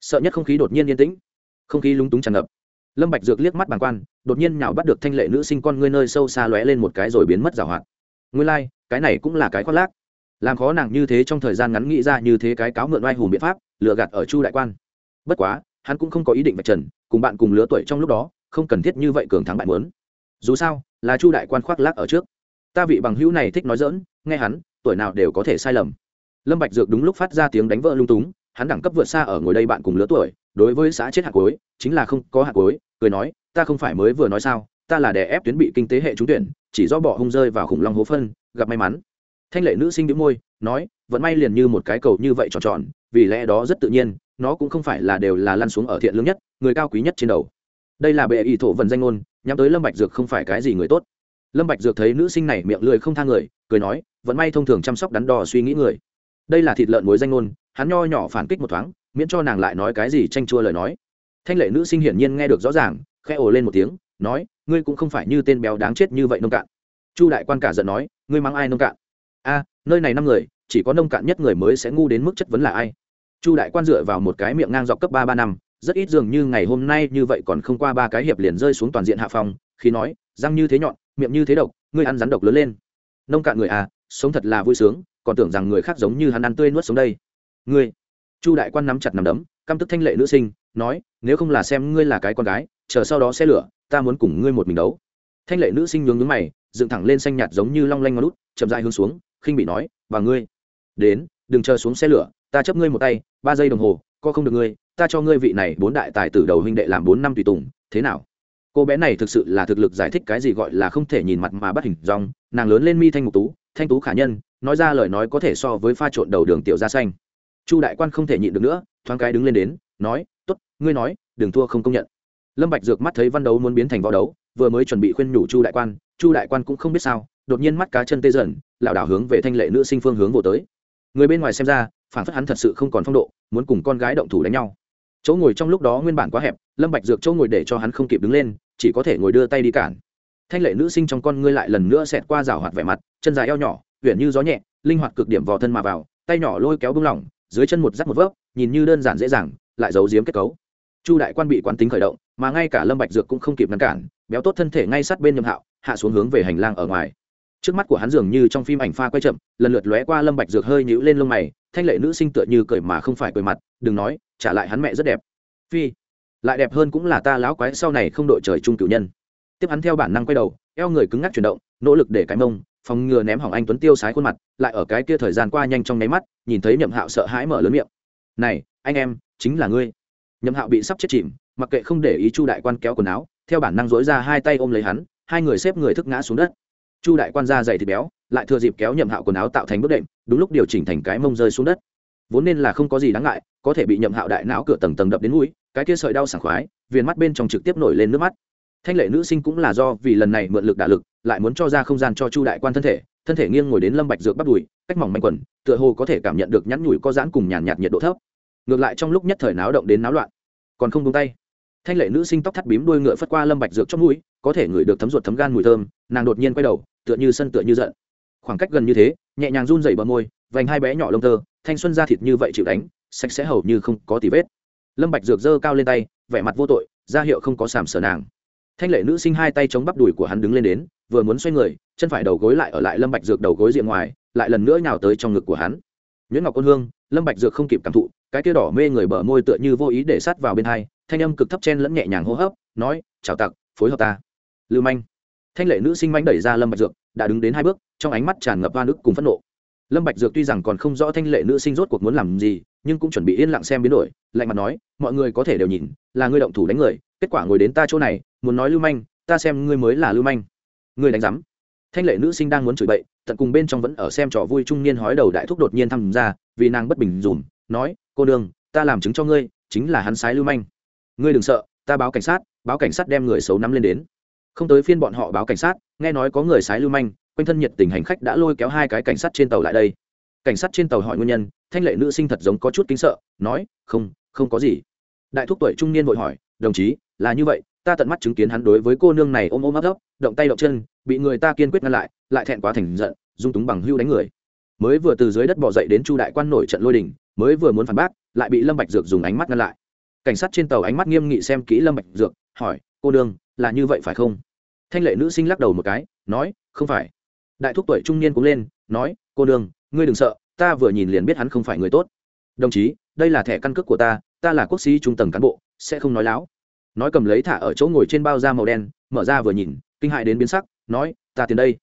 sợ nhất không khí đột nhiên yên tĩnh. Không khí lúng túng tràn ngập. Lâm bạch dược liếc mắt bàng quan đột nhiên nhào bắt được thanh lệ nữ sinh con ngươi nơi sâu xa lóe lên một cái rồi biến mất rào hoạt. Nguyên lai like, cái này cũng là cái khoác lác. Làm khó nàng như thế trong thời gian ngắn nghĩ ra như thế cái cáo mượn oai hùng biện pháp lừa gạt ở chu đại quan. Bất quá hắn cũng không có ý định vạch trần cùng bạn cùng lứa tuổi trong lúc đó không cần thiết như vậy cường thắng bại muốn. Dù sao là chu đại quan khoác lác ở trước. Ta vị bằng hữu này thích nói dỡn nghe hắn tuổi nào đều có thể sai lầm. Lâm bạch dược đúng lúc phát ra tiếng đánh vỡ lung túng hắn đẳng cấp vượt xa ở ngồi đây bạn cùng lứa tuổi, đối với xã chết hạt cối, chính là không có hạt cối, cười nói, ta không phải mới vừa nói sao, ta là đè ép tuyến bị kinh tế hệ trúng tuyển, chỉ do bỏ hung rơi vào khủng long hố phân, gặp may mắn. Thanh lệ nữ sinh đĩu môi, nói vẫn may liền như một cái cầu như vậy tròn tròn, vì lẽ đó rất tự nhiên, nó cũng không phải là đều là lăn xuống ở thiện lương nhất, người cao quý nhất trên đầu. Đây là bệ ý thổ vần danh ngôn, nhắm tới lâm bạch dược không phải cái gì người tốt. Lâm bạch dược thấy nữ sinh này miệng lười không tha người, cười nói vẫn may thông thường chăm sóc đắn đo suy nghĩ người. Đây là thịt lợn muối danh ngôn hắn nho nhỏ phản kích một thoáng, miễn cho nàng lại nói cái gì tranh chua lời nói. Thanh lệ nữ sinh hiển nhiên nghe được rõ ràng, khẽ ồ lên một tiếng, nói, ngươi cũng không phải như tên béo đáng chết như vậy nông cạn. Chu đại quan cả giận nói, ngươi mắng ai nông cạn? A, nơi này năm người, chỉ có nông cạn nhất người mới sẽ ngu đến mức chất vấn là ai? Chu đại quan dựa vào một cái miệng ngang dọc cấp ba ba năm, rất ít dường như ngày hôm nay như vậy còn không qua ba cái hiệp liền rơi xuống toàn diện hạ phòng khi nói, răng như thế nhọn, miệng như thế độc, ngươi ăn rắn độc lớn lên. Nông cạn người à sống thật là vui sướng, còn tưởng rằng người khác giống như hắn ăn tươi nuốt sống đây ngươi. Chu đại quan nắm chặt nằm đấm, căm tức thanh lệ nữ sinh, nói, nếu không là xem ngươi là cái con gái, chờ sau đó xe lửa, ta muốn cùng ngươi một mình đấu. Thanh lệ nữ sinh nhướng nhướng mày, dựng thẳng lên xanh nhạt giống như long lanh ngón út, chậm dại hướng xuống, khinh bị nói, và ngươi, đến, đừng chờ xuống xe lửa, ta chấp ngươi một tay, ba giây đồng hồ, co không được ngươi, ta cho ngươi vị này bốn đại tài tử đầu huynh đệ làm bốn năm tùy tùng, thế nào? Cô bé này thực sự là thực lực giải thích cái gì gọi là không thể nhìn mặt mà bắt hình dòng nàng lớn lên mi thanh ngục tú, thanh tú khả nhân, nói ra lời nói có thể so với pha trộn đầu đường tiểu gia xanh chu đại quan không thể nhịn được nữa, thoáng cái đứng lên đến, nói t ố t ngươi nói, đừng thua không công nhận. Lâm bạch dược mắt thấy văn đấu muốn biến thành võ đấu, vừa mới chuẩn bị khuyên nhủ chu đại quan, chu đại quan cũng không biết sao, đột nhiên mắt cá chân tê dần, lảo đảo hướng về thanh lệ nữ sinh phương hướng vô tới. Người bên ngoài xem ra, phản phất hắn thật sự không còn phong độ, muốn cùng con gái động thủ đánh nhau. Chỗ ngồi trong lúc đó nguyên bản quá hẹp, lâm bạch dược chỗ ngồi để cho hắn không kịp đứng lên, chỉ có thể ngồi đưa tay đi cản. Thanh lệ nữ sinh trong con ngươi lại lần nữa xẹt qua rào hoạt vẻ mặt, chân dài eo nhỏ uyển như gió nhẹ, linh hoạt cực điểm vò thân mà vào, tay nhỏ lôi kéo bung lỏng dưới chân một rắc một vớp, nhìn như đơn giản dễ dàng, lại giấu giếm kết cấu. Chu đại quan bị quán tính khởi động, mà ngay cả lâm bạch dược cũng không kịp ngăn cản, béo tốt thân thể ngay sát bên nhậm hạo, hạ xuống hướng về hành lang ở ngoài. Trước mắt của hắn dường như trong phim ảnh pha quay chậm, lần lượt lóe qua lâm bạch dược hơi nhíu lên lông mày, thanh lệ nữ sinh tựa như cười mà không phải cười mặt, đừng nói, trả lại hắn mẹ rất đẹp. Phi, lại đẹp hơn cũng là ta láo quái sau này không đội trời chung cửu nhân. Tiếp hắn theo bản năng quay đầu, eo người cứng ngắc chuyển động nỗ lực để cái mông, phòng ngừa ném hỏng anh tuấn tiêu sái khuôn mặt, lại ở cái kia thời gian qua nhanh trong nháy mắt, nhìn thấy nhậm hạo sợ hãi mở lớn miệng. Này, anh em, chính là ngươi. Nhậm hạo bị sắp chết chìm, mặc kệ không để ý chu đại quan kéo quần áo, theo bản năng dối ra hai tay ôm lấy hắn, hai người xếp người thức ngã xuống đất. Chu đại quan ra dày thịt béo, lại thừa dịp kéo nhậm hạo quần áo tạo thành bước đệm, đúng lúc điều chỉnh thành cái mông rơi xuống đất. Vốn nên là không có gì đáng ngại, có thể bị nhậm hạo đại não cửa tầng tầng đập đến mũi, cái kia sợi đau sảng khoái, viền mắt bên trong trực tiếp nổi lên nước mắt. Thanh lệ nữ sinh cũng là do vì lần này mượn lực đả lực lại muốn cho ra không gian cho chu đại quan thân thể thân thể nghiêng ngồi đến lâm bạch dược bắt đùi, cách mỏng manh quần, tựa hồ có thể cảm nhận được nhắn nhủi có giãn cùng nhàn nhạt nhiệt độ thấp. Ngược lại trong lúc nhất thời náo động đến náo loạn, còn không buông tay. Thanh lệ nữ sinh tóc thắt bím đuôi ngựa phất qua lâm bạch dược trong mũi, có thể ngửi được thấm ruột thấm gan mùi thơm, nàng đột nhiên quay đầu, tựa như sân tựa như giận. Khoảng cách gần như thế, nhẹ nhàng run rẩy bờ môi, vành hai bé nhỏ lông tơ, thanh xuân da thịt như vậy chịu đánh, sạch sẽ hầu như không có tì vết. Lâm bạch dược giơ cao lên tay, vẻ mặt vô tội, ra hiệu không có sàm sờ nàng. Thanh lệ nữ sinh hai tay chống bắp đùi của hắn đứng lên đến vừa muốn xoay người, chân phải đầu gối lại ở lại lâm bạch dược đầu gối diện ngoài, lại lần nữa nhào tới trong ngực của hắn. Nhuyễn ngọc quân hương, lâm bạch dược không kịp cảm thụ, cái kia đỏ mê người bờ môi tựa như vô ý để sát vào bên hai, thanh âm cực thấp chen lẫn nhẹ nhàng hô hấp, nói, chào tặc, phối hợp ta. Lưu manh. Thanh lệ nữ sinh manh đẩy ra lâm bạch dược, đã đứng đến hai bước, trong ánh mắt tràn ngập oan ức cùng phẫn nộ. Lâm bạch dược tuy rằng còn không rõ thanh lệ nữ sinh rốt cuộc muốn làm gì, nhưng cũng chuẩn bị yên lặng xem biến đổi, lạnh mặt nói, mọi người có thể đều nhìn, là ngươi động thủ đánh người, kết quả ngồi đến ta chỗ này, muốn nói lưu manh, ta xem ngươi mới là lưu manh. Người đánh giám. Thanh lệ nữ sinh đang muốn chửi bậy, tận cùng bên trong vẫn ở xem trò vui trung niên hói đầu đại thúc đột nhiên tham gia vì nàng bất bình dùm, nói, cô đường, ta làm chứng cho ngươi, chính là hắn sái lưu manh. Ngươi đừng sợ, ta báo cảnh sát, báo cảnh sát đem người xấu nắm lên đến. Không tới phiên bọn họ báo cảnh sát, nghe nói có người sái lưu manh, quanh thân nhiệt tình hành khách đã lôi kéo hai cái cảnh sát trên tàu lại đây. Cảnh sát trên tàu hỏi nguyên nhân, thanh lệ nữ sinh thật giống có chút kính sợ, nói, không không có gì. Đại thúc tuổi trung niên vội hỏi, đồng chí, là như vậy ta tận mắt chứng kiến hắn đối với cô nương này ôm ôm ấp ấp, động tay động chân, bị người ta kiên quyết ngăn lại lại thẹn quá thành giận, dung túng bằng hưu đánh người. Mới vừa từ dưới đất bỏ dậy đến chu đại quan nổi trận lôi đình, mới vừa muốn phản bác, lại bị lâm bạch dược dùng ánh mắt ngăn lại. Cảnh sát trên tàu ánh mắt nghiêm nghị xem kỹ lâm bạch dược, hỏi, cô nương, là như vậy phải không? Thanh lệ nữ sinh lắc đầu một cái, nói, không phải. Đại thúc tuổi trung niên cũng lên, nói, cô nương, ngươi đừng sợ, ta vừa nhìn liền biết hắn không phải người tốt. Đồng chí, đây là thẻ căn cước của ta ta là quốc sĩ trung tầng cán bộ, sẽ không nói láo nói cầm lấy thả ở chỗ ngồi trên bao da màu đen, mở ra vừa nhìn, kinh hại đến biến sắc, nói, ta tiền đây.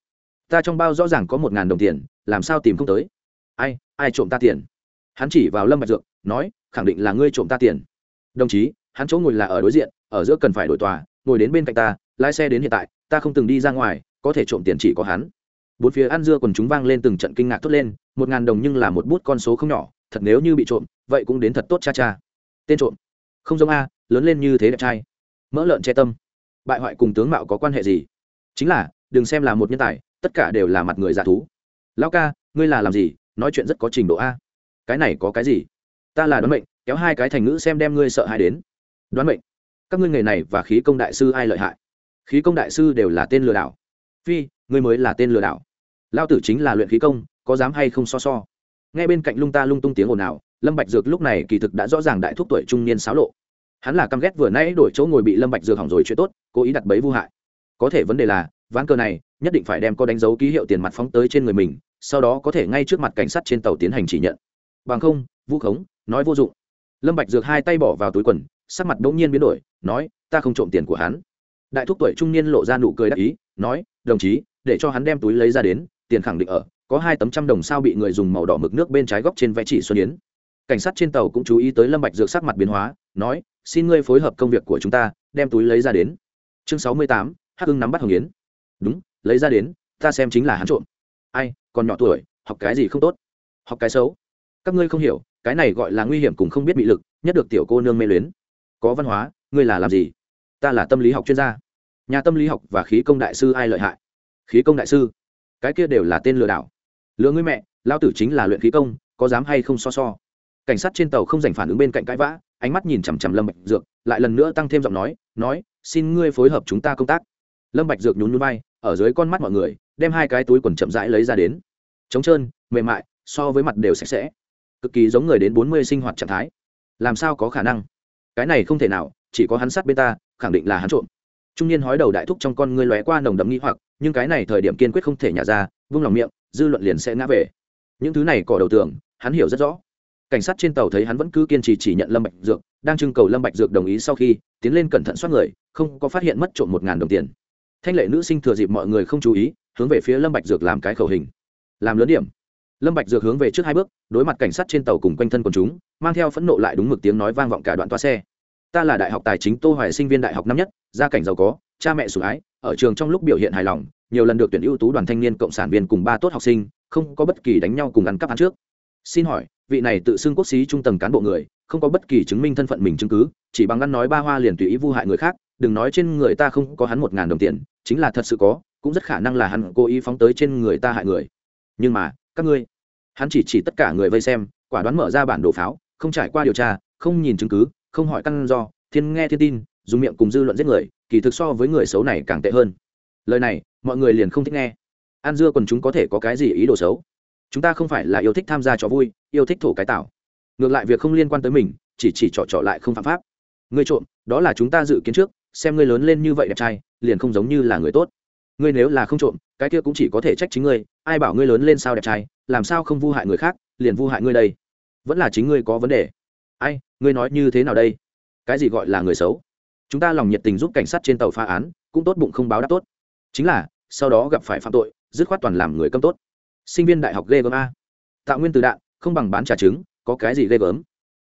Ta trong bao rõ ràng có một ngàn đồng tiền, làm sao tìm không tới? Ai ai trộm ta tiền? Hắn chỉ vào lâm bạch dược, nói, khẳng định là ngươi trộm ta tiền. Đồng chí, hắn chỗ ngồi là ở đối diện, ở giữa cần phải đổi tòa, ngồi đến bên cạnh ta, lái xe đến hiện tại, ta không từng đi ra ngoài, có thể trộm tiền chỉ có hắn. Bốn phía ăn dưa còn chúng vang lên từng trận kinh ngạc thốt lên, một ngàn đồng nhưng là một bút con số không nhỏ, thật nếu như bị trộm, vậy cũng đến thật tốt cha cha. Tên trộm. Không giống a lớn lên như thế đẹp trai. Mỡ lợn che tâm. Bại hoại cùng tướng mạo có quan hệ gì? Chính là, đừng xem là một nhân tài, tất cả đều là mặt người giả thú. Lão ca, ngươi là làm gì? Nói chuyện rất có trình độ a. Cái này có cái gì? Ta là đoán mệnh, kéo hai cái thành ngữ xem đem ngươi sợ hãi đến. Đoán mệnh. Các ngươi nghề này và khí công đại sư ai lợi hại? Khí công đại sư đều là tên lừa đảo. Phi, ngươi mới là tên lừa đảo. Lao tử chính là luyện khí công, có dám hay không so so? Ngay bên cạnh lung ta lung tung tiếng ồn ào, lâm bạch dược lúc này kỳ thực đã rõ ràng đại thúc tuổi trung niên xáo lộ hắn là căm ghét vừa nãy đổi chỗ ngồi bị lâm bạch dược hỏng rồi chuyện tốt, cố ý đặt bẫy vu hại. Có thể vấn đề là, ván cờ này, nhất định phải đem có đánh dấu ký hiệu tiền mặt phóng tới trên người mình, sau đó có thể ngay trước mặt cảnh sát trên tàu tiến hành chỉ nhận. Bằng không, vu khống, nói vô dụng. Lâm bạch dược hai tay bỏ vào túi quần, sắc mặt đống nhiên biến đổi, nói, ta không trộm tiền của hắn. Đại thúc tuổi trung niên lộ ra nụ cười đắc ý, nói, đồng chí, để cho hắn đem túi lấy ra đến, tiền khẳng định ở, có hai tấm trăm đồng sao bị người dùng màu đỏ mực nước bên trái góc trên vẽ chỉ xuân yến. Cảnh sát trên tàu cũng chú ý tới lâm bạch dược sắc mặt biến hóa nói, xin ngươi phối hợp công việc của chúng ta, đem túi lấy ra đến. Chương sáu mươi tám, hắc ưng nắm bắt hồng yến. Đúng, lấy ra đến, ta xem chính là hắn trộm. Ai, còn nhỏ tuổi, học cái gì không tốt? Học cái xấu. Các ngươi không hiểu, cái này gọi là nguy hiểm cùng không biết bị lực, nhất được tiểu cô nương mê luyến. Có văn hóa, ngươi là làm gì? Ta là tâm lý học chuyên gia. Nhà tâm lý học và khí công đại sư ai lợi hại? Khí công đại sư? Cái kia đều là tên lừa đảo. Lừa ngươi mẹ lao tử chính là luyện khí công, có dám hay không so so? Cảnh sát trên tàu không giành phản ứng bên cạnh cãi vã ánh mắt nhìn chằm chằm lâm bạch dược, lại lần nữa tăng thêm giọng nói nói, xin ngươi phối hợp chúng ta công tác. Lâm bạch dược nhún nhún vai, ở dưới con mắt mọi người, đem hai cái túi quần chậm rãi lấy ra đến. Trống trơn, mềm mại, so với mặt đều sạch sẽ. Cực kỳ giống người đến bốn mươi sinh hoạt trạng thái. Làm sao có khả năng? Cái này không thể nào, chỉ có hắn sát bên ta, khẳng định là hắn trộm. Trung niên hói đầu đại thúc trong con ngươi lóe qua nồng đậm nghi hoặc, nhưng cái này thời điểm kiên quyết không thể nhả ra, vung lòng miệng, dư luận liền sẽ ngã về. Những thứ này cỏ đầu tường hắn hiểu rất rõ cảnh sát trên tàu thấy hắn vẫn cứ kiên trì chỉ nhận lâm bạch dược, đang trưng cầu lâm bạch dược đồng ý sau khi, tiến lên cẩn thận soát người, không có phát hiện mất trộm một ngàn đồng tiền. Thanh lệ nữ sinh thừa dịp mọi người không chú ý, hướng về phía lâm bạch dược làm cái khẩu hình. Làm lớn điểm. Lâm bạch dược hướng về trước hai bước, đối mặt cảnh sát trên tàu cùng quanh thân quần chúng, mang theo phẫn nộ lại đúng mực tiếng nói vang vọng cả đoạn toa xe. Ta là đại học tài chính tô hoài sinh viên đại học năm nhất, gia cảnh giàu có, cha mẹ sủng ái, ở trường trong lúc biểu hiện hài lòng, nhiều lần được tuyển ưu tú đoàn thanh niên cộng sản viên cùng ba tốt học sinh, không có bất kỳ đánh nhau cùng ăn cắp ăn trước. Xin hỏi vị này tự xưng quốc sĩ trung tầng cán bộ người, không có bất kỳ chứng minh thân phận mình chứng cứ, chỉ bằng ngăn nói ba hoa liền tùy ý vu hại người khác, đừng nói trên người ta không có hắn một ngàn đồng tiền, chính là thật sự có, cũng rất khả năng là hắn cố ý phóng tới trên người ta hại người. Nhưng mà, các ngươi, hắn chỉ chỉ tất cả người vây xem, quả đoán mở ra bản đồ pháo, không trải qua điều tra, không nhìn chứng cứ, không hỏi căn do, thiên nghe thiên tin, dùng miệng cùng dư luận giết người, kỳ thực so với người xấu này càng tệ hơn. Lời này, mọi người liền không thích nghe. An dưa còn chúng có thể có cái gì ý đồ xấu? Chúng ta không phải là yêu thích tham gia trò vui, yêu thích thổ cái tạo ngược lại việc không liên quan tới mình, chỉ chỉ trọ trọ lại không phạm pháp. Ngươi trộm, đó là chúng ta dự kiến trước, xem ngươi lớn lên như vậy đẹp trai, liền không giống như là người tốt. Ngươi nếu là không trộm, cái kia cũng chỉ có thể trách chính ngươi, ai bảo ngươi lớn lên sao đẹp trai, làm sao không vu hại người khác, liền vu hại ngươi đây. Vẫn là chính ngươi có vấn đề. Ai, ngươi nói như thế nào đây? Cái gì gọi là người xấu? Chúng ta lòng nhiệt tình giúp cảnh sát trên tàu phá án, cũng tốt bụng không báo đáp tốt. Chính là, sau đó gặp phải phạm tội, dứt khoát toàn làm người câm tốt sinh viên đại học ghê gớm a. Tạo nguyên từ đạn, không bằng bán trà trứng, có cái gì ghê gớm?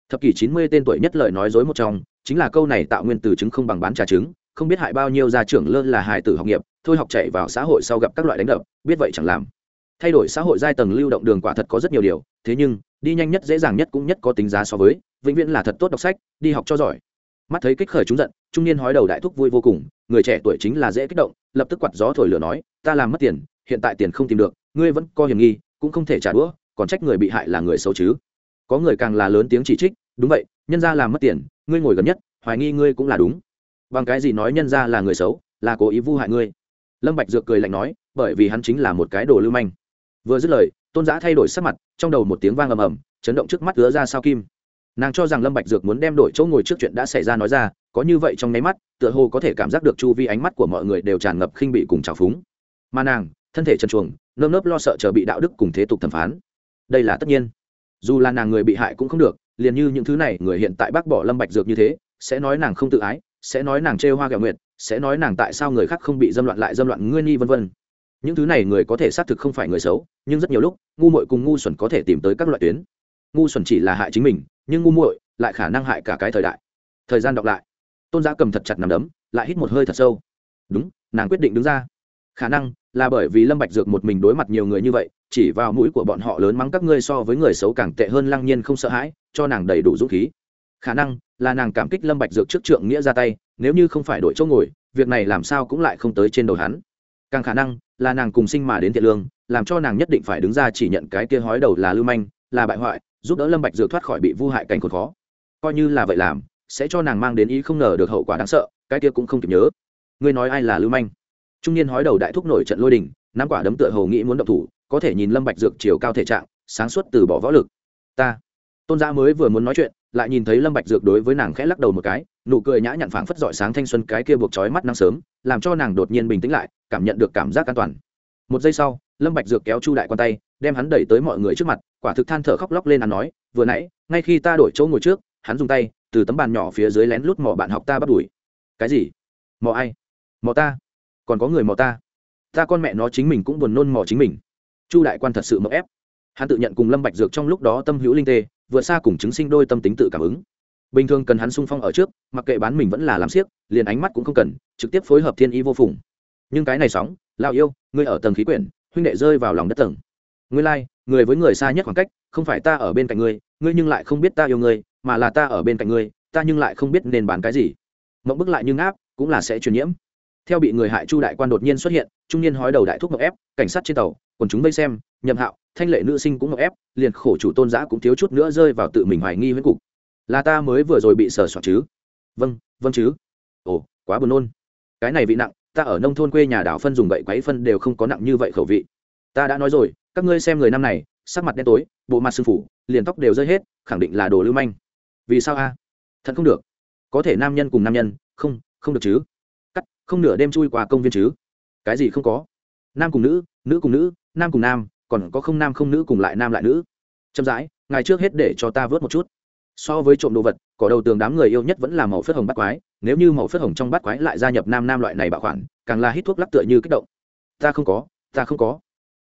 Thập kỷ chín mươi tên tuổi nhất lời nói dối một trong, chính là câu này tạo nguyên từ trứng không bằng bán trà trứng, không biết hại bao nhiêu gia trưởng lơ là hài tử học nghiệp, thôi học chạy vào xã hội sau gặp các loại đánh đập, biết vậy chẳng làm. Thay đổi xã hội giai tầng lưu động đường quả thật có rất nhiều điều, thế nhưng, đi nhanh nhất dễ dàng nhất cũng nhất có tính giá so với, vĩnh viễn là thật tốt đọc sách, đi học cho giỏi. Mắt thấy kích khởi chúng giận, trung niên hói đầu đại thúc vui vô cùng, người trẻ tuổi chính là dễ kích động, lập tức quặt gió thổi lửa nói, ta làm mất tiền, hiện tại tiền không tìm được ngươi vẫn có hiểm nghi, cũng không thể trả đũa, còn trách người bị hại là người xấu chứ. Có người càng là lớn tiếng chỉ trích, đúng vậy, nhân ra làm mất tiền, ngươi ngồi gần nhất, hoài nghi ngươi cũng là đúng. Bằng cái gì nói nhân ra là người xấu, là cố ý vu hại ngươi? Lâm bạch dược cười lạnh nói, bởi vì hắn chính là một cái đồ lưu manh. Vừa dứt lời, tôn giả thay đổi sắc mặt, trong đầu một tiếng vang ầm ầm, chấn động trước mắt ứa ra sao kim. Nàng cho rằng lâm bạch dược muốn đem đổi chỗ ngồi trước chuyện đã xảy ra nói ra, có như vậy trong nháy mắt, tựa hồ có thể cảm giác được chu vi ánh mắt của mọi người đều tràn ngập khinh bị cùng trào phúng. Mà nàng, thân thể trần chuồng nơm nớp lo sợ chờ bị đạo đức cùng thế tục thẩm phán. Đây là tất nhiên. Dù là nàng người bị hại cũng không được, liền như những thứ này, người hiện tại bác bỏ lâm bạch dược như thế, sẽ nói nàng không tự ái, sẽ nói nàng trêu hoa gẹo nguyệt, sẽ nói nàng tại sao người khác không bị dâm loạn lại dâm loạn ngươi nghi vân vân. Những thứ này người có thể xác thực không phải người xấu, nhưng rất nhiều lúc, ngu muội cùng ngu xuẩn có thể tìm tới các loại tuyến. Ngu xuẩn chỉ là hại chính mình, nhưng ngu muội lại khả năng hại cả cái thời đại. Thời gian đọc lại. Tôn giá cầm thật chặt nằm đấm, lại hít một hơi thật sâu. Đúng, nàng quyết định đứng ra khả năng là bởi vì lâm bạch dược một mình đối mặt nhiều người như vậy, chỉ vào mũi của bọn họ lớn mắng các ngươi so với người xấu càng tệ hơn lăng nhiên không sợ hãi, cho nàng đầy đủ dũng khí. Khả năng là nàng cảm kích lâm bạch dược trước trượng nghĩa ra tay, nếu như không phải đổi chỗ ngồi, việc này làm sao cũng lại không tới trên đầu hắn. Càng khả năng là nàng cùng sinh mà đến thiện lương, làm cho nàng nhất định phải đứng ra chỉ nhận cái kia hói đầu là lưu manh, là bại hoại, giúp đỡ lâm bạch dược thoát khỏi bị vu hại cảnh khốn khó. Coi như là vậy làm, sẽ cho nàng mang đến ý không ngờ được hậu quả đáng sợ, cái kia cũng không kịp nhớ. Ngươi nói ai là lưu manh? Trung niên hói đầu đại thúc nổi trận lôi đình, nắm quả đấm tựa hầu nghĩ muốn động thủ, có thể nhìn lâm bạch dược chiều cao thể trạng, sáng suốt từ bỏ võ lực. Ta, tôn gia mới vừa muốn nói chuyện, lại nhìn thấy lâm bạch dược đối với nàng khẽ lắc đầu một cái, nụ cười nhã nhặn phảng phất dọi sáng thanh xuân cái kia buộc chói mắt nắng sớm, làm cho nàng đột nhiên bình tĩnh lại, cảm nhận được cảm giác an toàn. Một giây sau, lâm bạch dược kéo chu đại quan tay, đem hắn đẩy tới mọi người trước mặt, quả thực than thở khóc lóc lên hắn nói, vừa nãy, ngay khi ta đổi chỗ ngồi trước, hắn dùng tay, từ tấm bàn nhỏ phía dưới lén lút mò bạn học ta bắt đuổi. Cái gì? Mò ai? Mò ta? Còn có người mò ta. Ta con mẹ nó chính mình cũng buồn nôn mò chính mình. Chu đại quan thật sự mậu ép. Hắn tự nhận cùng lâm bạch dược trong lúc đó tâm hữu linh tê vượt xa cùng chứng sinh đôi tâm tính tự cảm ứng. Bình thường cần hắn sung phong ở trước mặc kệ bán mình vẫn là làm siếc liền ánh mắt cũng không cần trực tiếp phối hợp thiên y vô phùng. Nhưng cái này sóng lao yêu ngươi ở tầng khí quyển huynh đệ rơi vào lòng đất tầng. Ngươi lai、like, người với người xa nhất khoảng cách không phải ta ở bên cạnh ngươi ngươi nhưng lại không biết ta yêu ngươi mà là ta ở bên cạnh ngươi ta nhưng lại không biết nên bán cái gì. Mộng bức lại như ngáp cũng là sẽ truyền nhiễm theo bị người hại chu đại quan đột nhiên xuất hiện, trung niên hói đầu đại thúc ngọc ép, cảnh sát trên tàu còn chúng vây xem, nhậm hạo, thanh lệ nữ sinh cũng ngọc ép, liền khổ chủ tôn giã cũng thiếu chút nữa rơi vào tự mình hoài nghi với cục. Là ta mới vừa rồi bị sờ soạt chứ? Vâng vâng chứ. Ồ, quá buồn nôn. Cái này vị nặng, ta ở nông thôn quê nhà đảo phân dùng bậy quấy phân đều không có nặng như vậy khẩu vị. Ta đã nói rồi, các ngươi xem người năm này, sắc mặt đen tối, bộ mặt sư phủ liền tóc đều rơi hết, khẳng định là đồ lưu manh. Vì sao a? Thật không được. Có thể nam nhân cùng nam nhân, không không được chứ không nửa đêm chui qua công viên chứ? Cái gì không có? Nam cùng nữ nữ cùng nữ, nam cùng nam, còn có không nam không nữ cùng lại nam lại nữ. Chậm rãi ngày trước hết để cho ta vớt một chút. So với trộm đồ vật, cỏ đầu tường đám người yêu nhất vẫn là màu phớt hồng bắt quái, nếu như màu phớt hồng trong bắt quái lại gia nhập nam nam loại này bảo khoản, càng là hít thuốc lắc tựa như kích động. Ta không có, ta không có.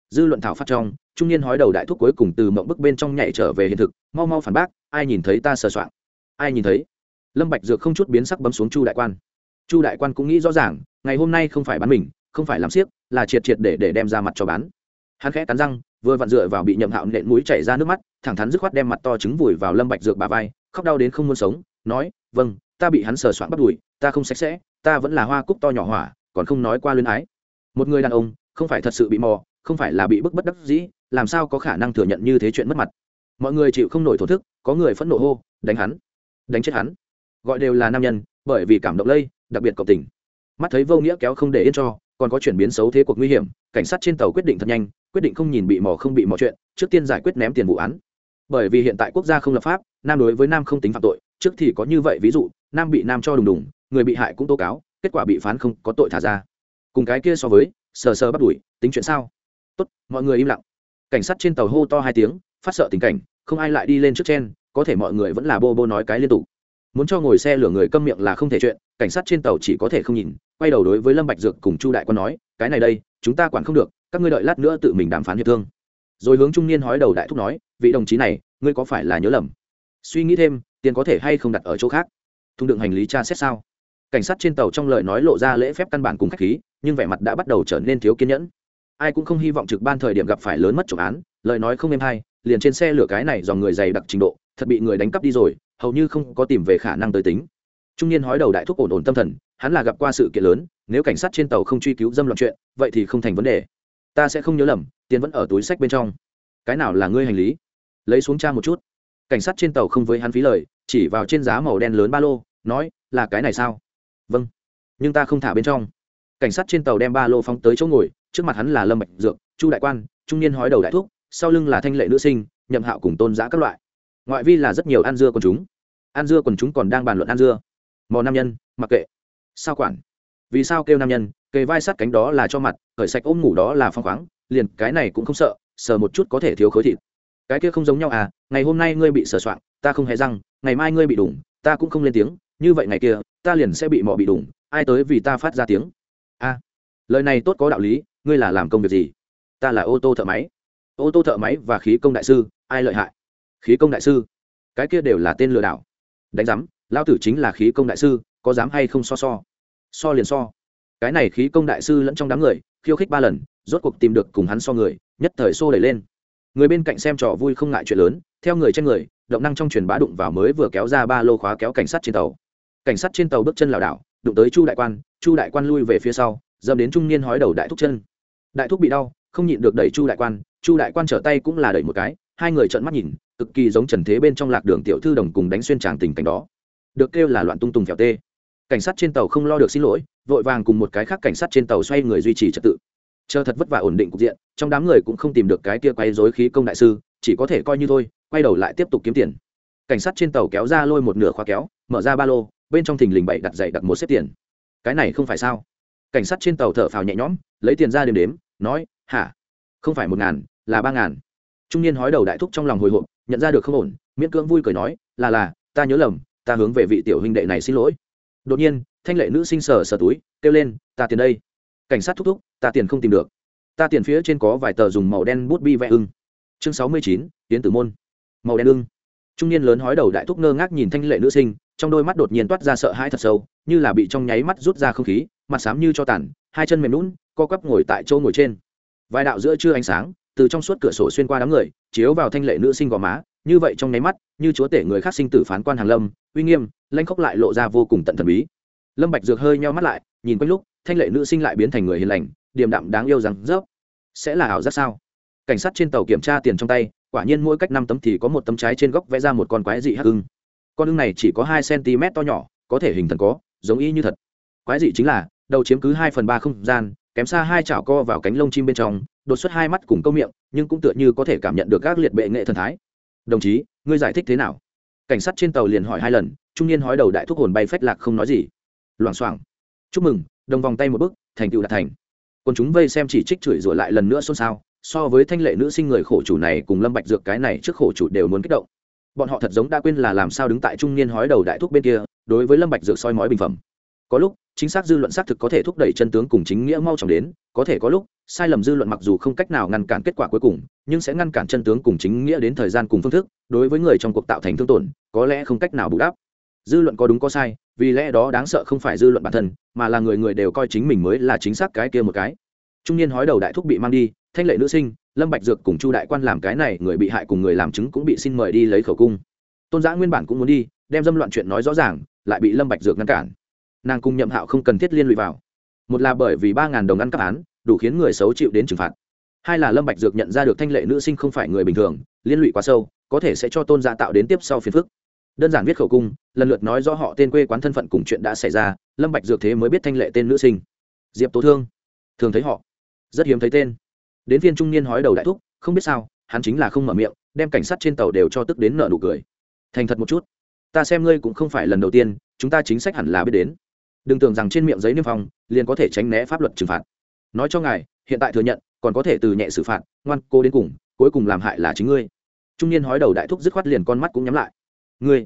Dư luận thảo phát trong, trung niên hói đầu đại thuốc cuối cùng từ mộng bức bên trong nhảy trở về hiện thực, mau mau phản bác, ai nhìn thấy ta sờ soạn ai nhìn thấy? Lâm bạch dược không chút biến sắc bấm xuống chu đại quan chu đại quan cũng nghĩ rõ ràng, ngày hôm nay không phải bán mình, không phải làm siếc, là triệt triệt để để đem ra mặt cho bán. Hắn khẽ cắn răng, vừa vặn dựa vào bị nhậm hạo nện mũi chảy ra nước mắt, thẳng thắn dứt khoát đem mặt to trứng vùi vào lâm bạch dược bà vai, khóc đau đến không muốn sống, nói vâng ta bị hắn sờ soạn bắt đuổi ta không sạch sẽ, ta vẫn là hoa cúc to nhỏ hỏa, còn không nói qua luyến ái. Một người đàn ông, không phải thật sự bị mò, không phải là bị bức bất đắc dĩ, làm sao có khả năng thừa nhận như thế chuyện mất mặt? Mọi người chịu không nổi thổ thức, có người phẫn nộ hô, đánh hắn, đánh chết hắn. Gọi đều là nam nhân, bởi vì cảm động lây đặc biệt cộng tình. Mắt thấy vô nghĩa kéo không để yên cho, còn có chuyển biến xấu thế cuộc nguy hiểm, cảnh sát trên tàu quyết định thật nhanh, quyết định không nhìn bị mò không bị mò chuyện, trước tiên giải quyết ném tiền vụ án. Bởi vì hiện tại quốc gia không lập pháp, nam đối với nam không tính phạm tội, trước thì có như vậy ví dụ, nam bị nam cho đùng đùng, người bị hại cũng tố cáo, kết quả bị phán không có tội thả ra. Cùng cái kia so với, sờ sờ bắt đuổi, tính chuyện sao? Tốt, mọi người im lặng. Cảnh sát trên tàu hô to hai tiếng, phát sợ tình cảnh, không ai lại đi lên trước trên, có thể mọi người vẫn là bô bô nói cái liên tục muốn cho ngồi xe lửa người câm miệng là không thể chuyện, cảnh sát trên tàu chỉ có thể không nhìn, quay đầu đối với lâm bạch dược cùng chu đại Quan nói, cái này đây, chúng ta quản không được, các ngươi đợi lát nữa tự mình đàm phán hiệp thương. Rồi hướng trung niên hói đầu đại thúc nói, vị đồng chí này, ngươi có phải là nhớ lầm? Suy nghĩ thêm, tiền có thể hay không đặt ở chỗ khác? Thùng đựng hành lý tra xét sao? Cảnh sát trên tàu trong lời nói lộ ra lễ phép căn bản cùng khách khí, nhưng vẻ mặt đã bắt đầu trở nên thiếu kiên nhẫn. Ai cũng không hy vọng trực ban thời điểm gặp phải lớn mất trộm án, lời nói không êm hay, liền trên xe lửa cái này dòng người dày đặc trình độ, thật bị người đánh cắp đi rồi hầu như không có tìm về khả năng tới tính. Trung niên hói đầu đại thúc ổn ổn tâm thần, hắn là gặp qua sự kiện lớn, nếu cảnh sát trên tàu không truy cứu dâm loạn chuyện, vậy thì không thành vấn đề. Ta sẽ không nhớ lầm, tiền vẫn ở túi sách bên trong. Cái nào là ngươi hành lý? Lấy xuống cha một chút. Cảnh sát trên tàu không với hắn phí lời, chỉ vào trên giá màu đen lớn ba lô, nói, là cái này sao? Vâng. Nhưng ta không thả bên trong. Cảnh sát trên tàu đem ba lô phóng tới chỗ ngồi, trước mặt hắn là lâm bạch dược, chu đại quan, trung niên hói đầu đại thuốc sau lưng là thanh lệ nữ sinh, nhậm hạo cùng tôn giã các loại ngoại vi là rất nhiều ăn dưa quần chúng. Ăn dưa quần chúng còn đang bàn luận ăn dưa. Mò nam nhân, mặc kệ. Sao quản? Vì sao kêu nam nhân, kề vai sát cánh đó là cho mặt khởi sạch ôm ngủ đó là phong khoáng, liền cái này cũng không sợ, sờ một chút có thể thiếu khối thịt. Cái kia không giống nhau à ngày hôm nay ngươi bị sờ soạn ta không hề răng, ngày mai ngươi bị đủng ta cũng không lên tiếng, như vậy ngày kia, ta liền sẽ bị mọ bị đủng ai tới vì ta phát ra tiếng. A, lời này tốt có đạo lý, ngươi là làm công việc gì? Ta là ô tô thợ máy. Ô tô thợ máy và khí công đại sư, ai lợi hại? Khí công đại sư. Cái kia đều là tên lừa đảo. Đánh giám lao tử chính là khí công đại sư, có dám hay không so so? So liền so. Cái này khí công đại sư lẫn trong đám người, khiêu khích ba lần, rốt cuộc tìm được cùng hắn so người, nhất thời xô đẩy lên. Người bên cạnh xem trò vui không ngại chuyện lớn, theo người trên người, động năng trong truyền bá đụng vào mới vừa kéo ra ba lô khóa kéo cảnh sát trên tàu. Cảnh sát trên tàu bước chân lảo đảo, đụng tới chu đại quan, chu đại quan lui về phía sau dâm đến trung niên hói đầu đại thúc chân. Đại thúc bị đau, không nhịn được đẩy chu đại quan, chu đại quan trở tay cũng là đẩy một cái hai người trợn mắt nhìn, cực kỳ giống trần thế bên trong lạc đường tiểu thư đồng cùng đánh xuyên tràng tình cảnh đó. Được kêu là loạn tung tùng phèo tê. Cảnh sát trên tàu không lo được xin lỗi, vội vàng cùng một cái khác cảnh sát trên tàu xoay người duy trì trật tự. Chờ thật vất vả ổn định cục diện, trong đám người cũng không tìm được cái kia quay dối khí công đại sư, chỉ có thể coi như thôi, quay đầu lại tiếp tục kiếm tiền. Cảnh sát trên tàu kéo ra lôi một nửa khóa kéo, mở ra ba lô, bên trong thình lình bảy đặt dậy đặt một xếp tiền. Cái này không phải sao? Cảnh sát trên tàu thở phào nhẹ nhõm, lấy tiền ra đếm đếm, nói, hả? Không phải một ngàn, là ba ngàn trung niên hói đầu đại thúc trong lòng hồi hộp, nhận ra được không ổn, miễn cưỡng vui cười nói, là là, ta nhớ lầm, ta hướng về vị tiểu huynh đệ này xin lỗi. Đột nhiên, thanh lệ nữ sinh sờ sờ túi, kêu lên, ta tiền đây. Cảnh sát thúc thúc, ta tiền không tìm được. Ta tiền phía trên có vài tờ dùng màu đen bút bi vẽ ưng. Chương sáu mươi chín tiến tử môn. Màu đen ưng. Trung niên lớn hói đầu đại thúc ngơ ngác nhìn thanh lệ nữ sinh, trong đôi mắt đột nhiên toát ra sợ hãi thật sâu, như là bị trong nháy mắt rút ra không khí, mặt xám như cho tàn, hai chân mềm lún co quắp ngồi tại chỗ ngồi trên. Vài đạo giữa trưa ánh sáng từ trong suốt cửa sổ xuyên qua đám người, chiếu vào thanh lệ nữ sinh gò má, như vậy trong nháy mắt, như chúa tể người khác sinh tử phán quan hàng lâm, uy nghiêm, lanh khóc lại lộ ra vô cùng tận thần bí. Lâm bạch dược hơi nheo mắt lại, nhìn quanh lúc, thanh lệ nữ sinh lại biến thành người hiền lành, điềm đạm đáng yêu rằng, dốc, sẽ là ảo giác sao? Cảnh sát trên tàu kiểm tra tiền trong tay, quả nhiên mỗi cách năm tấm thì có một tấm trái trên góc vẽ ra một con quái dị hắc ưng. Con ưng này chỉ có hai cm to nhỏ, có thể hình thần có, giống y như thật. Quái dị chính là, đầu chiếm cứ hai phần ba không gian, kém xa hai chảo co vào cánh lông chim bên trong đột xuất hai mắt cùng câu miệng, nhưng cũng tựa như có thể cảm nhận được các liệt bệ nghệ thần thái. Đồng chí, ngươi giải thích thế nào? Cảnh sát trên tàu liền hỏi hai lần, trung niên hói đầu đại thúc hồn bay phách lạc không nói gì. Loảng xoảng. Chúc mừng, đồng vòng tay một bước, thành tựu đạt thành. Còn chúng vây xem chỉ trích chửi rủa lại lần nữa xôn xao, so với thanh lệ nữ sinh người khổ chủ này cùng lâm bạch dược cái này trước khổ chủ đều muốn kích động. Bọn họ thật giống đã quên là làm sao đứng tại trung niên hói đầu đại thúc bên kia, đối với lâm bạch dược soi mói bình phẩm. Có lúc chính xác dư luận xác thực có thể thúc đẩy chân tướng cùng chính nghĩa mau chóng đến, có thể có lúc, sai lầm dư luận mặc dù không cách nào ngăn cản kết quả cuối cùng, nhưng sẽ ngăn cản chân tướng cùng chính nghĩa đến thời gian cùng phương thức, đối với người trong cuộc tạo thành thương tổn, có lẽ không cách nào bù đắp. Dư luận có đúng có sai, vì lẽ đó đáng sợ không phải dư luận bản thân, mà là người người đều coi chính mình mới là chính xác cái kia một cái. Trung niên hói đầu đại thúc bị mang đi, thanh lệ nữ sinh, lâm bạch dược cùng chu đại quan làm cái này, người bị hại cùng người làm chứng cũng bị xin mời đi lấy khẩu cung. Tôn giã nguyên bản cũng muốn đi, đem dâm loạn chuyện nói rõ ràng, lại bị lâm bạch dược ngăn cản nàng cung nhậm hạo không cần thiết liên lụy vào. Một là bởi vì ba ngàn đồng ăn cắp án, đủ khiến người xấu chịu đến trừng phạt. Hai là lâm bạch dược nhận ra được thanh lệ nữ sinh không phải người bình thường, liên lụy quá sâu, có thể sẽ cho tôn gia tạo đến tiếp sau phiền phức. Đơn giản viết khẩu cung, lần lượt nói rõ họ tên quê quán thân phận cùng chuyện đã xảy ra, lâm bạch dược thế mới biết thanh lệ tên nữ sinh. Diệp tố thương. Thường thấy họ. Rất hiếm thấy tên. Đến viên trung niên hói đầu đại thúc, không biết sao, hắn chính là không mở miệng, đem cảnh sát trên tàu đều cho tức đến nợ nụ cười. Thành thật một chút. Ta xem ngươi cũng không phải lần đầu tiên, chúng ta chính sách hẳn là biết đến đừng tưởng rằng trên miệng giấy niêm phong liền có thể tránh né pháp luật trừng phạt. Nói cho ngài, hiện tại thừa nhận, còn có thể từ nhẹ xử phạt, ngoan cô đến cùng, cuối cùng làm hại là chính ngươi. Trung niên hói đầu đại thúc dứt khoát liền con mắt cũng nhắm lại. Ngươi,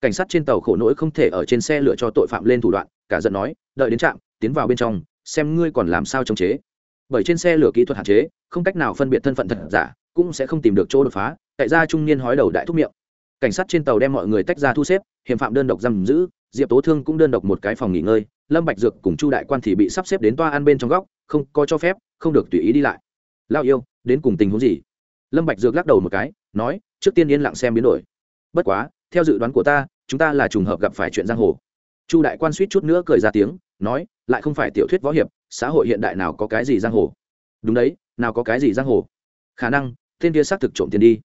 cảnh sát trên tàu khổ nỗi không thể ở trên xe lựa cho tội phạm lên thủ đoạn, cả giận nói, đợi đến trạm, tiến vào bên trong, xem ngươi còn làm sao chống chế. Bởi trên xe lửa kỹ thuật hạn chế, không cách nào phân biệt thân phận thật giả, cũng sẽ không tìm được chỗ đột phá, Tại ra trung niên hói đầu đại thúc miệng cảnh sát trên tàu đem mọi người tách ra thu xếp, hiểm phạm đơn độc giam giữ, diệp tố thương cũng đơn độc một cái phòng nghỉ ngơi, lâm bạch dược cùng chu đại quan thì bị sắp xếp đến toa ăn bên trong góc, không có cho phép, không được tùy ý đi lại. Lao yêu, đến cùng tình huống gì? Lâm bạch dược lắc đầu một cái, nói, trước tiên yên lặng xem biến đổi. Bất quá, theo dự đoán của ta, chúng ta là trùng hợp gặp phải chuyện giang hồ. Chu đại quan suýt chút nữa cười ra tiếng, nói, lại không phải tiểu thuyết võ hiệp, xã hội hiện đại nào có cái gì giang hồ? Đúng đấy, nào có cái gì giang hồ? Khả năng, tên kia xác thực trộm tiền đi.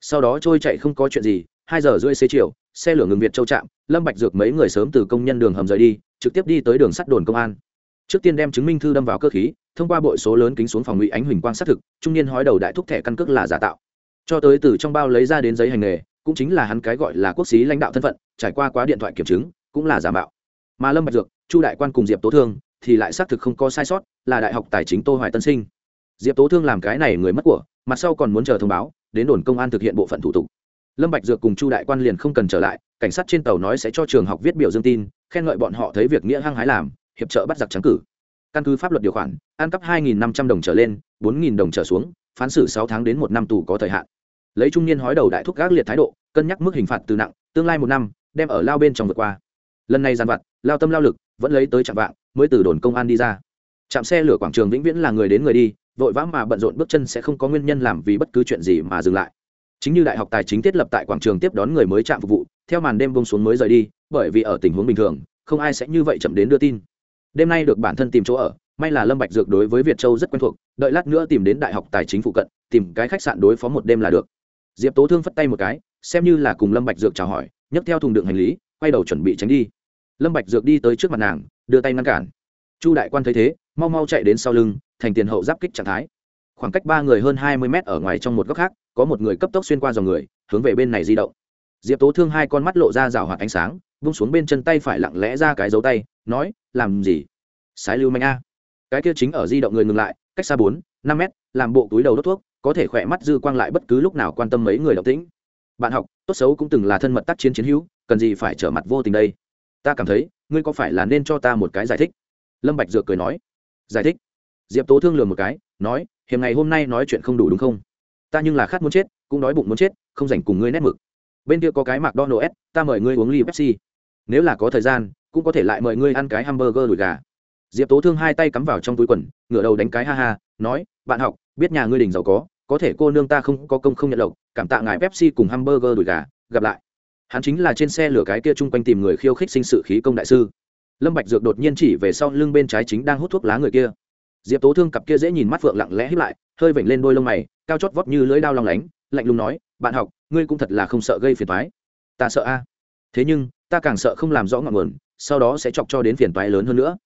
Sau đó trôi chạy không có chuyện gì hai giờ rưỡi xế chiều, xe lửa ngừng việt châu trạm, lâm bạch dược mấy người sớm từ công nhân đường hầm rời đi, trực tiếp đi tới đường sắt đồn công an. Trước tiên đem chứng minh thư đâm vào cơ khí, thông qua bội số lớn kính xuống phòng ngụy ánh huỳnh quang xác thực, trung niên hói đầu đại thúc thẻ căn cước là giả tạo. Cho tới từ trong bao lấy ra đến giấy hành nghề, cũng chính là hắn cái gọi là quốc sĩ lãnh đạo thân phận, trải qua quá điện thoại kiểm chứng, cũng là giả mạo. Mà lâm bạch dược, chu đại quan cùng diệp tố thương, thì lại xác thực không có sai sót, là đại học tài chính tô hoài tân sinh. Diệp tố thương làm cái này người mất của, mặt sau còn muốn chờ thông báo, đến đồn công an thực hiện bộ phận thủ tục lâm bạch dược cùng chu đại quan liền không cần trở lại, cảnh sát trên tàu nói sẽ cho trường học viết biểu dương tin, khen ngợi bọn họ thấy việc nghĩa hăng hái làm, hiệp trợ bắt giặc trắng cử. Căn cứ pháp luật điều khoản, ăn cắp 2.500 đồng trở lên 4.000 đồng trở xuống, phán xử 6 tháng đến một năm tù có thời hạn. Lấy trung niên hói đầu đại thúc gác liệt thái độ, cân nhắc mức hình phạt từ nặng, tương lai một năm, đem ở lao bên trong vượt qua. Lần này gian vặt, lao tâm lao lực, vẫn lấy tới trạm vạng, mới từ đồn công an đi ra. Trạm xe lửa quảng trường vĩnh viễn là người đến người đi, vội vã mà bận rộn bước chân sẽ không có nguyên nhân làm vì bất cứ chuyện gì mà dừng lại chính như đại học tài chính thiết lập tại quảng trường tiếp đón người mới trạm phục vụ, theo màn đêm bông xuống mới rời đi, bởi vì ở tình huống bình thường, không ai sẽ như vậy chậm đến đưa tin. Đêm nay được bản thân tìm chỗ ở, may là lâm bạch dược đối với việt châu rất quen thuộc, đợi lát nữa tìm đến đại học tài chính phụ cận, tìm cái khách sạn đối phó một đêm là được. Diệp tố thương phất tay một cái, xem như là cùng lâm bạch dược chào hỏi, nhấc theo thùng đựng hành lý, quay đầu chuẩn bị tránh đi. Lâm bạch dược đi tới trước mặt nàng, đưa tay ngăn cản. Chu đại quan thấy thế, mau mau chạy đến sau lưng, thành tiền hậu giáp kích trạng thái. Khoảng cách ba người hơn hai mươi mét ở ngoài trong một góc khác có một người cấp tốc xuyên qua dòng người, hướng về bên này di động. Diệp tố thương hai con mắt lộ ra rào hoạt ánh sáng, vung xuống bên chân tay phải lặng lẽ ra cái dấu tay, nói, làm gì? Sái lưu manh a. Cái kia chính ở di động người ngừng lại, cách xa bốn, năm mét, làm bộ túi đầu đốt thuốc, có thể khỏe mắt dư quang lại bất cứ lúc nào quan tâm mấy người động tĩnh. Bạn học, tốt xấu cũng từng là thân mật tác chiến chiến hữu, cần gì phải trở mặt vô tình đây? Ta cảm thấy, ngươi có phải là nên cho ta một cái giải thích? Lâm bạch dược cười nói. Giải thích? Diệp tố thương lừa một cái, nói hiểm ngày hôm nay nói chuyện không đủ đúng không? Ta nhưng là khát muốn chết, cũng đói bụng muốn chết, không dành cùng ngươi nét mực. Bên kia có cái mạc donald ta mời ngươi uống ly pepsi. Nếu là có thời gian, cũng có thể lại mời ngươi ăn cái hamburger đùi gà. Diệp tố thương hai tay cắm vào trong túi quần, ngửa đầu đánh cái ha ha, nói, bạn học, biết nhà ngươi đình giàu có có thể cô nương ta không có công không nhận lộc, cảm tạ ngài pepsi cùng hamburger đùi gà, gặp lại. Hắn chính là trên xe lửa cái kia chung quanh tìm người khiêu khích sinh sự khí công đại sư. Lâm bạch dược đột nhiên chỉ về sau lưng bên trái chính đang hút thuốc lá người kia diệp tố thương cặp kia dễ nhìn mắt phượng lặng lẽ hít lại, hơi vểnh lên đôi lông mày, cao chót vót như lưỡi dao lòng lánh, lạnh lùng nói, bạn học, ngươi cũng thật là không sợ gây phiền toái. Ta sợ a. Thế nhưng, ta càng sợ không làm rõ ngọn nguồn, sau đó sẽ chọc cho đến phiền toái lớn hơn nữa.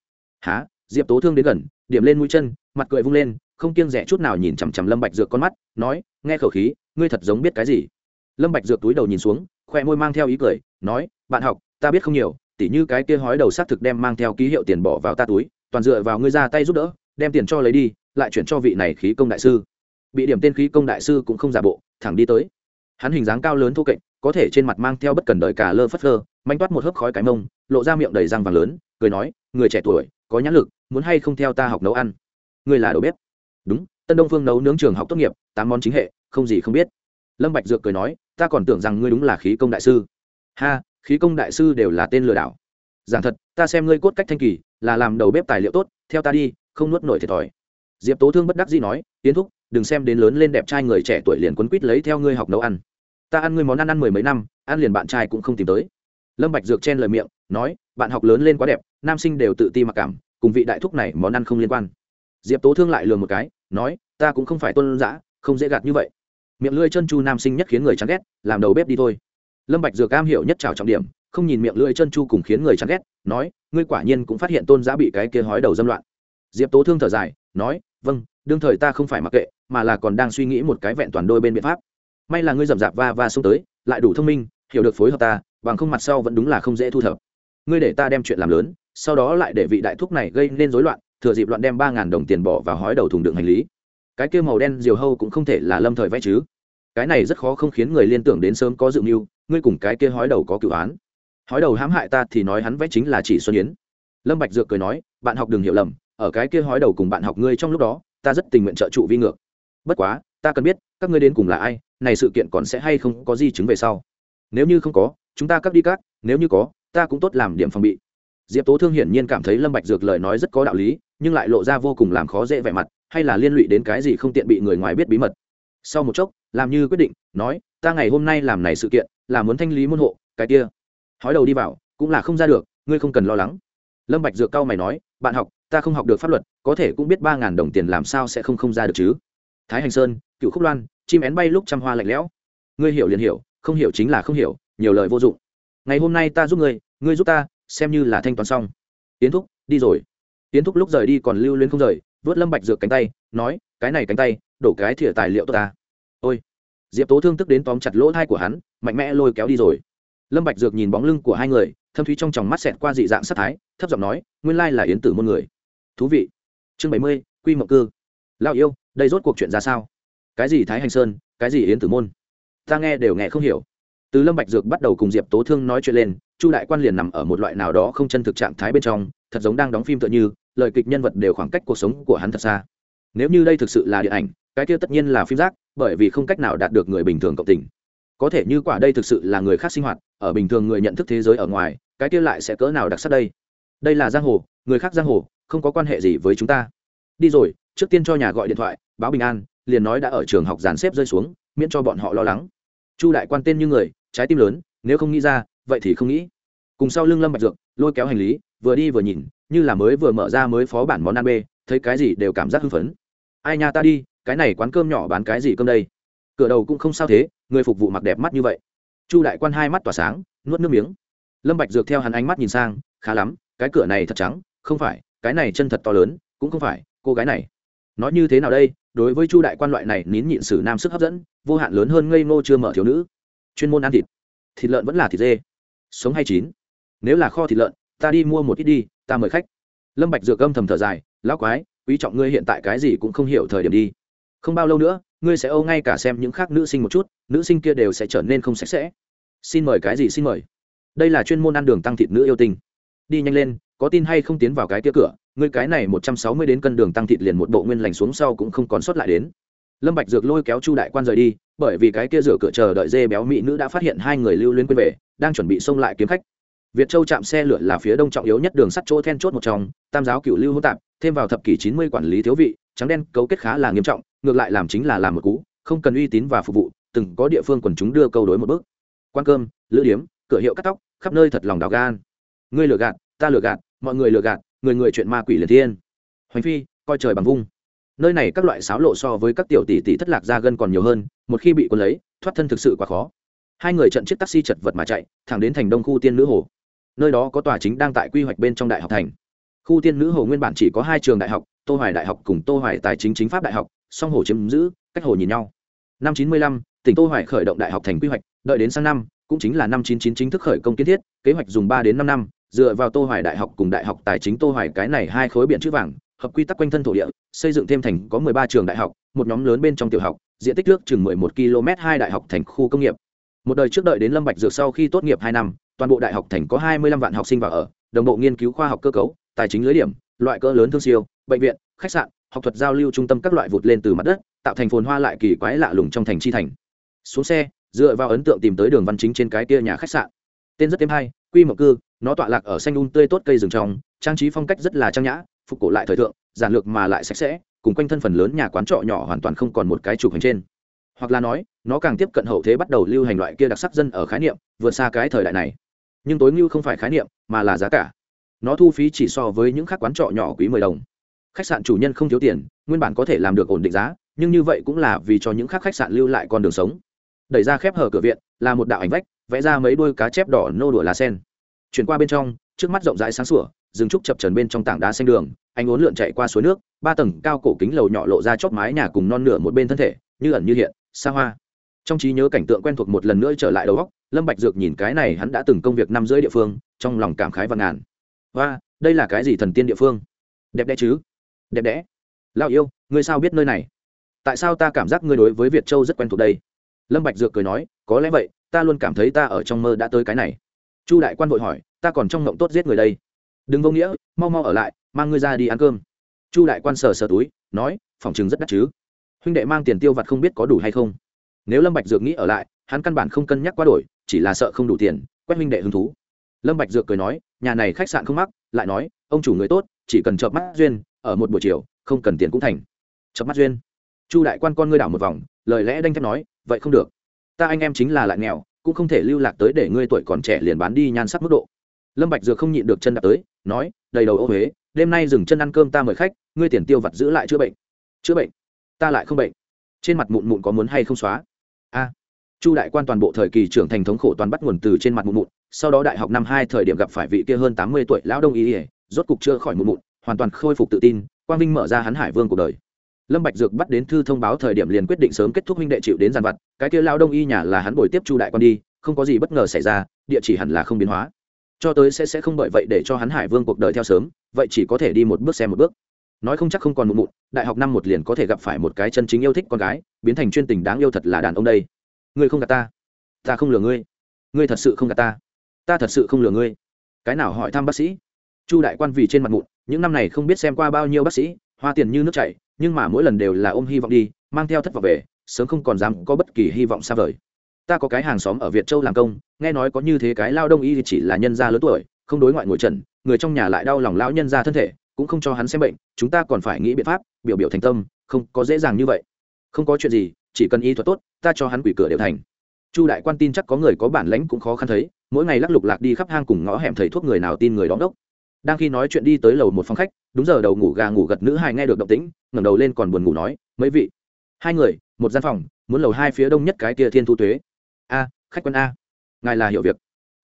Há diệp tố thương đến gần, điểm lên mũi chân, mặt cười vung lên, không kiêng rẻ chút nào nhìn chằm chằm lâm bạch dược con mắt, nói, nghe khẩu khí, ngươi thật giống biết cái gì? Lâm bạch dược túi đầu nhìn xuống, khoe môi mang theo ý cười, nói, bạn học, ta biết không nhiều, tỉ như cái kia hói đầu xác thực đem mang theo ký hiệu tiền bỏ vào ta túi, toàn dựa vào ngươi ra tay giúp đỡ đem tiền cho lấy đi, lại chuyển cho vị này khí công đại sư. Bị điểm tên khí công đại sư cũng không giả bộ, thẳng đi tới. Hắn hình dáng cao lớn thô kệch, có thể trên mặt mang theo bất cần đời cả lơ phất lơ, manh toát một hớp khói cái mông, lộ ra miệng đầy răng vàng lớn, cười nói, người trẻ tuổi, có nhãn lực, muốn hay không theo ta học nấu ăn? Người là đầu bếp. Đúng, tân đông phương nấu nướng trường học tốt nghiệp, tám món chính hệ, không gì không biết. Lâm bạch dược cười nói, ta còn tưởng rằng ngươi đúng là khí công đại sư. Ha, khí công đại sư đều là tên lừa đảo. Giảng thật, ta xem ngươi cốt cách thanh kỳ, là làm đầu bếp tài liệu tốt, theo ta đi không nuốt nổi thiệt thòi. Diệp tố thương bất đắc dĩ nói, tiến thúc, đừng xem đến lớn lên đẹp trai người trẻ tuổi liền quấn quýt lấy theo ngươi học nấu ăn. Ta ăn ngươi món ăn ăn mười mấy năm, ăn liền bạn trai cũng không tìm tới. Lâm bạch dược chen lời miệng, nói, bạn học lớn lên quá đẹp, nam sinh đều tự ti mặc cảm, cùng vị đại thúc này món ăn không liên quan. Diệp tố thương lại lừa một cái, nói, ta cũng không phải tôn dã, không dễ gạt như vậy. Miệng lưỡi chân chu nam sinh nhất khiến người chán ghét, làm đầu bếp đi thôi. Lâm bạch dược cam hiểu nhất trào trọng điểm, không nhìn miệng lưỡi chân chu cùng khiến người chán ghét, nói, ngươi quả nhiên cũng phát hiện tôn giã bị cái kia hói đầu dâm loạn diệp tố thương thở dài, nói vâng đương thời ta không phải mặc kệ, mà là còn đang suy nghĩ một cái vẹn toàn đôi bên biện pháp. May là ngươi rậm rạp va va xông tới, lại đủ thông minh, hiểu được phối hợp ta, bằng không mặt sau vẫn đúng là không dễ thu thập. Ngươi để ta đem chuyện làm lớn, sau đó lại để vị đại thúc này gây nên rối loạn, thừa dịp loạn đem ba ngàn đồng tiền bỏ vào hói đầu thùng đựng hành lý. Cái kia màu đen diều hâu cũng không thể là lâm thời vẽ chứ. Cái này rất khó không khiến người liên tưởng đến sớm có dự mưu, ngươi cùng cái kia hói đầu có cựu án. Hói đầu hãm hại ta thì nói hắn vẽ chính là chỉ xuân yến. Lâm bạch dược cười nói, bạn học đừng hiểu lầm ở cái kia hói đầu cùng bạn học ngươi trong lúc đó, ta rất tình nguyện trợ trụ vi ngược. Bất quá, ta cần biết, các ngươi đến cùng là ai, này sự kiện còn sẽ hay không có di chứng về sau. Nếu như không có, chúng ta cắt đi cắt, nếu như có, ta cũng tốt làm điểm phòng bị. Diệp tố thương hiển nhiên cảm thấy lâm bạch dược lời nói rất có đạo lý, nhưng lại lộ ra vô cùng làm khó dễ vẻ mặt, hay là liên lụy đến cái gì không tiện bị người ngoài biết bí mật. Sau một chốc, làm như quyết định, nói, ta ngày hôm nay làm này sự kiện, là muốn thanh lý môn hộ, cái kia. Hói đầu đi vào, cũng là không ra được, ngươi không cần lo lắng. Lâm bạch dược cao mày nói, bạn học ta không học được pháp luật, có thể cũng biết ba ngàn đồng tiền làm sao sẽ không không ra được chứ. Thái hành sơn, cựu khúc loan, chim én bay lúc trăm hoa lạnh lẽo. Ngươi hiểu liền hiểu, không hiểu chính là không hiểu, nhiều lời vô dụng. Ngày hôm nay ta giúp ngươi ngươi giúp ta, xem như là thanh toán xong. Tiến thúc, đi rồi. Tiến thúc lúc rời đi còn lưu luyến không rời, vớt lâm bạch dược cánh tay, nói, cái này cánh tay, đổ cái thìa tài liệu tốt ta. Ôi. Diệp tố thương tức đến tóm chặt lỗ thai của hắn, mạnh mẽ lôi kéo đi rồi. Lâm bạch dược nhìn bóng lưng của hai người, thâm thúy trong tròng mắt xẹt qua dị dạng sát thái, thấp giọng nói, nguyên lai là yến tử môn người thú vị. Chương bảy mươi, quy mộng cư. Lão yêu, đây rốt cuộc chuyện ra sao? Cái gì thái hành sơn, cái gì yến tử môn? Ta nghe đều nghe không hiểu. Từ lâm bạch dược bắt đầu cùng diệp tố thương nói chuyện lên, chu đại quan liền nằm ở một loại nào đó không chân thực trạng thái bên trong, thật giống đang đóng phim tựa như, lời kịch nhân vật đều khoảng cách cuộc sống của hắn thật xa. Nếu như đây thực sự là điện ảnh, cái kia tất nhiên là phim giác bởi vì không cách nào đạt được người bình thường cộng tình. Có thể như quả đây thực sự là người khác sinh hoạt, ở bình thường người nhận thức thế giới ở ngoài, cái kia lại sẽ cỡ nào đặc sắc đây? Đây là giang hồ, người khác giang hồ, không có quan hệ gì với chúng ta. Đi rồi, trước tiên cho nhà gọi điện thoại, báo bình an, liền nói đã ở trường học dàn xếp rơi xuống, miễn cho bọn họ lo lắng. Chu đại quan tên như người, trái tim lớn, nếu không nghĩ ra, vậy thì không nghĩ. Cùng sau lưng lâm bạch dược, lôi kéo hành lý, vừa đi vừa nhìn, như là mới vừa mở ra mới phó bản món ăn bê thấy cái gì đều cảm giác hưng phấn. Ai nha ta đi, cái này quán cơm nhỏ bán cái gì cơm đây? Cửa đầu cũng không sao thế, người phục vụ mặc đẹp mắt như vậy. Chu đại quan hai mắt tỏa sáng, nuốt nước miếng. Lâm bạch dược theo hắn ánh mắt nhìn sang khá lắm, cái cửa này thật trắng, không phải, cái này chân thật to lớn, cũng không phải, cô gái này. Nói như thế nào đây, đối với chu đại quan loại này nín nhịn sử nam sức hấp dẫn, vô hạn lớn hơn ngây ngô chưa mở thiếu nữ. Chuyên môn ăn thịt. Thịt lợn vẫn là thịt dê. Sống hay chín? Nếu là kho thịt lợn, ta đi mua một ít đi, ta mời khách. Lâm bạch dược âm thầm thở dài, lão quái, quý trọng ngươi hiện tại cái gì cũng không hiểu thời điểm đi. Không bao lâu nữa, ngươi sẽ âu ngay cả xem những khác nữ sinh một chút, nữ sinh kia đều sẽ trở nên không sạch sẽ. Xin mời cái gì xin mời? Đây là chuyên môn ăn đường tăng thịt nữ yêu tình đi nhanh lên, có tin hay không tiến vào cái kia cửa, ngươi cái này một trăm sáu mươi đến cân đường tăng thịt liền một bộ nguyên lành xuống sau cũng không còn sót lại đến. Lâm bạch dược lôi kéo chu đại quan rời đi, bởi vì cái kia rửa cửa chờ đợi dê béo mỹ nữ đã phát hiện hai người lưu luyến quên về, đang chuẩn bị xông lại kiếm khách. Việt châu chạm xe lửa là phía đông trọng yếu nhất đường sắt chỗ then chốt một trong, tam giáo cựu lưu hỗn tạp, thêm vào thập kỷ chín mươi quản lý thiếu vị, trắng đen cấu kết khá là nghiêm trọng, ngược lại làm chính là làm một cú, không cần uy tín và phục vụ, từng có địa phương quần chúng đưa câu đối một bước. Quan cơm, lữ điếm, cửa hiệu cắt tóc, khắp nơi thật lòng đào gan ngươi lừa gạt ta lừa gạt mọi người lừa gạt người người chuyện ma quỷ liền thiên. Hoành phi coi trời bằng vung. Nơi này các loại sáo lộ so với các tiểu tỷ tỷ thất lạc ra gân còn nhiều hơn một khi bị quân lấy thoát thân thực sự quá khó. Hai người trận chiếc taxi chật vật mà chạy thẳng đến thành đông khu tiên nữ hồ. Nơi đó có tòa chính đang tại quy hoạch bên trong đại học thành. Khu tiên nữ hồ nguyên bản chỉ có hai trường đại học tô hoài đại học cùng tô hoài tài chính chính pháp đại học song hồ chiếm giữ cách hồ nhìn nhau. Năm 95, tỉnh tô hoài khởi động đại học thành quy hoạch đợi đến sang năm cũng chính là năm 99 chính thức khởi công kiến thiết, kế hoạch dùng 3 đến 5 năm, dựa vào tô hoài đại học cùng đại học tài chính tô hoài cái này hai khối biển chữ vàng, hợp quy tắc quanh thân thổ địa, xây dựng thêm thành có 13 trường đại học, một nhóm lớn bên trong tiểu học, diện tích nước chừng 11 km hai đại học thành khu công nghiệp. Một đời trước đợi đến lâm bạch dược sau khi tốt nghiệp hai năm, toàn bộ đại học thành có 25 vạn học sinh vào ở, đồng bộ nghiên cứu khoa học cơ cấu, tài chính lưới điểm, loại cỡ lớn thương siêu, bệnh viện, khách sạn, học thuật giao lưu trung tâm các loại vụt lên từ mặt đất, tạo thành phồn hoa lại kỳ quái lạ lùng trong thành chi thành. Xuống xe dựa vào ấn tượng tìm tới đường văn chính trên cái kia nhà khách sạn. Tên rất thêm hay, quy mộc cư, nó tọa lạc ở xanh un tươi tốt cây rừng trong, trang trí phong cách rất là trang nhã, phục cổ lại thời thượng, giản lược mà lại sạch sẽ, cùng quanh thân phần lớn nhà quán trọ nhỏ hoàn toàn không còn một cái chụp hình trên. Hoặc là nói, nó càng tiếp cận hậu thế bắt đầu lưu hành loại kia đặc sắc dân ở khái niệm, vượt xa cái thời đại này. Nhưng tối ngưu không phải khái niệm, mà là giá cả. Nó thu phí chỉ so với những khác quán trọ nhỏ quý mười đồng. Khách sạn chủ nhân không thiếu tiền, nguyên bản có thể làm được ổn định giá, nhưng như vậy cũng là vì cho những khác khách sạn lưu lại con đường sống đẩy ra khép hở cửa viện, là một đạo ảnh vách, vẽ ra mấy đôi cá chép đỏ nô đùa lá sen. Chuyển qua bên trong, trước mắt rộng rãi sáng sủa, rừng trúc chập trần bên trong tảng đá xanh đường anh ốn lượn chạy qua suối nước, ba tầng cao cổ kính lầu nhỏ lộ ra chóp mái nhà cùng non nửa một bên thân thể, như ẩn như hiện, xa hoa. Trong trí nhớ cảnh tượng quen thuộc một lần nữa trở lại đầu góc lâm bạch dược nhìn cái này hắn đã từng công việc năm rưỡi địa phương, trong lòng cảm khái và ngàn. Và đây là cái gì thần tiên địa phương? Đẹp đẽ chứ? Đẹp đẽ. Lao yêu, ngươi sao biết nơi này? Tại sao ta cảm giác ngươi đối với việt châu rất quen thuộc đây? Lâm bạch dược cười nói, có lẽ vậy, ta luôn cảm thấy ta ở trong mơ đã tới cái này. Chu đại quan vội hỏi, ta còn trong ngộng tốt giết người đây? Đừng vô nghĩa, mau mau ở lại, mang ngươi ra đi ăn cơm. Chu đại quan sờ sờ túi, nói, phòng chừng rất đắt chứ. Huynh đệ mang tiền tiêu vặt không biết có đủ hay không? Nếu lâm bạch dược nghĩ ở lại, hắn căn bản không cân nhắc quá đổi, chỉ là sợ không đủ tiền, quét huynh đệ hứng thú. Lâm bạch dược cười nói, nhà này khách sạn không mắc, lại nói, ông chủ người tốt, chỉ cần chợp mắt duyên, ở một buổi chiều, không cần tiền cũng thành. Chợp mắt duyên? Chu đại quan con ngươi đảo một vòng, lời lẽ đanh thép nói vậy không được. Ta anh em chính là lại nghèo, cũng không thể lưu lạc tới để ngươi tuổi còn trẻ liền bán đi nhan sắc mức độ. Lâm bạch dược không nhịn được chân đạp tới, nói, đầy đầu ô huế, đêm nay dừng chân ăn cơm ta mời khách, ngươi tiền tiêu vặt giữ lại chữa bệnh. Chữa bệnh? Ta lại không bệnh. Trên mặt mụn mụn có muốn hay không xóa? A. Chu đại quan toàn bộ thời kỳ trưởng thành thống khổ toàn bắt nguồn từ trên mặt mụn mụn, sau đó đại học năm hai thời điểm gặp phải vị kia hơn tám mươi tuổi lão đông y rốt cục chưa khỏi mụn mụn, hoàn toàn khôi phục tự tin, quang vinh mở ra hắn hải vương cuộc đời lâm bạch dược bắt đến thư thông báo thời điểm liền quyết định sớm kết thúc huynh đệ chịu đến giàn vặt, cái kia lão đông y nhà là hắn bồi tiếp chu đại quan đi, không có gì bất ngờ xảy ra, địa chỉ hẳn là không biến hóa. Cho tới sẽ sẽ không bởi vậy để cho hắn hải vương cuộc đời theo sớm, vậy chỉ có thể đi một bước xem một bước. Nói không chắc không còn mụn mụn, đại học năm một liền có thể gặp phải một cái chân chính yêu thích con gái, biến thành chuyên tình đáng yêu thật là đàn ông đây. Ngươi không gạt ta? Ta không lừa ngươi. Ngươi thật sự không gạt ta? Ta thật sự không lừa ngươi. Cái nào hỏi thăm bác sĩ? Chu đại quan vì trên mặt mụn, những năm này không biết xem qua bao nhiêu bác sĩ, hoa tiền như nước chảy nhưng mà mỗi lần đều là ôm hy vọng đi, mang theo thất vọng về, sớm không còn dám có bất kỳ hy vọng xa vời. Ta có cái hàng xóm ở việt châu làm công, nghe nói có như thế cái lao đông y thì chỉ là nhân gia lớn tuổi, không đối ngoại ngồi trần, người trong nhà lại đau lòng lão nhân gia thân thể, cũng không cho hắn xem bệnh, chúng ta còn phải nghĩ biện pháp, biểu biểu thành tâm, không có dễ dàng như vậy. Không có chuyện gì, chỉ cần y thuật tốt, ta cho hắn quỷ cửa đều thành. Chu đại quan tin chắc có người có bản lãnh cũng khó khăn thấy, mỗi ngày lắc lục lạc đi khắp hang cùng ngõ hẻm thầy thuốc người nào tin người đóng đốc đang khi nói chuyện đi tới lầu một phòng khách, đúng giờ đầu ngủ gà ngủ gật nữ hài nghe được động tĩnh, ngẩng đầu lên còn buồn ngủ nói, mấy vị? Hai người, một gian phòng, muốn lầu hai phía đông nhất cái kia thiên thu thuế. a, khách quân a. Ngài là hiểu việc.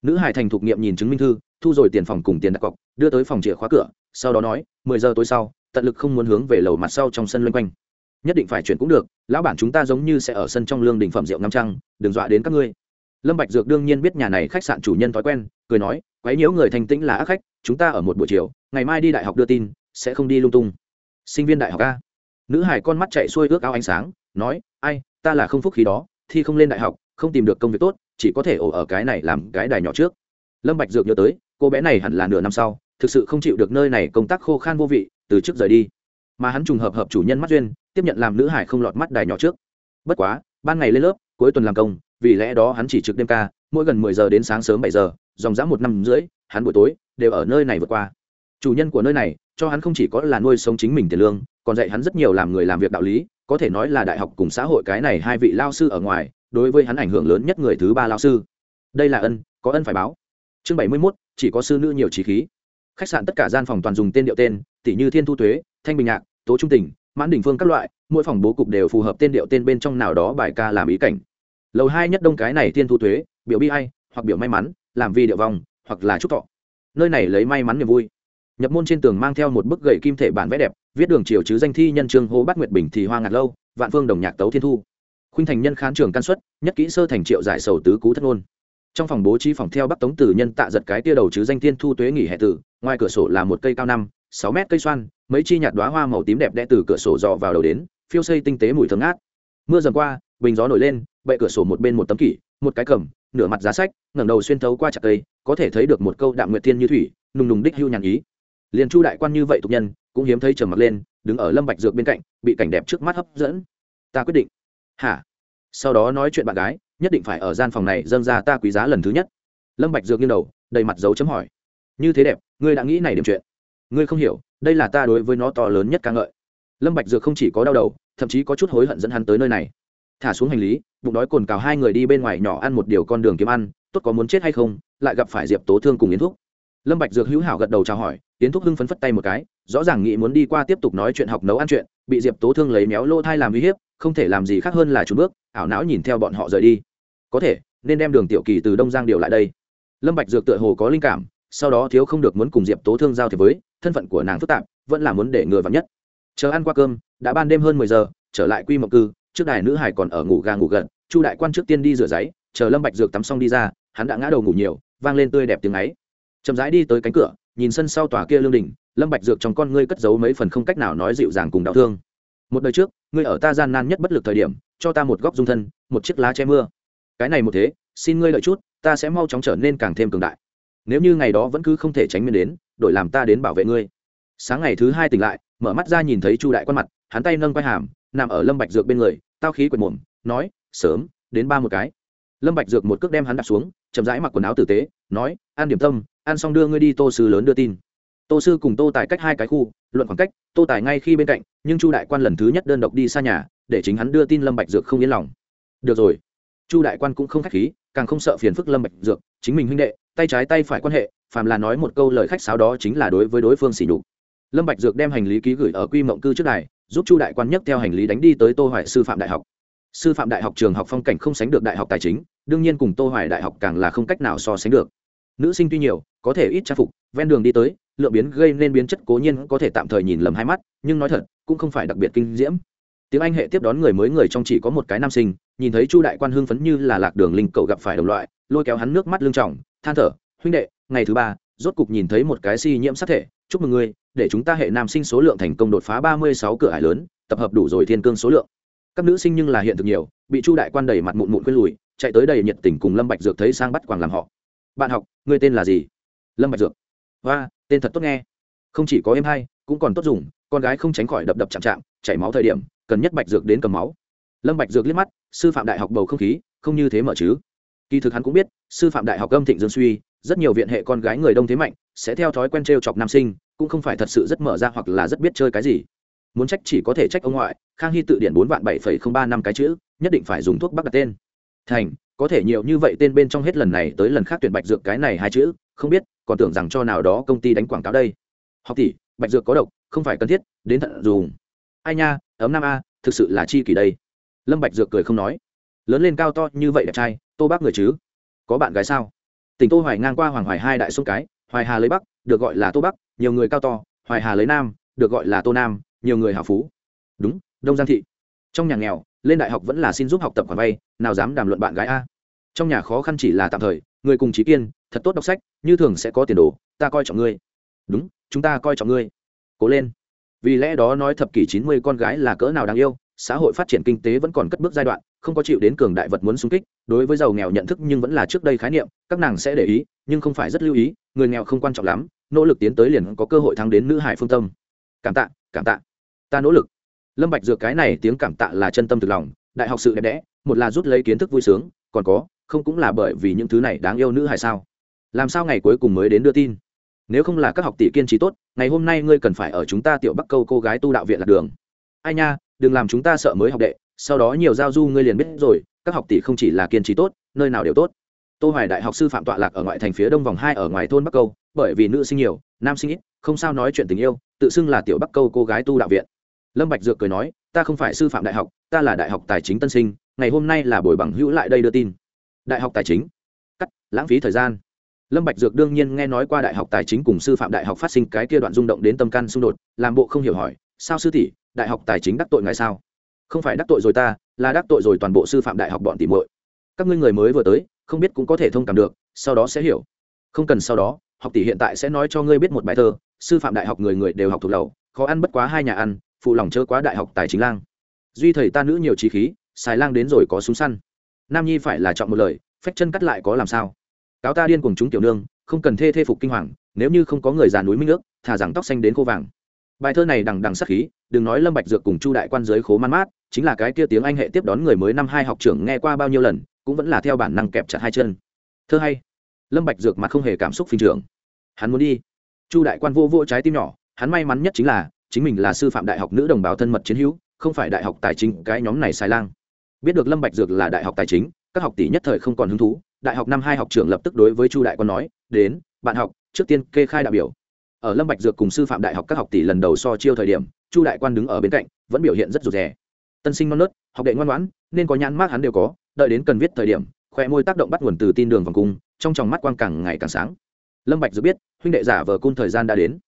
Nữ hải thành thục nghiệm nhìn chứng minh thư, thu rồi tiền phòng cùng tiền đặt cọc, đưa tới phòng chìa khóa cửa, sau đó nói, mười giờ tối sau, tận lực không muốn hướng về lầu mặt sau trong sân loanh quanh. Nhất định phải chuyển cũng được, lão bản chúng ta giống như sẽ ở sân trong lương đình phẩm rượu ngắm trăng, đừng dọa đến các ngươi lâm bạch dược đương nhiên biết nhà này khách sạn chủ nhân thói quen, cười nói, quấy nhiễu người thành tĩnh là ác khách, chúng ta ở một buổi chiều, ngày mai đi đại học đưa tin, sẽ không đi lung tung. Sinh viên đại học a. Nữ hải con mắt chạy xuôi ước ao ánh sáng, nói, ai, ta là không phúc khí đó, thi không lên đại học, không tìm được công việc tốt, chỉ có thể ổ ở cái này làm cái đài nhỏ trước. Lâm bạch dược nhớ tới, cô bé này hẳn là nửa năm sau, thực sự không chịu được nơi này công tác khô khan vô vị, từ trước rời đi. Mà hắn trùng hợp hợp chủ nhân mắt duyên, tiếp nhận làm nữ hải không lọt mắt đài nhỏ trước. Bất quá, ban ngày lên lớp, cuối tuần làm công vì lẽ đó hắn chỉ trực đêm ca, mỗi gần mười giờ đến sáng sớm bảy giờ, dòng dã một năm rưỡi, hắn buổi tối đều ở nơi này vượt qua. Chủ nhân của nơi này, cho hắn không chỉ có là nuôi sống chính mình tiền lương, còn dạy hắn rất nhiều làm người làm việc đạo lý, có thể nói là đại học cùng xã hội cái này hai vị lao sư ở ngoài, đối với hắn ảnh hưởng lớn nhất người thứ ba lao sư. Đây là ân, có ân phải báo. Chương bảy mươi mốt, chỉ có sư nữ nhiều trí khí. Khách sạn tất cả gian phòng toàn dùng tên điệu tên tỷ như thiên thu thuế thanh bình nhạc, tố trung tình, mãn đình phương các loại, mỗi phòng bố cục đều phù hợp tên điệu tên bên trong nào đó bài ca làm ý cảnh lầu hai nhất đông cái này thiên thu thuế, biểu bi hay hoặc biểu may mắn, làm vi điệu vòng hoặc là chúc thọ. Nơi này lấy may mắn niềm vui. Nhập môn trên tường mang theo một bức gậy kim thể bản vẽ đẹp, viết đường triều chứ danh thi nhân trương hô bát nguyệt bình thì hoa ngạt lâu, vạn phương đồng nhạc tấu thiên thu. Khuynh thành nhân khán trường can xuất, nhất kỹ sơ thành triệu giải sầu tứ cú thất ngôn. Trong phòng bố trí phòng theo bắc tống tử nhân tạ giật cái tia đầu chứ danh thiên thu tuế nghỉ hè tử, ngoài cửa sổ là một cây cao năm, sáu mét cây xoan, mấy chi nhạt đoá hoa màu tím đẹp đẽ từ cửa sổ dò vào đầu đến, phiêu xây tinh tế mùi thơm ngát. Mưa dần qua, bình gió nổi lên bệ cửa sổ một bên một tấm kỷ, một cái cầm, nửa mặt giá sách, ngẩng đầu xuyên thấu qua chặt cây, có thể thấy được một câu đạm nguyệt thiên như thủy, nùng nùng đích hưu nhàn ý. Liền chu đại quan như vậy tục nhân, cũng hiếm thấy trầm mặt lên, đứng ở lâm bạch dược bên cạnh, bị cảnh đẹp trước mắt hấp dẫn. Ta quyết định. Hả? Sau đó nói chuyện bạn gái, nhất định phải ở gian phòng này dâng ra ta quý giá lần thứ nhất. Lâm bạch dược nghiêng đầu, đầy mặt dấu chấm hỏi. Như thế đẹp, ngươi đã nghĩ này điểm chuyện. Ngươi không hiểu, đây là ta đối với nó to lớn nhất ca ngợi. Lâm bạch dược không chỉ có đau đầu, thậm chí có chút hối hận dẫn hắn tới nơi này thả xuống hành lý, bụng đói cồn cào hai người đi bên ngoài nhỏ ăn một điều con đường kiếm ăn, tốt có muốn chết hay không, lại gặp phải diệp tố thương cùng yến thúc. Lâm bạch dược hữu hảo gật đầu chào hỏi, yến thúc hưng phấn phất tay một cái, rõ ràng nghĩ muốn đi qua tiếp tục nói chuyện học nấu ăn chuyện, bị diệp tố thương lấy méo lô thai làm uy hiếp, không thể làm gì khác hơn là trốn bước, ảo não nhìn theo bọn họ rời đi. Có thể, nên đem đường tiểu kỳ từ đông giang điều lại đây. Lâm bạch dược tựa hồ có linh cảm, sau đó thiếu không được muốn cùng diệp tố thương giao thiệp với, thân phận của nàng phức tạp, vẫn là muốn để người vào nhất. Chờ ăn qua cơm, đã ban đêm hơn mười giờ, trở lại quy mộng cư trước đài nữ hải còn ở ngủ gà ngủ gật, chu đại quan trước tiên đi rửa giấy, chờ lâm bạch dược tắm xong đi ra, hắn đã ngã đầu ngủ nhiều, vang lên tươi đẹp tiếng ấy. Chậm rãi đi tới cánh cửa, nhìn sân sau tòa kia lương đình lâm bạch dược trong con ngươi cất giấu mấy phần không cách nào nói dịu dàng cùng đau thương. Một đời trước, ngươi ở ta gian nan nhất bất lực thời điểm, cho ta một góc dung thân, một chiếc lá che mưa. Cái này một thế, xin ngươi lợi chút, ta sẽ mau chóng trở nên càng thêm cường đại. Nếu như ngày đó vẫn cứ không thể tránh miễn đến, đổi làm ta đến bảo vệ ngươi. Sáng ngày thứ hai tỉnh lại, mở mắt ra nhìn thấy chu đại quan mặt, hắn tay nâng quai hàm, nằm ở lâm bạch dược bên người tao khí quệt mồm, nói, sớm, đến ba một cái. Lâm bạch dược một cước đem hắn đặt xuống, chậm rãi mặc quần áo tử tế, nói, an điểm tâm, ăn xong đưa ngươi đi tô sư lớn đưa tin. Tô sư cùng tô tài cách hai cái khu, luận khoảng cách, tô tài ngay khi bên cạnh, nhưng chu đại quan lần thứ nhất đơn độc đi xa nhà, để chính hắn đưa tin lâm bạch dược không yên lòng. Được rồi. Chu đại quan cũng không khách khí, càng không sợ phiền phức lâm bạch dược, chính mình huynh đệ, tay trái tay phải quan hệ, phàm là nói một câu lời khách sáo đó chính là đối với đối phương xỉ nhục. Lâm bạch dược đem hành lý ký gửi ở quy mộng cư trước đài giúp chu đại quan nhất theo hành lý đánh đi tới tô hoài sư phạm đại học. Sư phạm đại học trường học phong cảnh không sánh được đại học tài chính, đương nhiên cùng tô hoài đại học càng là không cách nào so sánh được. Nữ sinh tuy nhiều, có thể ít trang phục, ven đường đi tới, lượng biến gây nên biến chất cố nhiên có thể tạm thời nhìn lầm hai mắt, nhưng nói thật, cũng không phải đặc biệt kinh diễm. Tiếng anh hệ tiếp đón người mới người trong chỉ có một cái nam sinh, nhìn thấy chu đại quan hưng phấn như là lạc đường linh cầu gặp phải đồng loại, lôi kéo hắn nước mắt lưng trọng than thở, huynh đệ, ngày thứ ba, rốt cục nhìn thấy một cái si nhiễm sát thể chúc mừng ngươi, để chúng ta hệ nam sinh số lượng thành công đột phá ba mươi sáu cửa ải lớn, tập hợp đủ rồi thiên cương số lượng. Các nữ sinh nhưng là hiện thực nhiều, bị chu đại quan đầy mặt mụn mụn quên lùi, chạy tới đầy nhiệt tình cùng lâm bạch dược thấy sang bắt quàng làm họ. Bạn học, ngươi tên là gì? Lâm bạch dược. Hoa, tên thật tốt nghe. Không chỉ có em hay cũng còn tốt dùng, con gái không tránh khỏi đập đập chạm chạm, chảy máu thời điểm, cần nhất bạch dược đến cầm máu. Lâm bạch dược liếc mắt, sư phạm đại học bầu không khí, không như thế mở chứ. Kỳ thực hắn cũng biết, sư phạm đại học âm thịnh dương suy, rất nhiều viện hệ con gái người đông thế mạnh sẽ theo thói quen trêu chọc nam sinh, cũng không phải thật sự rất mở ra hoặc là rất biết chơi cái gì. Muốn trách chỉ có thể trách ông ngoại, khang hy tự điển bốn vạn bảy phẩy không ba năm cái chữ, nhất định phải dùng thuốc bắc đặt tên. Thành, có thể nhiều như vậy tên bên trong hết lần này tới lần khác tuyển bạch dược cái này hai chữ, không biết, còn tưởng rằng cho nào đó công ty đánh quảng cáo đây. Học tỷ, bạch dược có độc, không phải cần thiết, đến thận dùng. Ai nha, ấm nam a, thực sự là chi kỷ đây. Lâm bạch dược cười không nói. Lớn lên cao to như vậy đẹp trai, tô bác người chứ? Có bạn gái sao? Tỉnh tô hoài ngang qua hoàng hoài hai đại sông cái hoài hà lấy bắc, được gọi là tô bắc, nhiều người cao to, hoài hà lấy nam, được gọi là tô nam, nhiều người hào phú. Đúng, đông giang thị. Trong nhà nghèo, lên đại học vẫn là xin giúp học tập khoản vay, nào dám đàm luận bạn gái a. Trong nhà khó khăn chỉ là tạm thời, người cùng trí kiên, thật tốt đọc sách, như thường sẽ có tiền đồ, ta coi trọng ngươi. Đúng, chúng ta coi trọng ngươi. Cố lên. Vì lẽ đó nói thập kỷ chín mươi con gái là cỡ nào đáng yêu xã hội phát triển kinh tế vẫn còn cất bước giai đoạn, không có chịu đến cường đại vật muốn xung kích, đối với giàu nghèo nhận thức nhưng vẫn là trước đây khái niệm, các nàng sẽ để ý, nhưng không phải rất lưu ý, người nghèo không quan trọng lắm, nỗ lực tiến tới liền có cơ hội thắng đến nữ hải phương tâm. Cảm tạ cảm tạ. Ta nỗ lực. Lâm bạch dược cái này tiếng cảm tạ là chân tâm từ lòng, đại học sự đẹp đẽ, một là rút lấy kiến thức vui sướng, còn có, không cũng là bởi vì những thứ này đáng yêu nữ hải sao? Làm sao ngày cuối cùng mới đến đưa tin? Nếu không là các học tỷ kiên trì tốt, ngày hôm nay ngươi cần phải ở chúng ta tiểu bắc câu cô gái tu đạo viện lạc đường. Ai nha đừng làm chúng ta sợ mới học đệ, sau đó nhiều giao du ngươi liền biết rồi, các học tỷ không chỉ là kiên trì tốt, nơi nào đều tốt. Tô hoài đại học sư phạm tọa lạc ở ngoại thành phía đông vòng hai ở ngoài thôn bắc câu, bởi vì nữ sinh nhiều, nam sinh ít, không sao nói chuyện tình yêu, tự xưng là tiểu bắc câu cô gái tu đạo viện. Lâm bạch dược cười nói, ta không phải sư phạm đại học, ta là đại học tài chính tân sinh, ngày hôm nay là buổi bằng hữu lại đây đưa tin. Đại học tài chính? Cắt, lãng phí thời gian. Lâm bạch dược đương nhiên nghe nói qua đại học tài chính cùng sư phạm đại học phát sinh cái kia đoạn rung động đến tâm can xung đột, làm bộ không hiểu hỏi, sao sư tỷ đại học tài chính đắc tội ngài sao? Không phải đắc tội rồi ta, là đắc tội rồi toàn bộ sư phạm đại học bọn tỷ muội. Các ngươi người mới vừa tới, không biết cũng có thể thông cảm được, sau đó sẽ hiểu. Không cần sau đó, học tỷ hiện tại sẽ nói cho ngươi biết một bài thơ, sư phạm đại học người người đều học thuộc lầu, khó ăn bất quá hai nhà ăn, phụ lòng chớ quá đại học tài chính lang. Duy thầy ta nữ nhiều trí khí, xài lang đến rồi có súng săn. Nam nhi phải là chọn một lời, phách chân cắt lại có làm sao? Cáo ta điên cùng chúng tiểu nương, không cần thê thê phục kinh hoàng, nếu như không có người già núi minh ước thả rằng tóc xanh đến khô vàng bài thơ này đằng đằng sắc khí, đừng nói lâm bạch dược cùng chu đại quan giới khố man mát, chính là cái kia tiếng anh hệ tiếp đón người mới năm hai học trưởng nghe qua bao nhiêu lần, cũng vẫn là theo bản năng kẹp chặt hai chân. Thơ hay. Lâm bạch dược mặt không hề cảm xúc phình trưởng hắn muốn đi. Chu đại quan vô vô trái tim nhỏ, hắn may mắn nhất chính là, chính mình là sư phạm đại học nữ đồng bào thân mật chiến hữu, không phải đại học tài chính cái nhóm này sai lang. Biết được lâm bạch dược là đại học tài chính, các học tỷ nhất thời không còn hứng thú, đại học năm hai học trưởng lập tức đối với chu đại quan nói, đến, bạn học, trước tiên kê khai đại biểu ở lâm bạch dược cùng sư phạm đại học các học tỷ lần đầu so chiêu thời điểm, chu đại quan đứng ở bên cạnh, vẫn biểu hiện rất rụt rè. Tân sinh non nớt, học đệ ngoan ngoãn, nên có nhãn mát hắn đều có, đợi đến cần viết thời điểm, khoe môi tác động bắt nguồn từ tin đường vòng cung, trong tròng mắt quang càng ngày càng sáng. Lâm bạch dược biết, huynh đệ giả vờ cung thời gian đã đến.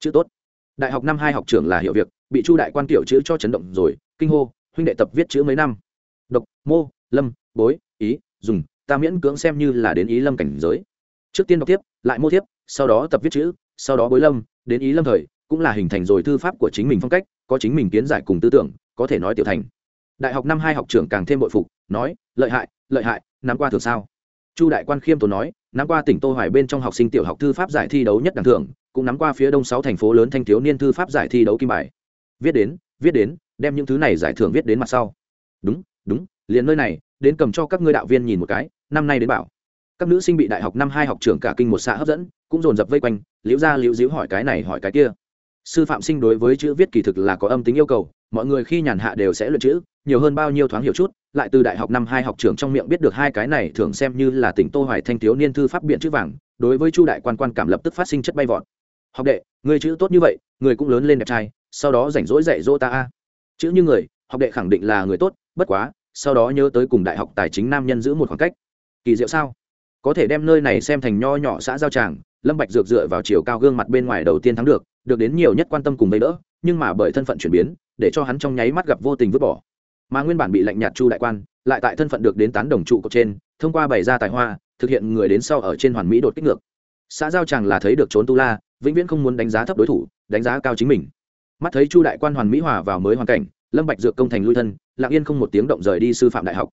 Chữ tốt. Đại học năm hai học trưởng là hiệu việc, bị chu đại quan tiểu chữ cho chấn động rồi, kinh hô, huynh đệ tập viết chữ mấy năm. Độc, mô, lâm, bối, ý, dùng, ta miễn cưỡng xem như là đến ý lâm cảnh giới. Trước tiên đọc tiếp, lại mô tiếp, sau đó tập viết chữ sau đó bối lâm, đến ý lâm thời, cũng là hình thành rồi thư pháp của chính mình phong cách, có chính mình kiến giải cùng tư tưởng, có thể nói tiểu thành. Đại học năm hai học trưởng càng thêm bội phục, nói, lợi hại lợi hại, nắm qua thường sao? Chu đại quan khiêm tốn nói, nắm qua tỉnh tô hoài bên trong học sinh tiểu học thư pháp giải thi đấu nhất đẳng thưởng, cũng nắm qua phía đông sáu thành phố lớn thanh thiếu niên thư pháp giải thi đấu kim bài. Viết đến viết đến, đem những thứ này giải thưởng viết đến mặt sau. Đúng đúng, liền nơi này, đến cầm cho các ngươi đạo viên nhìn một cái, năm nay đến bảo các nữ sinh bị đại học năm hai học trưởng cả kinh một xã hấp dẫn, cũng dồn dập vây quanh, liễu ra liễu diễu hỏi cái này hỏi cái kia. Sư phạm sinh đối với chữ viết kỳ thực là có âm tính yêu cầu, mọi người khi nhàn hạ đều sẽ luyện chữ, nhiều hơn bao nhiêu thoáng hiểu chút, lại từ đại học năm hai học trưởng trong miệng biết được hai cái này thường xem như là tỉnh tô hoài thanh thiếu niên thư pháp biện chữ vàng, đối với chu đại quan quan cảm lập tức phát sinh chất bay vọt. Học đệ người chữ tốt như vậy, người cũng lớn lên đẹp trai, sau đó rảnh rỗi dạy dỗ ta a. Chữ như người, học đệ khẳng định là người tốt, bất quá, sau đó nhớ tới cùng đại học tài chính nam nhân giữ một khoảng cách. Kỳ diệu sao? Có thể đem nơi này xem thành nho nhỏ xã giao tràng, lâm bạch dược dựa vào chiều cao gương mặt bên ngoài đầu tiên thắng được được đến nhiều nhất quan tâm cùng mấy đỡ, nhưng mà bởi thân phận chuyển biến, để cho hắn trong nháy mắt gặp vô tình vứt bỏ. Mà nguyên bản bị lạnh nhạt chu đại quan, lại tại thân phận được đến tán đồng trụ cột trên, thông qua bày ra tài hoa, thực hiện người đến sau ở trên hoàn mỹ đột kích ngược. Xã giao chàng là thấy được trốn tu la, vĩnh viễn không muốn đánh giá thấp đối thủ, đánh giá cao chính mình. Mắt thấy chu đại quan hoàn mỹ hòa vào mới hoàn cảnh, lâm bạch dược công thành lui thân, lặng yên không một tiếng động rời đi sư phạm đại học.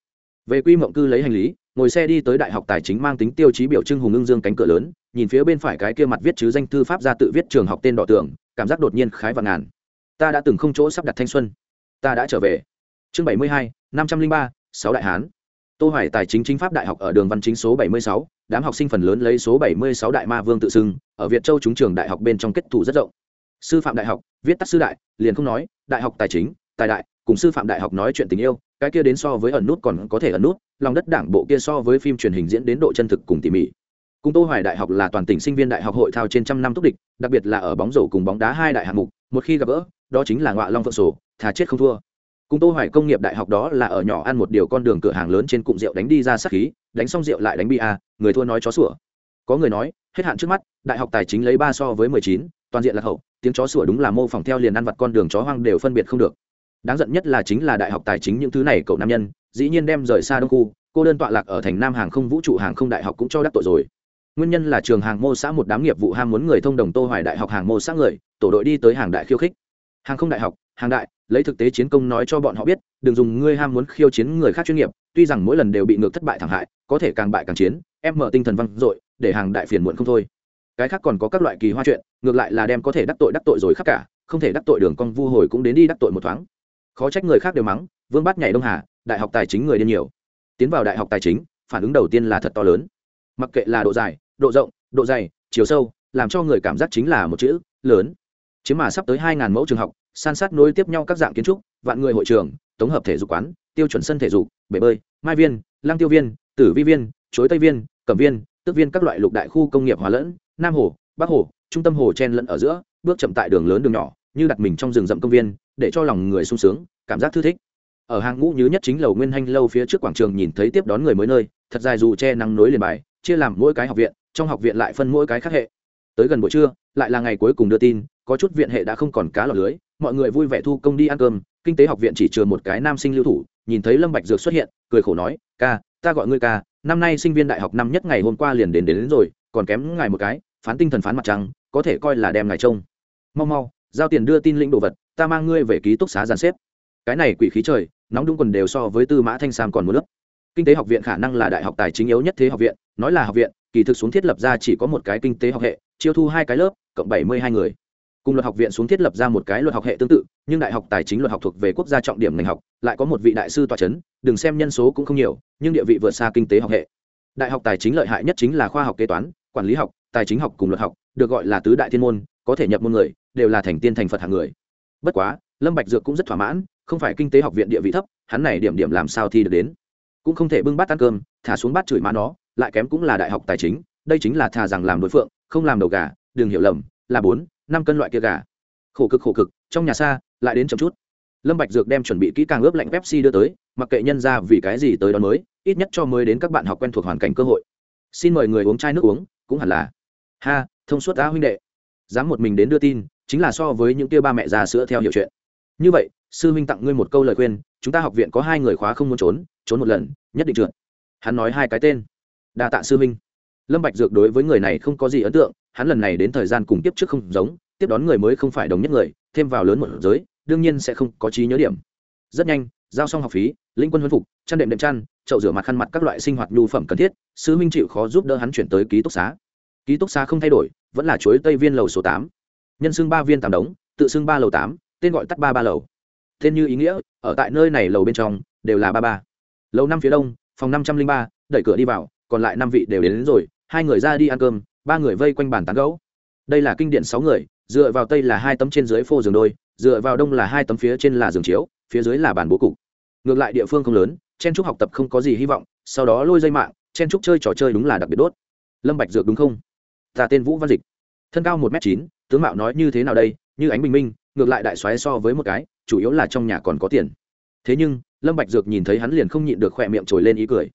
Về quy mộng cư lấy hành lý ngồi xe đi tới đại học tài chính mang tính tiêu chí biểu trưng hùng ưng dương cánh cửa lớn, nhìn phía bên phải cái kia mặt viết chứ danh thư pháp ra tự viết trường học tên đỏ tưởng cảm giác đột nhiên khái vạn ngàn. Ta đã từng không chỗ sắp đặt thanh xuân. Ta đã trở về. Chương bảy mươi hai, năm trăm linh ba, sáu đại hán. Tô hoài tài chính chính pháp đại học ở đường văn chính số bảy mươi sáu, đám học sinh phần lớn lấy số bảy mươi sáu đại ma vương tự xưng, ở việt châu chúng trường đại học bên trong kết thủ rất rộng. Sư phạm đại học, viết tắt sư đại, liền không nói, đại học tài chính, tài đại cùng sư phạm đại học nói chuyện tình yêu cái kia đến so với ẩn nút còn có thể ẩn nút lòng đất đảng bộ kia so với phim truyền hình diễn đến độ chân thực cùng tỉ mỉ. Cùng tô hoài đại học là toàn tỉnh sinh viên đại học hội thao trên trăm năm túc địch đặc biệt là ở bóng rổ cùng bóng đá hai đại hạng mục một khi gặp gỡ đó chính là ngọa long phượng sổ thà chết không thua. Cùng tô hoài công nghiệp đại học đó là ở nhỏ ăn một điều con đường cửa hàng lớn trên cụm rượu đánh đi ra sát khí đánh xong rượu lại đánh bia người thua nói chó sủa. Có người nói hết hạn trước mắt đại học tài chính lấy ba so với 19, toàn diện là hậu tiếng chó sủa đúng là mô phỏng theo liền ăn vặt con đường chó hoang đều phân biệt không được đáng giận nhất là chính là đại học tài chính những thứ này cậu nam nhân, dĩ nhiên đem rời xa đông khu, cô đơn tọa lạc ở thành nam hàng không vũ trụ hàng không đại học cũng cho đắc tội rồi. Nguyên nhân là trường hàng mô xã một đám nghiệp vụ ham muốn người thông đồng tô hoài đại học hàng mô xã người, tổ đội đi tới hàng đại khiêu khích. Hàng không đại học, hàng đại, lấy thực tế chiến công nói cho bọn họ biết, đừng dùng ngươi ham muốn khiêu chiến người khác chuyên nghiệp, tuy rằng mỗi lần đều bị ngược thất bại thảm hại, có thể càng bại càng chiến em mở tinh thần văng dội, để hàng đại phiền muộn không thôi. Cái khác còn có các loại kỳ hoa chuyện, ngược lại là đem có thể đắc tội đắc tội rồi khắp cả, không thể đắc tội đường con vu hồi cũng đến đi đắc tội một thoáng khó trách người khác đều mắng, vương bát nhảy đông hà, đại học tài chính người điên nhiều. Tiến vào đại học tài chính, phản ứng đầu tiên là thật to lớn. Mặc kệ là độ dài, độ rộng, độ dày, chiều sâu, làm cho người cảm giác chính là một chữ, lớn. Chiếm mà sắp tới hai ngàn mẫu trường học, san sát nối tiếp nhau các dạng kiến trúc, vạn người hội trường, tổng hợp thể dục quán, tiêu chuẩn sân thể dục, bể bơi, mai viên lang tiêu viên, tử vi viên chối tây viên, cẩm viên tức viên các loại lục đại khu công nghiệp hòa lẫn, nam hồ, bắc hồ, trung tâm hồ chen lẫn ở giữa, bước chậm tại đường lớn đường nhỏ, như đặt mình trong rừng rậm công viên để cho lòng người sung sướng cảm giác thư thích. Ở hàng ngũ nhứ nhất chính lầu nguyên hanh lâu phía trước quảng trường nhìn thấy tiếp đón người mới nơi thật dài dù che nắng nối liền bài chia làm mỗi cái học viện trong học viện lại phân mỗi cái khác hệ. Tới gần buổi trưa lại là ngày cuối cùng đưa tin có chút viện hệ đã không còn cá lọt lưới mọi người vui vẻ thu công đi ăn cơm kinh tế học viện chỉ chừa một cái nam sinh lưu thủ nhìn thấy lâm bạch dược xuất hiện cười khổ nói ca ta gọi ngươi ca năm nay sinh viên đại học năm nhất ngày hôm qua liền đến đến, đến rồi còn kém ngài một cái phán tinh thần phán mặt trăng có thể coi là đem ngài trông. Mau mau giao tiền đưa tin lĩnh đồ vật, ta mang ngươi về ký túc xá giàn xếp. Cái này quỷ khí trời, nóng đúng quần đều so với tư mã thanh sam còn một lớp kinh tế học viện khả năng là đại học tài chính yếu nhất thế học viện, nói là học viện, kỳ thực xuống thiết lập ra chỉ có một cái kinh tế học hệ, chiêu thu hai cái lớp, cộng bảy mươi hai người. Cùng luật học viện xuống thiết lập ra một cái luật học hệ tương tự, nhưng đại học tài chính luật học thuộc về quốc gia trọng điểm ngành học, lại có một vị đại sư tòa c h ấ n đừng xem nhân số cũng không nhiều, nhưng địa vị vượt xa kinh tế học hệ. Đại học tài chính lợi hại nhất chính là khoa học kế toán, quản lý học, tài chính học cùng luật học, được gọi là tứ đại thiên môn, có thể nhập môn người đều là thành tiên thành phật hàng người. Bất quá, lâm bạch dược cũng rất thỏa mãn, không phải kinh tế học viện địa vị thấp, hắn này điểm điểm làm sao thi được đến? Cũng không thể bưng bát ăn cơm, thả xuống bát chửi má nó, lại kém cũng là đại học tài chính, đây chính là thà rằng làm đối phượng, không làm đầu gà, đừng hiểu lầm, là bốn, năm cân loại kia gà. Khổ cực khổ cực, trong nhà xa, lại đến chậm chút. Lâm bạch dược đem chuẩn bị kỹ càng ướp lạnh pepsi đưa tới, mặc kệ nhân ra vì cái gì tới đón mới, ít nhất cho mới đến các bạn học quen thuộc hoàn cảnh cơ hội. Xin mời người uống chai nước uống, cũng hẳn là. Ha, thông suốt á huynh đệ. Dám một mình đến đưa tin chính là so với những kia ba mẹ già sữa theo hiểu chuyện. Như vậy, sư huynh tặng ngươi một câu lời khuyên, chúng ta học viện có hai người khóa không muốn trốn trốn một lần, nhất định trượt. Hắn nói hai cái tên. Đa tạ sư huynh. Lâm bạch dược đối với người này không có gì ấn tượng, hắn lần này đến thời gian cùng tiếp trước không giống, tiếp đón người mới không phải đồng nhất người, thêm vào lớn một giới, đương nhiên sẽ không có trí nhớ điểm. Rất nhanh, giao xong học phí, linh quân huấn phục, chăn đệm đệm chăn, chậu rửa mặt khăn mặt các loại sinh hoạt nhu phẩm cần thiết, sư minh chịu khó giúp đỡ hắn chuyển tới ký túc xá. Ký túc xá không thay đổi, vẫn là chuối tây viên lầu số tám nhân xưng ba viên tám đống tự xưng ba lầu tám tên gọi tắt ba ba lầu. Tên như ý nghĩa ở tại nơi này lầu bên trong đều là ba ba. Lầu năm phía đông phòng năm trăm linh ba đẩy cửa đi vào còn lại năm vị đều đến, đến rồi hai người ra đi ăn cơm ba người vây quanh bàn tán gấu đây là kinh điển sáu người dựa vào tây là hai tấm trên dưới phô giường đôi dựa vào đông là hai tấm phía trên là giường chiếu phía dưới là bàn bố cục. Ngược lại địa phương không lớn chen trúc học tập không có gì hy vọng sau đó lôi dây mạng chen trúc chơi trò chơi đúng là đặc biệt đốt. Lâm bạch dược đúng không? Ta tên vũ văn dịch. Thân cao một m chín tướng mạo nói như thế nào đây, như ánh bình minh, ngược lại đại xoáy so với một cái, chủ yếu là trong nhà còn có tiền. Thế nhưng, lâm bạch dược nhìn thấy hắn liền không nhịn được khoe miệng trồi lên ý cười.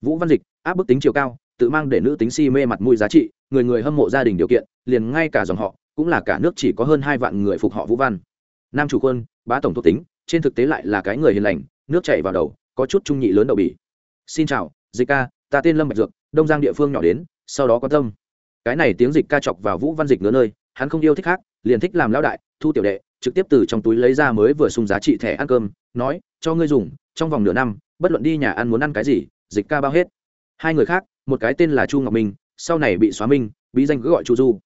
Vũ văn dịch, áp bức tính chiều cao, tự mang để nữ tính si mê mặt mũi giá trị, người người hâm mộ gia đình điều kiện, liền ngay cả dòng họ, cũng là cả nước chỉ có hơn hai vạn người phục họ vũ văn. Nam chủ quân, bá tổng thuộc tính, trên thực tế lại là cái người hiền lành, nước chảy vào đầu, có chút trung nhị lớn đầu bỉ. Xin chào, dịch ca, ta tên lâm bạch dược, đông giang địa phương nhỏ đến, sau đó có tâm. Cái này tiếng dịch ca chọc vào vũ văn dịch ngứa nơi hắn không yêu thích khác, liền thích làm lão đại, thu tiểu đệ, trực tiếp từ trong túi lấy ra mới vừa sung giá trị thẻ ăn cơm, nói, cho ngươi dùng, trong vòng nửa năm, bất luận đi nhà ăn muốn ăn cái gì, dịch ca bao hết. Hai người khác, một cái tên là chu ngọc minh, sau này bị xóa minh, bí danh cứ gọi chu du.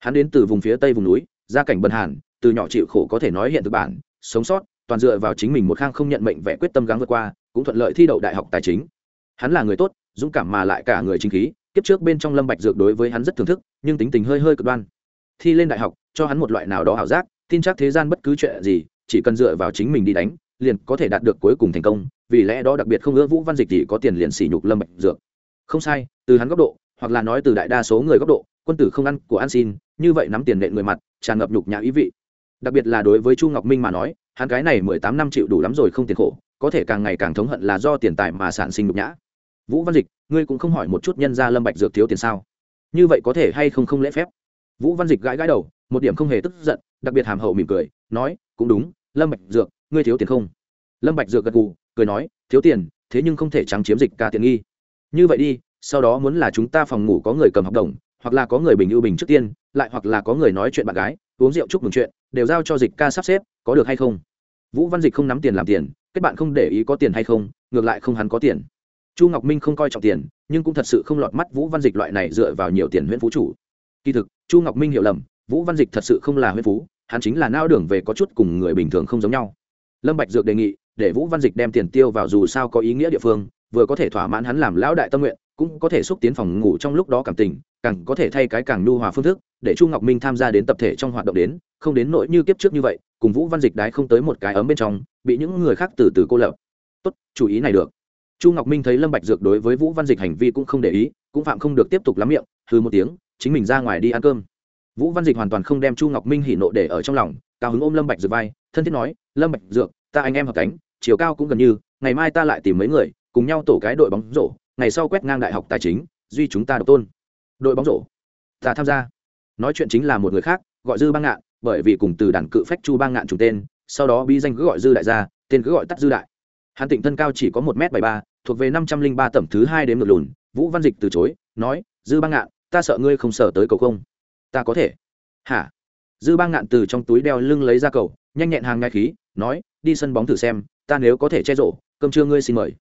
Hắn đến từ vùng phía tây vùng núi, gia cảnh bần hàn, từ nhỏ chịu khổ có thể nói hiện thực bản, sống sót, toàn dựa vào chính mình một khang không nhận mệnh vẽ quyết tâm gắng vượt qua, cũng thuận lợi thi đậu đại học tài chính. Hắn là người tốt, dũng cảm mà lại cả người chính khí, kiếp trước bên trong lâm bạch dược đối với hắn rất thưởng thức, nhưng tính tình hơi hơi cực đoan thi lên đại học, cho hắn một loại nào đó ảo giác, tin chắc thế gian bất cứ chuyện gì, chỉ cần dựa vào chính mình đi đánh, liền có thể đạt được cuối cùng thành công, vì lẽ đó đặc biệt không ưa vũ văn dịch thì có tiền liền sỉ nhục lâm bạch dược. Không sai, từ hắn góc độ, hoặc là nói từ đại đa số người góc độ, quân tử không ăn của ăn xin, như vậy nắm tiền nện người mặt, tràn ngập nhục nhã ý vị. Đặc biệt là đối với chu ngọc minh mà nói, hắn cái này mười tám năm chịu đủ lắm rồi không tiền khổ, có thể càng ngày càng thống hận là do tiền tài mà sản sinh nhục nhã. Vũ văn dịch, ngươi cũng không hỏi một chút nhân gia lâm bạch dược thiếu tiền sao? Như vậy có thể hay không không lễ phép? Vũ văn dịch gãi gãi đầu, một điểm không hề tức giận, đặc biệt hàm hậu mỉm cười, nói, cũng đúng, lâm bạch dược, ngươi thiếu tiền không? Lâm bạch dược gật gù, cười nói, thiếu tiền, thế nhưng không thể trắng chiếm dịch ca tiền nghi. Như vậy đi, sau đó muốn là chúng ta phòng ngủ có người cầm hợp đồng, hoặc là có người bình ưu bình trước tiên, lại hoặc là có người nói chuyện bạn gái, uống rượu chúc mừng chuyện, đều giao cho dịch ca sắp xếp, có được hay không? Vũ văn dịch không nắm tiền làm tiền, kết bạn không để ý có tiền hay không, ngược lại không hắn có tiền. Chu ngọc minh không coi trọng tiền, nhưng cũng thật sự không lọt mắt vũ văn dịch loại này dựa vào nhiều tiền huyện phú chủ. Kỳ thực chu ngọc minh hiểu lầm, vũ văn dịch thật sự không là huyết phú, hắn chính là nao đường về có chút cùng người bình thường không giống nhau. Lâm bạch dược đề nghị, để vũ văn dịch đem tiền tiêu vào dù sao có ý nghĩa địa phương, vừa có thể thỏa mãn hắn làm lão đại tâm nguyện, cũng có thể xúc tiến phòng ngủ trong lúc đó cảm tình, càng có thể thay cái càng nhu hòa phương thức, để chu ngọc minh tham gia đến tập thể trong hoạt động đến, không đến nỗi như kiếp trước như vậy, cùng vũ văn dịch đái không tới một cái ấm bên trong, bị những người khác từ từ cô lập. Tốt, chú ý này được. Chu ngọc minh thấy lâm bạch dược đối với vũ văn dịch hành vi cũng không để ý, cũng phạm không được tiếp tục lắm miệng, hừ một tiếng chính mình ra ngoài đi ăn cơm. Vũ văn dịch hoàn toàn không đem chu ngọc minh hỉ nộ để ở trong lòng, cao hứng ôm lâm bạch dược vai, thân thiết nói, lâm bạch dược, ta anh em hợp cánh, chiều cao cũng gần như, ngày mai ta lại tìm mấy người, cùng nhau tổ cái đội bóng rổ, ngày sau quét ngang đại học tài chính, duy chúng ta độc tôn. Đội bóng rổ? Ta tham gia. Nói chuyện chính là một người khác, gọi dư bang ngạn, bởi vì cùng từ đàn cự phách chu bang ngạn chủ tên, sau đó bi danh cứ gọi dư đại gia tên cứ gọi tắt dư đại. Hàn tịnh thân cao chỉ có một m bảy ba, thuộc về năm trăm linh ba tẩm thứ hai đến ngược lùn, vũ văn dịch từ chối, nói, dư bang ngạn ta sợ ngươi không sợ tới cầu không? Ta có thể. Hả? Dư bang ngạn từ trong túi đeo lưng lấy ra cầu, nhanh nhẹn hàng ngai khí, nói, đi sân bóng thử xem, ta nếu có thể che rổ cơm trưa ngươi xin mời.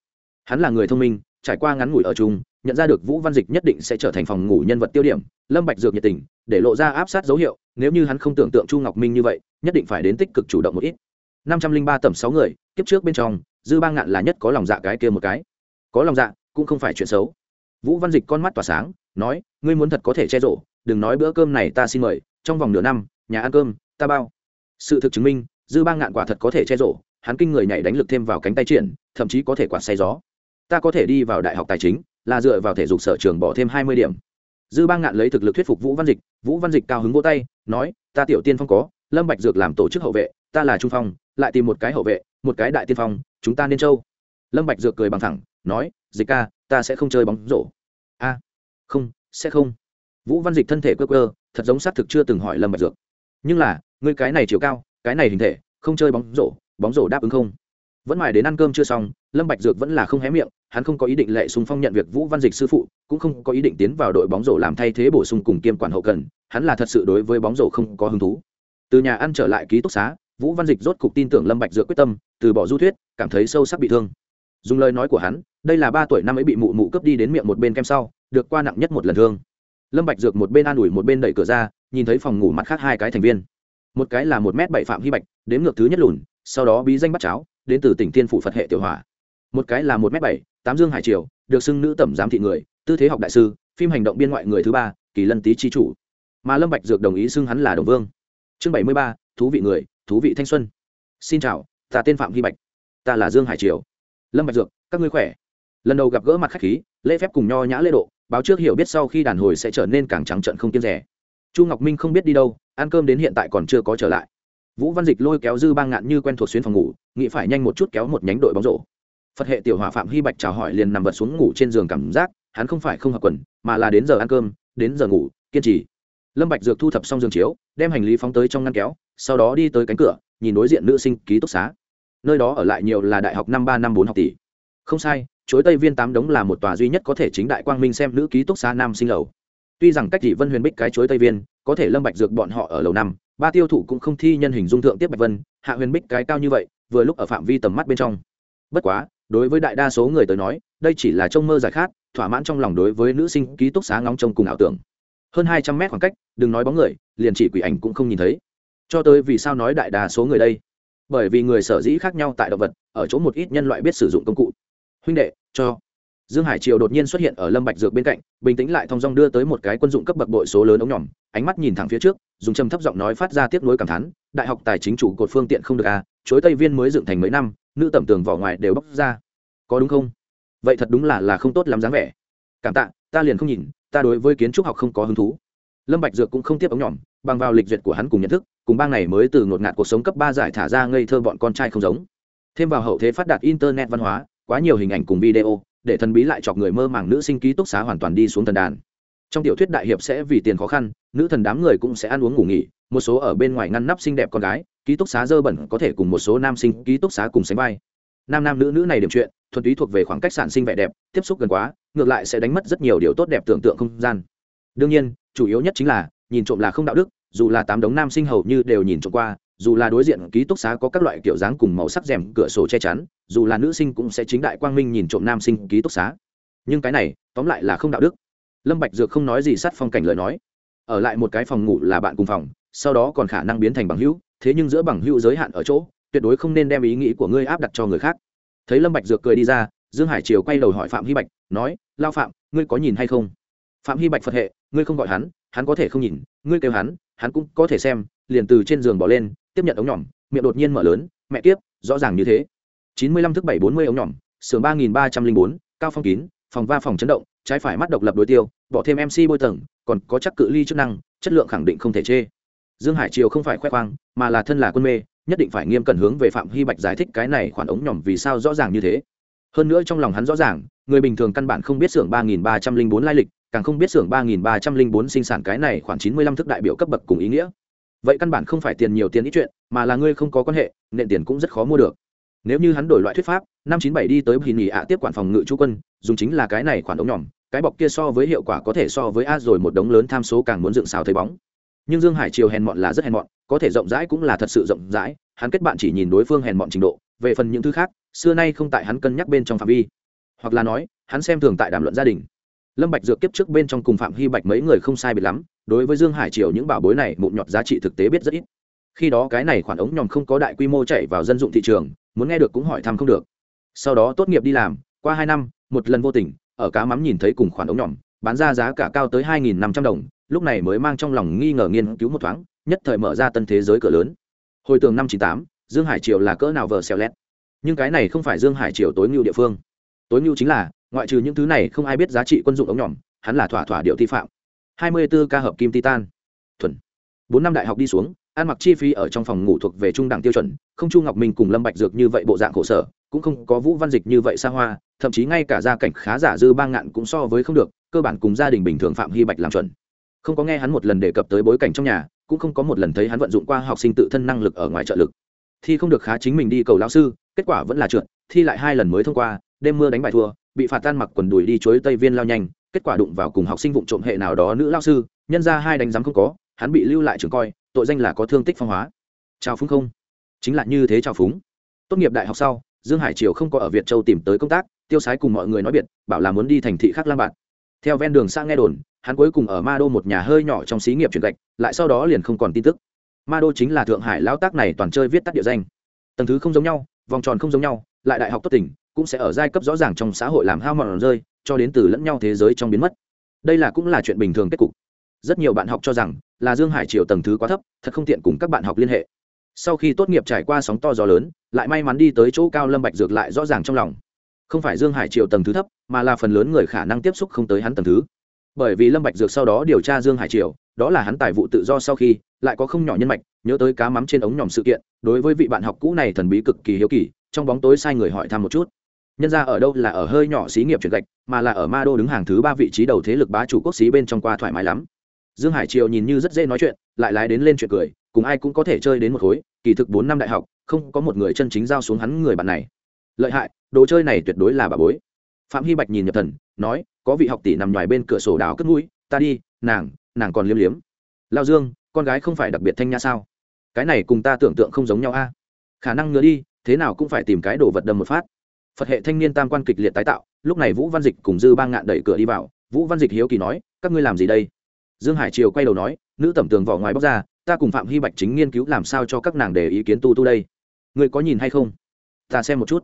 Hắn là người thông minh, trải qua ngắn ngủi ở chung, nhận ra được vũ văn dịch nhất định sẽ trở thành phòng ngủ nhân vật tiêu điểm, lâm bạch dược nhiệt tình, để lộ ra áp sát dấu hiệu, nếu như hắn không tưởng tượng chu ngọc minh như vậy, nhất định phải đến tích cực chủ động một ít. Năm trăm linh ba tầm sáu người, kiếp trước bên trong, dư bang ngạn là nhất có lòng dạ cái kia một cái. Có lòng dạ cũng không phải chuyện xấu vũ văn dịch con mắt tỏa sáng, nói, ngươi muốn thật có thể che rộ đừng nói bữa cơm này ta xin mời, trong vòng nửa năm, nhà ăn cơm, ta bao. Sự thực chứng minh, dư bang ngạn quả thật có thể che rộ hắn kinh người nhảy đánh lực thêm vào cánh tay triển thậm chí có thể quạt say gió. Ta có thể đi vào đại học tài chính, là dựa vào thể dục sở trường bỏ thêm hai mươi điểm. Dư bang ngạn lấy thực lực thuyết phục vũ văn dịch, vũ văn dịch cao hứng vỗ tay, nói, ta tiểu tiên phong có, lâm bạch dược làm tổ chức hậu vệ, ta là trung phong, lại tìm một cái hậu vệ, một cái đại tiên phong, chúng ta nên châu. Lâm bạch dược cười bằng thẳng, nói, dịch ca ta sẽ không chơi bóng rổ. A, không, sẽ không. Vũ văn dịch thân thể quơ quơ, thật giống xác thực chưa từng hỏi lâm bạch dược. Nhưng là, ngươi cái này chiều cao, cái này hình thể, không chơi bóng rổ bóng rổ đáp ứng không? Vẫn ngoài đến ăn cơm chưa xong, lâm bạch dược vẫn là không hé miệng, hắn không có ý định lệ sung phong nhận việc vũ văn dịch sư phụ, cũng không có ý định tiến vào đội bóng rổ làm thay thế bổ sung cùng kiêm quản hậu cần, hắn là thật sự đối với bóng rổ không có hứng thú. Từ nhà ăn trở lại ký túc xá, vũ văn dịch rốt cục tin tưởng lâm bạch dược quyết tâm, từ bỏ du thuyết, cảm thấy sâu sắc bị thương dùng lời nói của hắn, đây là ba tuổi năm ấy bị mụ mụ cướp đi đến miệng một bên kem sau, được qua nặng nhất một lần thương. Lâm bạch dược một bên an ủi một bên đẩy cửa ra, nhìn thấy phòng ngủ mặt khác hai cái thành viên. Một cái là một mét bảy phạm hy bạch đếm ngược thứ nhất lùn, sau đó bí danh bắt cháo, đến từ tỉnh tiên phủ phật hệ tiểu hỏa. Một cái là một mét bảy, tám dương hải triều, được xưng nữ tẩm giám thị người, tư thế học đại sư, phim hành động biên ngoại người thứ ba, kỳ lân tý chi chủ. Mà lâm bạch dược đồng ý xưng hắn là đồng vương. Chương bảy mươi ba, thú vị người, thú vị thanh xuân. Xin chào, ta tên phạm hy bạch, ta là dương hải triều lâm bạch dược, các ngươi khỏe? Lần đầu gặp gỡ mặt khách khí, lễ phép cùng nho nhã lễ độ, báo trước hiểu biết sau khi đàn hồi sẽ trở nên càng trắng trợn không kiêng rẻ. Chu ngọc minh không biết đi đâu, ăn cơm đến hiện tại còn chưa có trở lại. Vũ văn dịch lôi kéo dư bang ngạn như quen thuộc xuyên phòng ngủ, nghĩ phải nhanh một chút kéo một nhánh đội bóng rổ. Phật hệ tiểu hỏa phạm hy bạch chào hỏi liền nằm vật xuống ngủ trên giường cảm giác, hắn không phải không hợp quần, mà là đến giờ ăn cơm, đến giờ ngủ, kiên trì. Lâm bạch dược thu thập xong giường chiếu, đem hành lý phóng tới trong ngăn kéo, sau đó đi tới cánh cửa, nhìn đối diện nữ sinh ký túc xá nơi đó ở lại nhiều là đại học năm ba, năm bốn học tỷ. Không sai, chối tây viên tám đống là một tòa duy nhất có thể chính đại quang minh xem nữ ký túc xá nam sinh lầu. Tuy rằng cách thị vân huyền bích cái chối tây viên, có thể lâm bạch dược bọn họ ở lầu năm, ba tiêu thụ cũng không thi nhân hình dung thượng tiếp bạch vân, hạ huyền bích cái cao như vậy, vừa lúc ở phạm vi tầm mắt bên trong. Bất quá, đối với đại đa số người tới nói, đây chỉ là trông mơ giải khát, thỏa mãn trong lòng đối với nữ sinh ký túc xá ngóng trông cùng ảo tưởng. Hơn hai trăm mét khoảng cách, đừng nói bóng người, liền chỉ quỷ ảnh cũng không nhìn thấy. Cho tới vì sao nói đại đa số người đây? Bởi vì người sở dĩ khác nhau tại động vật, ở chỗ một ít nhân loại biết sử dụng công cụ. Huynh đệ, cho. Dương hải triều đột nhiên xuất hiện ở lâm bạch dược bên cạnh, bình tĩnh lại thong dong đưa tới một cái quân dụng cấp bậc bội số lớn ống nhỏm ánh mắt nhìn thẳng phía trước, dùng trầm thấp giọng nói phát ra tiếp nối cảm thán, đại học tài chính chủ cột phương tiện không được à chối tây viên mới dựng thành mấy năm, nữ tẩm tường vỏ ngoài đều bóc ra. Có đúng không? Vậy thật đúng là là không tốt lắm dáng vẻ. Cảm tạ, ta liền không nhìn, ta đối với kiến trúc học không có hứng thú. Lâm bạch dược cũng không tiếp ống nhỏm bằng vào lịch duyệt của hắn cùng nhận thức cùng bang này mới từ ngột ngạt cuộc sống cấp ba giải thả ra ngây thơ bọn con trai không giống. Thêm vào hậu thế phát đạt internet văn hóa, quá nhiều hình ảnh cùng video, để thần bí lại chọc người mơ màng nữ sinh ký túc xá hoàn toàn đi xuống thần đàn. Trong tiểu thuyết đại hiệp sẽ vì tiền khó khăn, nữ thần đám người cũng sẽ ăn uống ngủ nghỉ, một số ở bên ngoài ngăn nắp xinh đẹp con gái, ký túc xá dơ bẩn có thể cùng một số nam sinh ký túc xá cùng sánh vai. Nam nam nữ nữ này điểm chuyện thuần túy thuộc về khoảng cách sản sinh vẻ đẹp, tiếp xúc gần quá, ngược lại sẽ đánh mất rất nhiều điều tốt đẹp tưởng tượng không gian. Đương nhiên, chủ yếu nhất chính là, nhìn trộm là không đạo đức dù là tám đống nam sinh hầu như đều nhìn trộm qua, dù là đối diện ký túc xá có các loại kiểu dáng cùng màu sắc rèm cửa sổ che chắn, dù là nữ sinh cũng sẽ chính đại quang minh nhìn trộm nam sinh ký túc xá. Nhưng cái này, tóm lại là không đạo đức. Lâm bạch dược không nói gì sát phong cảnh lời nói. Ở lại một cái phòng ngủ là bạn cùng phòng, sau đó còn khả năng biến thành bằng hữu, thế nhưng giữa bằng hữu giới hạn ở chỗ, tuyệt đối không nên đem ý nghĩ của ngươi áp đặt cho người khác. Thấy lâm bạch dược cười đi ra, dương hải triều quay đầu hỏi phạm hy bạch, nói, lao phạm, ngươi có nhìn hay không? Phạm hy bạch phật hệ, ngươi không gọi hắn hắn có thể không nhìn, ngươi kêu hắn hắn cũng có thể xem, liền từ trên giường bỏ lên, tiếp nhận ống nhỏm miệng đột nhiên mở lớn, mẹ tiếp rõ ràng như thế. Chín mươi lăm thước bảy bốn mươi ống nhỏm sườn ba nghìn ba trăm linh bốn, cao phong kín, phòng va phòng chấn động, trái phải mắt độc lập đối tiêu, bỏ thêm mc bôi tầng, còn có chắc cự ly chức năng, chất lượng khẳng định không thể chê. Dương hải triều không phải khoe khoang, mà là thân là quân mê, nhất định phải nghiêm cẩn hướng về phạm hy bạch giải thích cái này khoản ống nhỏm vì sao rõ ràng như thế. Hơn nữa trong lòng hắn rõ ràng, người bình thường căn bản không biết xưởng ba nghìn ba trăm linh bốn lai lịch càng không biết xưởng ba nghìn ba trăm linh bốn sinh sản cái này khoảng chín mươi lăm thức đại biểu cấp bậc cùng ý nghĩa. Vậy căn bản không phải tiền nhiều tiền ít chuyện, mà là ngươi không có quan hệ, nện tiền cũng rất khó mua được. Nếu như hắn đổi loại thuyết pháp, năm chín bảy đi tới hình nghỉ ạ tiếp quản phòng ngự chú quân, dùng chính là cái này khoản ống nhỏm cái bọc kia so với hiệu quả có thể so với a rồi một đống lớn tham số càng muốn dựng xào thấy bóng. Nhưng dương hải triều hèn mọn là rất hèn mọn, có thể rộng rãi cũng là thật sự rộng rãi, hắn kết bạn chỉ nhìn đối phương hèn mọn trình độ, về phần những thứ khác, xưa nay không tại hắn cân nhắc bên trong phạm vi. Hoặc là nói, hắn xem thường tại đàm luận gia đình lâm bạch dược kiếp trước bên trong cùng phạm hy bạch mấy người không sai biệt lắm, đối với dương hải triều những bảo bối này mụn nhọt giá trị thực tế biết rất ít. Khi đó cái này khoản ống nhòm không có đại quy mô chạy vào dân dụng thị trường, muốn nghe được cũng hỏi thăm không được. Sau đó tốt nghiệp đi làm, qua hai năm, một lần vô tình, ở cá mắm nhìn thấy cùng khoản ống nhòm, bán ra giá cả cao tới hai nghìn năm trăm đồng, lúc này mới mang trong lòng nghi ngờ nghiên cứu một thoáng, nhất thời mở ra tân thế giới cửa lớn. Hồi tường năm chín tám, dương hải triều là cỡ nào vờ xèo lét. Nhưng cái này không phải dương hải triều tối ngưu địa phương. Tối ngưu chính là ngoại trừ những thứ này không ai biết giá trị quân dụng ống nhỏm hắn là thỏa thỏa điệu thi phạm. Hai mươi 24 ca hợp kim titan. Thuần. Bốn năm đại học đi xuống, ăn mặc chi phí ở trong phòng ngủ thuộc về trung đẳng tiêu chuẩn, không chu ngọc minh cùng lâm bạch dược như vậy bộ dạng khổ sở, cũng không có vũ văn dịch như vậy xa hoa, thậm chí ngay cả gia cảnh khá giả dư ba ngạn cũng so với không được, cơ bản cùng gia đình bình thường phạm hy bạch làm chuẩn. Không có nghe hắn một lần đề cập tới bối cảnh trong nhà, cũng không có một lần thấy hắn vận dụng qua học sinh tự thân năng lực ở ngoài trợ lực. Thi không được khá chính mình đi cầu lão sư, kết quả vẫn là trượt, thi lại hai lần mới thông qua, đêm mưa đánh bài thua bị phạt tan mặc quần đùi đi chối tây viên lao nhanh, kết quả đụng vào cùng học sinh vụ trộm hệ nào đó nữ lao sư, nhân ra hai đánh giám không có, hắn bị lưu lại trường coi, tội danh là có thương tích phong hóa. Chào phúng không? Chính là như thế chào phúng. Tốt nghiệp đại học sau, dương hải triều không có ở việt châu tìm tới công tác, tiêu sái cùng mọi người nói biệt, bảo là muốn đi thành thị khác lang bạn theo ven đường sang nghe đồn, hắn cuối cùng ở ma đô một nhà hơi nhỏ trong xí nghiệp truyền gạch, lại sau đó liền không còn tin tức. Ma đô chính là thượng hải lao tác này toàn chơi viết tắt địa danh. Tầng thứ không giống nhau, vòng tròn không giống nhau, lại đại học tốt tỉnh cũng sẽ ở giai cấp rõ ràng trong xã hội làm hao mòn rơi, cho đến từ lẫn nhau thế giới trong biến mất. Đây là cũng là chuyện bình thường kết cục. Rất nhiều bạn học cho rằng là dương hải triều tầng thứ quá thấp, thật không tiện cùng các bạn học liên hệ. Sau khi tốt nghiệp trải qua sóng to gió lớn, lại may mắn đi tới chỗ cao lâm bạch dược lại rõ ràng trong lòng. Không phải dương hải triều tầng thứ thấp, mà là phần lớn người khả năng tiếp xúc không tới hắn tầng thứ. Bởi vì lâm bạch dược sau đó điều tra dương hải triều, đó là hắn tài vụ tự do sau khi, lại có không nhỏ nhân mạch, nhớ tới cá mắm trên ống nhòm sự kiện, đối với vị bạn học cũ này thần bí cực kỳ hiếu kỳ, trong bóng tối sai người hỏi thăm một chút nhân ra ở đâu là ở hơi nhỏ xí nghiệp chuyển gạch, mà là ở ma đô đứng hàng thứ ba vị trí đầu thế lực bá chủ quốc xí bên trong qua thoải mái lắm. Dương hải triều nhìn như rất dễ nói chuyện, lại lái đến lên chuyện cười, cùng ai cũng có thể chơi đến một khối, kỳ thực bốn năm đại học, không có một người chân chính giao xuống hắn người bạn này. Lợi hại, đồ chơi này tuyệt đối là bà bối. Phạm hy bạch nhìn nhập thần, nói, có vị học tỷ nằm ngoài bên cửa sổ đào cất mũi, ta đi, nàng nàng còn liếm liếm. Lao dương, con gái không phải đặc biệt thanh nha sao? Cái này cùng ta tưởng tượng không giống nhau a. Khả năng ngứa đi, thế nào cũng phải tìm cái đồ vật đâm một phát phật hệ thanh niên tam quan kịch liệt tái tạo, lúc này vũ văn dịch cùng dư ba ngạn đẩy cửa đi vào. Vũ văn dịch hiếu kỳ nói, các ngươi làm gì đây? Dương hải triều quay đầu nói, nữ tẩm tường vỏ ngoài bóc ra, ta cùng phạm hy bạch chính nghiên cứu làm sao cho các nàng để ý kiến tu tu đây. Ngươi có nhìn hay không? Ta xem một chút.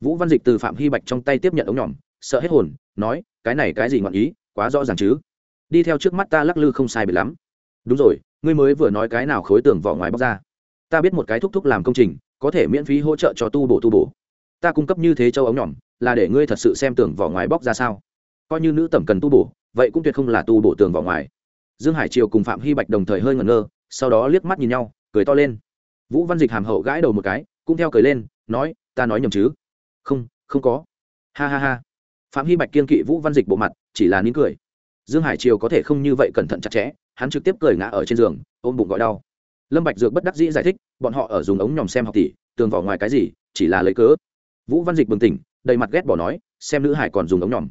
Vũ văn dịch từ phạm hy bạch trong tay tiếp nhận ống nhỏm sợ hết hồn, nói, cái này cái gì ngọn ý, quá rõ ràng chứ? Đi theo trước mắt ta lắc lư không sai bị lắm. Đúng rồi, ngươi mới vừa nói cái nào khối tường vỏ ngoài bóc ra? Ta biết một cái thúc thúc làm công trình, có thể miễn phí hỗ trợ cho tu bổ tu bổ ta cung cấp như thế châu ống nhỏm, là để ngươi thật sự xem tường vỏ ngoài bóc ra sao? Coi như nữ tẩm cần tu bổ, vậy cũng tuyệt không là tu bổ tường vỏ ngoài. Dương hải triều cùng phạm hy bạch đồng thời hơi ngẩn ngơ, sau đó liếc mắt nhìn nhau, cười to lên. Vũ văn dịch hàm hậu gãi đầu một cái, cũng theo cười lên, nói, ta nói nhầm chứ? Không không có. Ha ha ha. Phạm hy bạch kiên kỵ vũ văn dịch bộ mặt, chỉ là nín cười. Dương hải triều có thể không như vậy cẩn thận chặt chẽ, hắn trực tiếp cười ngã ở trên giường, ôm bụng gọi đau. Lâm bạch dược bất đắc dĩ giải thích, bọn họ ở dùng ống nhòm xem học tỷ, tường vỏ ngoài cái gì, chỉ là lấy cớ vũ văn dịch bừng tỉnh, đầy mặt ghét bỏ nói, xem nữ hải còn dùng ống nhỏm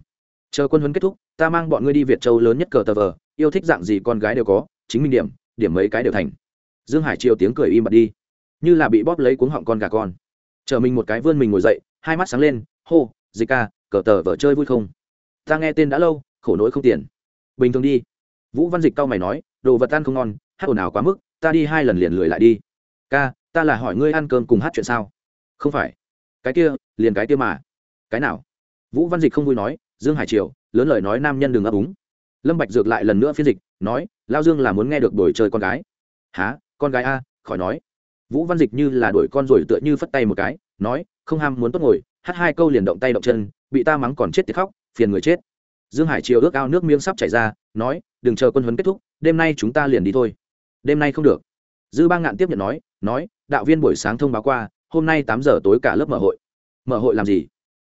chờ quân huấn kết thúc, ta mang bọn ngươi đi việt châu lớn nhất cờ tờ vờ, yêu thích dạng gì con gái đều có, chính minh điểm điểm mấy cái đều thành. Dương hải triều tiếng cười im bặt đi, như là bị bóp lấy cuống họng con gà con. Chờ mình một cái vươn mình ngồi dậy, hai mắt sáng lên, hô, dịch ca, cờ tờ vờ chơi vui không? Ta nghe tên đã lâu, khổ nỗi không tiền. Bình thường đi. Vũ văn dịch cau mày nói, đồ vật ăn không ngon, hát ồn ào quá mức, ta đi hai lần liền lười lại đi. Ca, ta là hỏi ngươi ăn cơm cùng hát chuyện sao? Không phải cái kia, liền cái kia mà. Cái nào? Vũ văn dịch không vui nói, dương hải triều, lớn lời nói nam nhân đừng ấp úng. Lâm bạch dược lại lần nữa phiên dịch, nói, lao dương là muốn nghe được đổi chơi con gái. Há con gái a? Khỏi nói. Vũ văn dịch như là đuổi con rồi tựa như phất tay một cái, nói, không ham muốn tốt ngồi, hát hai câu liền động tay động chân, bị ta mắng còn chết tiệt khóc, phiền người chết. Dương hải triều ước ao nước miếng sắp chảy ra, nói, đừng chờ quân huấn kết thúc, đêm nay chúng ta liền đi thôi. Đêm nay không được. Dư ba ngạn tiếp nhận nói nói, đạo viên buổi sáng thông báo qua hôm nay tám giờ tối cả lớp mở hội. Mở hội làm gì?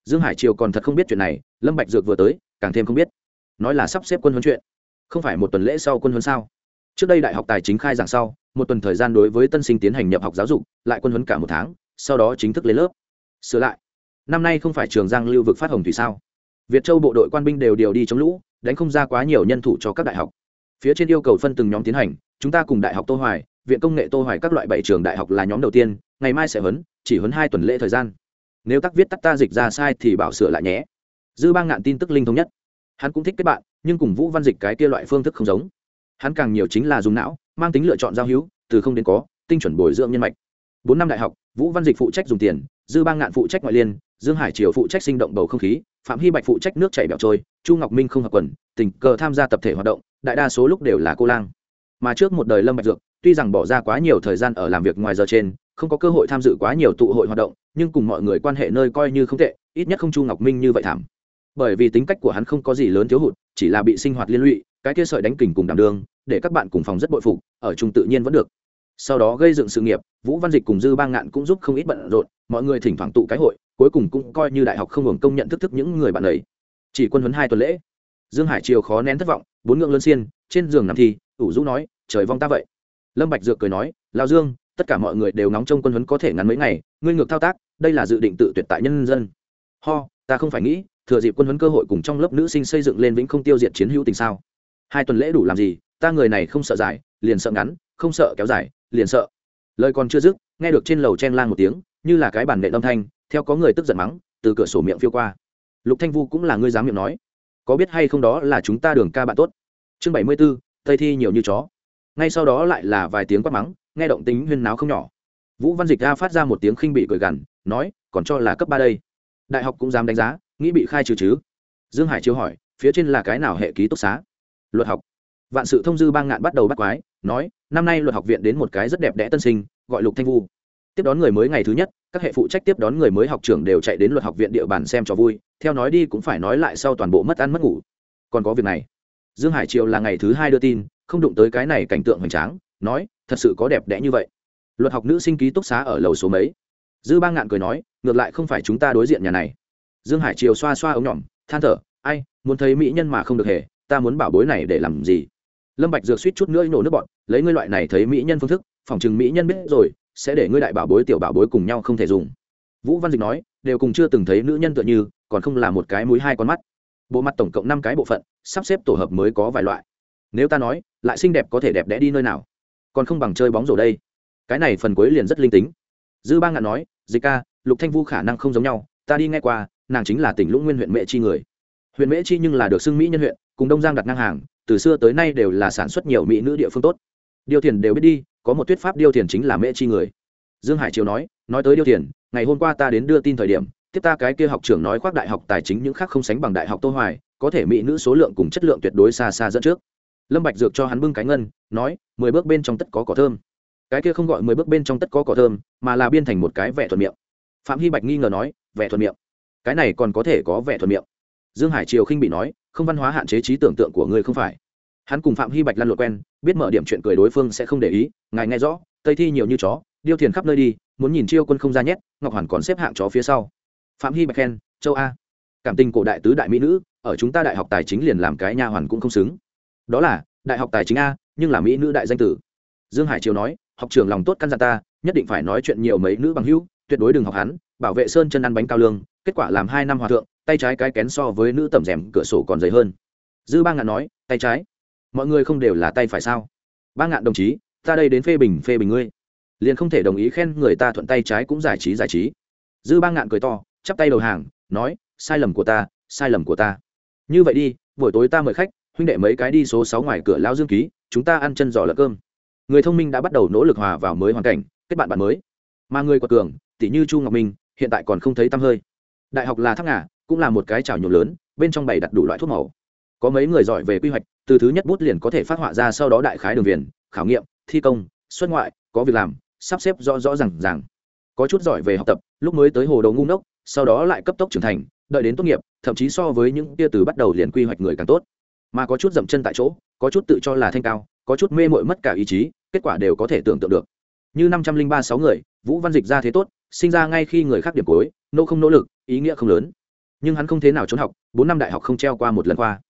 Dương hải triều còn thật không biết chuyện này, lâm bạch dược vừa tới, càng thêm không biết. Nói là sắp xếp quân huấn chuyện. Không phải một tuần lễ sau quân huấn sao? Trước đây đại học tài chính khai giảng sau, một tuần thời gian đối với tân sinh tiến hành nhập học giáo dục, lại quân huấn cả một tháng, sau đó chính thức lên lớp. Sửa lại. Năm nay không phải trường giang lưu vực phát hồng thủy sao? Việt châu bộ đội quan binh đều điều đi chống lũ, đánh không ra quá nhiều nhân thủ cho các đại học. Phía trên yêu cầu phân từng nhóm tiến hành, chúng ta cùng đại học tô hoài, viện công nghệ tô hoài các loại bảy trường đại học là nhóm đầu tiên ngày mai sẽ huấn, chỉ huấn hai tuần lễ thời gian. Nếu tác viết tắt ta dịch ra sai thì bảo sửa lại nhé. Dư bang ngạn tin tức linh thống nhất. Hắn cũng thích kết bạn, nhưng cùng vũ văn dịch cái kia loại phương thức không giống. Hắn càng nhiều chính là dùng não, mang tính lựa chọn giao hữu, từ không đến có, tinh chuẩn bồi dưỡng nhân mạch. Bốn năm đại học, vũ văn dịch phụ trách dùng tiền, dư bang ngạn phụ trách ngoại liên, dương hải triều phụ trách sinh động bầu không khí, phạm hy bạch phụ trách nước chảy bẹo trôi, chu ngọc minh không hợp quần, tình cờ tham gia tập thể hoạt động, đại đa số lúc đều là cô lang. Mà trước một đời lâm bạch dược, tuy rằng bỏ ra quá nhiều thời gian ở làm việc ngoài giờ trên không có cơ hội tham dự quá nhiều tụ hội hoạt động, nhưng cùng mọi người quan hệ nơi coi như không tệ, ít nhất không chu ngọc minh như vậy thảm. Bởi vì tính cách của hắn không có gì lớn thiếu hụt, chỉ là bị sinh hoạt liên lụy, cái kia sợi đánh kình cùng đảm đường, để các bạn cùng phòng rất bội phục, ở chung tự nhiên vẫn được. Sau đó gây dựng sự nghiệp, vũ văn dịch cùng dư ba ngạn cũng giúp không ít bận rộn, mọi người thỉnh thoảng tụ cái hội, cuối cùng cũng coi như đại học không hưởng công nhận thức thức những người bạn ấy. Chỉ quân huấn hai tuần lễ. Dương hải triều khó nén thất vọng, bốn ngưỡng lân xiên, trên giường nằm thi ủ rũ nói, trời vong ta vậy. Lâm bạch dược cười nói lao dương tất cả mọi người đều ngóng trông quân huấn có thể ngắn mấy ngày ngươi ngược thao tác đây là dự định tự tuyệt tại nhân dân. Ho ta không phải nghĩ thừa dịp quân huấn cơ hội cùng trong lớp nữ sinh xây dựng lên vĩnh không tiêu diệt chiến hữu tình sao? Hai tuần lễ đủ làm gì ta người này không sợ dài liền sợ ngắn không sợ kéo dài liền sợ. Lời còn chưa dứt nghe được trên lầu chen lang một tiếng như là cái bản nệ âm thanh theo có người tức giận mắng từ cửa sổ miệng phiêu qua. Lục thanh vu cũng là ngươi dám miệng nói. Có biết hay không đó là chúng ta đường ca bạn tốt? Chương bảy mươi 74, tây thi nhiều như chó. Ngay sau đó lại là vài tiếng quát mắng nghe động tính huyên náo không nhỏ. Vũ văn dịch ra phát ra một tiếng khinh bị cười gằn, nói, còn cho là cấp ba đây. Đại học cũng dám đánh giá, nghĩ bị khai trừ chứ. Dương hải chiếu hỏi, phía trên là cái nào hệ ký túc xá? Luật học. Vạn sự thông dư bang ngạn bắt đầu bắt quái, nói, năm nay luật học viện đến một cái rất đẹp đẽ tân sinh, gọi lục thanh vu. Tiếp đón người mới ngày thứ nhất, các hệ phụ trách tiếp đón người mới học trưởng đều chạy đến luật học viện địa bàn xem cho vui, theo nói đi cũng phải nói lại sau toàn bộ mất ăn mất ngủ. Còn có việc này. Dương hải triều là ngày thứ hai đưa tin, không đụng tới cái này cảnh tượng hoành tráng, nói thật sự có đẹp đẽ như vậy. Luật học nữ sinh ký túc xá ở lầu số mấy? Dư ba ngạn cười nói, ngược lại không phải chúng ta đối diện nhà này. Dương hải triều xoa xoa ống nhỏm, than thở, ai, muốn thấy mỹ nhân mà không được hề, ta muốn bảo bối này để làm gì? Lâm bạch dược suýt chút nữa nổ nước bọn lấy ngươi loại này thấy mỹ nhân phương thức phòng chừng mỹ nhân biết rồi, sẽ để ngươi đại bảo bối, tiểu bảo bối cùng nhau không thể dùng. Vũ văn dịch nói, đều cùng chưa từng thấy nữ nhân tựa như, còn không là một cái mũi hai con mắt. Bộ mặt tổng cộng năm cái bộ phận, sắp xếp tổ hợp mới có vài loại. Nếu ta nói, lại xinh đẹp có thể đẹp đẽ đi nơi nào? Còn không bằng chơi bóng rổ đây. Cái này phần cuối liền rất linh tính. Dư ba ngạn nói, dịch ca, lục thanh vu khả năng không giống nhau, ta đi nghe qua, nàng chính là tỉnh lũng nguyên huyện mễ chi người. Huyện mễ chi nhưng là được xưng mỹ nhân huyện, cùng đông giang đặt ngang hàng, từ xưa tới nay đều là sản xuất nhiều mỹ nữ địa phương tốt. Điêu thiền đều biết đi, có một thuyết pháp điêu thiền chính là mễ chi người. Dương hải triều nói nói tới điêu thiền ngày hôm qua ta đến đưa tin thời điểm, tiếp ta cái kia học trưởng nói khoác đại học tài chính những khác không sánh bằng đại học tô hoài, có thể mỹ nữ số lượng cùng chất lượng tuyệt đối xa xa dẫn trước lâm bạch dược cho hắn bưng cái ngân, nói, mười bước bên trong tất có cỏ thơm. Cái kia không gọi mười bước bên trong tất có cỏ thơm, mà là biên thành một cái vẻ thuận miệng. Phạm hy bạch nghi ngờ nói vẻ thuận miệng? Cái này còn có thể có vẻ thuận miệng? Dương hải triều khinh bị nói, không văn hóa hạn chế trí tưởng tượng của ngươi không phải. Hắn cùng phạm hy bạch lăn lộn quen, biết mở điểm chuyện cười đối phương sẽ không để ý, ngài nghe rõ, tây thi nhiều như chó, điêu thiền khắp nơi đi, muốn nhìn chiêu quân không ra nhét, ngọc hoàn còn xếp hạng chó phía sau. Phạm hy bạch khen, châu a, cảm tình cổ đại tứ đại mỹ nữ, ở chúng ta đại học tài chính liền làm cái nha hoàn cũng không xứng đó là, đại học tài chính a, nhưng là mỹ nữ đại danh tử. Dương hải triều nói, học trường lòng tốt căn dặn ta, nhất định phải nói chuyện nhiều mấy nữ bằng hữu, tuyệt đối đừng học hắn, bảo vệ sơn chân ăn bánh cao lương, kết quả làm hai năm hòa thượng, tay trái cái kén so với nữ tẩm rèm cửa sổ còn dày hơn. Dư ba ngạn nói, tay trái? Mọi người không đều là tay phải sao? Ba ngạn đồng chí, ta đây đến phê bình phê bình ngươi. Liền không thể đồng ý khen người ta thuận tay trái cũng giải trí giải trí. Dư ba ngạn cười to, chắp tay đầu hàng, nói, sai lầm của ta, sai lầm của ta. Như vậy đi, buổi tối ta mời khách huynh đệ mấy cái đi số sáu ngoài cửa lao dương ký, chúng ta ăn chân giò lợn cơm. Người thông minh đã bắt đầu nỗ lực hòa vào mới hoàn cảnh, kết bạn bạn mới. Mà người quật cường, tỷ như chu ngọc minh, hiện tại còn không thấy tăm hơi. Đại học là thác ngà, cũng là một cái chảo nhộn lớn, bên trong bày đặt đủ loại thuốc màu. Có mấy người giỏi về quy hoạch, từ thứ nhất bút liền có thể phát họa ra sau đó đại khái đường viền, khảo nghiệm, thi công, xuất ngoại, có việc làm, sắp xếp rõ rõ r à n g r có chút giỏi về học tập, lúc mới tới hồ đầu ngu ngốc, sau đó lại cấp tốc trưởng thành, đợi đến tốt nghiệp, thậm chí so với những tia từ bắt đầu liền quy hoạch người càng tốt mà có chút dậm chân tại chỗ, có chút tự cho là thanh cao, có chút mê mội mất cả ý chí, kết quả đều có thể tưởng tượng được. Như năm trăm linh ba sáu người, vũ văn dịch ra thế tốt, sinh ra ngay khi người khác điểm cối nô không nỗ lực, ý nghĩa không lớn. Nhưng hắn không thế nào trốn học, bốn năm đại học không treo qua một lần qua.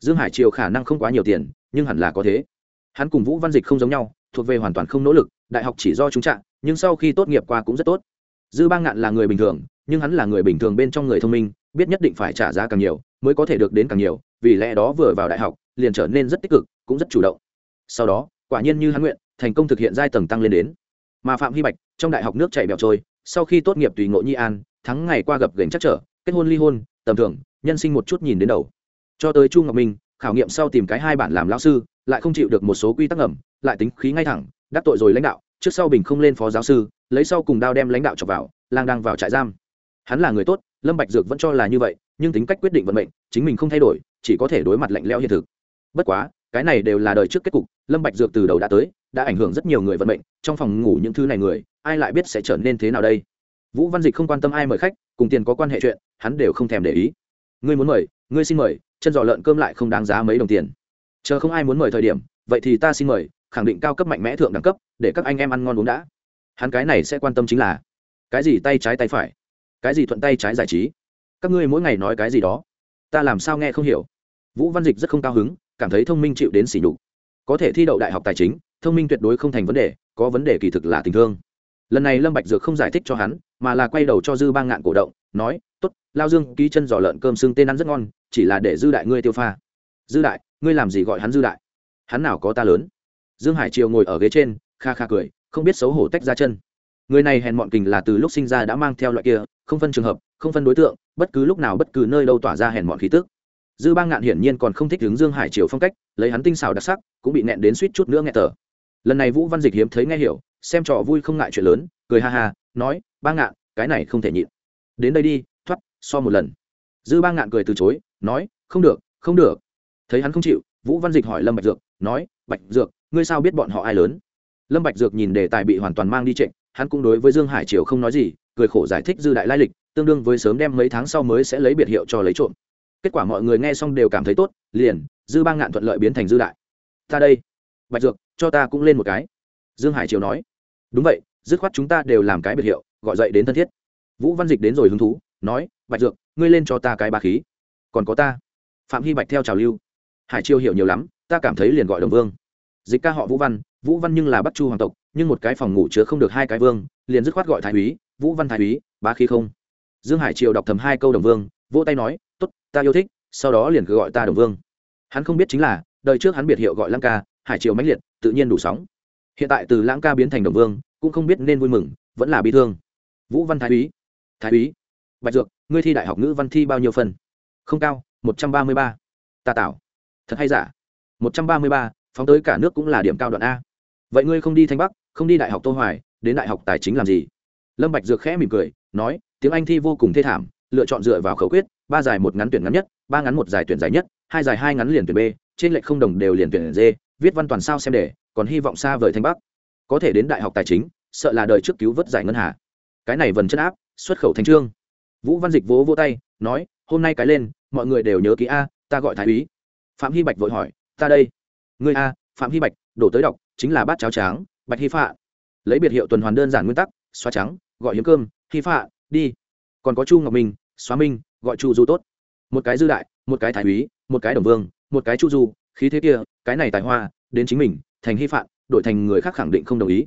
Dương hải triều khả năng không quá nhiều tiền, nhưng hẳn là có thế. Hắn cùng vũ văn dịch không giống nhau, thuộc về hoàn toàn không nỗ lực, đại học chỉ do chúng trạng, nhưng sau khi tốt nghiệp qua cũng rất tốt. Dư ba ngạn là người bình thường, nhưng hắn là người bình thường bên trong người thông minh biết nhất định phải trả giá càng nhiều, mới có thể được đến càng nhiều, vì lẽ đó vừa vào đại học, liền trở nên rất tích cực, cũng rất chủ động. Sau đó, quả nhiên như hắn nguyện, thành công thực hiện giai tầng tăng lên đến. Mà phạm hy bạch, trong đại học nước chảy bẹo trôi, sau khi tốt nghiệp tùy ngộ nhi an, thắng ngày qua gặp gành chắc trở, kết hôn ly hôn, tầm thường, nhân sinh một chút nhìn đến đầu. Cho tới chu ngọc minh, khảo nghiệm sau tìm cái hai bản làm lao sư, lại không chịu được một số quy tắc ngầm, lại tính khí ngay thẳng, đắc tội rồi lãnh đạo, trước sau bình không lên phó giáo sư, lấy sau cùng đao đem lãnh đạo chọc vào, lang đang vào trại giam. Hắn là người tốt lâm bạch dược vẫn cho là như vậy, nhưng tính cách quyết định vận mệnh, chính mình không thay đổi, chỉ có thể đối mặt lạnh lẽo hiện thực. Bất quá, cái này đều là đời trước kết cục, lâm bạch dược từ đầu đã tới, đã ảnh hưởng rất nhiều người vận mệnh, trong phòng ngủ những thứ này người, ai lại biết sẽ trở nên thế nào đây? Vũ văn dịch không quan tâm ai mời khách, cùng tiền có quan hệ chuyện, hắn đều không thèm để ý. Ngươi muốn mời, ngươi xin mời, chân giò lợn cơm lại không đáng giá mấy đồng tiền. Chờ không ai muốn mời thời điểm, vậy thì ta xin mời, khẳng định cao cấp mạnh mẽ thượng đẳng cấp, để các anh em ăn ngon uống đã. Hắn cái này sẽ quan tâm chính là, cái gì tay trái tay phải? Cái gì thuận tay trái giải trí? Các ngươi mỗi ngày nói cái gì đó? Ta làm sao nghe không hiểu? Vũ văn dịch rất không cao hứng, cảm thấy thông minh chịu đến sỉ nhục. Có thể thi đậu đại học tài chính, thông minh tuyệt đối không thành vấn đề, có vấn đề kỳ thực là tình thương. Lần này lâm bạch dược không giải thích cho hắn, mà là quay đầu cho dư bang ngạn cổ động, nói, tốt, lao dương, ký chân giò lợn cơm xương tên ăn rất ngon, chỉ là để dư đại ngươi tiêu pha. Dư đại, ngươi làm gì gọi hắn dư đại? Hắn nào có ta lớn? Dương hải triều ngồi ở ghế trên, kha kha cười, không biết xấu hổ tách ra chân người này hèn mọn kình là từ lúc sinh ra đã mang theo loại kia, không phân trường hợp, không phân đối tượng, bất cứ lúc nào bất cứ nơi đâu tỏa ra hèn mọn khí tức. Dư bang ngạn hiển nhiên còn không thích hướng dương hải triều phong cách, lấy hắn tinh xảo đặc sắc, cũng bị nẹn đến suýt chút nữa nghe tờ lần này vũ văn dịch hiếm thấy nghe hiểu, xem trò vui không ngại chuyện lớn, cười ha ha, nói, ba ngạn, cái này không thể nhịn. Đến đây đi, thoát, so một lần. Dư ba ngạn cười từ chối, nói, không được không được. Thấy hắn không chịu, vũ văn dịch hỏi lâm bạch dược, nói, bạch dược, ngươi sao biết bọn họ ai lớn? Lâm bạch dược nhìn đề tài bị hoàn toàn mang đi trịnh hắn cũng đối với dương hải triều không nói gì, cười khổ giải thích dư đại lai lịch, tương đương với sớm đem mấy tháng sau mới sẽ lấy biệt hiệu cho lấy trộm. Kết quả mọi người nghe xong đều cảm thấy tốt, liền, dư ba ngạn thuận lợi biến thành dư đại. Ta đây, bạch dược, cho ta cũng lên một cái. Dương hải triều nói. Đúng vậy, dứt khoát chúng ta đều làm cái biệt hiệu, gọi dậy đến thân thiết. Vũ văn dịch đến rồi hứng thú, nói, bạch dược, ngươi lên cho ta cái ba khí. Còn có ta. Phạm hy bạch theo trào lưu. Hải triều hiểu nhiều lắm, ta cảm thấy liền gọi đồng vương dịch ca họ vũ văn vũ văn nhưng là bắt chu hoàng tộc, nhưng một cái phòng ngủ chứa không được hai cái vương, liền dứt khoát gọi thái úy, vũ văn thái úy ba khí không? Dương hải triều đọc thầm hai câu đồng vương, vỗ tay nói t ố t ta yêu thích, sau đó liền cứ gọi ta đồng vương. Hắn không biết chính là, đời trước hắn biệt hiệu gọi lăng ca, hải triều mãnh liệt, tự nhiên đủ sóng. Hiện tại từ lãng ca biến thành đồng vương, cũng không biết nên vui mừng, vẫn là bi thương. Vũ văn thái úy thái úy, bạch dược, ngươi thi đại học ngữ văn thi bao nhiêu phần? Không cao, một trăm ba mươi ba. Ta tạo thật hay giả? Một trăm ba mươi ba phóng tới cả nước cũng là điểm cao đoạn a. Vậy ngươi không đi thanh bắc, không đi đại học tô hoài, đến đại học tài chính làm gì? Lâm bạch dược khẽ mỉm cười, nói, tiếng anh thi vô cùng thê thảm, lựa chọn dựa vào khẩu quyết, ba dài một ngắn tuyển ngắn nhất, ba ngắn một dài tuyển dài nhất, hai dài hai ngắn liền tuyển b, trên lệch không đồng đều liền tuyển d, viết văn toàn sao xem để, còn hy vọng xa vời thanh bắc. Có thể đến đại học tài chính, sợ là đời trước cứu vớt giải ngân hà. Cái này vần chất áp, xuất khẩu thành trương. Vũ văn dịch vỗ vỗ tay, nói, hôm nay cái lên, mọi người đều nhớ ký a, ta gọi thái úy. Phạm hy bạch vội hỏi, ta đây ngươi a, phạm hy bạch, đổ tới đọc, chính là bát cháo tráng, bạch hy phạ. Lấy biệt hiệu tuần hoàn đơn giản nguyên tắc, xóa trắng, gọi hiếm cơm, hy phạ, đi. Còn có chu ngọc minh, xóa minh, gọi chu du tốt. Một cái dư đại, một cái thái úy, một cái đồng vương, một cái chu du, khí thế kia, cái này tài hoa, đến chính mình, thành hy phạm đổi thành người khác khẳng định không đồng ý.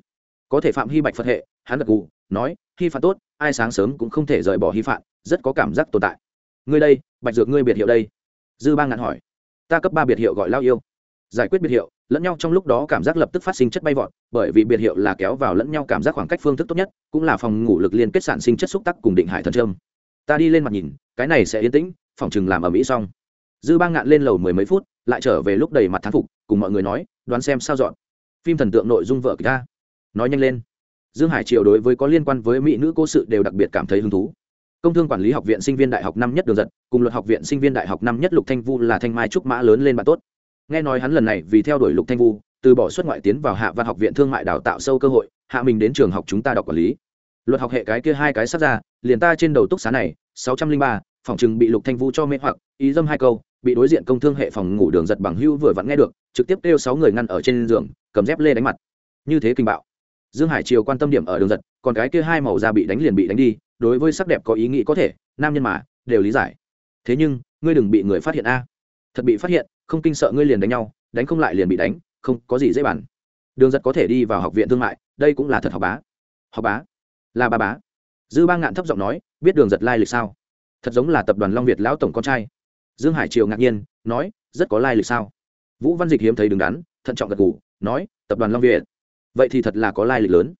Có thể phạm hy bạch phật hệ, hắn gật gù, nói, hy phạm tốt, ai sáng sớm cũng không thể rời bỏ hy phạm rất có cảm giác tồn tại. Ngươi đây, bạch dược ngươi biệt hiệu đây. Dư ba ngạn hỏi. Ta cấp ba biệt hiệu gọi lao yêu giải quyết biệt hiệu, lẫn nhau trong lúc đó cảm giác lập tức phát sinh chất bay vọt, bởi vì biệt hiệu là kéo vào lẫn nhau cảm giác khoảng cách phương thức tốt nhất, cũng là phòng ngủ lực liên kết sản sinh chất xúc tắc cùng định hải thần trâm ta đi lên mặt nhìn, cái này sẽ yên tĩnh, phòng chừng làm ở mỹ xong. Dư ba ngạn lên lầu mười mấy phút, lại trở về lúc đầy mặt thán phục, cùng mọi người nói, đoán xem sao dọn. Phim thần tượng nội dung vợ kịch ta nói nhanh lên. Dương hải triều đối với có liên quan với mỹ nữ cố sự đều đặc biệt cảm thấy hứng thú. Công thương quản lý học viện sinh viên đại học năm nhất đường giật, cùng luật học viện sinh viên đại học năm nhất lục thanh vu là thanh mai trúc mã lớn lên bạn tốt nghe nói hắn lần này vì theo đuổi lục thanh vu, từ bỏ xuất ngoại tiến vào hạ văn học viện thương mại đào tạo sâu cơ hội, hạ mình đến trường học chúng ta đọc quản lý. Luật học hệ cái kia hai cái sắp ra, liền ta trên đầu túc xá này, sáu trăm linh ba, phòng chừng bị lục thanh vu cho mê hoặc, ý dâm hai câu, bị đối diện công thương hệ phòng ngủ đường giật bằng hưu vừa vặn nghe được, trực tiếp kêu sáu người ngăn ở trên giường, cầm dép lê đánh mặt. Như thế kinh bạo. Dương hải triều quan tâm điểm ở đường giật, còn cái kia hai màu da bị đánh liền bị đánh đi, đối với sắc đẹp có ý nghĩ có thể, nam nhân mà, đều lý giải. Thế nhưng, ngươi đừng bị người phát hiện a. Thật bị phát hiện không kinh sợ ngươi liền đánh nhau, đánh không lại liền bị đánh, không có gì dễ bàn. Đường giật có thể đi vào học viện thương mại, đây cũng là thật học bá. Học bá? Là ba bá. Dư ba ngạn thấp giọng nói, biết đường giật lai lịch sao? Thật giống là tập đoàn long việt lão tổng con trai. Dương hải triều ngạc nhiên, nói, rất có lai lịch sao? Vũ văn dịch hiếm thấy đứng đắn, thận trọng gật g ủ nói, tập đoàn long việt. Vậy thì thật là có lai lịch lớn.